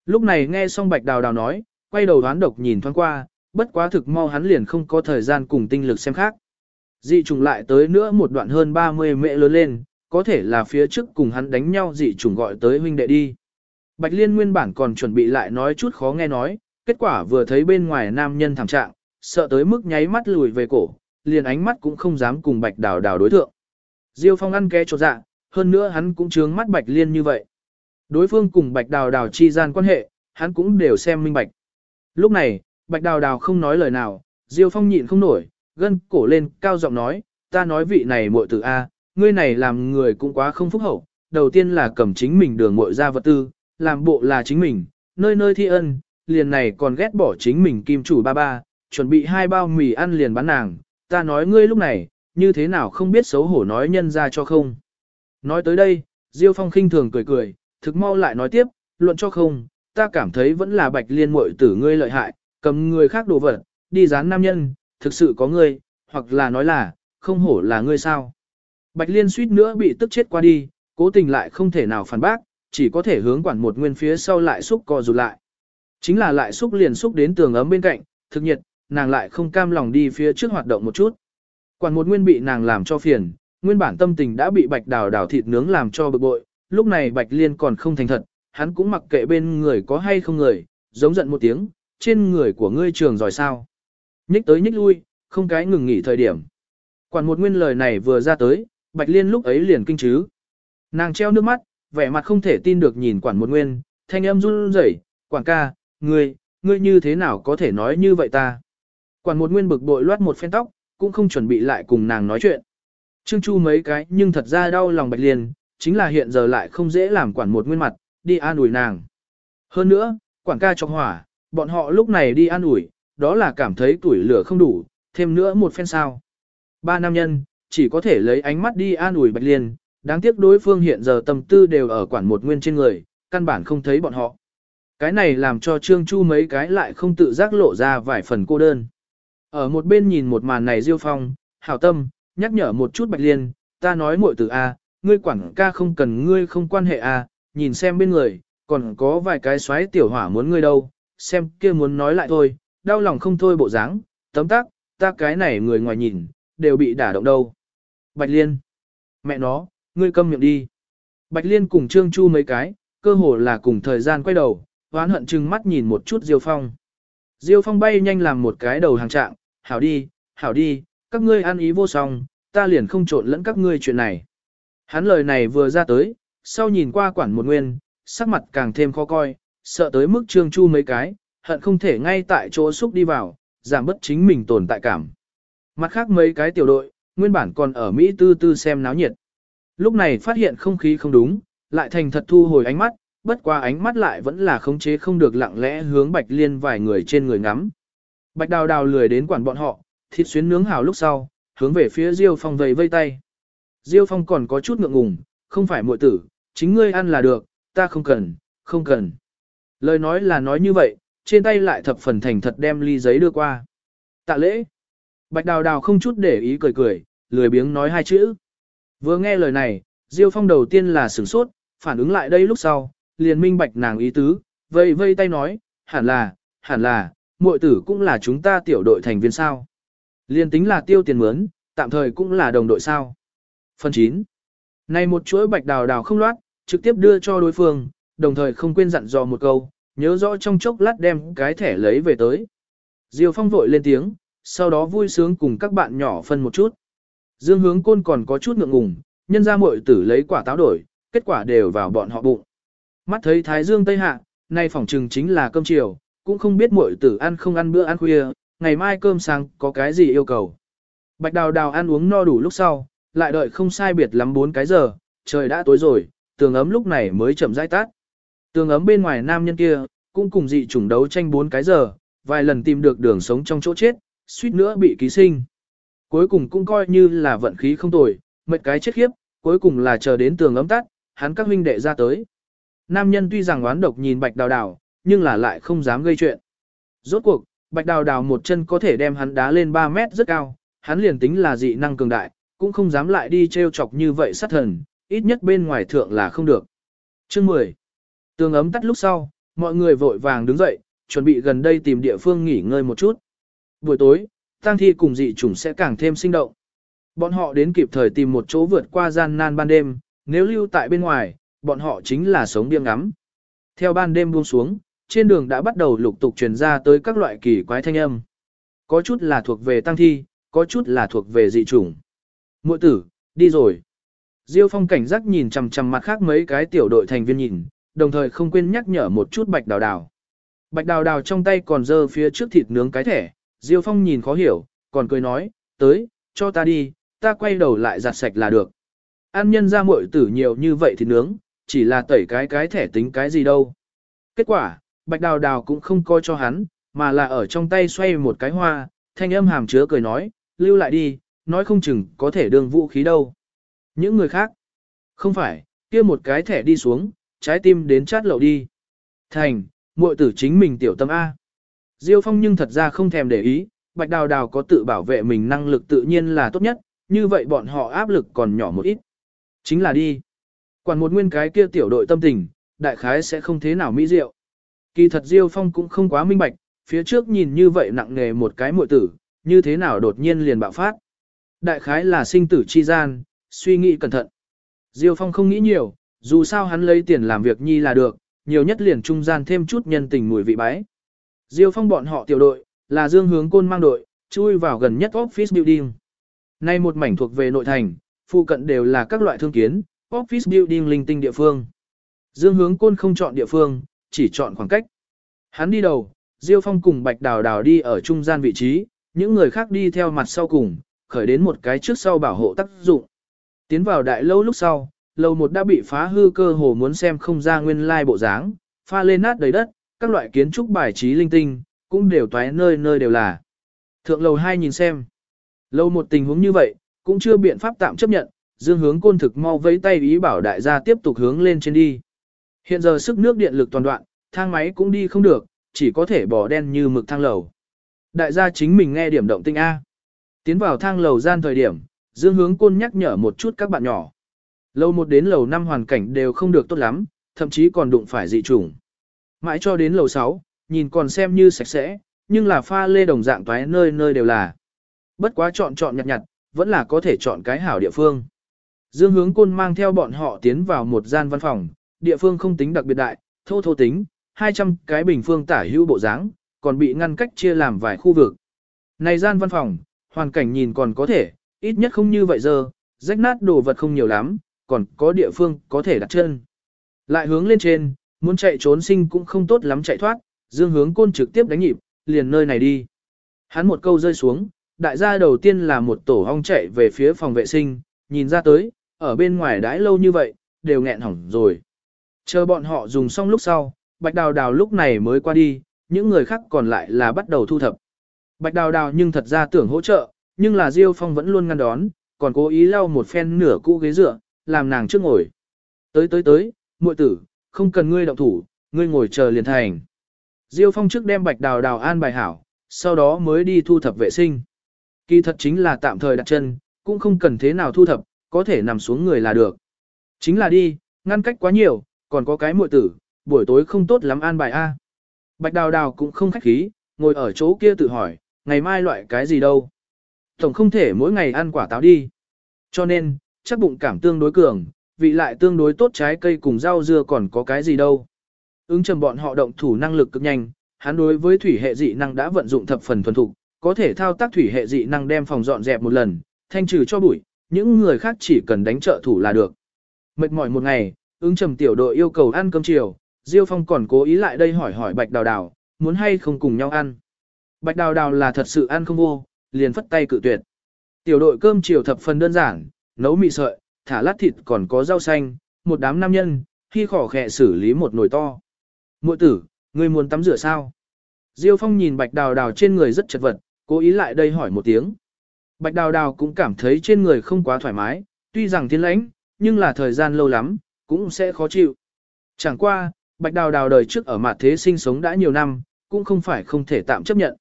Lúc này nghe xong bạch đào đào nói, quay đầu đoán độc nhìn thoáng qua, bất quá thực mau hắn liền không có thời gian cùng tinh lực xem khác. Dị trùng lại tới nữa một đoạn hơn 30 mẹ lớn lên, có thể là phía trước cùng hắn đánh nhau dị trùng gọi tới huynh đệ đi. Bạch Liên nguyên bản còn chuẩn bị lại nói chút khó nghe nói, kết quả vừa thấy bên ngoài nam nhân thảm trạng, sợ tới mức nháy mắt lùi về cổ, liền ánh mắt cũng không dám cùng Bạch Đào Đào đối thượng. Diêu Phong ăn ké cho dạ, hơn nữa hắn cũng trướng mắt Bạch Liên như vậy. Đối phương cùng Bạch Đào Đào chi gian quan hệ, hắn cũng đều xem minh bạch. Lúc này, Bạch Đào Đào không nói lời nào, Diêu Phong nhịn không nổi, gân cổ lên, cao giọng nói, ta nói vị này muội tử A, ngươi này làm người cũng quá không phúc hậu, đầu tiên là cầm chính mình đường muội ra vật tư, làm bộ là chính mình, nơi nơi thi ân, liền này còn ghét bỏ chính mình kim chủ ba ba, chuẩn bị hai bao mì ăn liền bán nàng, ta nói ngươi lúc này, như thế nào không biết xấu hổ nói nhân ra cho không. Nói tới đây, Diêu Phong khinh thường cười cười, thực mau lại nói tiếp, luận cho không, ta cảm thấy vẫn là bạch liên muội tử ngươi lợi hại, cầm người khác đồ vật, đi dán nam nhân, thực sự có ngươi, hoặc là nói là, không hổ là ngươi sao. Bạch liên suýt nữa bị tức chết qua đi, cố tình lại không thể nào phản bác, chỉ có thể hướng quản một nguyên phía sau lại xúc co rụt lại. Chính là lại xúc liền xúc đến tường ấm bên cạnh, thực nhiệt, nàng lại không cam lòng đi phía trước hoạt động một chút. Quản một nguyên bị nàng làm cho phiền, nguyên bản tâm tình đã bị bạch đào đào thịt nướng làm cho bực bội, lúc này bạch liên còn không thành thật, hắn cũng mặc kệ bên người có hay không người, giống giận một tiếng, trên người của ngươi trường giỏi sao. Nhích tới nhích lui, không cái ngừng nghỉ thời điểm. Quản một nguyên lời này vừa ra tới, bạch liên lúc ấy liền kinh chứ. Nàng treo nước mắt, vẻ mặt không thể tin được nhìn quản một nguyên, thanh âm run rẩy, quản ca, ngươi, ngươi như thế nào có thể nói như vậy ta. Quản một nguyên bực bội loát một phen tóc, cũng không chuẩn bị lại cùng nàng nói chuyện. Trương Chu mấy cái nhưng thật ra đau lòng bạch liên, chính là hiện giờ lại không dễ làm quản một nguyên mặt, đi an ủi nàng. Hơn nữa, quản ca cho hỏa, bọn họ lúc này đi an ủi, đó là cảm thấy tuổi lửa không đủ, thêm nữa một phen sao. Ba nam nhân, chỉ có thể lấy ánh mắt đi an ủi bạch liên, đáng tiếc đối phương hiện giờ tâm tư đều ở quản một nguyên trên người, căn bản không thấy bọn họ. Cái này làm cho Trương Chu mấy cái lại không tự giác lộ ra vài phần cô đơn. Ở một bên nhìn một màn này Diêu Phong, hảo tâm, nhắc nhở một chút Bạch Liên, ta nói muội tử A, ngươi quản ca không cần ngươi không quan hệ A, nhìn xem bên người, còn có vài cái xoáy tiểu hỏa muốn ngươi đâu, xem kia muốn nói lại thôi, đau lòng không thôi bộ dáng, tấm tắc, ta cái này người ngoài nhìn, đều bị đả động đâu. Bạch Liên, mẹ nó, ngươi câm miệng đi. Bạch Liên cùng Trương Chu mấy cái, cơ hồ là cùng thời gian quay đầu, hoán hận chừng mắt nhìn một chút Diêu Phong. Diêu Phong bay nhanh làm một cái đầu hàng trạng, hảo đi, hảo đi, các ngươi ăn ý vô song, ta liền không trộn lẫn các ngươi chuyện này. Hắn lời này vừa ra tới, sau nhìn qua quản một nguyên, sắc mặt càng thêm khó coi, sợ tới mức trương chu mấy cái, hận không thể ngay tại chỗ xúc đi vào, giảm bất chính mình tồn tại cảm. Mặt khác mấy cái tiểu đội, nguyên bản còn ở Mỹ tư tư xem náo nhiệt. Lúc này phát hiện không khí không đúng, lại thành thật thu hồi ánh mắt, bất qua ánh mắt lại vẫn là khống chế không được lặng lẽ hướng Bạch Liên vài người trên người ngắm. Bạch Đào Đào lười đến quản bọn họ, thịt xuyến nướng hào lúc sau, hướng về phía Diêu Phong vầy vây tay. Diêu Phong còn có chút ngượng ngùng, không phải muội tử, chính ngươi ăn là được, ta không cần, không cần. Lời nói là nói như vậy, trên tay lại thập phần thành thật đem ly giấy đưa qua. Tạ lễ. Bạch Đào Đào không chút để ý cười cười, lười biếng nói hai chữ. Vừa nghe lời này, Diêu Phong đầu tiên là sửng sốt, phản ứng lại đây lúc sau, liền minh bạch nàng ý tứ, vây vây tay nói, hẳn là, hẳn là, muội tử cũng là chúng ta tiểu đội thành viên sao. Liên tính là tiêu tiền mướn, tạm thời cũng là đồng đội sao. Phần 9. Này một chuỗi bạch đào đào không loát, trực tiếp đưa cho đối phương, đồng thời không quên dặn dò một câu, nhớ rõ trong chốc lát đem cái thẻ lấy về tới. Diêu Phong vội lên tiếng, sau đó vui sướng cùng các bạn nhỏ phân một chút. Dương hướng côn còn có chút ngượng ngùng, nhân ra muội tử lấy quả táo đổi, kết quả đều vào bọn họ bụng. Mắt thấy Thái Dương Tây Hạ, nay phỏng trừng chính là cơm chiều, cũng không biết muội tử ăn không ăn bữa ăn khuya, ngày mai cơm sáng có cái gì yêu cầu. Bạch đào đào ăn uống no đủ lúc sau, lại đợi không sai biệt lắm 4 cái giờ, trời đã tối rồi, tường ấm lúc này mới chậm rãi tắt. Tường ấm bên ngoài nam nhân kia, cũng cùng dị chủng đấu tranh 4 cái giờ, vài lần tìm được đường sống trong chỗ chết, suýt nữa bị ký sinh. Cuối cùng cũng coi như là vận khí không tồi, mệt cái chết khiếp, cuối cùng là chờ đến tường ấm tắt, hắn các huynh đệ ra tới. Nam nhân tuy rằng oán độc nhìn bạch đào đào, nhưng là lại không dám gây chuyện. Rốt cuộc, bạch đào đào một chân có thể đem hắn đá lên 3 mét rất cao, hắn liền tính là dị năng cường đại, cũng không dám lại đi treo chọc như vậy sát thần, ít nhất bên ngoài thượng là không được. Chương 10. Tường ấm tắt lúc sau, mọi người vội vàng đứng dậy, chuẩn bị gần đây tìm địa phương nghỉ ngơi một chút. Buổi tối, tang thi cùng dị chủng sẽ càng thêm sinh động. Bọn họ đến kịp thời tìm một chỗ vượt qua gian nan ban đêm, nếu lưu tại bên ngoài, bọn họ chính là sống điên ngắm. Theo ban đêm buông xuống, trên đường đã bắt đầu lục tục truyền ra tới các loại kỳ quái thanh âm. Có chút là thuộc về tăng thi, có chút là thuộc về dị chủng. Muội tử, đi rồi. Diêu Phong cảnh giác nhìn chằm chằm mặt khác mấy cái tiểu đội thành viên nhìn, đồng thời không quên nhắc nhở một chút Bạch Đào Đào. Bạch Đào Đào trong tay còn dơ phía trước thịt nướng cái thẻ, Diêu Phong nhìn khó hiểu, còn cười nói, tới, cho ta đi, ta quay đầu lại giặt sạch là được. An nhân ra muội tử nhiều như vậy thì nướng, chỉ là tẩy cái cái thẻ tính cái gì đâu. Kết quả, bạch đào đào cũng không coi cho hắn, mà là ở trong tay xoay một cái hoa, thanh âm hàm chứa cười nói, lưu lại đi, nói không chừng có thể đương vũ khí đâu. Những người khác, không phải, kia một cái thẻ đi xuống, trái tim đến chát lậu đi. Thành, muội tử chính mình tiểu tâm A. Diêu Phong nhưng thật ra không thèm để ý, Bạch Đào Đào có tự bảo vệ mình năng lực tự nhiên là tốt nhất, như vậy bọn họ áp lực còn nhỏ một ít. Chính là đi. Quản một nguyên cái kia tiểu đội tâm tình, đại khái sẽ không thế nào mỹ diệu. Kỳ thật Diêu Phong cũng không quá minh bạch, phía trước nhìn như vậy nặng nề một cái muội tử, như thế nào đột nhiên liền bạo phát. Đại khái là sinh tử chi gian, suy nghĩ cẩn thận. Diêu Phong không nghĩ nhiều, dù sao hắn lấy tiền làm việc nhi là được, nhiều nhất liền trung gian thêm chút nhân tình mùi vị bái. Diêu Phong bọn họ tiểu đội, là dương hướng côn mang đội, chui vào gần nhất office building. Nay một mảnh thuộc về nội thành, phụ cận đều là các loại thương kiến, office building linh tinh địa phương. Dương hướng côn không chọn địa phương, chỉ chọn khoảng cách. Hắn đi đầu, Diêu Phong cùng Bạch Đào Đào đi ở trung gian vị trí, những người khác đi theo mặt sau cùng, khởi đến một cái trước sau bảo hộ tác dụng. Tiến vào đại lâu lúc sau, lầu một đã bị phá hư cơ hồ muốn xem không ra nguyên lai bộ dáng, pha lên nát đầy đất, các loại kiến trúc bài trí linh tinh, cũng đều toái nơi nơi đều là. Thượng lầu 2 nhìn xem. lâu một tình huống như vậy, cũng chưa biện pháp tạm chấp nhận, dương hướng côn thực mau vẫy tay ý bảo đại gia tiếp tục hướng lên trên đi. Hiện giờ sức nước điện lực toàn đoạn, thang máy cũng đi không được, chỉ có thể bỏ đen như mực thang lầu. Đại gia chính mình nghe điểm động tinh A. Tiến vào thang lầu gian thời điểm, dương hướng côn nhắc nhở một chút các bạn nhỏ. Lầu một đến lầu năm hoàn cảnh đều không được tốt lắm, thậm chí còn đụng phải dị trùng. Mãi cho đến lầu 6, nhìn còn xem như sạch sẽ, nhưng là pha lê đồng dạng toái nơi nơi đều là. Bất quá chọn chọn nhặt nhặt, vẫn là có thể chọn cái hảo địa phương. Dương hướng côn mang theo bọn họ tiến vào một gian văn phòng, địa phương không tính đặc biệt đại, thô thô tính, 200 cái bình phương tả hữu bộ dáng, còn bị ngăn cách chia làm vài khu vực. Này gian văn phòng, hoàn cảnh nhìn còn có thể, ít nhất không như vậy giờ, rách nát đồ vật không nhiều lắm, còn có địa phương có thể đặt chân. Lại hướng lên trên, muốn chạy trốn sinh cũng không tốt lắm chạy thoát, dương hướng côn trực tiếp đánh nhịp, liền nơi này đi. Hắn một câu rơi xuống, đại gia đầu tiên là một tổ ong chạy về phía phòng vệ sinh, nhìn ra tới, ở bên ngoài đãi lâu như vậy, đều nghẹn hỏng rồi. Chờ bọn họ dùng xong lúc sau, bạch đào đào lúc này mới qua đi, những người khác còn lại là bắt đầu thu thập. Bạch đào đào nhưng thật ra tưởng hỗ trợ, nhưng là Diêu Phong vẫn luôn ngăn đón, còn cố ý lau một phen nửa cũ ghế dựa, làm nàng trước ngồi. Tới tới tới, muội tử, không cần ngươi động thủ, ngươi ngồi chờ liền thành. Diêu Phong trước đem bạch đào đào an bài hảo, sau đó mới đi thu thập vệ sinh. Kỳ thật chính là tạm thời đặt chân, cũng không cần thế nào thu thập, có thể nằm xuống người là được. Chính là đi, ngăn cách quá nhiều, còn có cái muội tử, buổi tối không tốt lắm an bài A. Bạch đào đào cũng không khách khí, ngồi ở chỗ kia tự hỏi, ngày mai loại cái gì đâu. Tổng không thể mỗi ngày ăn quả táo đi. Cho nên, chắc bụng cảm tương đối cường, vị lại tương đối tốt trái cây cùng rau dưa còn có cái gì đâu. Ứng trầm bọn họ động thủ năng lực cực nhanh, hắn đối với thủy hệ dị năng đã vận dụng thập phần thuần thục, có thể thao tác thủy hệ dị năng đem phòng dọn dẹp một lần, thanh trừ cho bụi, những người khác chỉ cần đánh trợ thủ là được. Mệt mỏi một ngày, ứng trầm tiểu đội yêu cầu ăn cơm chiều, Diêu Phong còn cố ý lại đây hỏi hỏi Bạch Đào Đào, muốn hay không cùng nhau ăn. Bạch Đào Đào là thật sự ăn không vô, liền phất tay cự tuyệt. Tiểu đội cơm chiều thập phần đơn giản, nấu mì sợi, thả lát thịt còn có rau xanh, một đám nam nhân, khi khỏ khẽ xử lý một nồi to. Muội tử, ngươi muốn tắm rửa sao? Diêu Phong nhìn Bạch Đào Đào trên người rất chật vật, cố ý lại đây hỏi một tiếng. Bạch Đào Đào cũng cảm thấy trên người không quá thoải mái, tuy rằng thiên lãnh, nhưng là thời gian lâu lắm, cũng sẽ khó chịu. Chẳng qua, Bạch Đào Đào đời trước ở mặt thế sinh sống đã nhiều năm, cũng không phải không thể tạm chấp nhận.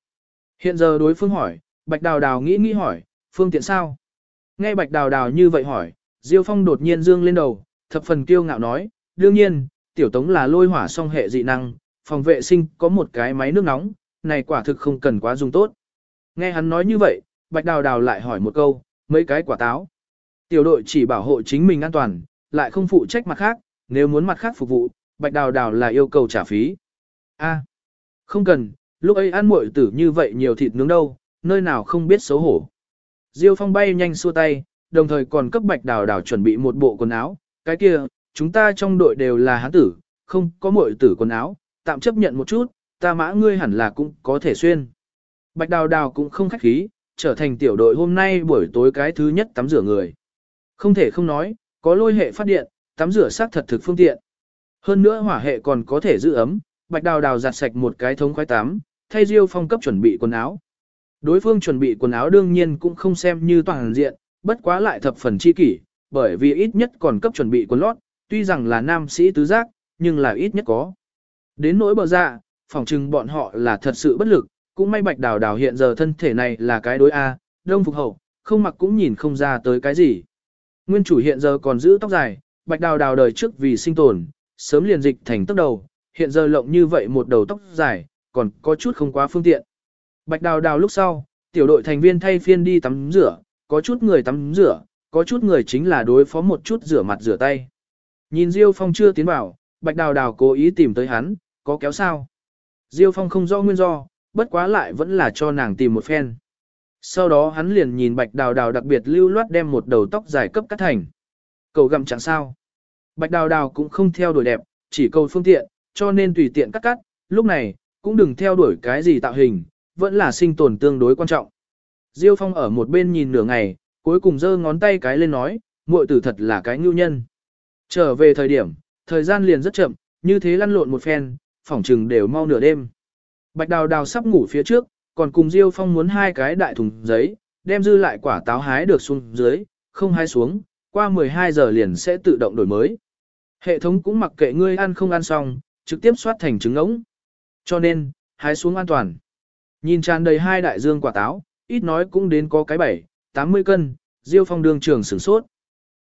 Hiện giờ đối phương hỏi, Bạch Đào Đào nghĩ nghĩ hỏi, phương tiện sao? Nghe Bạch Đào Đào như vậy hỏi, Diêu Phong đột nhiên dương lên đầu, thập phần kiêu ngạo nói, đương nhiên, tiểu tống là lôi hỏa song hệ dị năng, phòng vệ sinh có một cái máy nước nóng, này quả thực không cần quá dùng tốt. Nghe hắn nói như vậy, Bạch Đào Đào lại hỏi một câu, mấy cái quả táo. Tiểu đội chỉ bảo hộ chính mình an toàn, lại không phụ trách mặt khác, nếu muốn mặt khác phục vụ, Bạch Đào Đào là yêu cầu trả phí. A, không cần, lúc ấy ăn muội tử như vậy nhiều thịt nướng đâu, nơi nào không biết xấu hổ. Diêu Phong bay nhanh xua tay, đồng thời còn cấp Bạch Đào Đào chuẩn bị một bộ quần áo, cái kia, chúng ta trong đội đều là hán tử, không có muội tử quần áo, tạm chấp nhận một chút, ta mã ngươi hẳn là cũng có thể xuyên. Bạch Đào Đào cũng không khách khí, trở thành tiểu đội hôm nay buổi tối cái thứ nhất tắm rửa người. Không thể không nói, có lôi hệ phát điện, tắm rửa xác thật thực phương tiện. Hơn nữa hỏa hệ còn có thể giữ ấm, Bạch Đào Đào giặt sạch một cái thống khoái tắm, thay Diêu Phong cấp chuẩn bị quần áo. Đối phương chuẩn bị quần áo đương nhiên cũng không xem như toàn diện, bất quá lại thập phần chi kỷ, bởi vì ít nhất còn cấp chuẩn bị quần lót, tuy rằng là nam sĩ tứ giác, nhưng là ít nhất có. Đến nỗi bờ dạ, phỏng chừng bọn họ là thật sự bất lực, cũng may bạch đào đào hiện giờ thân thể này là cái đối A, đông phục hậu, không mặc cũng nhìn không ra tới cái gì. Nguyên chủ hiện giờ còn giữ tóc dài, bạch đào đào đời trước vì sinh tồn, sớm liền dịch thành tóc đầu, hiện giờ lộng như vậy một đầu tóc dài, còn có chút không quá phương tiện. Bạch đào đào lúc sau, tiểu đội thành viên thay phiên đi tắm rửa, có chút người tắm rửa, có chút người chính là đối phó một chút rửa mặt rửa tay. Nhìn Diêu Phong chưa tiến vào, Bạch Đào Đào cố ý tìm tới hắn, có kéo sao. Diêu Phong không rõ nguyên do, bất quá lại vẫn là cho nàng tìm một phen. Sau đó hắn liền nhìn Bạch Đào Đào đặc biệt lưu loát đem một đầu tóc dài cấp cắt thành. Cầu gặm chẳng sao. Bạch Đào Đào cũng không theo đuổi đẹp, chỉ cầu phương tiện, cho nên tùy tiện cắt cắt, lúc này, cũng đừng theo đuổi cái gì tạo hình, vẫn là sinh tồn tương đối quan trọng. Diêu Phong ở một bên nhìn nửa ngày, cuối cùng giơ ngón tay cái lên nói, muội tử thật là cái ngưu nhân. Trở về thời điểm, thời gian liền rất chậm, như thế lăn lộn một phen, phỏng chừng đều mau nửa đêm. Bạch Đào Đào sắp ngủ phía trước, còn cùng Diêu Phong muốn hai cái đại thùng giấy, đem dư lại quả táo hái được xuống dưới, không hái xuống, qua 12 giờ liền sẽ tự động đổi mới. Hệ thống cũng mặc kệ ngươi ăn không ăn xong, trực tiếp soát thành trứng ống. Cho nên, hái xuống an toàn. Nhìn tràn đầy hai đại dương quả táo, ít nói cũng đến có cái 7, 80 cân, Diêu Phong đường trưởng sửng sốt.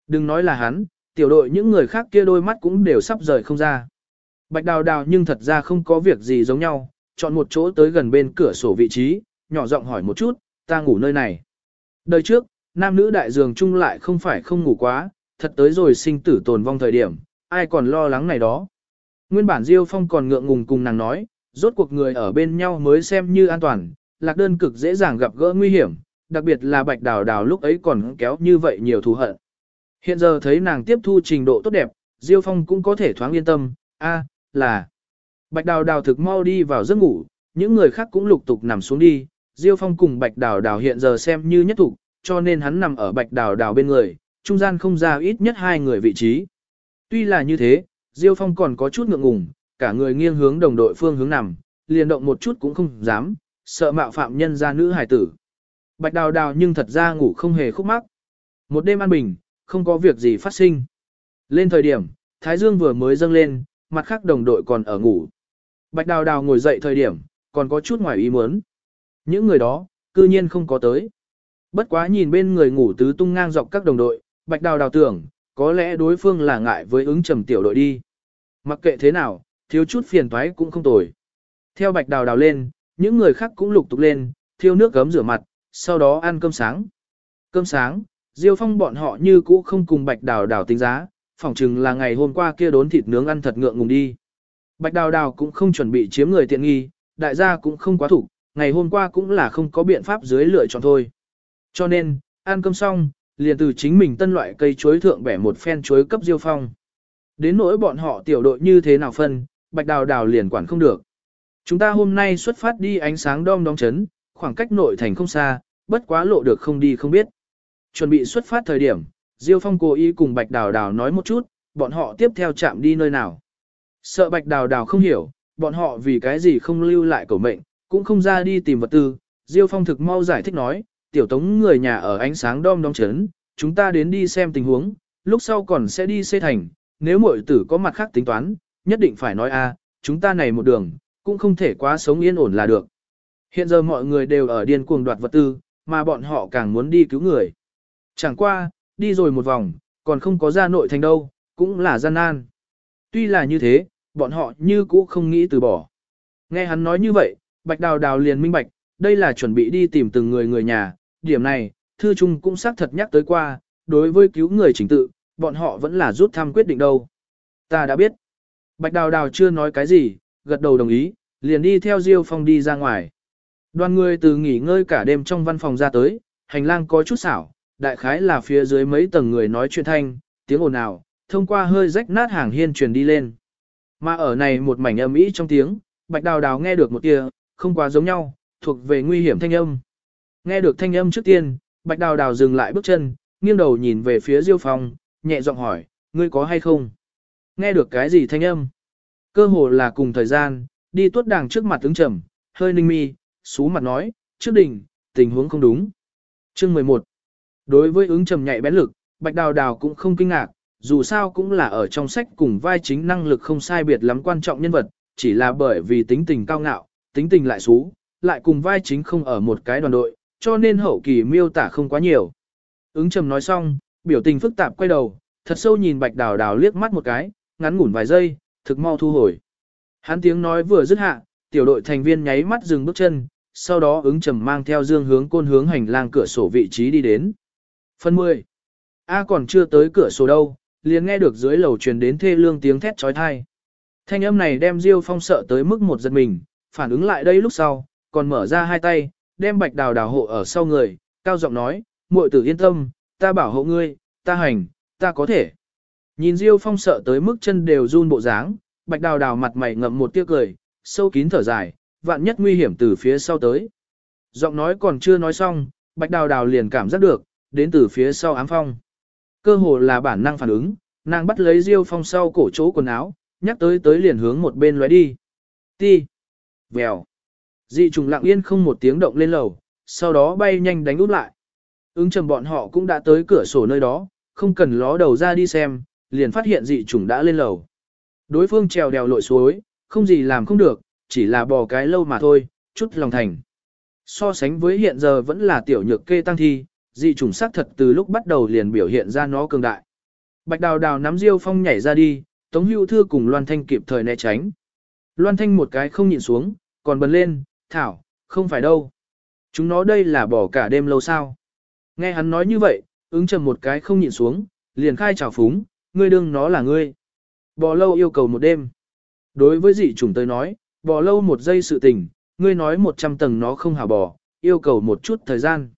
Đừng nói là hắn, tiểu đội những người khác kia đôi mắt cũng đều sắp rời không ra. Bạch đào đào nhưng thật ra không có việc gì giống nhau, chọn một chỗ tới gần bên cửa sổ vị trí, nhỏ giọng hỏi một chút, ta ngủ nơi này. Đời trước, nam nữ đại dường chung lại không phải không ngủ quá, thật tới rồi sinh tử tồn vong thời điểm, ai còn lo lắng này đó. Nguyên bản Diêu Phong còn ngượng ngùng cùng nàng nói, rốt cuộc người ở bên nhau mới xem như an toàn, lạc đơn cực dễ dàng gặp gỡ nguy hiểm, đặc biệt là bạch đào đào lúc ấy còn kéo như vậy nhiều thù hận. Hiện giờ thấy nàng tiếp thu trình độ tốt đẹp, Diêu Phong cũng có thể thoáng yên tâm, a là. Bạch đào đào thực mau đi vào giấc ngủ, những người khác cũng lục tục nằm xuống đi, Diêu Phong cùng bạch đào đào hiện giờ xem như nhất thủ, cho nên hắn nằm ở bạch đào đào bên người, trung gian không ra ít nhất hai người vị trí. Tuy là như thế, Diêu Phong còn có chút ngượng ngùng, cả người nghiêng hướng đồng đội phương hướng nằm, liền động một chút cũng không dám, sợ mạo phạm nhân ra nữ hải tử. Bạch đào đào nhưng thật ra ngủ không hề khúc mắc. Một đêm an bình, không có việc gì phát sinh. Lên thời điểm, Thái Dương vừa mới dâng lên, mặt khác đồng đội còn ở ngủ. Bạch đào đào ngồi dậy thời điểm, còn có chút ngoài ý muốn. Những người đó, cư nhiên không có tới. Bất quá nhìn bên người ngủ tứ tung ngang dọc các đồng đội, bạch đào đào tưởng, có lẽ đối phương là ngại với ứng trầm tiểu đội đi. Mặc kệ thế nào, thiếu chút phiền toái cũng không tồi. Theo bạch đào đào lên, những người khác cũng lục tục lên, thiêu nước gấm rửa mặt, sau đó ăn cơm sáng. Cơm sáng, Diêu Phong bọn họ như cũ không cùng bạch đào đào tính giá, phỏng chừng là ngày hôm qua kia đốn thịt nướng ăn thật ngượng ngùng đi. Bạch đào đào cũng không chuẩn bị chiếm người tiện nghi, đại gia cũng không quá thủ, ngày hôm qua cũng là không có biện pháp dưới lựa chọn thôi. Cho nên, ăn cơm xong, liền từ chính mình tân loại cây chuối thượng bẻ một phen chuối cấp Diêu Phong. Đến nỗi bọn họ tiểu đội như thế nào phân, bạch đào đào liền quản không được. Chúng ta hôm nay xuất phát đi ánh sáng đom đóm chấn, khoảng cách nội thành không xa, bất quá lộ được không đi không biết. Chuẩn bị xuất phát thời điểm, Diêu Phong cố ý cùng Bạch Đào Đào nói một chút, bọn họ tiếp theo chạm đi nơi nào. Sợ Bạch Đào Đào không hiểu, bọn họ vì cái gì không lưu lại cầu mệnh, cũng không ra đi tìm vật tư. Diêu Phong thực mau giải thích nói, tiểu tống người nhà ở ánh sáng đom đóm chấn, chúng ta đến đi xem tình huống, lúc sau còn sẽ đi xây thành, nếu muội tử có mặt khác tính toán, nhất định phải nói a, chúng ta này một đường, cũng không thể quá sống yên ổn là được. Hiện giờ mọi người đều ở điên cuồng đoạt vật tư, mà bọn họ càng muốn đi cứu người. Chẳng qua, đi rồi một vòng, còn không có ra nội thành đâu, cũng là gian nan. Tuy là như thế, bọn họ như cũ không nghĩ từ bỏ. Nghe hắn nói như vậy, Bạch Đào Đào liền minh bạch, đây là chuẩn bị đi tìm từng người người nhà, điểm này, Thư Trung cũng xác thật nhắc tới qua, đối với cứu người chính tự, bọn họ vẫn là rút thăm quyết định đâu. Ta đã biết. Bạch Đào Đào chưa nói cái gì, gật đầu đồng ý, liền đi theo Diêu Phong đi ra ngoài. Đoàn người từ nghỉ ngơi cả đêm trong văn phòng ra tới, hành lang có chút xảo, đại khái là phía dưới mấy tầng người nói chuyện thanh, tiếng ồn ào, thông qua hơi rách nát hàng hiên truyền đi lên. Mà ở này một mảnh âm ĩ trong tiếng, Bạch Đào Đào nghe được một tia, không quá giống nhau, thuộc về nguy hiểm thanh âm. Nghe được thanh âm trước tiên, Bạch Đào Đào dừng lại bước chân, nghiêng đầu nhìn về phía Diêu Phong, nhẹ giọng hỏi, ngươi có hay không? Nghe được cái gì thanh âm? Cơ hồ là cùng thời gian, đi tuốt đàng trước mặt ứng trầm, hơi ninh mi, xú mặt nói, trước đỉnh, tình huống không đúng. Chương 11 Đối với ứng trầm nhạy bén lực, Bạch Đào Đào cũng không kinh ngạc, dù sao cũng là ở trong sách cùng vai chính năng lực không sai biệt lắm quan trọng nhân vật, chỉ là bởi vì tính tình cao ngạo, tính tình lại xú, lại cùng vai chính không ở một cái đoàn đội, cho nên hậu kỳ miêu tả không quá nhiều. Ứng trầm nói xong, biểu tình phức tạp quay đầu, thật sâu nhìn bạch đào đào liếc mắt một cái, ngắn ngủn vài giây, thực mau thu hồi. Hắn tiếng nói vừa dứt hạ, tiểu đội thành viên nháy mắt dừng bước chân, sau đó ứng trầm mang theo dương hướng côn hướng hành lang cửa sổ vị trí đi đến. Phần 10. A còn chưa tới cửa sổ đâu, liền nghe được dưới lầu truyền đến thê lương tiếng thét trói thai. Thanh âm này đem Diêu Phong sợ tới mức một giật mình, phản ứng lại đây lúc sau, còn mở ra hai tay, đem bạch đào đào hộ ở sau người, cao giọng nói, muội tử yên tâm, ta bảo hộ ngươi, ta hành, ta có thể. Nhìn Diêu Phong sợ tới mức chân đều run bộ dáng, bạch đào đào mặt mày ngậm một tia cười, sâu kín thở dài, vạn nhất nguy hiểm từ phía sau tới. Giọng nói còn chưa nói xong, bạch đào đào liền cảm giác được, đến từ phía sau ám phong. Cơ hồ là bản năng phản ứng, nàng bắt lấy Diêu Phong sau cổ chỗ quần áo, nhắc tới tới liền hướng một bên lóe đi. Ti. Vèo. Dị trùng lặng yên không một tiếng động lên lầu, sau đó bay nhanh đánh út lại. Ứng trầm bọn họ cũng đã tới cửa sổ nơi đó, không cần ló đầu ra đi xem, liền phát hiện dị trùng đã lên lầu. Đối phương trèo đèo lội suối, không gì làm không được, chỉ là bò cái lâu mà thôi, chút lòng thành. So sánh với hiện giờ vẫn là tiểu nhược kê tăng thi, dị trùng sắc thật từ lúc bắt đầu liền biểu hiện ra nó cường đại. Bạch đào đào nắm diêu phong nhảy ra đi, Tống Hữu Thư cùng Loan Thanh kịp thời né tránh. Loan Thanh một cái không nhìn xuống, còn bần lên, thảo, không phải đâu. Chúng nó đây là bỏ cả đêm lâu sao. Nghe hắn nói như vậy, ứng trầm một cái không nhìn xuống, liền khai trào phúng, ngươi đương nó là ngươi. Bò lâu yêu cầu một đêm. Đối với dị chủng tới nói, bò lâu một giây sự tình, ngươi nói một trăm tầng nó không hảo bò, yêu cầu một chút thời gian.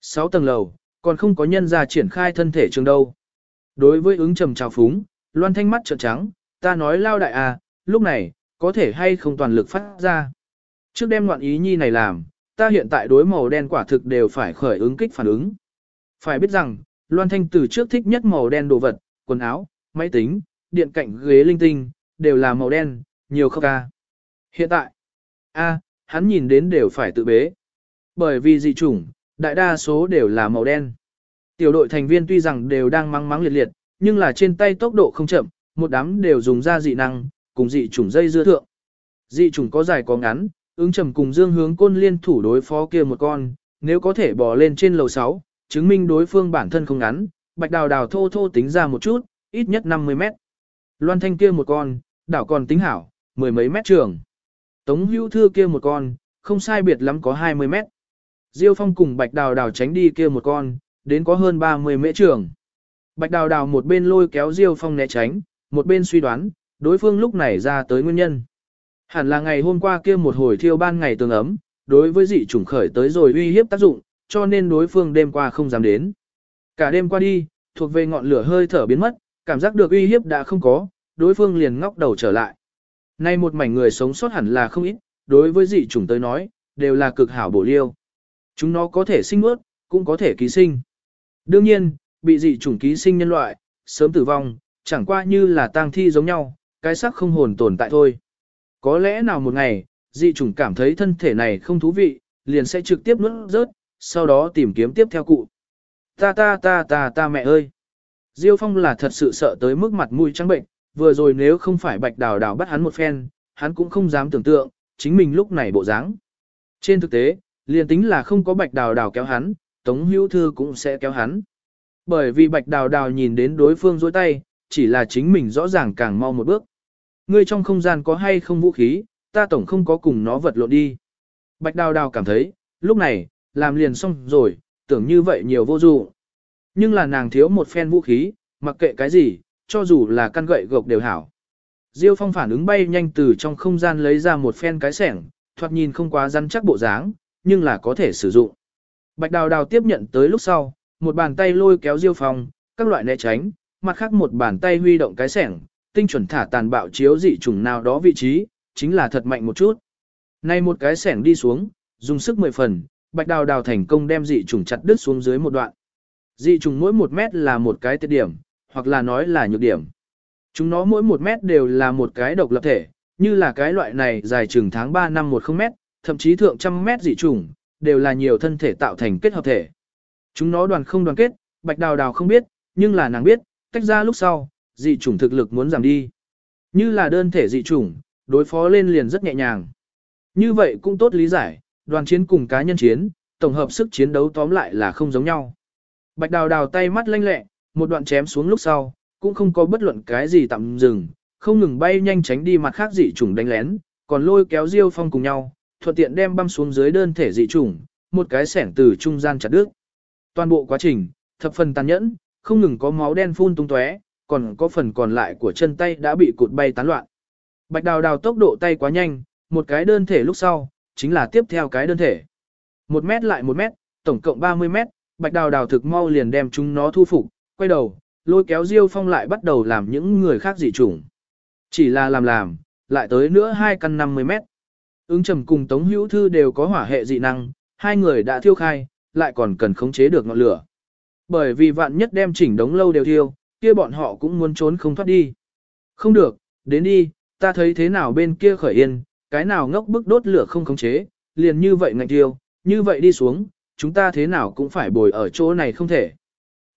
Sáu tầng lầu, còn không có nhân ra triển khai thân thể trường đâu. Đối với ứng trầm trào phúng, loan thanh mắt trợn trắng, ta nói lao đại à, lúc này, có thể hay không toàn lực phát ra. Trước đem loạn ý nhi này làm, ta hiện tại đối màu đen quả thực đều phải khởi ứng kích phản ứng. Phải biết rằng, Loan Thanh từ trước thích nhất màu đen đồ vật, quần áo, máy tính, điện cạnh ghế linh tinh, đều là màu đen, nhiều khóc ca. Hiện tại, a, hắn nhìn đến đều phải tự bế. Bởi vì dị chủng, đại đa số đều là màu đen. Tiểu đội thành viên tuy rằng đều đang mắng mắng liệt liệt, nhưng là trên tay tốc độ không chậm, một đám đều dùng ra dị năng, cùng dị chủng dây dưa thượng. Dị chủng có dài có ngắn, ứng trầm cùng dương hướng côn liên thủ đối phó kia một con, nếu có thể bò lên trên lầu 6, chứng minh đối phương bản thân không ngắn, bạch đào đào thô thô tính ra một chút, ít nhất 50 mét. Loan thanh kia một con, đảo còn tính hảo, mười mấy mét trường. Tống hữu thư kia một con, không sai biệt lắm có 20 mét. Diêu phong cùng bạch đào đào tránh đi kia một con, đến có hơn 30 mễ trường. Bạch đào đào một bên lôi kéo Diêu phong né tránh, một bên suy đoán, đối phương lúc này ra tới nguyên nhân. Hẳn là ngày hôm qua kia một hồi thiêu ban ngày tường ấm, đối với dị chủng khởi tới rồi uy hiếp tác dụng, cho nên đối phương đêm qua không dám đến. Cả đêm qua đi, thuộc về ngọn lửa hơi thở biến mất, cảm giác được uy hiếp đã không có, đối phương liền ngóc đầu trở lại. Nay một mảnh người sống sót hẳn là không ít, đối với dị chủng tới nói, đều là cực hảo bổ liêu. Chúng nó có thể sinh ướt, cũng có thể ký sinh. Đương nhiên, bị dị chủng ký sinh nhân loại, sớm tử vong, chẳng qua như là tang thi giống nhau, cái xác không hồn tồn tại thôi. Có lẽ nào một ngày, dị chủng cảm thấy thân thể này không thú vị, liền sẽ trực tiếp nuốt rớt, sau đó tìm kiếm tiếp theo cụ. Ta ta ta ta ta mẹ ơi! Diêu Phong là thật sự sợ tới mức mặt mũi trắng bệnh, vừa rồi nếu không phải bạch đào đào bắt hắn một phen, hắn cũng không dám tưởng tượng, chính mình lúc này bộ dáng. Trên thực tế, liền tính là không có bạch đào đào kéo hắn, Tống Hữu Thư cũng sẽ kéo hắn. Bởi vì bạch đào đào nhìn đến đối phương dối tay, chỉ là chính mình rõ ràng càng mau một bước. Ngươi trong không gian có hay không vũ khí, ta tổng không có cùng nó vật lộn đi. Bạch đào đào cảm thấy, lúc này, làm liền xong rồi, tưởng như vậy nhiều vô dụng. Nhưng là nàng thiếu một phen vũ khí, mặc kệ cái gì, cho dù là căn gậy gộc đều hảo. Diêu phong phản ứng bay nhanh từ trong không gian lấy ra một phen cái sẻng, thoạt nhìn không quá rắn chắc bộ dáng, nhưng là có thể sử dụng. Bạch đào đào tiếp nhận tới lúc sau, một bàn tay lôi kéo Diêu phong, các loại né tránh, mặt khác một bàn tay huy động cái sẻng, tinh chuẩn thả tàn bạo chiếu dị trùng nào đó vị trí, chính là thật mạnh một chút. Nay một cái sẻng đi xuống, dùng sức mười phần, bạch đào đào thành công đem dị trùng chặt đứt xuống dưới một đoạn. Dị trùng mỗi một mét là một cái tiết điểm, hoặc là nói là nhược điểm. Chúng nó mỗi một mét đều là một cái độc lập thể, như là cái loại này dài chừng tháng 3 năm 10 mét, thậm chí thượng trăm mét dị trùng, đều là nhiều thân thể tạo thành kết hợp thể. Chúng nó đoàn không đoàn kết, bạch đào đào không biết, nhưng là nàng biết, tách ra lúc sau, dị trùng thực lực muốn giảm đi. Như là đơn thể dị trùng đối phó lên liền rất nhẹ nhàng. Như vậy cũng tốt lý giải, đoàn chiến cùng cá nhân chiến, tổng hợp sức chiến đấu tóm lại là không giống nhau. Bạch đào đào tay mắt lanh lẹ, một đoạn chém xuống lúc sau, cũng không có bất luận cái gì tạm dừng, không ngừng bay nhanh tránh đi mặt khác dị chủng đánh lén, còn lôi kéo Diêu Phong cùng nhau, thuận tiện đem băm xuống dưới đơn thể dị chủng, một cái sẻng từ trung gian chặt đứt. Toàn bộ quá trình, thập phần tàn nhẫn, không ngừng có máu đen phun tung tóe, còn có phần còn lại của chân tay đã bị cụt bay tán loạn. Bạch đào đào tốc độ tay quá nhanh, một cái đơn thể lúc sau, chính là tiếp theo cái đơn thể. Một mét lại một mét, tổng cộng 30 mét, bạch đào đào thực mau liền đem chúng nó thu phục, quay đầu, lôi kéo Diêu Phong lại bắt đầu làm những người khác dị chủng. Chỉ là làm làm, lại tới nữa hai căn 50 mét. Ứng trầm cùng Tống Hữu Thư đều có hỏa hệ dị năng, hai người đã thiêu khai, lại còn cần khống chế được ngọn lửa. Bởi vì vạn nhất đem chỉnh đống lâu đều thiêu, kia bọn họ cũng muốn trốn không thoát đi. Không được, đến đi, ta thấy thế nào bên kia khởi yên, cái nào ngốc bức đốt lửa không khống chế, liền như vậy ngạnh tiêu, như vậy đi xuống, chúng ta thế nào cũng phải bồi ở chỗ này không thể.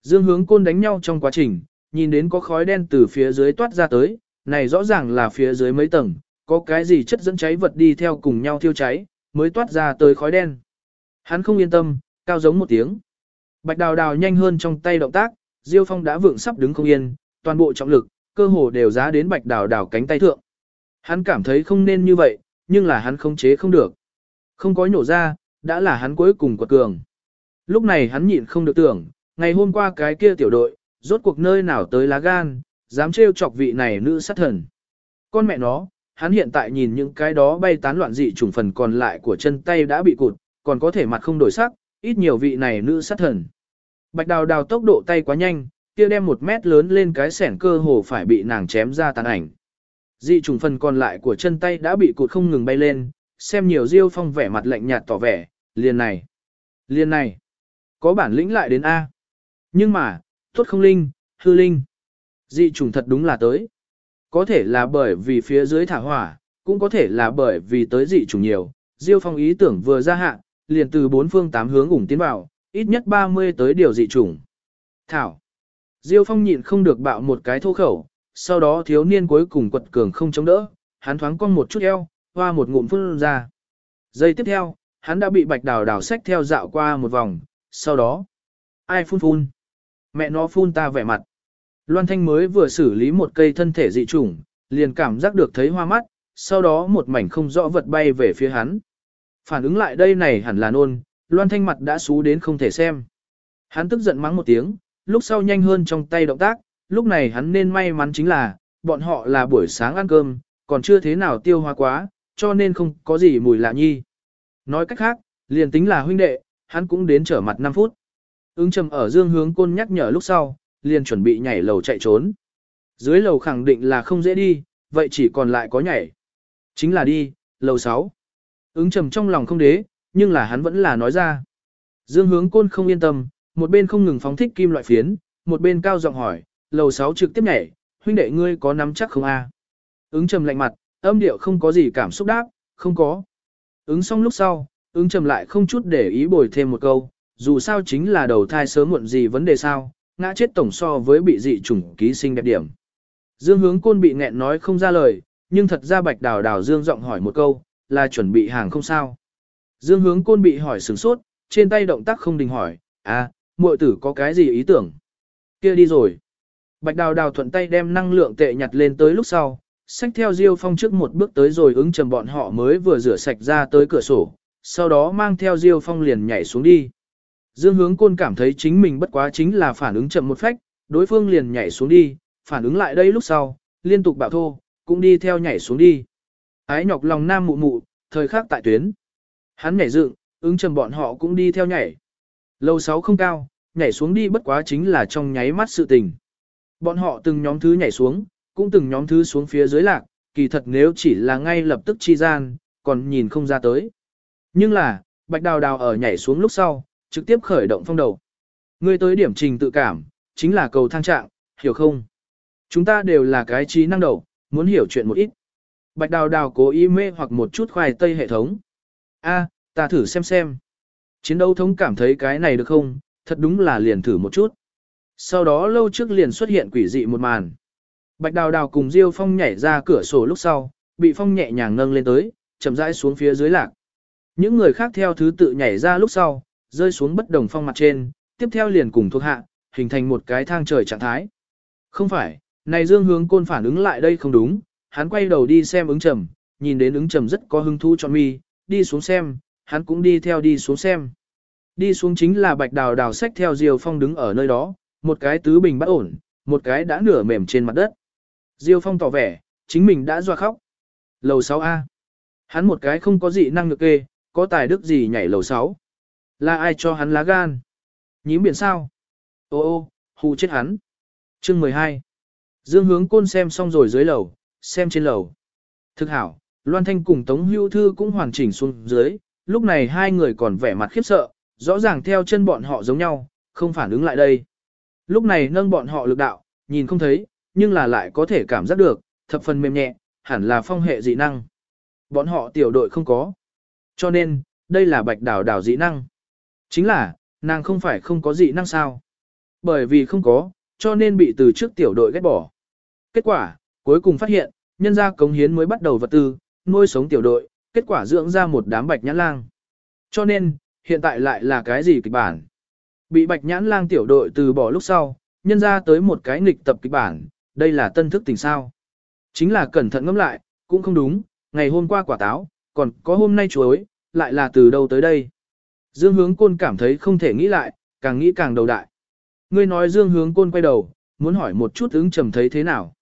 Dương hướng côn đánh nhau trong quá trình, nhìn đến có khói đen từ phía dưới toát ra tới, này rõ ràng là phía dưới mấy tầng, có cái gì chất dẫn cháy vật đi theo cùng nhau thiêu cháy, mới toát ra tới khói đen. Hắn không yên tâm, cao giống một tiếng. Bạch đào đào nhanh hơn trong tay động tác, Diêu Phong đã vượng sắp đứng không yên, toàn bộ trọng lực, cơ hồ đều giá đến bạch đào đào cánh tay thượng. Hắn cảm thấy không nên như vậy, nhưng là hắn không chế không được. Không có nhổ ra, đã là hắn cuối cùng quật cường. Lúc này hắn nhịn không được tưởng, ngày hôm qua cái kia tiểu đội, rốt cuộc nơi nào tới lá gan, dám trêu chọc vị này nữ sát thần. Con mẹ nó, hắn hiện tại nhìn những cái đó bay tán loạn dị trùng phần còn lại của chân tay đã bị cụt, còn có thể mặt không đổi sắc, ít nhiều vị này nữ sát thần. Bạch đào đào tốc độ tay quá nhanh, kia đem một mét lớn lên cái sẻn cơ hồ phải bị nàng chém ra tàn ảnh. Dị trùng phần còn lại của chân tay đã bị cụt không ngừng bay lên, xem nhiều diêu phong vẻ mặt lạnh nhạt tỏ vẻ, liền này, liền này, có bản lĩnh lại đến A. Nhưng mà, tốt không linh, hư linh. Dị trùng thật đúng là tới. Có thể là bởi vì phía dưới thả hỏa, cũng có thể là bởi vì tới dị trùng nhiều. Diêu phong ý tưởng vừa ra hạ, liền từ bốn phương tám hướng ủng tiến vào, ít nhất 30 tới điều dị trùng. Thảo. Diêu phong nhịn không được bạo một cái thô khẩu, sau đó thiếu niên cuối cùng quật cường không chống đỡ, hắn thoáng cong một chút eo, hoa một ngụm phun ra. Giây tiếp theo, hắn đã bị bạch đào đào xách theo dạo qua một vòng, sau đó, ai phun phun? Mẹ nó phun ta vẻ mặt. Loan Thanh mới vừa xử lý một cây thân thể dị trùng, liền cảm giác được thấy hoa mắt, sau đó một mảnh không rõ vật bay về phía hắn. Phản ứng lại đây này hẳn là nôn, Loan Thanh mặt đã xú đến không thể xem. Hắn tức giận mắng một tiếng, lúc sau nhanh hơn trong tay động tác, lúc này hắn nên may mắn chính là, bọn họ là buổi sáng ăn cơm, còn chưa thế nào tiêu hóa quá, cho nên không có gì mùi lạ nhi. Nói cách khác, liền tính là huynh đệ, hắn cũng đến trở mặt 5 phút. Ứng trầm ở dương hướng côn nhắc nhở lúc sau, liền chuẩn bị nhảy lầu chạy trốn. Dưới lầu khẳng định là không dễ đi, vậy chỉ còn lại có nhảy. Chính là đi, lầu 6. Ứng trầm trong lòng không đế, nhưng là hắn vẫn là nói ra. Dương hướng côn không yên tâm, một bên không ngừng phóng thích kim loại phiến, một bên cao giọng hỏi, lầu 6 trực tiếp nhảy, huynh đệ ngươi có nắm chắc không a? Ứng trầm lạnh mặt, âm điệu không có gì cảm xúc đáp, không có. Ứng xong lúc sau, ứng trầm lại không chút để ý bồi thêm một câu, dù sao chính là đầu thai sớm muộn gì vấn đề sao, ngã chết tổng so với bị dị chủng ký sinh đẹp điểm. Dương hướng côn bị nghẹn nói không ra lời, nhưng thật ra bạch đào đào Dương giọng hỏi một câu, là chuẩn bị hàng không sao. Dương hướng côn bị hỏi sửng sốt, trên tay động tác không đình hỏi, à, muội tử có cái gì ý tưởng? kia đi rồi. Bạch đào đào thuận tay đem năng lượng tệ nhặt lên tới lúc sau, xách theo Diêu Phong trước một bước tới rồi ứng trầm bọn họ mới vừa rửa sạch ra tới cửa sổ, sau đó mang theo Diêu Phong liền nhảy xuống đi. Dương hướng côn cảm thấy chính mình bất quá chính là phản ứng chậm một phách, đối phương liền nhảy xuống đi, phản ứng lại đây lúc sau, liên tục bạo thô, cũng đi theo nhảy xuống đi. Ái nhọc lòng nam mụ mụ, thời khắc tại tuyến. Hắn nhảy dựng, ứng trầm bọn họ cũng đi theo nhảy. Lâu sáu không cao, nhảy xuống đi bất quá chính là trong nháy mắt sự tình. Bọn họ từng nhóm thứ nhảy xuống, cũng từng nhóm thứ xuống phía dưới lạc, kỳ thật nếu chỉ là ngay lập tức chi gian, còn nhìn không ra tới. Nhưng là, bạch đào đào ở nhảy xuống lúc sau, trực tiếp khởi động phong đầu. Ngươi tới điểm trình tự cảm, chính là cầu thang trạng, hiểu không? Chúng ta đều là cái trí năng đầu, muốn hiểu chuyện một ít. Bạch đào đào cố ý mê hoặc một chút khoai tây hệ thống. A, ta thử xem xem. Chiến đấu thống cảm thấy cái này được không, thật đúng là liền thử một chút. Sau đó lâu trước liền xuất hiện quỷ dị một màn. Bạch đào đào cùng Diêu Phong nhảy ra cửa sổ lúc sau, bị phong nhẹ nhàng nâng lên tới, chậm rãi xuống phía dưới lạc. Những người khác theo thứ tự nhảy ra lúc sau, rơi xuống bất đồng phong mặt trên, tiếp theo liền cùng thuộc hạ, hình thành một cái thang trời trạng thái. Không phải, này Dương Hướng Côn phản ứng lại đây không đúng, hắn quay đầu đi xem ứng trầm, nhìn đến ứng trầm rất có hứng thú cho mi, đi xuống xem, hắn cũng đi theo đi xuống xem. Đi xuống chính là bạch đào đào sách theo Diêu Phong đứng ở nơi đó, một cái tứ bình bất ổn, một cái đã nửa mềm trên mặt đất. Diêu Phong tỏ vẻ, chính mình đã doa khóc. Lầu 6A. Hắn một cái không có gì năng lực kê, có tài đức gì nhảy lầu 6. Là ai cho hắn lá gan? Nhím biển sao? Ô ô, hù chết hắn. Chương 12. Dương hướng côn xem xong rồi dưới lầu, xem trên lầu. Thực hảo, Loan Thanh cùng Tống Hưu Thư cũng hoàn chỉnh xuống dưới, lúc này hai người còn vẻ mặt khiếp sợ, rõ ràng theo chân bọn họ giống nhau, không phản ứng lại đây. Lúc này nâng bọn họ lực đạo, nhìn không thấy, nhưng là lại có thể cảm giác được, thập phần mềm nhẹ, hẳn là phong hệ dị năng. Bọn họ tiểu đội không có. Cho nên, đây là bạch đảo đảo dị năng. Chính là, nàng không phải không có dị năng sao. Bởi vì không có, cho nên bị từ trước tiểu đội ghét bỏ. Kết quả, cuối cùng phát hiện, nhân gia cống hiến mới bắt đầu vật tư, nuôi sống tiểu đội, kết quả dưỡng ra một đám bạch nhãn lang. Cho nên, hiện tại lại là cái gì kịch bản? Bị bạch nhãn lang tiểu đội từ bỏ lúc sau, nhân ra tới một cái nghịch tập kịch bản, đây là tân thức tình sao. Chính là cẩn thận ngẫm lại, cũng không đúng, ngày hôm qua quả táo, còn có hôm nay chuối, lại là từ đâu tới đây. Dương hướng côn cảm thấy không thể nghĩ lại, càng nghĩ càng đầu đại. Ngươi nói dương hướng côn quay đầu, muốn hỏi một chút ứng trầm thấy thế nào.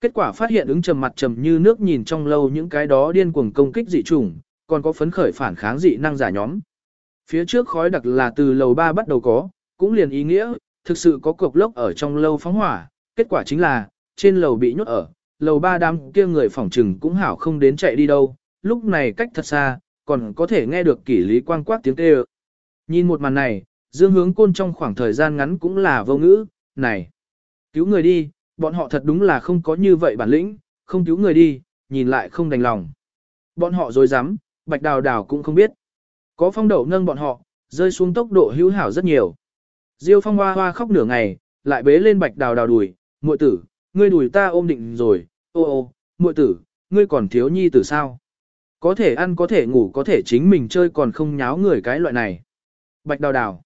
Kết quả phát hiện ứng trầm mặt trầm như nước nhìn trong lâu những cái đó điên cuồng công kích dị chủng, còn có phấn khởi phản kháng dị năng giả nhóm. Phía trước khói đặc là từ lầu 3 bắt đầu có, cũng liền ý nghĩa, thực sự có cục lốc ở trong lâu phóng hỏa, kết quả chính là, trên lầu bị nhốt ở, lầu 3 đám kia người phỏng trừng cũng hảo không đến chạy đi đâu, lúc này cách thật xa, còn có thể nghe được kỷ lý quang quát tiếng kêu. Nhìn một màn này, dương hướng côn trong khoảng thời gian ngắn cũng là vô ngữ, này, cứu người đi, bọn họ thật đúng là không có như vậy bản lĩnh, không cứu người đi, nhìn lại không đành lòng. Bọn họ dối dám, bạch đào đào cũng không biết. Có phong đậu nâng bọn họ, rơi xuống tốc độ hữu hảo rất nhiều. Diêu phong hoa hoa khóc nửa ngày, lại bế lên bạch đào đào đùi, muội tử, ngươi đùi ta ôm định rồi, ô ô, muội tử, ngươi còn thiếu nhi tử sao? Có thể ăn có thể ngủ có thể chính mình chơi còn không nháo người cái loại này. Bạch đào đào.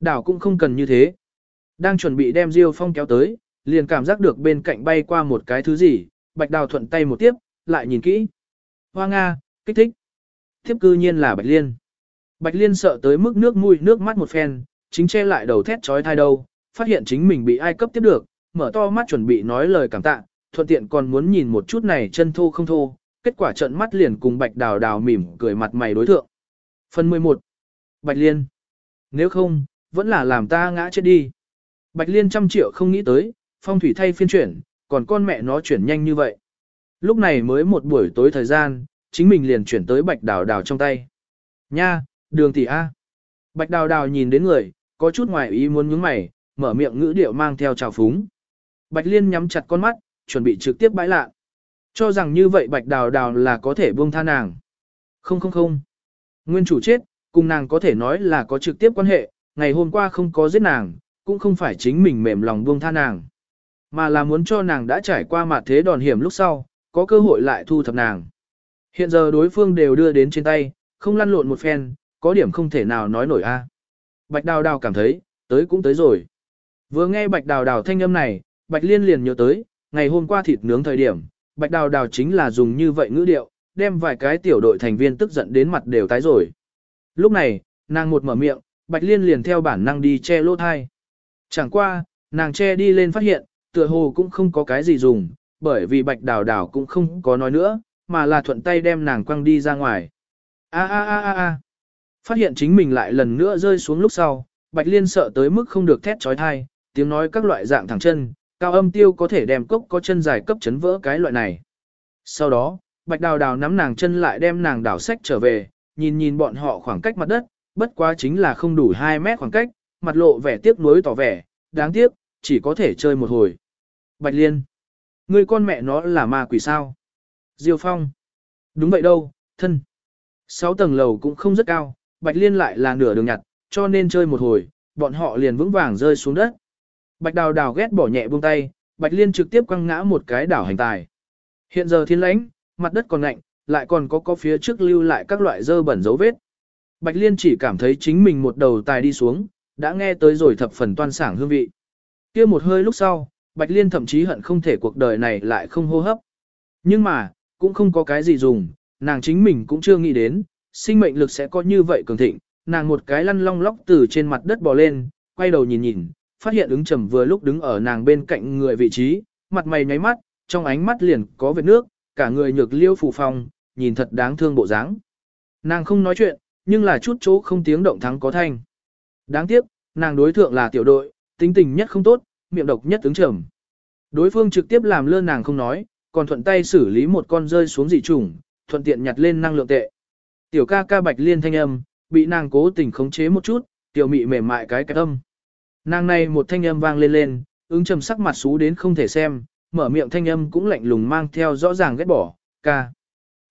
Đào cũng không cần như thế. Đang chuẩn bị đem Diêu phong kéo tới, liền cảm giác được bên cạnh bay qua một cái thứ gì, bạch đào thuận tay một tiếp, lại nhìn kỹ. Hoa Nga, kích thích. Tiếp cư nhiên là bạch liên. Bạch Liên sợ tới mức nước mũi nước mắt một phen, chính che lại đầu thét trói thai đâu, phát hiện chính mình bị ai cấp tiếp được, mở to mắt chuẩn bị nói lời cảm tạ, thuận tiện còn muốn nhìn một chút này chân thô không thô, kết quả trận mắt liền cùng Bạch Đào Đào mỉm cười mặt mày đối thượng. Phần 11. Bạch Liên. Nếu không, vẫn là làm ta ngã chết đi. Bạch Liên trăm triệu không nghĩ tới, phong thủy thay phiên chuyển, còn con mẹ nó chuyển nhanh như vậy. Lúc này mới một buổi tối thời gian, chính mình liền chuyển tới Bạch Đào Đào trong tay. Nha, đường tỷ A. Bạch đào đào nhìn đến người, có chút ngoài ý muốn nhướng mày, mở miệng ngữ điệu mang theo trào phúng. Bạch liên nhắm chặt con mắt, chuẩn bị trực tiếp bãi lạ. Cho rằng như vậy bạch đào đào là có thể buông tha nàng. Không không không. Nguyên chủ chết, cùng nàng có thể nói là có trực tiếp quan hệ, ngày hôm qua không có giết nàng, cũng không phải chính mình mềm lòng buông tha nàng. Mà là muốn cho nàng đã trải qua mặt thế đòn hiểm lúc sau, có cơ hội lại thu thập nàng. Hiện giờ đối phương đều đưa đến trên tay, không lăn lộn một phen, có điểm không thể nào nói nổi a. Bạch Đào Đào cảm thấy, tới cũng tới rồi. Vừa nghe Bạch Đào Đào thanh âm này, Bạch Liên liền nhớ tới, ngày hôm qua thịt nướng thời điểm, Bạch Đào Đào chính là dùng như vậy ngữ điệu, đem vài cái tiểu đội thành viên tức giận đến mặt đều tái rồi. Lúc này, nàng một mở miệng, Bạch Liên liền theo bản năng đi che lỗ thai. Chẳng qua, nàng che đi lên phát hiện, tựa hồ cũng không có cái gì dùng, bởi vì Bạch Đào Đào cũng không có nói nữa, mà là thuận tay đem nàng quăng đi ra ngoài. A a a a a. Phát hiện chính mình lại lần nữa rơi xuống lúc sau, Bạch Liên sợ tới mức không được thét trói thai, tiếng nói các loại dạng thẳng chân, cao âm tiêu có thể đem cốc có chân dài cấp chấn vỡ cái loại này. Sau đó, Bạch Đào Đào nắm nàng chân lại đem nàng đảo sách trở về, nhìn nhìn bọn họ khoảng cách mặt đất, bất quá chính là không đủ 2 mét khoảng cách, mặt lộ vẻ tiếc nuối tỏ vẻ, đáng tiếc, chỉ có thể chơi một hồi. Bạch Liên, người con mẹ nó là ma quỷ sao? Diêu Phong, đúng vậy đâu, thân. Sáu tầng lầu cũng không rất cao, Bạch Liên lại là nửa đường nhặt, cho nên chơi một hồi, bọn họ liền vững vàng rơi xuống đất. Bạch Đào Đào ghét bỏ nhẹ buông tay, Bạch Liên trực tiếp quăng ngã một cái đảo hành tài. Hiện giờ thiên lãnh, mặt đất còn lạnh, lại còn có có phía trước lưu lại các loại dơ bẩn dấu vết. Bạch Liên chỉ cảm thấy chính mình một đầu tài đi xuống, đã nghe tới rồi thập phần toan sảng hương vị. kia một hơi lúc sau, Bạch Liên thậm chí hận không thể cuộc đời này lại không hô hấp. Nhưng mà, cũng không có cái gì dùng, nàng chính mình cũng chưa nghĩ đến, sinh mệnh lực sẽ có như vậy cường thịnh, nàng một cái lăn long lóc từ trên mặt đất bò lên, quay đầu nhìn nhìn, phát hiện ứng trầm vừa lúc đứng ở nàng bên cạnh người vị trí, mặt mày nháy mắt, trong ánh mắt liền có vệt nước, cả người nhược liêu phù phong, nhìn thật đáng thương bộ dáng. Nàng không nói chuyện, nhưng là chút chỗ không tiếng động thắng có thanh. Đáng tiếc, nàng đối thượng là tiểu đội, tính tình nhất không tốt, miệng độc nhất ứng trầm. Đối phương trực tiếp làm lơ nàng không nói, còn thuận tay xử lý một con rơi xuống dị trùng, thuận tiện nhặt lên năng lượng tệ. Tiểu ca ca bạch liên thanh âm, bị nàng cố tình khống chế một chút, tiểu mị mềm mại cái cái âm. Nàng này một thanh âm vang lên lên, ứng trầm sắc mặt xú đến không thể xem, mở miệng thanh âm cũng lạnh lùng mang theo rõ ràng ghét bỏ, ca.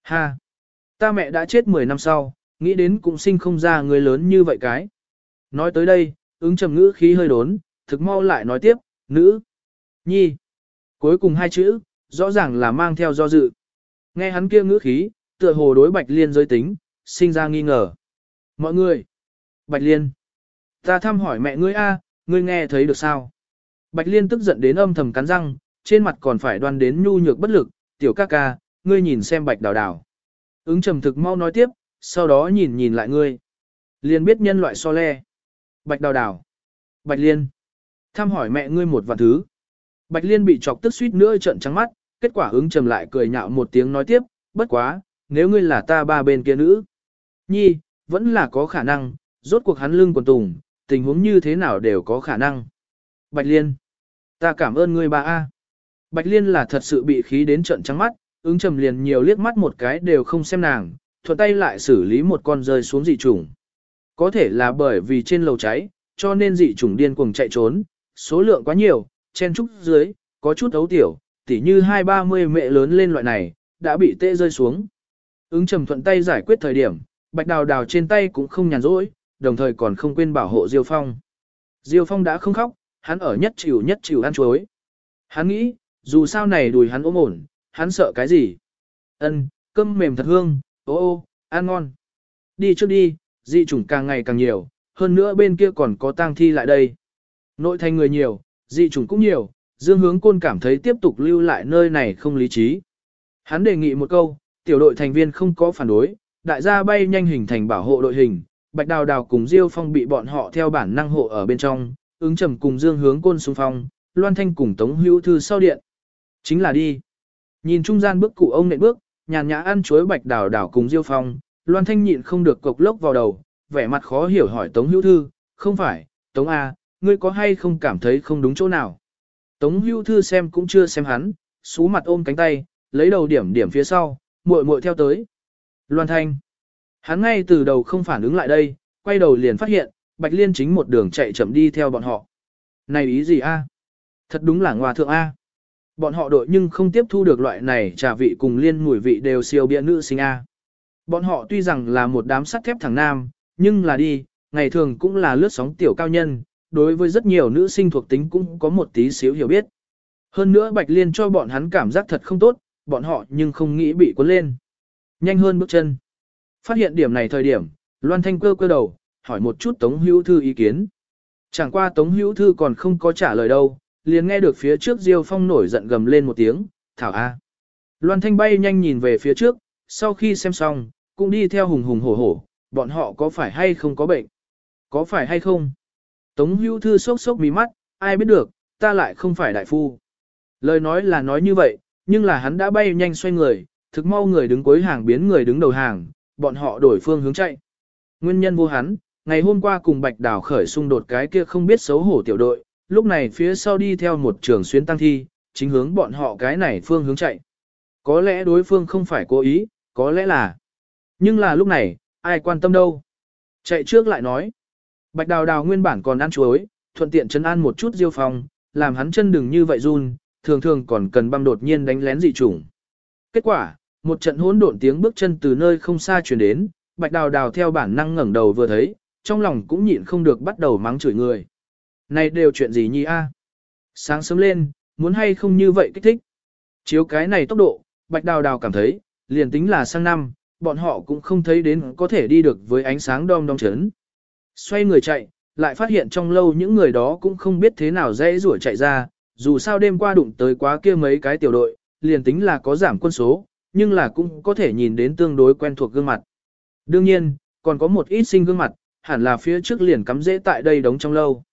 Ha! Ta mẹ đã chết 10 năm sau, nghĩ đến cũng sinh không ra người lớn như vậy cái. Nói tới đây, ứng trầm ngữ khí hơi đốn, thực mau lại nói tiếp, nữ, nhi. Cuối cùng hai chữ, rõ ràng là mang theo do dự. Nghe hắn kia ngữ khí, tựa hồ đối Bạch Liên giới tính, sinh ra nghi ngờ. Mọi người! Bạch Liên! Ta thăm hỏi mẹ ngươi a, ngươi nghe thấy được sao? Bạch Liên tức giận đến âm thầm cắn răng, trên mặt còn phải đoan đến nhu nhược bất lực, tiểu ca ca, ngươi nhìn xem Bạch Đào Đào. Ứng trầm thực mau nói tiếp, sau đó nhìn nhìn lại ngươi. Liên biết nhân loại so le. Bạch Đào Đào. Bạch Liên. Thăm hỏi mẹ ngươi một vạn thứ. Bạch Liên bị chọc tức suýt nữa trợn trắng mắt, kết quả ứng trầm lại cười nhạo một tiếng nói tiếp, bất quá, nếu ngươi là ta ba bên kia nữ. Nhi, vẫn là có khả năng, rốt cuộc hắn lưng quần tùng, tình huống như thế nào đều có khả năng. Bạch Liên, ta cảm ơn ngươi ba A. Bạch Liên là thật sự bị khí đến trận trắng mắt, ứng trầm liền nhiều liếc mắt một cái đều không xem nàng, thuận tay lại xử lý một con rơi xuống dị trùng. Có thể là bởi vì trên lầu cháy, cho nên dị trùng điên cuồng chạy trốn, số lượng quá nhiều, chen trúc dưới, có chút ấu tiểu, tỉ như hai ba mươi mẹ lớn lên loại này, đã bị tê rơi xuống. Ứng trầm thuận tay giải quyết thời điểm, bạch đào đào trên tay cũng không nhàn rỗi, đồng thời còn không quên bảo hộ Diêu Phong. Diêu Phong đã không khóc, hắn ở nhất chịu nhất chịu ăn chuối. Hắn nghĩ, dù sao này đùi hắn ôm ổn, hắn sợ cái gì? Ân, cơm mềm thật hương, ô ô, ăn ngon. Đi trước đi, dị chủng càng ngày càng nhiều, hơn nữa bên kia còn có tang thi lại đây. Nội thành người nhiều, dị chủng cũng nhiều, Dương Hướng Côn cảm thấy tiếp tục lưu lại nơi này không lý trí. Hắn đề nghị một câu, tiểu đội thành viên không có phản đối, đại gia bay nhanh hình thành bảo hộ đội hình, Bạch Đào Đào cùng Diêu Phong bị bọn họ theo bản năng hộ ở bên trong, ứng trầm cùng Dương Hướng Côn xung phong, Loan Thanh cùng Tống Hữu Thư sau điện. Chính là đi. Nhìn trung gian bước cụ ông nện bước, nhàn nhã ăn chuối Bạch Đào Đào cùng Diêu Phong, Loan Thanh nhịn không được cộc lốc vào đầu, vẻ mặt khó hiểu hỏi Tống Hữu Thư, không phải, Tống A, ngươi có hay không cảm thấy không đúng chỗ nào? Tống Hữu Thư xem cũng chưa xem hắn, xú mặt ôm cánh tay, lấy đầu điểm điểm phía sau, muội muội theo tới. Loan Thanh. Hắn ngay từ đầu không phản ứng lại đây, quay đầu liền phát hiện, Bạch Liên chính một đường chạy chậm đi theo bọn họ. Này ý gì a? Thật đúng là ngoa thượng a. Bọn họ đội nhưng không tiếp thu được loại này trà vị cùng liên mùi vị đều siêu bịa nữ sinh a. Bọn họ tuy rằng là một đám sắt thép thẳng nam, nhưng là đi, ngày thường cũng là lướt sóng tiểu cao nhân, đối với rất nhiều nữ sinh thuộc tính cũng có một tí xíu hiểu biết. Hơn nữa Bạch Liên cho bọn hắn cảm giác thật không tốt, bọn họ nhưng không nghĩ bị cuốn lên. Nhanh hơn bước chân. Phát hiện điểm này thời điểm, Loan Thanh cơ cơ đầu, hỏi một chút Tống Hữu Thư ý kiến. Chẳng qua Tống Hữu Thư còn không có trả lời đâu, liền nghe được phía trước Diêu Phong nổi giận gầm lên một tiếng, thảo a. Loan Thanh bay nhanh nhìn về phía trước, sau khi xem xong, cũng đi theo hùng hùng hổ hổ, bọn họ có phải hay không có bệnh? Có phải hay không? Tống Hữu Thư sốc sốc mí mắt, ai biết được, ta lại không phải đại phu. Lời nói là nói như vậy, nhưng là hắn đã bay nhanh xoay người, thực mau người đứng cuối hàng biến người đứng đầu hàng, bọn họ đổi phương hướng chạy. Nguyên nhân vô hắn, ngày hôm qua cùng Bạch Đào khởi xung đột cái kia không biết xấu hổ tiểu đội, lúc này phía sau đi theo một trường xuyên tăng thi, chính hướng bọn họ cái này phương hướng chạy. Có lẽ đối phương không phải cố ý, có lẽ là. Nhưng là lúc này, ai quan tâm đâu. Chạy trước lại nói. Bạch Đào Đào nguyên bản còn ăn chuối, thuận tiện chân ăn một chút diêu phong, làm hắn chân đừng như vậy run, thường thường còn cần băm đột nhiên đánh lén dị chủng. Kết quả, một trận hỗn độn tiếng bước chân từ nơi không xa truyền đến, Bạch Đào Đào theo bản năng ngẩng đầu vừa thấy, trong lòng cũng nhịn không được bắt đầu mắng chửi người. Này đều chuyện gì nhi a? Sáng sớm lên, muốn hay không như vậy kích thích. Chiếu cái này tốc độ, Bạch Đào Đào cảm thấy, liền tính là sang năm, bọn họ cũng không thấy đến có thể đi được với ánh sáng đom đom chấn. Xoay người chạy, lại phát hiện trong lâu những người đó cũng không biết thế nào dễ rủa chạy ra, dù sao đêm qua đụng tới quá kia mấy cái tiểu đội, liền tính là có giảm quân số, nhưng là cũng có thể nhìn đến tương đối quen thuộc gương mặt. Đương nhiên, còn có một ít sinh gương mặt, hẳn là phía trước liền cắm dễ tại đây đóng trong lâu.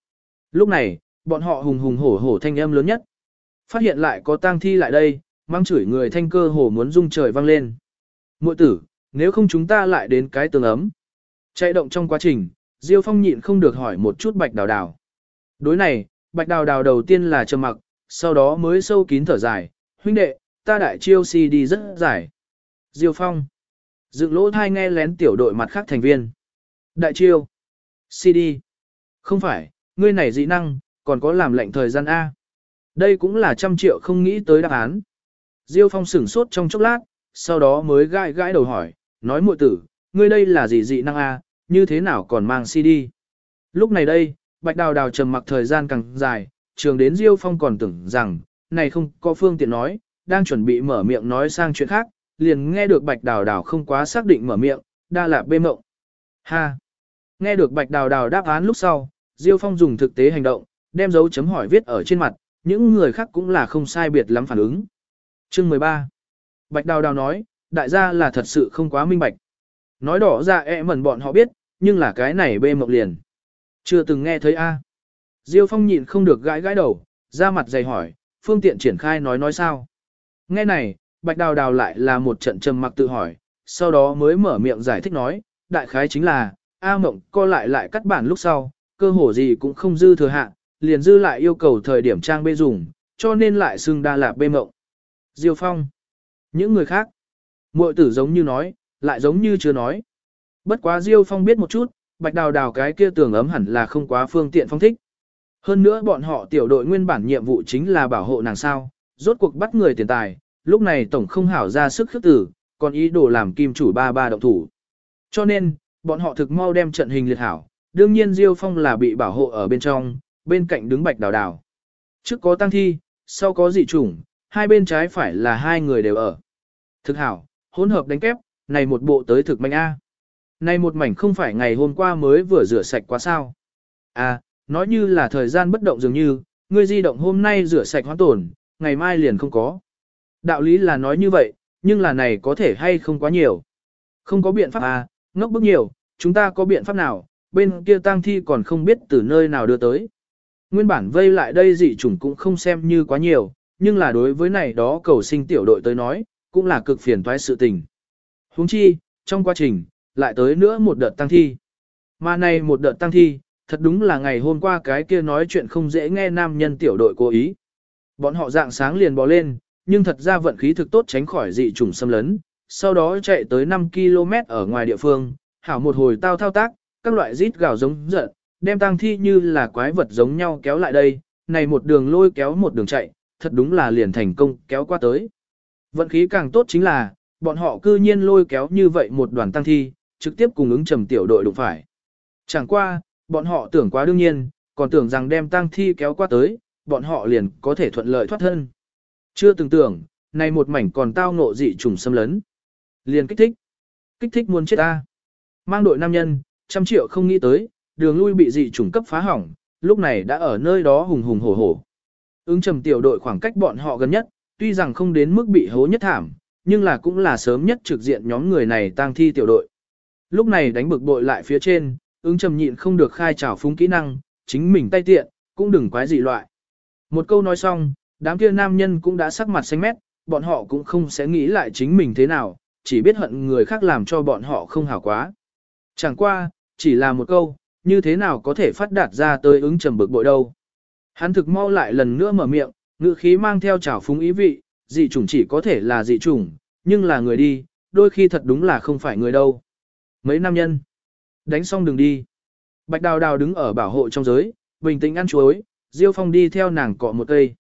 Lúc này, bọn họ hùng hùng hổ hổ thanh âm lớn nhất. Phát hiện lại có tang thi lại đây, mang chửi người thanh cơ hồ muốn rung trời vang lên. Muội tử, nếu không chúng ta lại đến cái tường ấm. Chạy động trong quá trình, Diêu Phong nhịn không được hỏi một chút Bạch Đào Đào. Đối này, Bạch Đào Đào đầu tiên là trầm mặc, sau đó mới sâu kín thở dài, huynh đệ, ta đại chiêu si đi rất dài. Diêu Phong. Dựng lỗ thai nghe lén tiểu đội mặt khác thành viên. Đại chiêu. CD. Không phải, ngươi này dị năng, còn có làm lệnh thời gian A. Đây cũng là trăm triệu không nghĩ tới đáp án. Diêu Phong sửng sốt trong chốc lát, sau đó mới gãi gãi đầu hỏi, nói muội tử, ngươi đây là gì dị năng A, như thế nào còn mang CD. Lúc này đây, Bạch Đào Đào trầm mặc thời gian càng dài, trường đến Diêu Phong còn tưởng rằng, này không có phương tiện nói, đang chuẩn bị mở miệng nói sang chuyện khác, liền nghe được Bạch Đào Đào không quá xác định mở miệng, đa là bê mộng. Ha! Nghe được Bạch Đào Đào đáp án lúc sau, Diêu Phong dùng thực tế hành động, đem dấu chấm hỏi viết ở trên mặt, những người khác cũng là không sai biệt lắm phản ứng. Chương 13 Bạch Đào Đào nói, đại gia là thật sự không quá minh bạch. Nói đỏ ra e mẩn bọn họ biết, nhưng là cái này bê mộng liền. Chưa từng nghe thấy a. Diêu Phong nhịn không được gãi gãi đầu, ra mặt dày hỏi, phương tiện triển khai nói nói sao. Nghe này, Bạch Đào Đào lại là một trận trầm mặc tự hỏi, sau đó mới mở miệng giải thích nói, đại khái chính là, A Mộng co lại lại cắt bản lúc sau, cơ hồ gì cũng không dư thừa hạ, liền dư lại yêu cầu thời điểm trang bê dùng, cho nên lại xưng đa lạp bê mộng. Diêu Phong. Những người khác. muội tử giống như nói, lại giống như chưa nói. Bất quá Diêu Phong biết một chút, Bạch Đào Đào cái kia tưởng ấm hẳn là không quá phương tiện phong thích. Hơn nữa bọn họ tiểu đội nguyên bản nhiệm vụ chính là bảo hộ nàng sao, rốt cuộc bắt người tiền tài, lúc này tổng không hảo ra sức khước tử, còn ý đồ làm kim chủ ba ba động thủ. Cho nên, bọn họ thực mau đem trận hình liệt hảo, đương nhiên Diêu Phong là bị bảo hộ ở bên trong, bên cạnh đứng Bạch Đào Đào. Trước có tăng thi, sau có dị chủng, hai bên trái phải là hai người đều ở. Thực hảo, hỗn hợp đánh kép, này một bộ tới thực mạnh A. Này một mảnh không phải ngày hôm qua mới vừa rửa sạch quá sao. À, nói như là thời gian bất động dường như, ngươi di động hôm nay rửa sạch hoãn tổn, ngày mai liền không có. Đạo lý là nói như vậy, nhưng là này có thể hay không quá nhiều. Không có biện pháp à, ngốc bức nhiều, chúng ta có biện pháp nào, bên kia tang thi còn không biết từ nơi nào đưa tới. Nguyên bản vây lại đây dị chủng cũng không xem như quá nhiều, nhưng là đối với này đó cầu sinh tiểu đội tới nói, cũng là cực phiền toái sự tình. Huống chi, trong quá trình, lại tới nữa một đợt tăng thi. Mà này một đợt tăng thi, thật đúng là ngày hôm qua cái kia nói chuyện không dễ nghe nam nhân tiểu đội cố ý. Bọn họ dạng sáng liền bò lên, nhưng thật ra vận khí thực tốt tránh khỏi dị trùng xâm lấn, sau đó chạy tới 5 km ở ngoài địa phương, hảo một hồi tao thao tác, các loại rít gào giống giận, đem tang thi như là quái vật giống nhau kéo lại đây, này một đường lôi kéo một đường chạy, thật đúng là liền thành công kéo qua tới. Vận khí càng tốt chính là, bọn họ cư nhiên lôi kéo như vậy một đoàn tăng thi, trực tiếp cùng ứng trầm tiểu đội đụng phải. Chẳng qua, bọn họ tưởng quá đương nhiên, còn tưởng rằng đem tang thi kéo qua tới, bọn họ liền có thể thuận lợi thoát thân. Chưa từng tưởng, này một mảnh còn tao ngộ dị trùng xâm lấn. Liền kích thích. Kích thích muốn chết ta. Mang đội nam nhân, trăm triệu không nghĩ tới, đường lui bị dị trùng cấp phá hỏng, lúc này đã ở nơi đó hùng hùng hổ hổ. Ứng trầm tiểu đội khoảng cách bọn họ gần nhất, tuy rằng không đến mức bị hố nhất thảm, nhưng là cũng là sớm nhất trực diện nhóm người này tang thi tiểu đội. Lúc này đánh bực bội lại phía trên, ứng trầm nhịn không được khai trào phúng kỹ năng, chính mình tay tiện, cũng đừng quái dị loại. Một câu nói xong, đám kia nam nhân cũng đã sắc mặt xanh mét, bọn họ cũng không sẽ nghĩ lại chính mình thế nào, chỉ biết hận người khác làm cho bọn họ không hảo quá. Chẳng qua, chỉ là một câu, như thế nào có thể phát đạt ra tới ứng trầm bực bội đâu. Hắn thực mau lại lần nữa mở miệng, ngữ khí mang theo trào phúng ý vị, dị chủng chỉ có thể là dị chủng, nhưng là người đi, đôi khi thật đúng là không phải người đâu. Mấy nam nhân, đánh xong đừng đi. Bạch đào đào đứng ở bảo hộ trong giới, bình tĩnh ăn chuối, Diêu Phong đi theo nàng cọ một cây.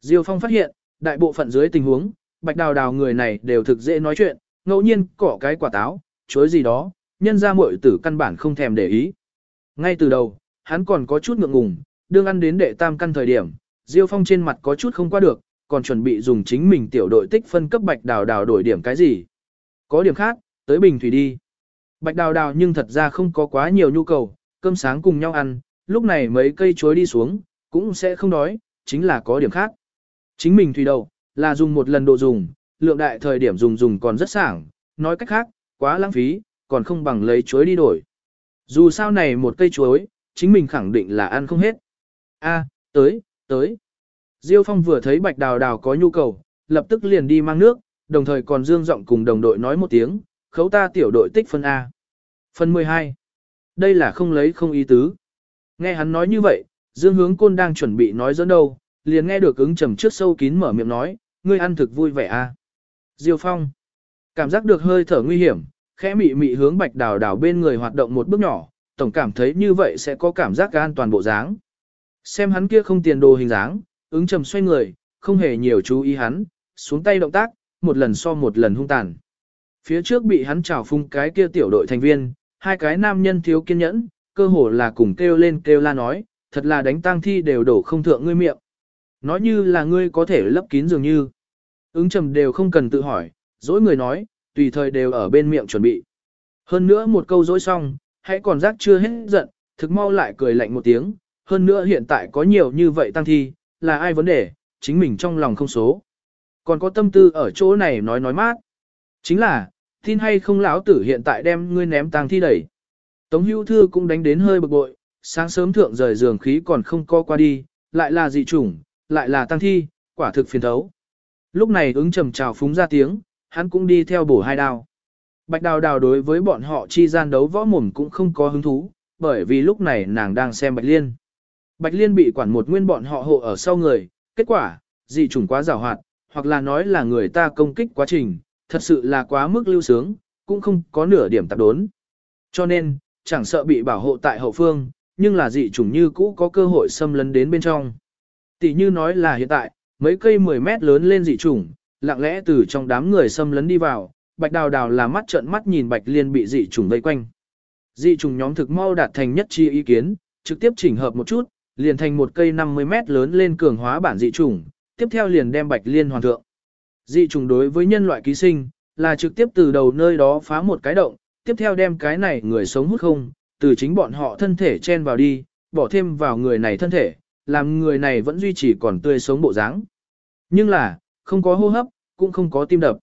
Diêu Phong phát hiện, đại bộ phận dưới tình huống, bạch đào đào người này đều thực dễ nói chuyện, ngẫu nhiên cọ cái quả táo, chuối gì đó, nhân ra muội tử căn bản không thèm để ý. Ngay từ đầu, hắn còn có chút ngượng ngùng, đương ăn đến đệ tam căn thời điểm, Diêu Phong trên mặt có chút không qua được, còn chuẩn bị dùng chính mình tiểu đội tích phân cấp bạch đào đào đổi điểm cái gì. Có điểm khác, tới bình thủy đi. Bạch đào đào nhưng thật ra không có quá nhiều nhu cầu, cơm sáng cùng nhau ăn, lúc này mấy cây chuối đi xuống, cũng sẽ không đói, chính là có điểm khác. Chính mình thủy đầu, là dùng một lần độ dùng, lượng đại thời điểm dùng dùng còn rất sảng, nói cách khác, quá lãng phí, còn không bằng lấy chuối đi đổi. Dù sao này một cây chuối, chính mình khẳng định là ăn không hết. A, tới, tới. Diêu Phong vừa thấy Bạch Đào Đào có nhu cầu, lập tức liền đi mang nước, đồng thời còn dương giọng cùng đồng đội nói một tiếng, khấu ta tiểu đội tích phân A. Phần 12. Đây là không lấy không ý tứ. Nghe hắn nói như vậy, Dương Hướng Côn đang chuẩn bị nói dẫn đâu, liền nghe được ứng trầm trước sâu kín mở miệng nói, ngươi ăn thực vui vẻ a. Diêu Phong. Cảm giác được hơi thở nguy hiểm, khẽ mị mị hướng Bạch Đào Đào bên người hoạt động một bước nhỏ, tổng cảm thấy như vậy sẽ có cảm giác an toàn bộ dáng. Xem hắn kia không tiền đồ hình dáng, ứng trầm xoay người, không hề nhiều chú ý hắn, xuống tay động tác, một lần so một lần hung tàn. Phía trước bị hắn trào phung cái kia tiểu đội thành viên, hai cái nam nhân thiếu kiên nhẫn, cơ hồ là cùng kêu lên kêu la nói, thật là đánh tang thi đều đổ không thượng ngươi miệng. Nói như là ngươi có thể lấp kín dường như. Ứng trầm đều không cần tự hỏi, dỗi người nói, tùy thời đều ở bên miệng chuẩn bị. Hơn nữa một câu dỗi xong, hãy còn giác chưa hết giận, thực mau lại cười lạnh một tiếng, hơn nữa hiện tại có nhiều như vậy tăng thi, là ai vấn đề, chính mình trong lòng không số. Còn có tâm tư ở chỗ này nói nói mát. Chính là, tin hay không lão tử hiện tại đem ngươi ném tang thi đẩy. Tống hữu thư cũng đánh đến hơi bực bội, sáng sớm thượng rời giường khí còn không co qua đi, lại là dị chủng, lại là tăng thi, quả thực phiền thấu. Lúc này ứng trầm trào phúng ra tiếng, hắn cũng đi theo bổ hai đao. Bạch đào đào đối với bọn họ chi gian đấu võ mồm cũng không có hứng thú, bởi vì lúc này nàng đang xem Bạch Liên. Bạch Liên bị quản một nguyên bọn họ hộ ở sau người, kết quả, dị chủng quá rào hoạt, hoặc là nói là người ta công kích quá trình, thật sự là quá mức lưu sướng, cũng không có nửa điểm tạp đốn. Cho nên, chẳng sợ bị bảo hộ tại hậu phương, nhưng là dị chủng như cũ có cơ hội xâm lấn đến bên trong. Tỷ như nói là hiện tại, mấy cây 10 mét lớn lên dị chủng, lặng lẽ từ trong đám người xâm lấn đi vào, bạch đào đào là mắt trợn mắt nhìn bạch liên bị dị chủng vây quanh. Dị chủng nhóm thực mau đạt thành nhất chi ý kiến, trực tiếp chỉnh hợp một chút, liền thành một cây 50 mét lớn lên cường hóa bản dị chủng, tiếp theo liền đem bạch liên hoàn thượng. Dị trùng đối với nhân loại ký sinh, là trực tiếp từ đầu nơi đó phá một cái động, tiếp theo đem cái này người sống hút không, từ chính bọn họ thân thể chen vào đi, bỏ thêm vào người này thân thể, làm người này vẫn duy trì còn tươi sống bộ dáng. Nhưng là, không có hô hấp, cũng không có tim đập.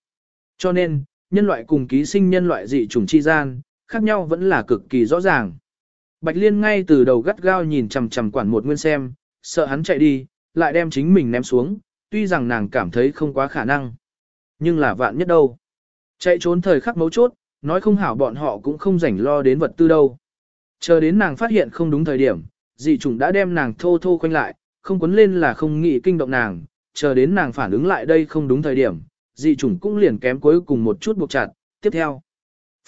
Cho nên, nhân loại cùng ký sinh nhân loại dị chủng chi gian, khác nhau vẫn là cực kỳ rõ ràng. Bạch Liên ngay từ đầu gắt gao nhìn chằm chằm quản một nguyên xem, sợ hắn chạy đi, lại đem chính mình ném xuống, tuy rằng nàng cảm thấy không quá khả năng. Nhưng là vạn nhất đâu. Chạy trốn thời khắc mấu chốt, nói không hảo bọn họ cũng không rảnh lo đến vật tư đâu. Chờ đến nàng phát hiện không đúng thời điểm, dị chủng đã đem nàng thô thô quanh lại, không quấn lên là không nghĩ kinh động nàng, chờ đến nàng phản ứng lại đây không đúng thời điểm, dị chủng cũng liền kém cuối cùng một chút buộc chặt, tiếp theo.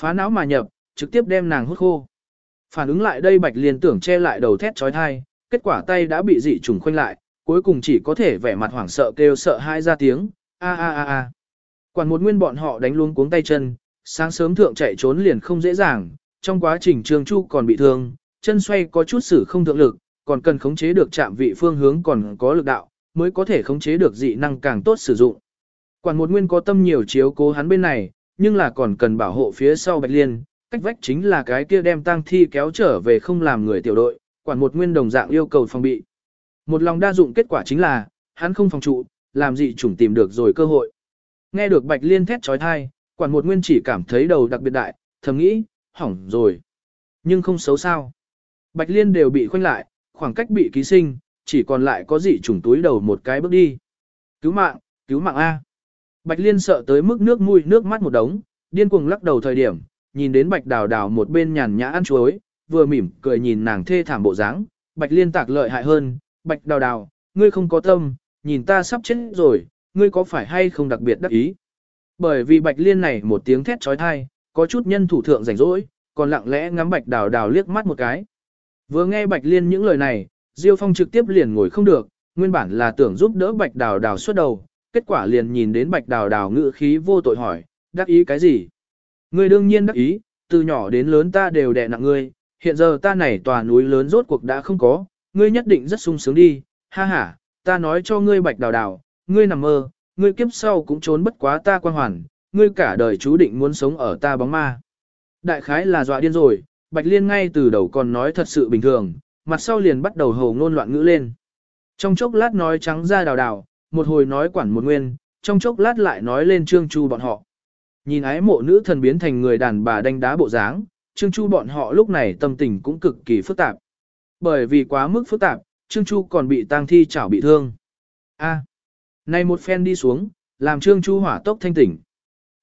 Phá não mà nhập, trực tiếp đem nàng hút khô. Phản ứng lại đây bạch liền tưởng che lại đầu thét trói thai, kết quả tay đã bị dị trùng khoanh lại, cuối cùng chỉ có thể vẻ mặt hoảng sợ kêu sợ hai ra tiếng, a a a a. Quản một nguyên bọn họ đánh luôn cuống tay chân, sáng sớm thượng chạy trốn liền không dễ dàng, trong quá trình Trường Chu còn bị thương, chân xoay có chút sử không thượng lực, còn cần khống chế được chạm vị phương hướng còn có lực đạo, mới có thể khống chế được dị năng càng tốt sử dụng. Quản một nguyên có tâm nhiều chiếu cố hắn bên này, nhưng là còn cần bảo hộ phía sau Bạch Liên, cách vách chính là cái kia đem tang thi kéo trở về không làm người tiểu đội, quản một nguyên đồng dạng yêu cầu phòng bị. Một lòng đa dụng kết quả chính là, hắn không phòng trụ, làm dị chủng tìm được rồi cơ hội. Nghe được Bạch Liên thét trói thai, quản một nguyên chỉ cảm thấy đầu đặc biệt đại, thầm nghĩ, hỏng rồi. Nhưng không xấu sao. Bạch Liên đều bị khoanh lại, khoảng cách bị ký sinh, chỉ còn lại có dị chủng túi đầu một cái bước đi. Cứu mạng, cứu mạng A. Bạch Liên sợ tới mức nước mũi nước mắt một đống, điên cuồng lắc đầu thời điểm, nhìn đến Bạch Đào Đào một bên nhàn nhã ăn chuối, vừa mỉm cười nhìn nàng thê thảm bộ dáng. Bạch Liên tạc lợi hại hơn, Bạch Đào Đào, ngươi không có tâm, nhìn ta sắp chết rồi, ngươi có phải hay không đặc biệt đắc ý. Bởi vì Bạch Liên này một tiếng thét trói thai, có chút nhân thủ thượng rảnh rỗi, còn lặng lẽ ngắm Bạch Đào Đào liếc mắt một cái. Vừa nghe Bạch Liên những lời này, Diêu Phong trực tiếp liền ngồi không được, nguyên bản là tưởng giúp đỡ Bạch Đào Đào suốt đầu, kết quả liền nhìn đến Bạch Đào Đào ngữ khí vô tội hỏi, đắc ý cái gì? Ngươi đương nhiên đắc ý, từ nhỏ đến lớn ta đều đè nặng ngươi, hiện giờ ta này tòa núi lớn rốt cuộc đã không có, ngươi nhất định rất sung sướng đi, ha ha, ta nói cho ngươi Bạch Đào Đào, ngươi nằm mơ, ngươi kiếp sau cũng trốn bất quá ta quan hoàn, ngươi cả đời chú định muốn sống ở ta bóng ma. Đại khái là dọa điên rồi, Bạch Liên ngay từ đầu còn nói thật sự bình thường, mặt sau liền bắt đầu hồ ngôn loạn ngữ lên. Trong chốc lát nói trắng ra đào đào, một hồi nói quản một nguyên, trong chốc lát lại nói lên Trương Chu bọn họ. Nhìn ái mộ nữ thần biến thành người đàn bà đánh đá bộ dáng, Trương Chu bọn họ lúc này tâm tình cũng cực kỳ phức tạp. Bởi vì quá mức phức tạp, Trương Chu còn bị tang thi chảo bị thương. A, này một phen đi xuống, làm Trương Chu hỏa tốc thanh tỉnh.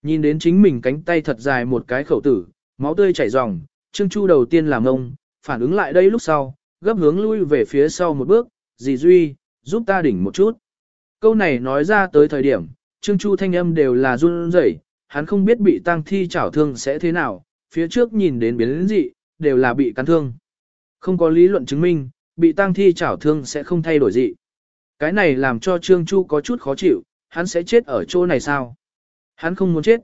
Nhìn đến chính mình cánh tay thật dài một cái khẩu tử, máu tươi chảy ròng, Trương Chu đầu tiên làm ngông, phản ứng lại đây lúc sau, gấp hướng lui về phía sau một bước, dì Duy, giúp ta đỉnh một chút. Câu này nói ra tới thời điểm, Trương Chu thanh âm đều là run rẩy, hắn không biết bị tang thi chảo thương sẽ thế nào, phía trước nhìn đến biến dị, đều là bị cắn thương. Không có lý luận chứng minh, bị tang thi chảo thương sẽ không thay đổi gì. Cái này làm cho Trương Chu có chút khó chịu, hắn sẽ chết ở chỗ này sao? Hắn không muốn chết.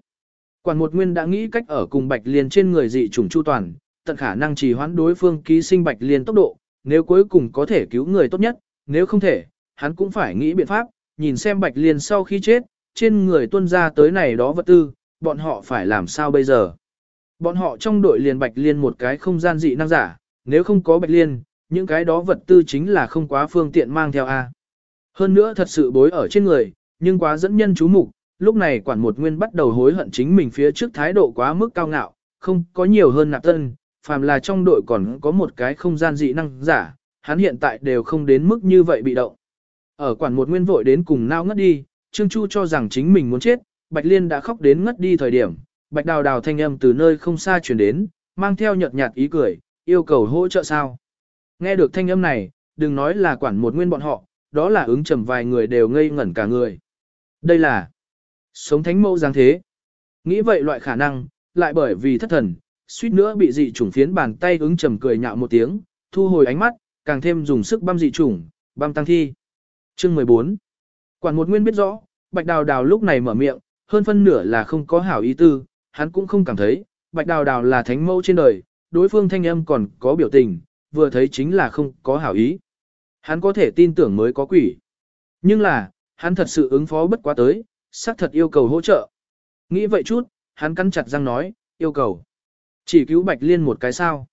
Quản một nguyên đã nghĩ cách ở cùng Bạch Liên trên người dị trùng chu toàn, tận khả năng trì hoãn đối phương ký sinh Bạch Liên tốc độ, nếu cuối cùng có thể cứu người tốt nhất, nếu không thể, hắn cũng phải nghĩ biện pháp, nhìn xem Bạch Liên sau khi chết, trên người tuân ra tới này đó vật tư, bọn họ phải làm sao bây giờ? Bọn họ trong đội liền Bạch Liên một cái không gian dị năng giả, nếu không có Bạch Liên, những cái đó vật tư chính là không quá phương tiện mang theo A. Hơn nữa thật sự bối ở trên người, nhưng quá dẫn nhân chú mục lúc này quản một nguyên bắt đầu hối hận chính mình phía trước thái độ quá mức cao ngạo, không có nhiều hơn nạp tân, phàm là trong đội còn có một cái không gian dị năng giả, hắn hiện tại đều không đến mức như vậy bị động. Ở quản một nguyên vội đến cùng nao ngất đi, Trương Chu cho rằng chính mình muốn chết, Bạch Liên đã khóc đến ngất đi thời điểm, Bạch Đào Đào thanh âm từ nơi không xa chuyển đến, mang theo nhợt nhạt ý cười, yêu cầu hỗ trợ sao. Nghe được thanh âm này, đừng nói là quản một nguyên bọn họ, đó là ứng trầm vài người đều ngây ngẩn cả người. Đây là sống thánh mẫu giáng thế. Nghĩ vậy loại khả năng, lại bởi vì thất thần, suýt nữa bị dị chủng phiến bàn tay ứng trầm cười nhạo một tiếng, thu hồi ánh mắt, càng thêm dùng sức băm dị chủng, băm tăng thi. Chương 14 Quản một nguyên biết rõ, Bạch Đào Đào lúc này mở miệng, hơn phân nửa là không có hảo ý tư, hắn cũng không cảm thấy, Bạch Đào Đào là thánh mẫu trên đời, đối phương thanh âm còn có biểu tình, vừa thấy chính là không có hảo ý. Hắn có thể tin tưởng mới có quỷ. Nhưng là, hắn thật sự ứng phó bất quá tới, xác thật yêu cầu hỗ trợ. Nghĩ vậy chút, hắn cắn chặt răng nói, yêu cầu. Chỉ cứu Bạch Liên một cái sao.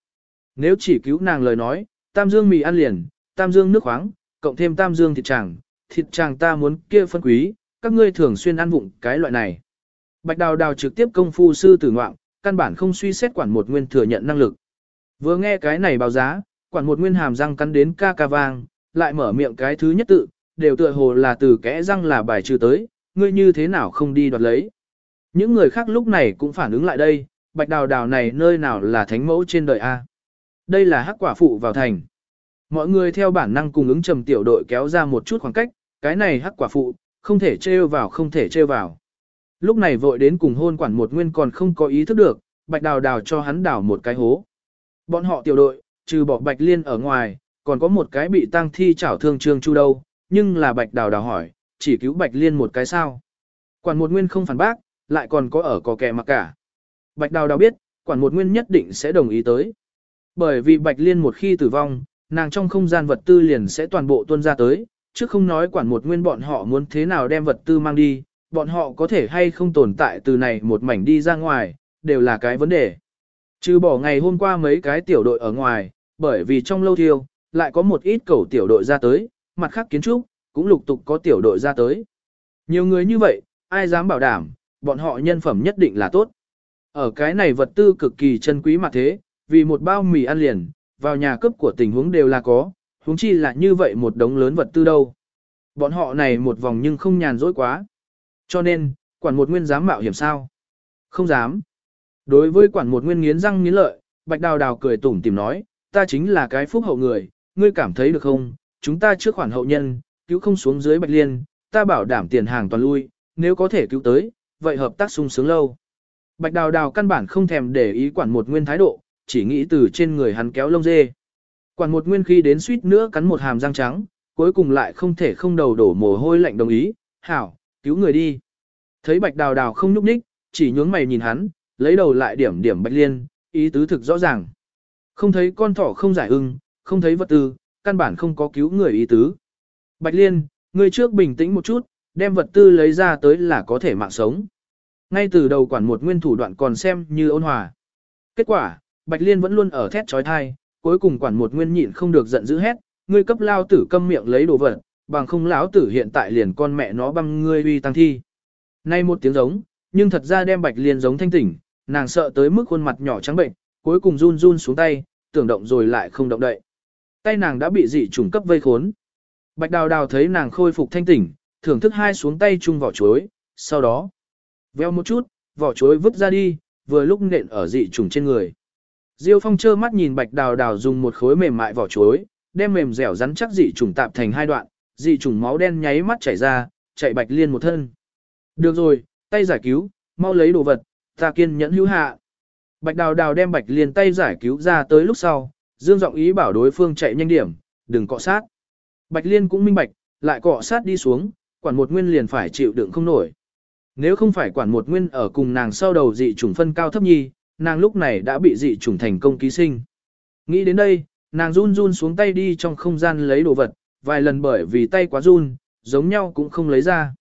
Nếu chỉ cứu nàng lời nói, Tam Dương mì ăn liền, Tam Dương nước khoáng, cộng thêm Tam Dương thịt tràng, thịt tràng ta muốn kia phân quý, các ngươi thường xuyên ăn vụng cái loại này. Bạch Đào Đào trực tiếp công phu sư tử ngoạng căn bản không suy xét quản một nguyên thừa nhận năng lực. Vừa nghe cái này báo giá, quản một nguyên hàm răng cắn đến ca ca vang, lại mở miệng cái thứ nhất tự, đều tựa hồ là từ kẽ răng là bài trừ tới, ngươi như thế nào không đi đoạt lấy. Những người khác lúc này cũng phản ứng lại đây, bạch đào đào này nơi nào là thánh mẫu trên đời A. Đây là hắc quả phụ vào thành. Mọi người theo bản năng cùng ứng trầm tiểu đội kéo ra một chút khoảng cách, cái này hắc quả phụ, không thể trêu vào không thể trêu vào. Lúc này vội đến cùng hôn quản một nguyên còn không có ý thức được, bạch đào đào cho hắn đảo một cái hố. Bọn họ tiểu đội, trừ bỏ bạch liên ở ngoài, còn có một cái bị tang thi chảo thương trương chu đâu, nhưng là bạch đào đào hỏi, chỉ cứu bạch liên một cái sao. Quản một nguyên không phản bác, lại còn có ở có kẻ mặc cả. Bạch đào đào biết, quản một nguyên nhất định sẽ đồng ý tới. Bởi vì bạch liên một khi tử vong, nàng trong không gian vật tư liền sẽ toàn bộ tuôn ra tới, chứ không nói quản một nguyên bọn họ muốn thế nào đem vật tư mang đi, bọn họ có thể hay không tồn tại từ này một mảnh đi ra ngoài, đều là cái vấn đề. Trừ bỏ ngày hôm qua mấy cái tiểu đội ở ngoài, bởi vì trong lâu thiêu, lại có một ít cầu tiểu đội ra tới, mặt khác kiến trúc, cũng lục tục có tiểu đội ra tới. Nhiều người như vậy, ai dám bảo đảm, bọn họ nhân phẩm nhất định là tốt. Ở cái này vật tư cực kỳ chân quý mà thế, vì một bao mì ăn liền, vào nhà cấp của tình huống đều là có, huống chi là như vậy một đống lớn vật tư đâu. Bọn họ này một vòng nhưng không nhàn rỗi quá. Cho nên, quản một nguyên dám mạo hiểm sao? Không dám. Đối với quản một nguyên nghiến răng nghiến lợi, bạch đào đào cười tủm tìm nói, ta chính là cái phúc hậu người, ngươi cảm thấy được không? Chúng ta trước khoản hậu nhân, cứu không xuống dưới bạch liên, ta bảo đảm tiền hàng toàn lui, nếu có thể cứu tới, vậy hợp tác sung sướng lâu. Bạch đào đào căn bản không thèm để ý quản một nguyên thái độ, chỉ nghĩ từ trên người hắn kéo lông dê. Quản một nguyên khi đến suýt nữa cắn một hàm răng trắng, cuối cùng lại không thể không đầu đổ mồ hôi lạnh đồng ý, hảo, cứu người đi. Thấy bạch đào đào không nhúc nhích, chỉ nhướng mày nhìn hắn, lấy đầu lại điểm điểm bạch liên, ý tứ thực rõ ràng. Không thấy con thỏ không giải ưng, không thấy vật tư, căn bản không có cứu người ý tứ. Bạch liên, ngươi trước bình tĩnh một chút, đem vật tư lấy ra tới là có thể mạng sống. Ngay từ đầu quản một nguyên thủ đoạn còn xem như ôn hòa. Kết quả, Bạch Liên vẫn luôn ở thét trói thai, cuối cùng quản một nguyên nhịn không được giận dữ hét, ngươi cấp lao tử câm miệng lấy đồ vật, bằng không lão tử hiện tại liền con mẹ nó băm ngươi uy tăng thi. Nay một tiếng giống, nhưng thật ra đem Bạch Liên giống thanh tỉnh, nàng sợ tới mức khuôn mặt nhỏ trắng bệnh, cuối cùng run run xuống tay, tưởng động rồi lại không động đậy. Tay nàng đã bị dị trùng cấp vây khốn. Bạch Đào Đào thấy nàng khôi phục thanh tỉnh, thưởng thức hai xuống tay chung vỏ chuối, sau đó, veo một chút, vỏ chuối vứt ra đi, vừa lúc nện ở dị trùng trên người. Diêu Phong trơ mắt nhìn Bạch Đào Đào dùng một khối mềm mại vỏ chuối, đem mềm dẻo rắn chắc dị trùng tạp thành hai đoạn, dị trùng máu đen nháy mắt chảy ra, chạy Bạch Liên một thân. Được rồi, tay giải cứu, mau lấy đồ vật, ta kiên nhẫn hữu hạ. Bạch Đào Đào đem Bạch Liên tay giải cứu ra tới lúc sau, dương giọng ý bảo đối phương chạy nhanh điểm, đừng cọ sát. Bạch Liên cũng minh bạch, lại cọ sát đi xuống, quản một nguyên liền phải chịu đựng không nổi. Nếu không phải quản một nguyên ở cùng nàng sau đầu dị trùng phân cao thấp nhi, nàng lúc này đã bị dị trùng thành công ký sinh. Nghĩ đến đây, nàng run run xuống tay đi trong không gian lấy đồ vật, vài lần bởi vì tay quá run, giống nhau cũng không lấy ra.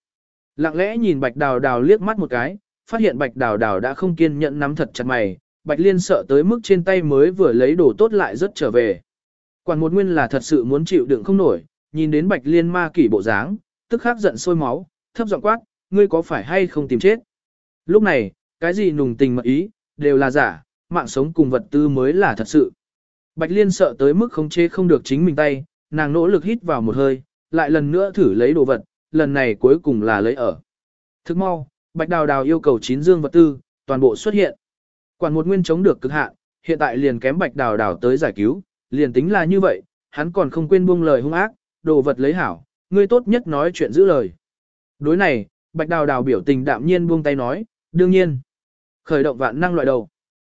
Lặng lẽ nhìn bạch đào đào liếc mắt một cái, phát hiện bạch đào đào đã không kiên nhẫn nắm thật chặt mày, bạch liên sợ tới mức trên tay mới vừa lấy đồ tốt lại rất trở về. Quản một nguyên là thật sự muốn chịu đựng không nổi, nhìn đến bạch liên ma kỷ bộ dáng, tức khắc giận sôi máu, thấp giọng quát, ngươi có phải hay không tìm chết. Lúc này, cái gì nùng tình mật ý, đều là giả, mạng sống cùng vật tư mới là thật sự. Bạch liên sợ tới mức không chế không được chính mình tay, nàng nỗ lực hít vào một hơi, lại lần nữa thử lấy đồ vật, lần này cuối cùng là lấy ở. Thức mau, Bạch Đào Đào yêu cầu chín dương vật tư, toàn bộ xuất hiện. Quản một nguyên chống được cực hạn, hiện tại liền kém Bạch Đào Đào tới giải cứu, liền tính là như vậy, hắn còn không quên buông lời hung ác, đồ vật lấy hảo, ngươi tốt nhất nói chuyện giữ lời. Đối này, Bạch Đào Đào biểu tình đạm nhiên buông tay nói, đương nhiên. Khởi động vạn năng loại đầu.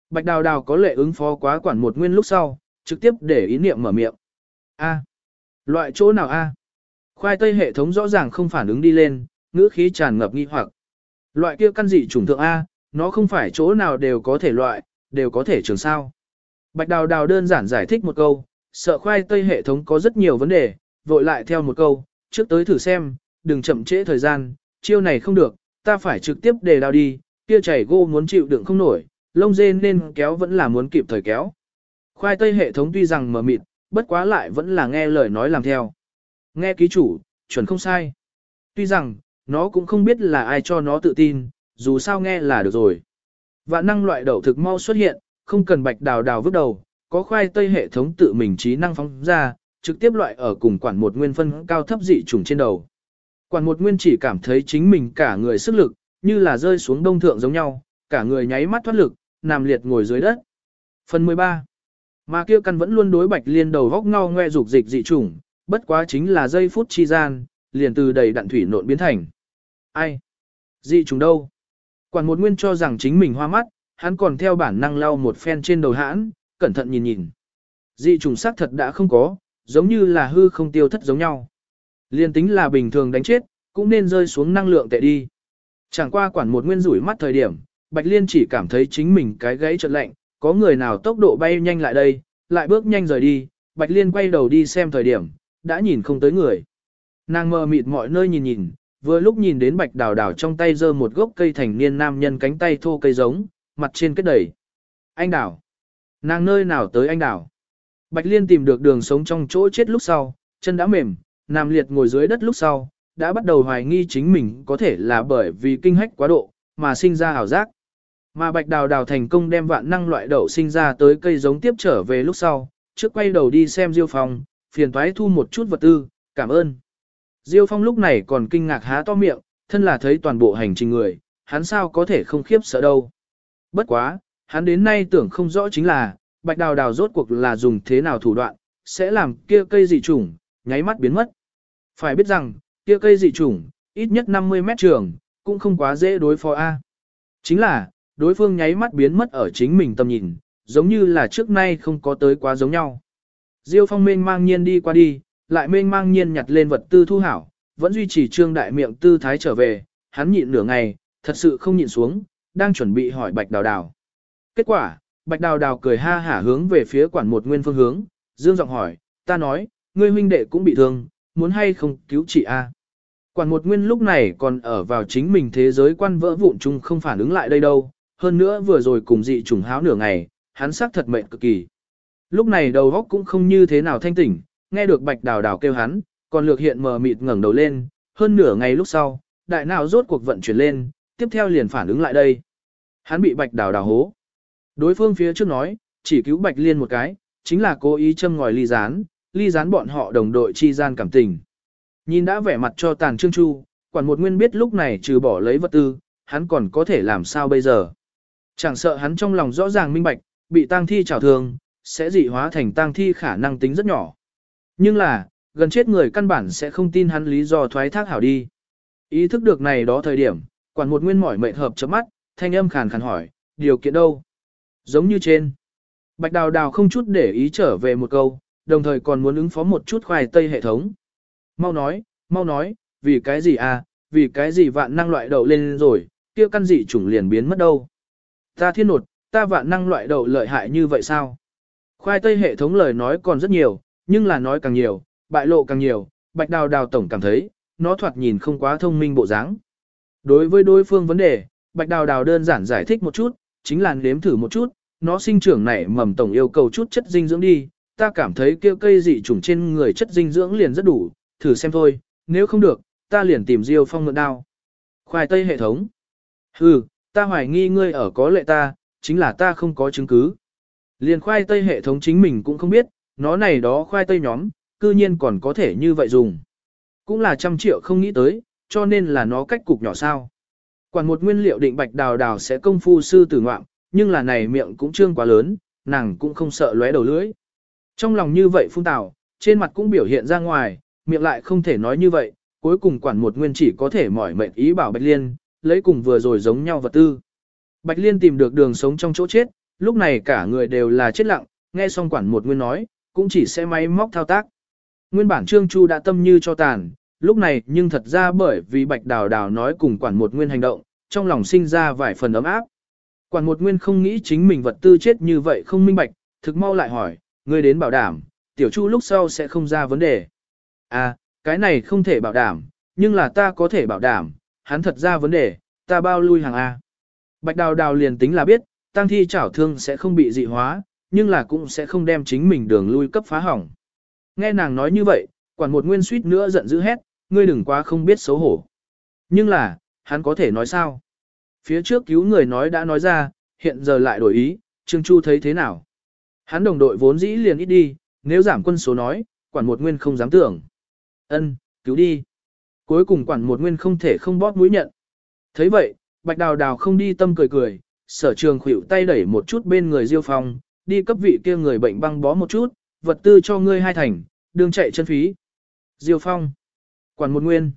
Bạch Đào Đào có lệ ứng phó quá quản một nguyên lúc sau, trực tiếp để ý niệm mở miệng. A. Loại chỗ nào A? Khoai tây hệ thống rõ ràng không phản ứng đi lên, ngữ khí tràn ngập nghi hoặc. Loại kia căn dị chủng thượng A, nó không phải chỗ nào đều có thể loại, đều có thể trường sao. Bạch Đào Đào đơn giản giải thích một câu, sợ khoai tây hệ thống có rất nhiều vấn đề, vội lại theo một câu, trước tới thử xem, đừng chậm trễ thời gian, chiêu này không được, ta phải trực tiếp đề đào đi, kia chảy gô muốn chịu đựng không nổi, lông dê nên kéo vẫn là muốn kịp thời kéo. Khoai tây hệ thống tuy rằng mờ mịt, bất quá lại vẫn là nghe lời nói làm theo. Nghe ký chủ, chuẩn không sai. Tuy rằng, nó cũng không biết là ai cho nó tự tin, dù sao nghe là được rồi. Và năng loại đậu thực mau xuất hiện, không cần bạch đào đào vứt đầu, có khoai tây hệ thống tự mình trí năng phóng ra, trực tiếp loại ở cùng quản một nguyên phân cao thấp dị trùng trên đầu. Quản một nguyên chỉ cảm thấy chính mình cả người sức lực, như là rơi xuống đông thượng giống nhau, cả người nháy mắt thoát lực, nằm liệt ngồi dưới đất. Phần 13. Mà kia căn vẫn luôn đối bạch liên đầu góc ngao ngoe dục dịch dị trùng, bất quá chính là giây phút chi gian, liền từ đầy đặn thủy nộn biến thành. Ai? Dị trùng đâu? Quản một nguyên cho rằng chính mình hoa mắt, hắn còn theo bản năng lau một phen trên đầu hãn, cẩn thận nhìn nhìn. Dị trùng xác thật đã không có, giống như là hư không tiêu thất giống nhau. Liên tính là bình thường đánh chết, cũng nên rơi xuống năng lượng tệ đi. Chẳng qua quản một nguyên rủi mắt thời điểm, Bạch Liên chỉ cảm thấy chính mình cái gãy chợt lạnh, có người nào tốc độ bay nhanh lại đây, lại bước nhanh rời đi, Bạch Liên quay đầu đi xem thời điểm, đã nhìn không tới người. Nàng mờ mịt mọi nơi nhìn nhìn, vừa lúc nhìn đến Bạch Đào Đào trong tay giơ một gốc cây thành niên nam nhân cánh tay thô cây giống, mặt trên kết đầy. Anh Đào. Nàng nơi nào tới anh Đào. Bạch Liên tìm được đường sống trong chỗ chết lúc sau, chân đã mềm, nằm liệt ngồi dưới đất lúc sau, đã bắt đầu hoài nghi chính mình có thể là bởi vì kinh hách quá độ, mà sinh ra ảo giác. Mà bạch đào đào thành công đem vạn năng loại đậu sinh ra tới cây giống tiếp trở về lúc sau, trước quay đầu đi xem Diêu Phong, phiền toái thu một chút vật tư, cảm ơn. Diêu Phong lúc này còn kinh ngạc há to miệng, thân là thấy toàn bộ hành trình người, hắn sao có thể không khiếp sợ đâu. Bất quá, hắn đến nay tưởng không rõ chính là, bạch đào đào rốt cuộc là dùng thế nào thủ đoạn, sẽ làm kia cây dị trùng, nháy mắt biến mất. Phải biết rằng, kia cây dị trùng, ít nhất 50 mét trường, cũng không quá dễ đối phó A. Chính là, đối phương nháy mắt biến mất ở chính mình tầm nhìn, giống như là trước nay không có tới quá giống nhau. Diêu phong mênh mang nhiên đi qua đi, lại mênh mang nhiên nhặt lên vật tư thu hảo, vẫn duy trì trương đại miệng tư thái trở về, hắn nhịn nửa ngày, thật sự không nhịn xuống, đang chuẩn bị hỏi bạch đào đào. Kết quả, bạch đào đào cười ha hả hướng về phía quản một nguyên phương hướng, dương giọng hỏi, ta nói, ngươi huynh đệ cũng bị thương, muốn hay không cứu chị a? Quản một nguyên lúc này còn ở vào chính mình thế giới quan vỡ vụn chung không phản ứng lại đây đâu, hơn nữa vừa rồi cùng dị trùng háo nửa ngày, hắn sắc thật mệnh cực kỳ. Lúc này đầu óc cũng không như thế nào thanh tỉnh, nghe được bạch đào đào kêu hắn, còn lược hiện mờ mịt ngẩng đầu lên, hơn nửa ngày lúc sau, đại não rốt cuộc vận chuyển lên, tiếp theo liền phản ứng lại đây. Hắn bị bạch đào đào hố. Đối phương phía trước nói, chỉ cứu bạch liên một cái, chính là cố ý châm ngòi ly gián, ly gián bọn họ đồng đội chi gian cảm tình. Nhìn đã vẻ mặt cho tàn trương chu, quản một nguyên biết lúc này trừ bỏ lấy vật tư, hắn còn có thể làm sao bây giờ. Chẳng sợ hắn trong lòng rõ ràng minh bạch, bị tang thi trào thường sẽ dị hóa thành tang thi khả năng tính rất nhỏ. Nhưng là, gần chết người căn bản sẽ không tin hắn lý do thoái thác hảo đi. Ý thức được này đó thời điểm, quản một nguyên mỏi mệt hợp chấm mắt, thanh âm khàn khàn hỏi, điều kiện đâu? Giống như trên. Bạch đào đào không chút để ý trở về một câu, đồng thời còn muốn ứng phó một chút khoai tây hệ thống. Mau nói, mau nói, vì cái gì à, vì cái gì vạn năng loại đậu lên rồi, kia căn dị chủng liền biến mất đâu. Ta thiên nột, ta vạn năng loại đậu lợi hại như vậy sao? Khoai tây hệ thống lời nói còn rất nhiều, nhưng là nói càng nhiều, bại lộ càng nhiều, bạch đào đào tổng cảm thấy, nó thoạt nhìn không quá thông minh bộ dáng. Đối với đối phương vấn đề, bạch đào đào đơn giản giải thích một chút, chính là nếm thử một chút, nó sinh trưởng này mầm tổng yêu cầu chút chất dinh dưỡng đi, ta cảm thấy kêu cây dị trùng trên người chất dinh dưỡng liền rất đủ, thử xem thôi, nếu không được, ta liền tìm Diêu Phong mượn đao. Khoai tây hệ thống. Hừ, ta hoài nghi ngươi ở có lệ ta, chính là ta không có chứng cứ. Liền khoai tây hệ thống chính mình cũng không biết, nó này đó khoai tây nhóm, cư nhiên còn có thể như vậy dùng. Cũng là trăm triệu không nghĩ tới, cho nên là nó cách cục nhỏ sao. Quản một nguyên liệu định bạch đào đào sẽ công phu sư tử ngoạm, nhưng là này miệng cũng trương quá lớn, nàng cũng không sợ lóe đầu lưỡi. Trong lòng như vậy phun tào, trên mặt cũng biểu hiện ra ngoài, miệng lại không thể nói như vậy, cuối cùng quản một nguyên chỉ có thể mỏi mệnh ý bảo Bạch Liên, lấy cùng vừa rồi giống nhau vật tư. Bạch Liên tìm được đường sống trong chỗ chết, lúc này cả người đều là chết lặng, nghe xong quản một nguyên nói, cũng chỉ sẽ máy móc thao tác. Nguyên bản Trương Chu đã tâm như cho tàn, lúc này nhưng thật ra bởi vì Bạch Đào Đào nói cùng quản một nguyên hành động, trong lòng sinh ra vài phần ấm áp. Quản một nguyên không nghĩ chính mình vật tư chết như vậy không minh bạch, thực mau lại hỏi, ngươi đến bảo đảm, tiểu chu lúc sau sẽ không ra vấn đề. À, cái này không thể bảo đảm, nhưng là ta có thể bảo đảm, hắn thật ra vấn đề, ta bao lui hàng A. Bạch đào đào liền tính là biết, tăng thi chảo thương sẽ không bị dị hóa, nhưng là cũng sẽ không đem chính mình đường lui cấp phá hỏng. Nghe nàng nói như vậy, quản một nguyên suýt nữa giận dữ hét, ngươi đừng quá không biết xấu hổ. Nhưng là, hắn có thể nói sao? Phía trước cứu người nói đã nói ra, hiện giờ lại đổi ý, Trương Chu thấy thế nào? Hắn đồng đội vốn dĩ liền ít đi, nếu giảm quân số nói, quản một nguyên không dám tưởng. Ân, cứu đi. Cuối cùng quản một nguyên không thể không bóp mũi nhận. thấy vậy, bạch đào đào không đi tâm cười cười, sở trường khuỷu tay đẩy một chút bên người diêu phong, đi cấp vị kia người bệnh băng bó một chút, vật tư cho ngươi hai thành, đường chạy chân phí. Diêu phong, quản một nguyên,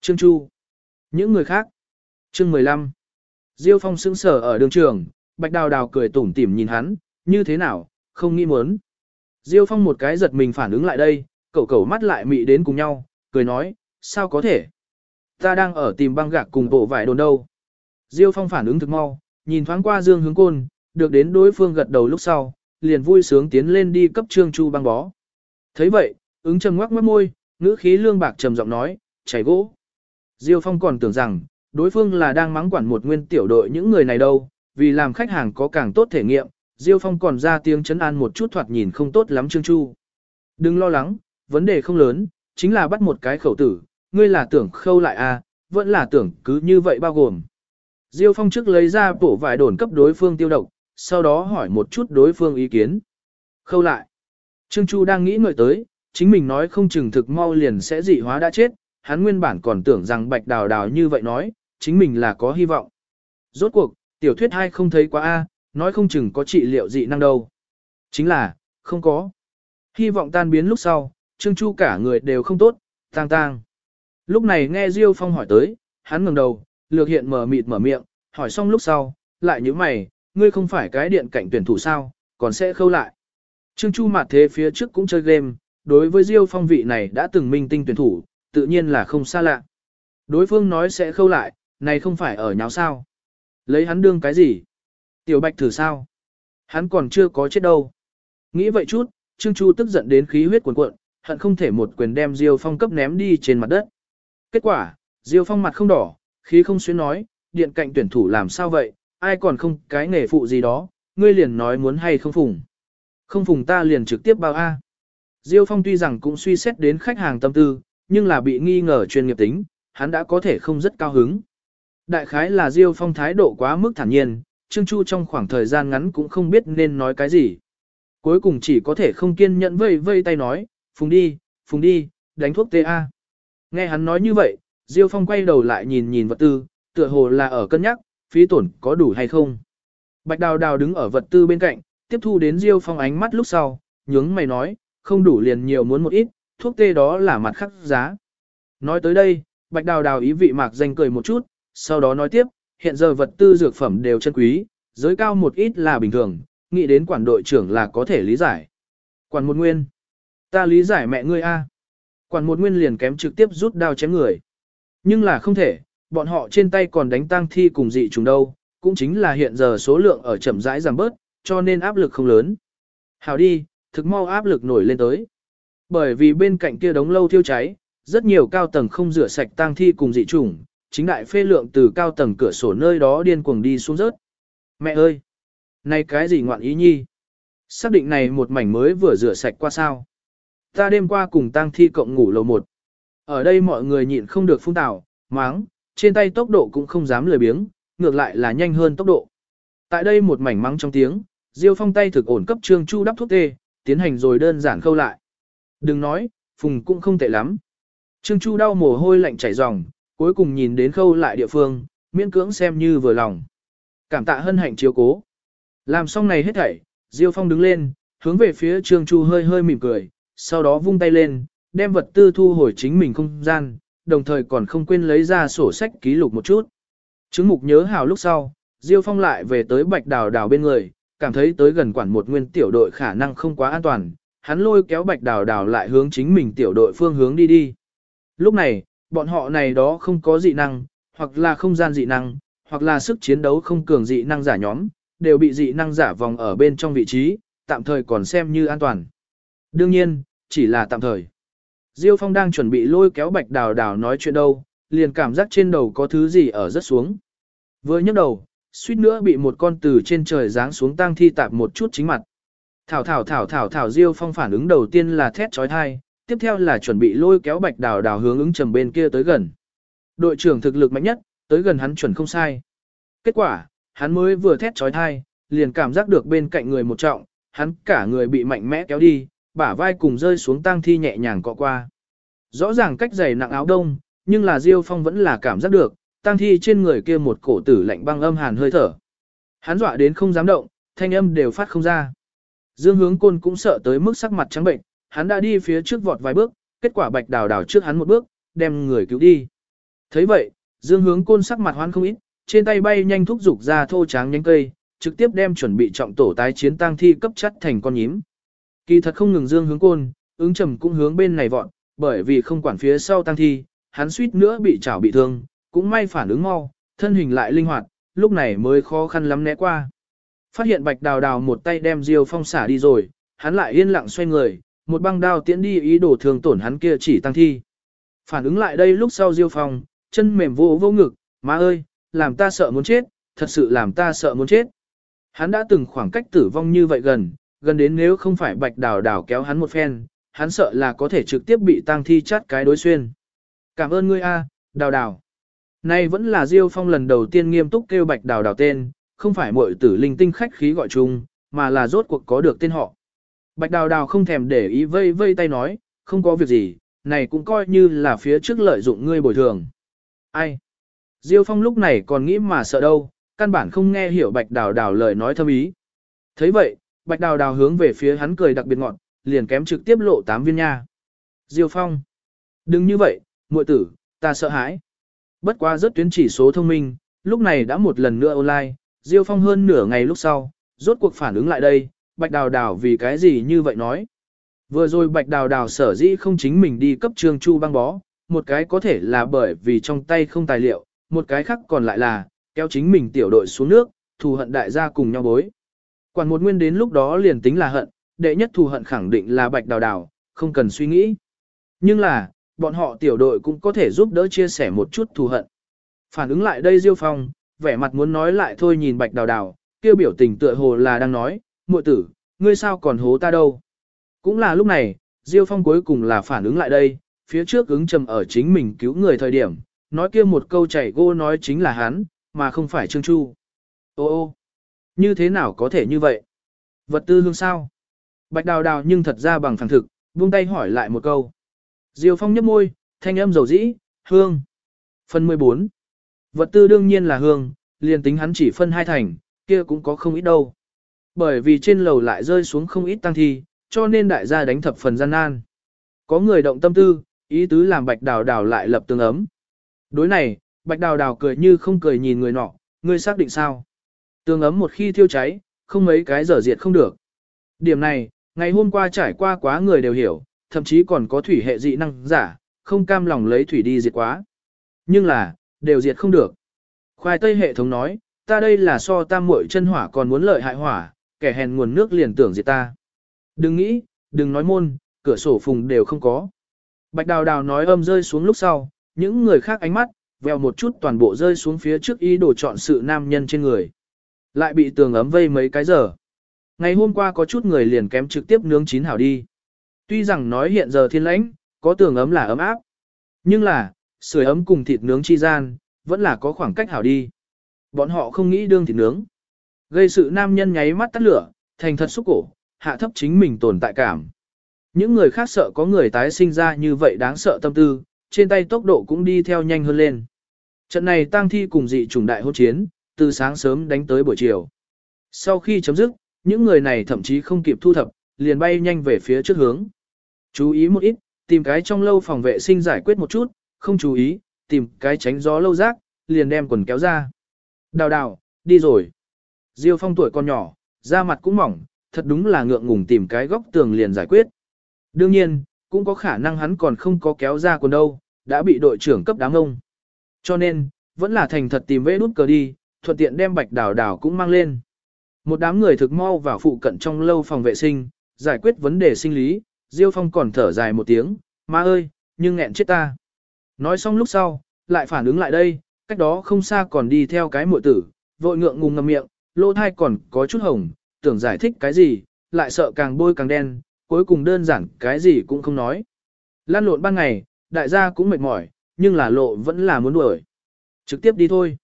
trương chu, những người khác. Chương 15. Diêu phong sững sở ở đường trường, bạch đào đào cười tủm tỉm nhìn hắn, như thế nào, không nghĩ muốn. Diêu phong một cái giật mình phản ứng lại đây, cậu cậu mắt lại mị đến cùng nhau, cười nói, sao có thể? Ta đang ở tìm băng gạc cùng bộ vải đồn đâu. Diêu Phong phản ứng thực mau, nhìn thoáng qua Dương Hướng Côn, được đến đối phương gật đầu lúc sau, liền vui sướng tiến lên đi cấp Trương Chu băng bó. thấy vậy, ứng trầm ngoắc mắt môi, ngữ khí lương bạc trầm giọng nói, chảy gỗ. Diêu Phong còn tưởng rằng, đối phương là đang mắng quản một nguyên tiểu đội những người này đâu, vì làm khách hàng có càng tốt thể nghiệm, Diêu Phong còn ra tiếng chấn an một chút thoạt nhìn không tốt lắm Trương Chu. Đừng lo lắng, vấn đề không lớn, chính là bắt một cái khẩu tử, ngươi là tưởng khâu lại à, vẫn là tưởng cứ như vậy bao gồm. Diêu Phong trước lấy ra bổ vải đồn cấp đối phương tiêu độc, sau đó hỏi một chút đối phương ý kiến. Khâu lại. Trương Chu đang nghĩ ngợi tới, chính mình nói không chừng thực mau liền sẽ dị hóa đã chết, hắn nguyên bản còn tưởng rằng bạch đào đào như vậy nói, chính mình là có hy vọng. Rốt cuộc, tiểu thuyết hai không thấy quá a, nói không chừng có trị liệu dị năng đâu. Chính là, không có. Hy vọng tan biến lúc sau, Trương Chu cả người đều không tốt, tang tang. Lúc này nghe Diêu Phong hỏi tới, hắn ngẩng đầu, lược hiện mở mịt mở miệng, hỏi xong lúc sau, lại như mày, ngươi không phải cái điện cảnh tuyển thủ sao, còn sẽ khâu lại. Trương Chu mặt thế phía trước cũng chơi game, đối với Diêu Phong vị này đã từng minh tinh tuyển thủ, tự nhiên là không xa lạ. Đối phương nói sẽ khâu lại, này không phải ở nháo sao. Lấy hắn đương cái gì? Tiểu Bạch thử sao? Hắn còn chưa có chết đâu. Nghĩ vậy chút, Trương Chu tức giận đến khí huyết cuồn cuộn, hận không thể một quyền đem Diêu Phong cấp ném đi trên mặt đất. Kết quả, Diêu Phong mặt không đỏ, khí không xuyến nói, điện cạnh tuyển thủ làm sao vậy, ai còn không cái nghề phụ gì đó, ngươi liền nói muốn hay không phùng. Không phùng ta liền trực tiếp bao A. Diêu Phong tuy rằng cũng suy xét đến khách hàng tâm tư, nhưng là bị nghi ngờ chuyên nghiệp tính, hắn đã có thể không rất cao hứng. Đại khái là Diêu Phong thái độ quá mức thản nhiên, Trương Chu trong khoảng thời gian ngắn cũng không biết nên nói cái gì. Cuối cùng chỉ có thể không kiên nhẫn vây vây tay nói, phùng đi, phùng đi, đánh thuốc TA. Nghe hắn nói như vậy, Diêu Phong quay đầu lại nhìn nhìn vật tư, tựa hồ là ở cân nhắc, phí tổn có đủ hay không. Bạch Đào Đào đứng ở vật tư bên cạnh, tiếp thu đến Diêu Phong ánh mắt lúc sau, nhướng mày nói, không đủ liền nhiều muốn một ít, thuốc tê đó là mặt khắc giá. Nói tới đây, Bạch Đào Đào ý vị mạc danh cười một chút, sau đó nói tiếp, hiện giờ vật tư dược phẩm đều chân quý, giới cao một ít là bình thường, nghĩ đến quản đội trưởng là có thể lý giải. Quản một nguyên. Ta lý giải mẹ ngươi a. Quản một nguyên liền kém trực tiếp rút đao chém người. Nhưng là không thể, bọn họ trên tay còn đánh tang thi cùng dị trùng đâu, cũng chính là hiện giờ số lượng ở chậm rãi giảm bớt, cho nên áp lực không lớn. Hào đi, thực mau áp lực nổi lên tới. Bởi vì bên cạnh kia đống lâu thiêu cháy, rất nhiều cao tầng không rửa sạch tang thi cùng dị trùng, chính đại phê lượng từ cao tầng cửa sổ nơi đó điên cuồng đi xuống rớt. Mẹ ơi! Này cái gì ngoạn ý nhi? Xác định này một mảnh mới vừa rửa sạch qua sao? Ta đêm qua cùng tang thi cộng ngủ lầu một. Ở đây mọi người nhịn không được phun tào, máng, trên tay tốc độ cũng không dám lười biếng, ngược lại là nhanh hơn tốc độ. Tại đây một mảnh mắng trong tiếng, Diêu Phong tay thực ổn cấp Trương Chu đắp thuốc tê, tiến hành rồi đơn giản khâu lại. Đừng nói, phùng cũng không tệ lắm. Trương Chu đau mồ hôi lạnh chảy ròng, cuối cùng nhìn đến khâu lại địa phương, miễn cưỡng xem như vừa lòng. Cảm tạ hân hạnh chiếu cố. Làm xong này hết thảy, Diêu Phong đứng lên, hướng về phía Trương Chu hơi hơi mỉm cười, sau đó vung tay lên, đem vật tư thu hồi chính mình không gian, đồng thời còn không quên lấy ra sổ sách ký lục một chút. Chứng mục nhớ hào lúc sau, Diêu Phong lại về tới Bạch Đào Đào bên người, cảm thấy tới gần quản một nguyên tiểu đội khả năng không quá an toàn, hắn lôi kéo Bạch Đào Đào lại hướng chính mình tiểu đội phương hướng đi đi. Lúc này, bọn họ này đó không có dị năng, hoặc là không gian dị năng, hoặc là sức chiến đấu không cường dị năng giả nhóm, đều bị dị năng giả vòng ở bên trong vị trí, tạm thời còn xem như an toàn. Đương nhiên, chỉ là tạm thời. Diêu Phong đang chuẩn bị lôi kéo Bạch Đào Đào nói chuyện đâu, liền cảm giác trên đầu có thứ gì ở rất xuống. Vừa nhấc đầu, suýt nữa bị một con từ trên trời giáng xuống tang thi tạp một chút chính mặt. Thảo thảo thảo thảo thảo Diêu Phong phản ứng đầu tiên là thét chói tai, tiếp theo là chuẩn bị lôi kéo Bạch Đào Đào hướng ứng trầm bên kia tới gần. Đội trưởng thực lực mạnh nhất, tới gần hắn chuẩn không sai. Kết quả, hắn mới vừa thét chói tai, liền cảm giác được bên cạnh người một trọng, hắn cả người bị mạnh mẽ kéo đi, bả vai cùng rơi xuống tang thi nhẹ nhàng cọ qua. Rõ ràng cách dày nặng áo đông, nhưng là Diêu Phong vẫn là cảm giác được, tang thi trên người kia một cổ tử lạnh băng âm hàn hơi thở. Hắn dọa đến không dám động, thanh âm đều phát không ra. Dương hướng côn cũng sợ tới mức sắc mặt trắng bệnh, hắn đã đi phía trước vọt vài bước, kết quả bạch đào đào trước hắn một bước, đem người cứu đi. thấy vậy, dương hướng côn sắc mặt hoan không ít, trên tay bay nhanh thúc dục ra thô tráng nhánh cây, trực tiếp đem chuẩn bị trọng tổ tái chiến tang thi cấp chất thành con nhím. Kỳ thật không ngừng dương hướng côn, ứng trầm cũng hướng bên này vọt, bởi vì không quản phía sau tăng thi, hắn suýt nữa bị chảo bị thương, cũng may phản ứng mau, thân hình lại linh hoạt, lúc này mới khó khăn lắm né qua. Phát hiện bạch đào đào một tay đem Diêu Phong xả đi rồi, hắn lại yên lặng xoay người, một băng đao tiễn đi ý đồ thường tổn hắn kia chỉ tăng thi. Phản ứng lại đây lúc sau Diêu Phong, chân mềm vô vô ngực, má ơi, làm ta sợ muốn chết, thật sự làm ta sợ muốn chết. Hắn đã từng khoảng cách tử vong như vậy gần, gần đến nếu không phải bạch đào đào kéo hắn một phen, hắn sợ là có thể trực tiếp bị tang thi chát cái đối xuyên. Cảm ơn ngươi a, đào đào. Nay vẫn là Diêu Phong lần đầu tiên nghiêm túc kêu bạch đào đào tên, không phải muội tử linh tinh khách khí gọi chung, mà là rốt cuộc có được tên họ. Bạch đào đào không thèm để ý vây vây tay nói, không có việc gì, này cũng coi như là phía trước lợi dụng ngươi bồi thường. Ai? Diêu Phong lúc này còn nghĩ mà sợ đâu, căn bản không nghe hiểu bạch đào đào lời nói thâm ý. thấy vậy, bạch đào đào hướng về phía hắn cười đặc biệt ngọn, liền kém trực tiếp lộ tám viên nha. Diêu Phong. Đừng như vậy, muội tử, ta sợ hãi. Bất quá rất tuyến chỉ số thông minh, lúc này đã một lần nữa online, Diêu Phong hơn nửa ngày lúc sau, rốt cuộc phản ứng lại đây, Bạch Đào Đào vì cái gì như vậy nói. Vừa rồi Bạch Đào Đào sở dĩ không chính mình đi cấp trường Chu băng bó, một cái có thể là bởi vì trong tay không tài liệu, một cái khác còn lại là, kéo chính mình tiểu đội xuống nước, thù hận đại gia cùng nhau bối. Quản một nguyên đến lúc đó liền tính là hận, đệ nhất thù hận khẳng định là Bạch Đào Đào, không cần suy nghĩ. Nhưng là, bọn họ tiểu đội cũng có thể giúp đỡ chia sẻ một chút thù hận. Phản ứng lại đây Diêu Phong, vẻ mặt muốn nói lại thôi nhìn Bạch Đào Đào, kêu biểu tình tựa hồ là đang nói, muội tử, ngươi sao còn hố ta đâu. Cũng là lúc này, Diêu Phong cuối cùng là phản ứng lại đây, phía trước ứng trầm ở chính mình cứu người thời điểm, nói kia một câu chảy gô nói chính là hắn, mà không phải Trương Chu. Ô ô, như thế nào có thể như vậy? Vật tư hương sao? Bạch đào đào nhưng thật ra bằng phẳng thực, buông tay hỏi lại một câu. Diêu Phong nhấp môi, thanh âm dầu dĩ, hương. Phần 14. Vật tư đương nhiên là hương, liền tính hắn chỉ phân hai thành, kia cũng có không ít đâu. Bởi vì trên lầu lại rơi xuống không ít tăng thi, cho nên đại gia đánh thập phần gian nan. Có người động tâm tư, ý tứ làm bạch đào đào lại lập tương ấm. Đối này, bạch đào đào cười như không cười nhìn người nọ, ngươi xác định sao? Tương ấm một khi thiêu cháy, không mấy cái giờ diệt không được. Điểm này, ngày hôm qua trải qua quá người đều hiểu, thậm chí còn có thủy hệ dị năng giả, không cam lòng lấy thủy đi diệt quá. Nhưng là, đều diệt không được. Khoai tây hệ thống nói, ta đây là so tam muội chân hỏa còn muốn lợi hại hỏa, kẻ hèn nguồn nước liền tưởng diệt ta. Đừng nghĩ, đừng nói môn, cửa sổ phùng đều không có. Bạch đào đào nói âm rơi xuống lúc sau, những người khác ánh mắt, vèo một chút toàn bộ rơi xuống phía trước ý đồ chọn sự nam nhân trên người. Lại bị tường ấm vây mấy cái giờ. Ngày hôm qua có chút người liền kém trực tiếp nướng chín hảo đi. Tuy rằng nói hiện giờ thiên lãnh, có tường ấm là ấm áp. Nhưng là, sưởi ấm cùng thịt nướng chi gian, vẫn là có khoảng cách hảo đi. Bọn họ không nghĩ đương thịt nướng. Gây sự nam nhân nháy mắt tắt lửa, thành thật xúc cổ, hạ thấp chính mình tồn tại cảm. Những người khác sợ có người tái sinh ra như vậy đáng sợ tâm tư, trên tay tốc độ cũng đi theo nhanh hơn lên. Trận này tang thi cùng dị chủng đại hôn chiến, từ sáng sớm đánh tới buổi chiều. Sau khi chấm dứt, những người này thậm chí không kịp thu thập, liền bay nhanh về phía trước hướng. Chú ý một ít, tìm cái trong lâu phòng vệ sinh giải quyết một chút, không chú ý, tìm cái tránh gió lâu rác, liền đem quần kéo ra. Đào đào, đi rồi. Diêu phong tuổi còn nhỏ, da mặt cũng mỏng, thật đúng là ngượng ngùng tìm cái góc tường liền giải quyết. Đương nhiên, cũng có khả năng hắn còn không có kéo ra quần đâu, đã bị đội trưởng cấp đám ông. Cho nên, vẫn là thành thật tìm vế nút cờ đi, thuận tiện đem bạch đào đào cũng mang lên. Một đám người thực mau vào phụ cận trong lâu phòng vệ sinh, giải quyết vấn đề sinh lý, Diêu Phong còn thở dài một tiếng, ma ơi, nhưng nghẹn chết ta. Nói xong lúc sau, lại phản ứng lại đây, cách đó không xa còn đi theo cái muội tử, vội ngượng ngùng ngậm miệng, lỗ thai còn có chút hồng, tưởng giải thích cái gì, lại sợ càng bôi càng đen, cuối cùng đơn giản cái gì cũng không nói. Lan lộn ban ngày, đại gia cũng mệt mỏi, nhưng là lộ vẫn là muốn đuổi. Trực tiếp đi thôi.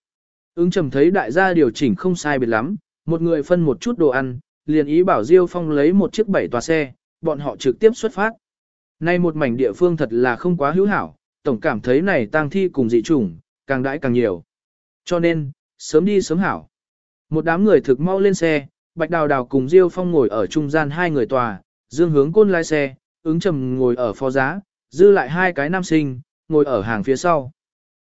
Ứng trầm thấy đại gia điều chỉnh không sai biệt lắm, một người phân một chút đồ ăn, liền ý bảo Diêu Phong lấy một chiếc bảy tòa xe, bọn họ trực tiếp xuất phát. Nay một mảnh địa phương thật là không quá hữu hảo, tổng cảm thấy này tang thi cùng dị chủng, càng đãi càng nhiều. Cho nên, sớm đi sớm hảo. Một đám người thực mau lên xe, Bạch Đào Đào cùng Diêu Phong ngồi ở trung gian hai người tòa, Dương Hướng Côn lái xe, ứng trầm ngồi ở phó giá, dư lại hai cái nam sinh, ngồi ở hàng phía sau.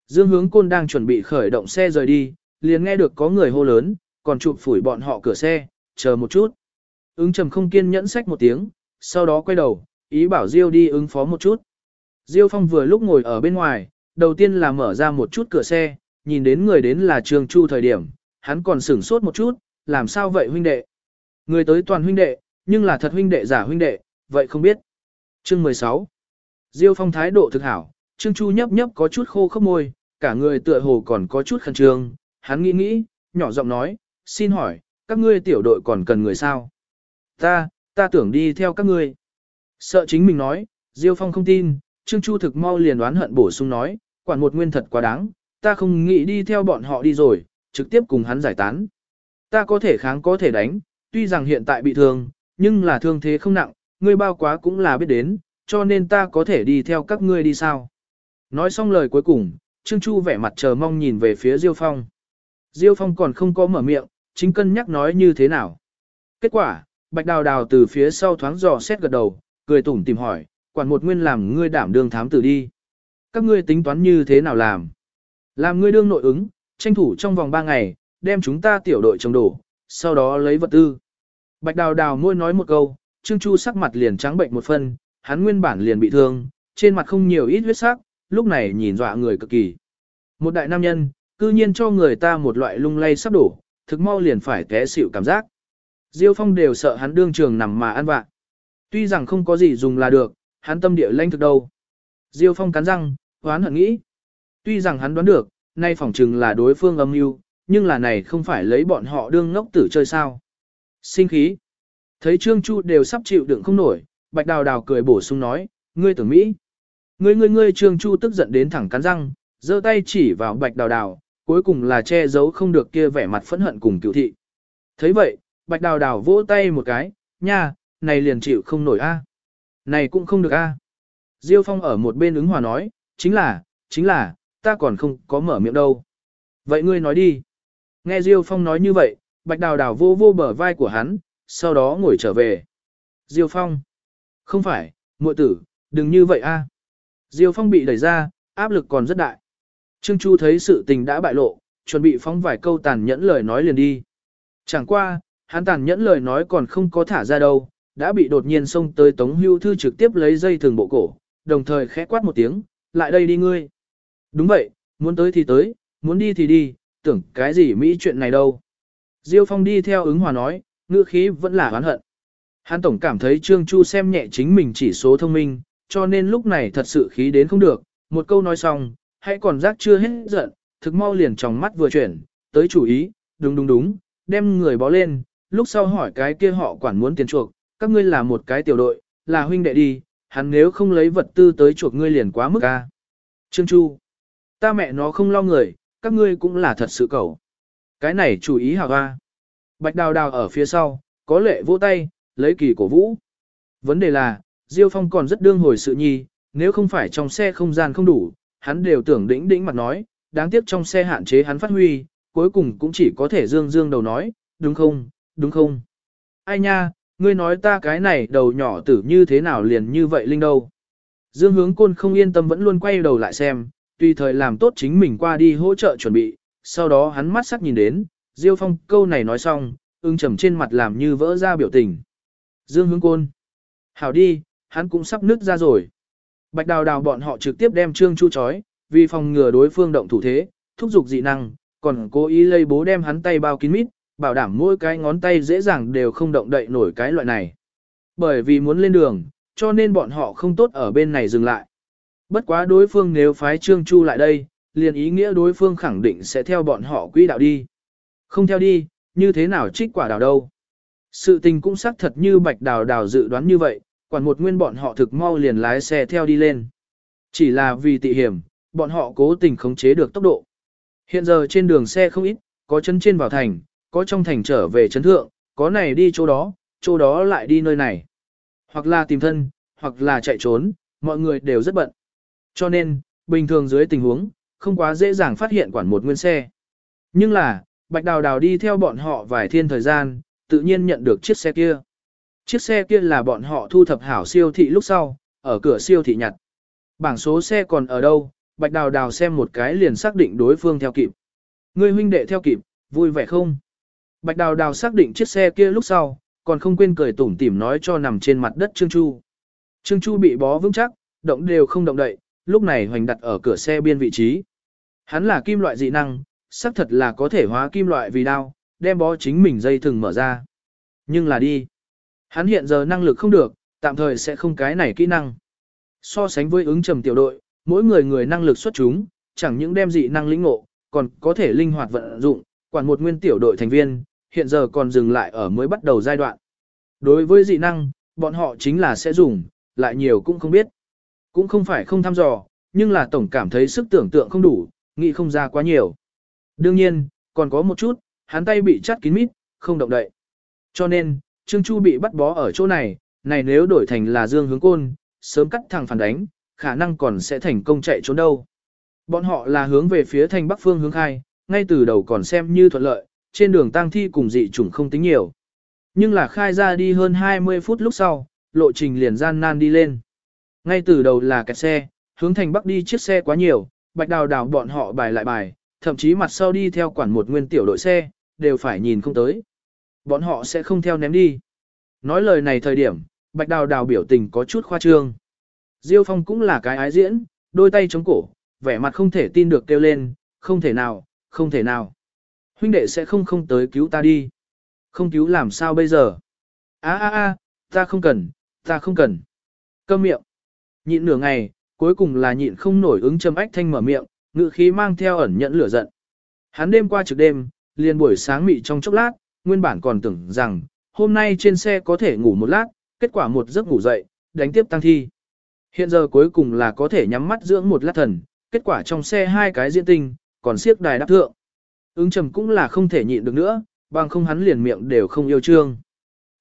Dương Hướng Côn đang chuẩn bị khởi động xe rời đi, liền nghe được có người hô lớn, còn chụp phủi bọn họ cửa xe, chờ một chút. Ứng trầm không kiên nhẫn sách một tiếng, sau đó quay đầu, ý bảo Diêu đi ứng phó một chút. Diêu Phong vừa lúc ngồi ở bên ngoài, đầu tiên là mở ra một chút cửa xe, nhìn đến người đến là Trường Chu thời điểm, hắn còn sửng sốt một chút, làm sao vậy huynh đệ? Người tới toàn huynh đệ, nhưng là thật huynh đệ giả huynh đệ, vậy không biết. Chương 16 Diêu Phong thái độ thực hảo, Trương Chu nhấp nhấp có chút khô khốc môi, cả người tựa hồ còn có chút khẩn trương, hắn nghĩ nghĩ, nhỏ giọng nói, xin hỏi, các ngươi tiểu đội còn cần người sao? Ta, ta tưởng đi theo các ngươi. Sợ chính mình nói, Diêu Phong không tin, Trương Chu thực mau liền đoán hận bổ sung nói, quản một nguyên thật quá đáng, ta không nghĩ đi theo bọn họ đi rồi, trực tiếp cùng hắn giải tán. Ta có thể kháng có thể đánh, tuy rằng hiện tại bị thương, nhưng là thương thế không nặng, ngươi bao quá cũng là biết đến, cho nên ta có thể đi theo các ngươi đi sao. Nói xong lời cuối cùng, Trương Chu vẻ mặt chờ mong nhìn về phía Diêu Phong. Diêu Phong còn không có mở miệng, chính cân nhắc nói như thế nào. Kết quả, Bạch Đào Đào từ phía sau thoáng dò xét gật đầu, cười tủm tìm hỏi, quản một nguyên làm ngươi đảm đương thám tử đi. Các ngươi tính toán như thế nào làm? Làm ngươi đương nội ứng, tranh thủ trong vòng 3 ngày, đem chúng ta tiểu đội chống đổ, sau đó lấy vật tư. Bạch Đào Đào môi nói một câu, Trương Chu sắc mặt liền trắng bệnh một phân, hắn nguyên bản liền bị thương, trên mặt không nhiều ít huyết sắc, lúc này nhìn dọa người cực kỳ. Một đại nam nhân, cư nhiên cho người ta một loại lung lay sắp đổ, thực mau liền phải té xỉu cảm giác. Diêu Phong đều sợ hắn đương trường nằm mà ăn vạ. Tuy rằng không có gì dùng là được, hắn tâm địa lanh thực đâu. Diêu Phong cắn răng, hoán hận nghĩ. Tuy rằng hắn đoán được, nay phỏng chừng là đối phương âm mưu, nhưng là này không phải lấy bọn họ đương ngốc tử chơi sao. Sinh khí. Thấy Trương Chu đều sắp chịu đựng không nổi, Bạch Đào Đào cười bổ sung nói, ngươi tưởng Mỹ. Ngươi ngươi ngươi Trương Chu tức giận đến thẳng cắn răng, giơ tay chỉ vào Bạch Đào Đào, cuối cùng là che giấu không được kia vẻ mặt phẫn hận cùng cựu thị. thấy vậy, Bạch Đào Đào vỗ tay một cái, nha, này liền chịu không nổi a, Này cũng không được a. Diêu Phong ở một bên ứng hòa nói, chính là, chính là, ta còn không có mở miệng đâu. Vậy ngươi nói đi. Nghe Diêu Phong nói như vậy, Bạch Đào Đào vô vô bờ vai của hắn, sau đó ngồi trở về. Diêu Phong. Không phải, muội tử, đừng như vậy a. Diêu Phong bị đẩy ra, áp lực còn rất đại. Trương Chu thấy sự tình đã bại lộ, chuẩn bị phóng vài câu tàn nhẫn lời nói liền đi. Chẳng qua, hắn tàn nhẫn lời nói còn không có thả ra đâu, đã bị đột nhiên xông tới Tống Hưu Thư trực tiếp lấy dây thường bộ cổ, đồng thời khẽ quát một tiếng, lại đây đi ngươi. Đúng vậy, muốn tới thì tới, muốn đi thì đi, tưởng cái gì Mỹ chuyện này đâu. Diêu Phong đi theo ứng hòa nói, ngữ khí vẫn là oán hận. Hắn tổng cảm thấy Trương Chu xem nhẹ chính mình chỉ số thông minh, cho nên lúc này thật sự khí đến không được, một câu nói xong, hãy còn giác chưa hết giận, thực mau liền trong mắt vừa chuyển, tới chủ ý, đúng đúng đúng, đem người bó lên, lúc sau hỏi cái kia họ quản muốn tiền chuộc, các ngươi là một cái tiểu đội, là huynh đệ đi, hắn nếu không lấy vật tư tới chuộc ngươi liền quá mức a. Trương Chu, ta mẹ nó không lo người, các ngươi cũng là thật sự cầu. Cái này chủ ý hào hoa. Bạch đào đào ở phía sau, có lệ vỗ tay, lấy kỳ cổ vũ. Vấn đề là, Diêu Phong còn rất đương hồi sự nhi, nếu không phải trong xe không gian không đủ, hắn đều tưởng đĩnh đĩnh mặt nói, đáng tiếc trong xe hạn chế hắn phát huy, cuối cùng cũng chỉ có thể dương dương đầu nói, đúng không, đúng không. Ai nha, ngươi nói ta cái này đầu nhỏ tử như thế nào liền như vậy linh đâu. Dương hướng côn không yên tâm vẫn luôn quay đầu lại xem, tùy thời làm tốt chính mình qua đi hỗ trợ chuẩn bị, sau đó hắn mắt sắc nhìn đến, Diêu Phong câu này nói xong, ưng trầm trên mặt làm như vỡ ra biểu tình. Dương hướng côn. Hảo đi, hắn cũng sắp nứt ra rồi. Bạch đào đào bọn họ trực tiếp đem Trương Chu chói, vì phòng ngừa đối phương động thủ thế, thúc giục dị năng, còn cố ý lây bố đem hắn tay bao kín mít, bảo đảm mỗi cái ngón tay dễ dàng đều không động đậy nổi cái loại này. Bởi vì muốn lên đường, cho nên bọn họ không tốt ở bên này dừng lại. Bất quá đối phương nếu phái Trương Chu lại đây, liền ý nghĩa đối phương khẳng định sẽ theo bọn họ quỹ đạo đi. Không theo đi, như thế nào trích quả đào đâu. Sự tình cũng xác thật như bạch đào đào dự đoán như vậy, quản một nguyên bọn họ thực mau liền lái xe theo đi lên. Chỉ là vì tị hiểm, bọn họ cố tình khống chế được tốc độ. Hiện giờ trên đường xe không ít, có chân trên vào thành, có trong thành trở về chấn thượng, có này đi chỗ đó, chỗ đó lại đi nơi này. Hoặc là tìm thân, hoặc là chạy trốn, mọi người đều rất bận. Cho nên, bình thường dưới tình huống, không quá dễ dàng phát hiện quản một nguyên xe. Nhưng là, Bạch Đào Đào đi theo bọn họ vài thiên thời gian, tự nhiên nhận được chiếc xe kia. Chiếc xe kia là bọn họ thu thập hảo siêu thị lúc sau, ở cửa siêu thị nhặt. Bảng số xe còn ở đâu, Bạch Đào Đào xem một cái liền xác định đối phương theo kịp. Người huynh đệ theo kịp, vui vẻ không? Bạch Đào Đào xác định chiếc xe kia lúc sau, còn không quên cười tủm tỉm nói cho nằm trên mặt đất Trương Chu. Trương Chu bị bó vững chắc, động đều không động đậy, lúc này hoành đặt ở cửa xe biên vị trí. Hắn là kim loại dị năng, xác thật là có thể hóa kim loại vì đao, đem bó chính mình dây thừng mở ra. Nhưng là đi. Hắn hiện giờ năng lực không được, tạm thời sẽ không cái này kỹ năng. So sánh với ứng trầm tiểu đội, mỗi người người năng lực xuất chúng, chẳng những đem dị năng lĩnh ngộ, còn có thể linh hoạt vận dụng, quản một nguyên tiểu đội thành viên, hiện giờ còn dừng lại ở mới bắt đầu giai đoạn. Đối với dị năng, bọn họ chính là sẽ dùng, lại nhiều cũng không biết. Cũng không phải không thăm dò, nhưng là tổng cảm thấy sức tưởng tượng không đủ, nghĩ không ra quá nhiều. Đương nhiên, còn có một chút, hắn tay bị chắt kín mít, không động đậy. Cho nên, Trương Chu bị bắt bó ở chỗ này, này nếu đổi thành là Dương Hướng Côn, sớm cắt thẳng phản đánh, khả năng còn sẽ thành công chạy trốn đâu. Bọn họ là hướng về phía thành bắc phương hướng khai, ngay từ đầu còn xem như thuận lợi, trên đường tang thi cùng dị chủng không tính nhiều. Nhưng là khai ra đi hơn 20 phút lúc sau, lộ trình liền gian nan đi lên. Ngay từ đầu là kẹt xe, hướng thành bắc đi chiếc xe quá nhiều, bạch đào đào bọn họ bài lại bài, thậm chí mặt sau đi theo quản một nguyên tiểu đội xe, đều phải nhìn không tới. Bọn họ sẽ không theo ném đi. Nói lời này thời điểm, bạch đào đào biểu tình có chút khoa trương. Diêu Phong cũng là cái ái diễn, đôi tay chống cổ, vẻ mặt không thể tin được kêu lên, không thể nào, không thể nào. Huynh đệ sẽ không không tới cứu ta đi. Không cứu làm sao bây giờ? A a a, ta không cần, ta không cần. Câm miệng. Nhịn nửa ngày, cuối cùng là nhịn không nổi ứng châm ách thanh mở miệng, ngự khí mang theo ẩn nhận lửa giận. Hắn đêm qua trực đêm, liền buổi sáng mị trong chốc lát, nguyên bản còn tưởng rằng, hôm nay trên xe có thể ngủ một lát, kết quả một giấc ngủ dậy, đánh tiếp tăng thi. Hiện giờ cuối cùng là có thể nhắm mắt dưỡng một lát thần, kết quả trong xe hai cái diễn tinh, còn siếc đài đáp thượng. Ứng trầm cũng là không thể nhịn được nữa, bằng không hắn liền miệng đều không yêu trương.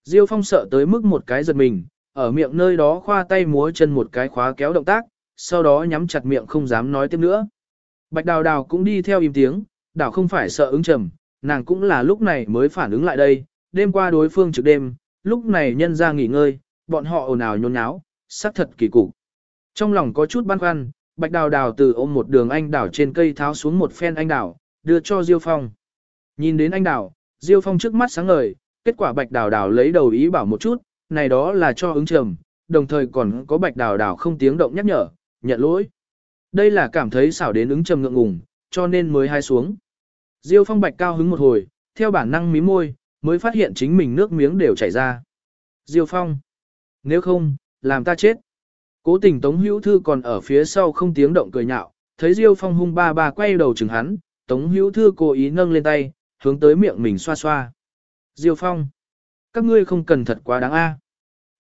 Diêu phong sợ tới mức một cái giật mình, ở miệng nơi đó khoa tay múa chân một cái khóa kéo động tác, sau đó nhắm chặt miệng không dám nói tiếp nữa. Bạch đào đào cũng đi theo im tiếng, đảo không phải sợ ứng trầm, nàng cũng là lúc này mới phản ứng lại đây, đêm qua đối phương trực đêm, lúc này nhân ra nghỉ ngơi, bọn họ ồn ào nhốn nháo, sắc thật kỳ cục. Trong lòng có chút băn khoăn, bạch đào đào từ ôm một đường anh đào trên cây tháo xuống một phen anh đào, đưa cho Diêu Phong. Nhìn đến anh đào, Diêu Phong trước mắt sáng ngời, kết quả bạch đào đào lấy đầu ý bảo một chút, này đó là cho ứng trầm, đồng thời còn có bạch đào đào không tiếng động nhắc nhở, nhận lỗi. Đây là cảm thấy xảo đến ứng trầm ngượng ngùng, cho nên mới hai xuống. Diêu phong bạch cao hứng một hồi, theo bản năng mí môi, mới phát hiện chính mình nước miếng đều chảy ra. Diêu phong, nếu không, làm ta chết. Cố tình Tống Hữu Thư còn ở phía sau không tiếng động cười nhạo, thấy Diêu phong hung ba ba quay đầu chừng hắn, Tống Hữu Thư cố ý nâng lên tay, hướng tới miệng mình xoa xoa. Diêu phong, các ngươi không cần thật quá đáng a.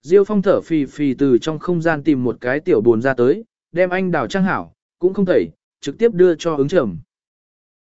Diêu phong thở phì phì từ trong không gian tìm một cái tiểu buồn ra tới, đem anh đào trang hảo, cũng không thẩy, trực tiếp đưa cho ứng trầm.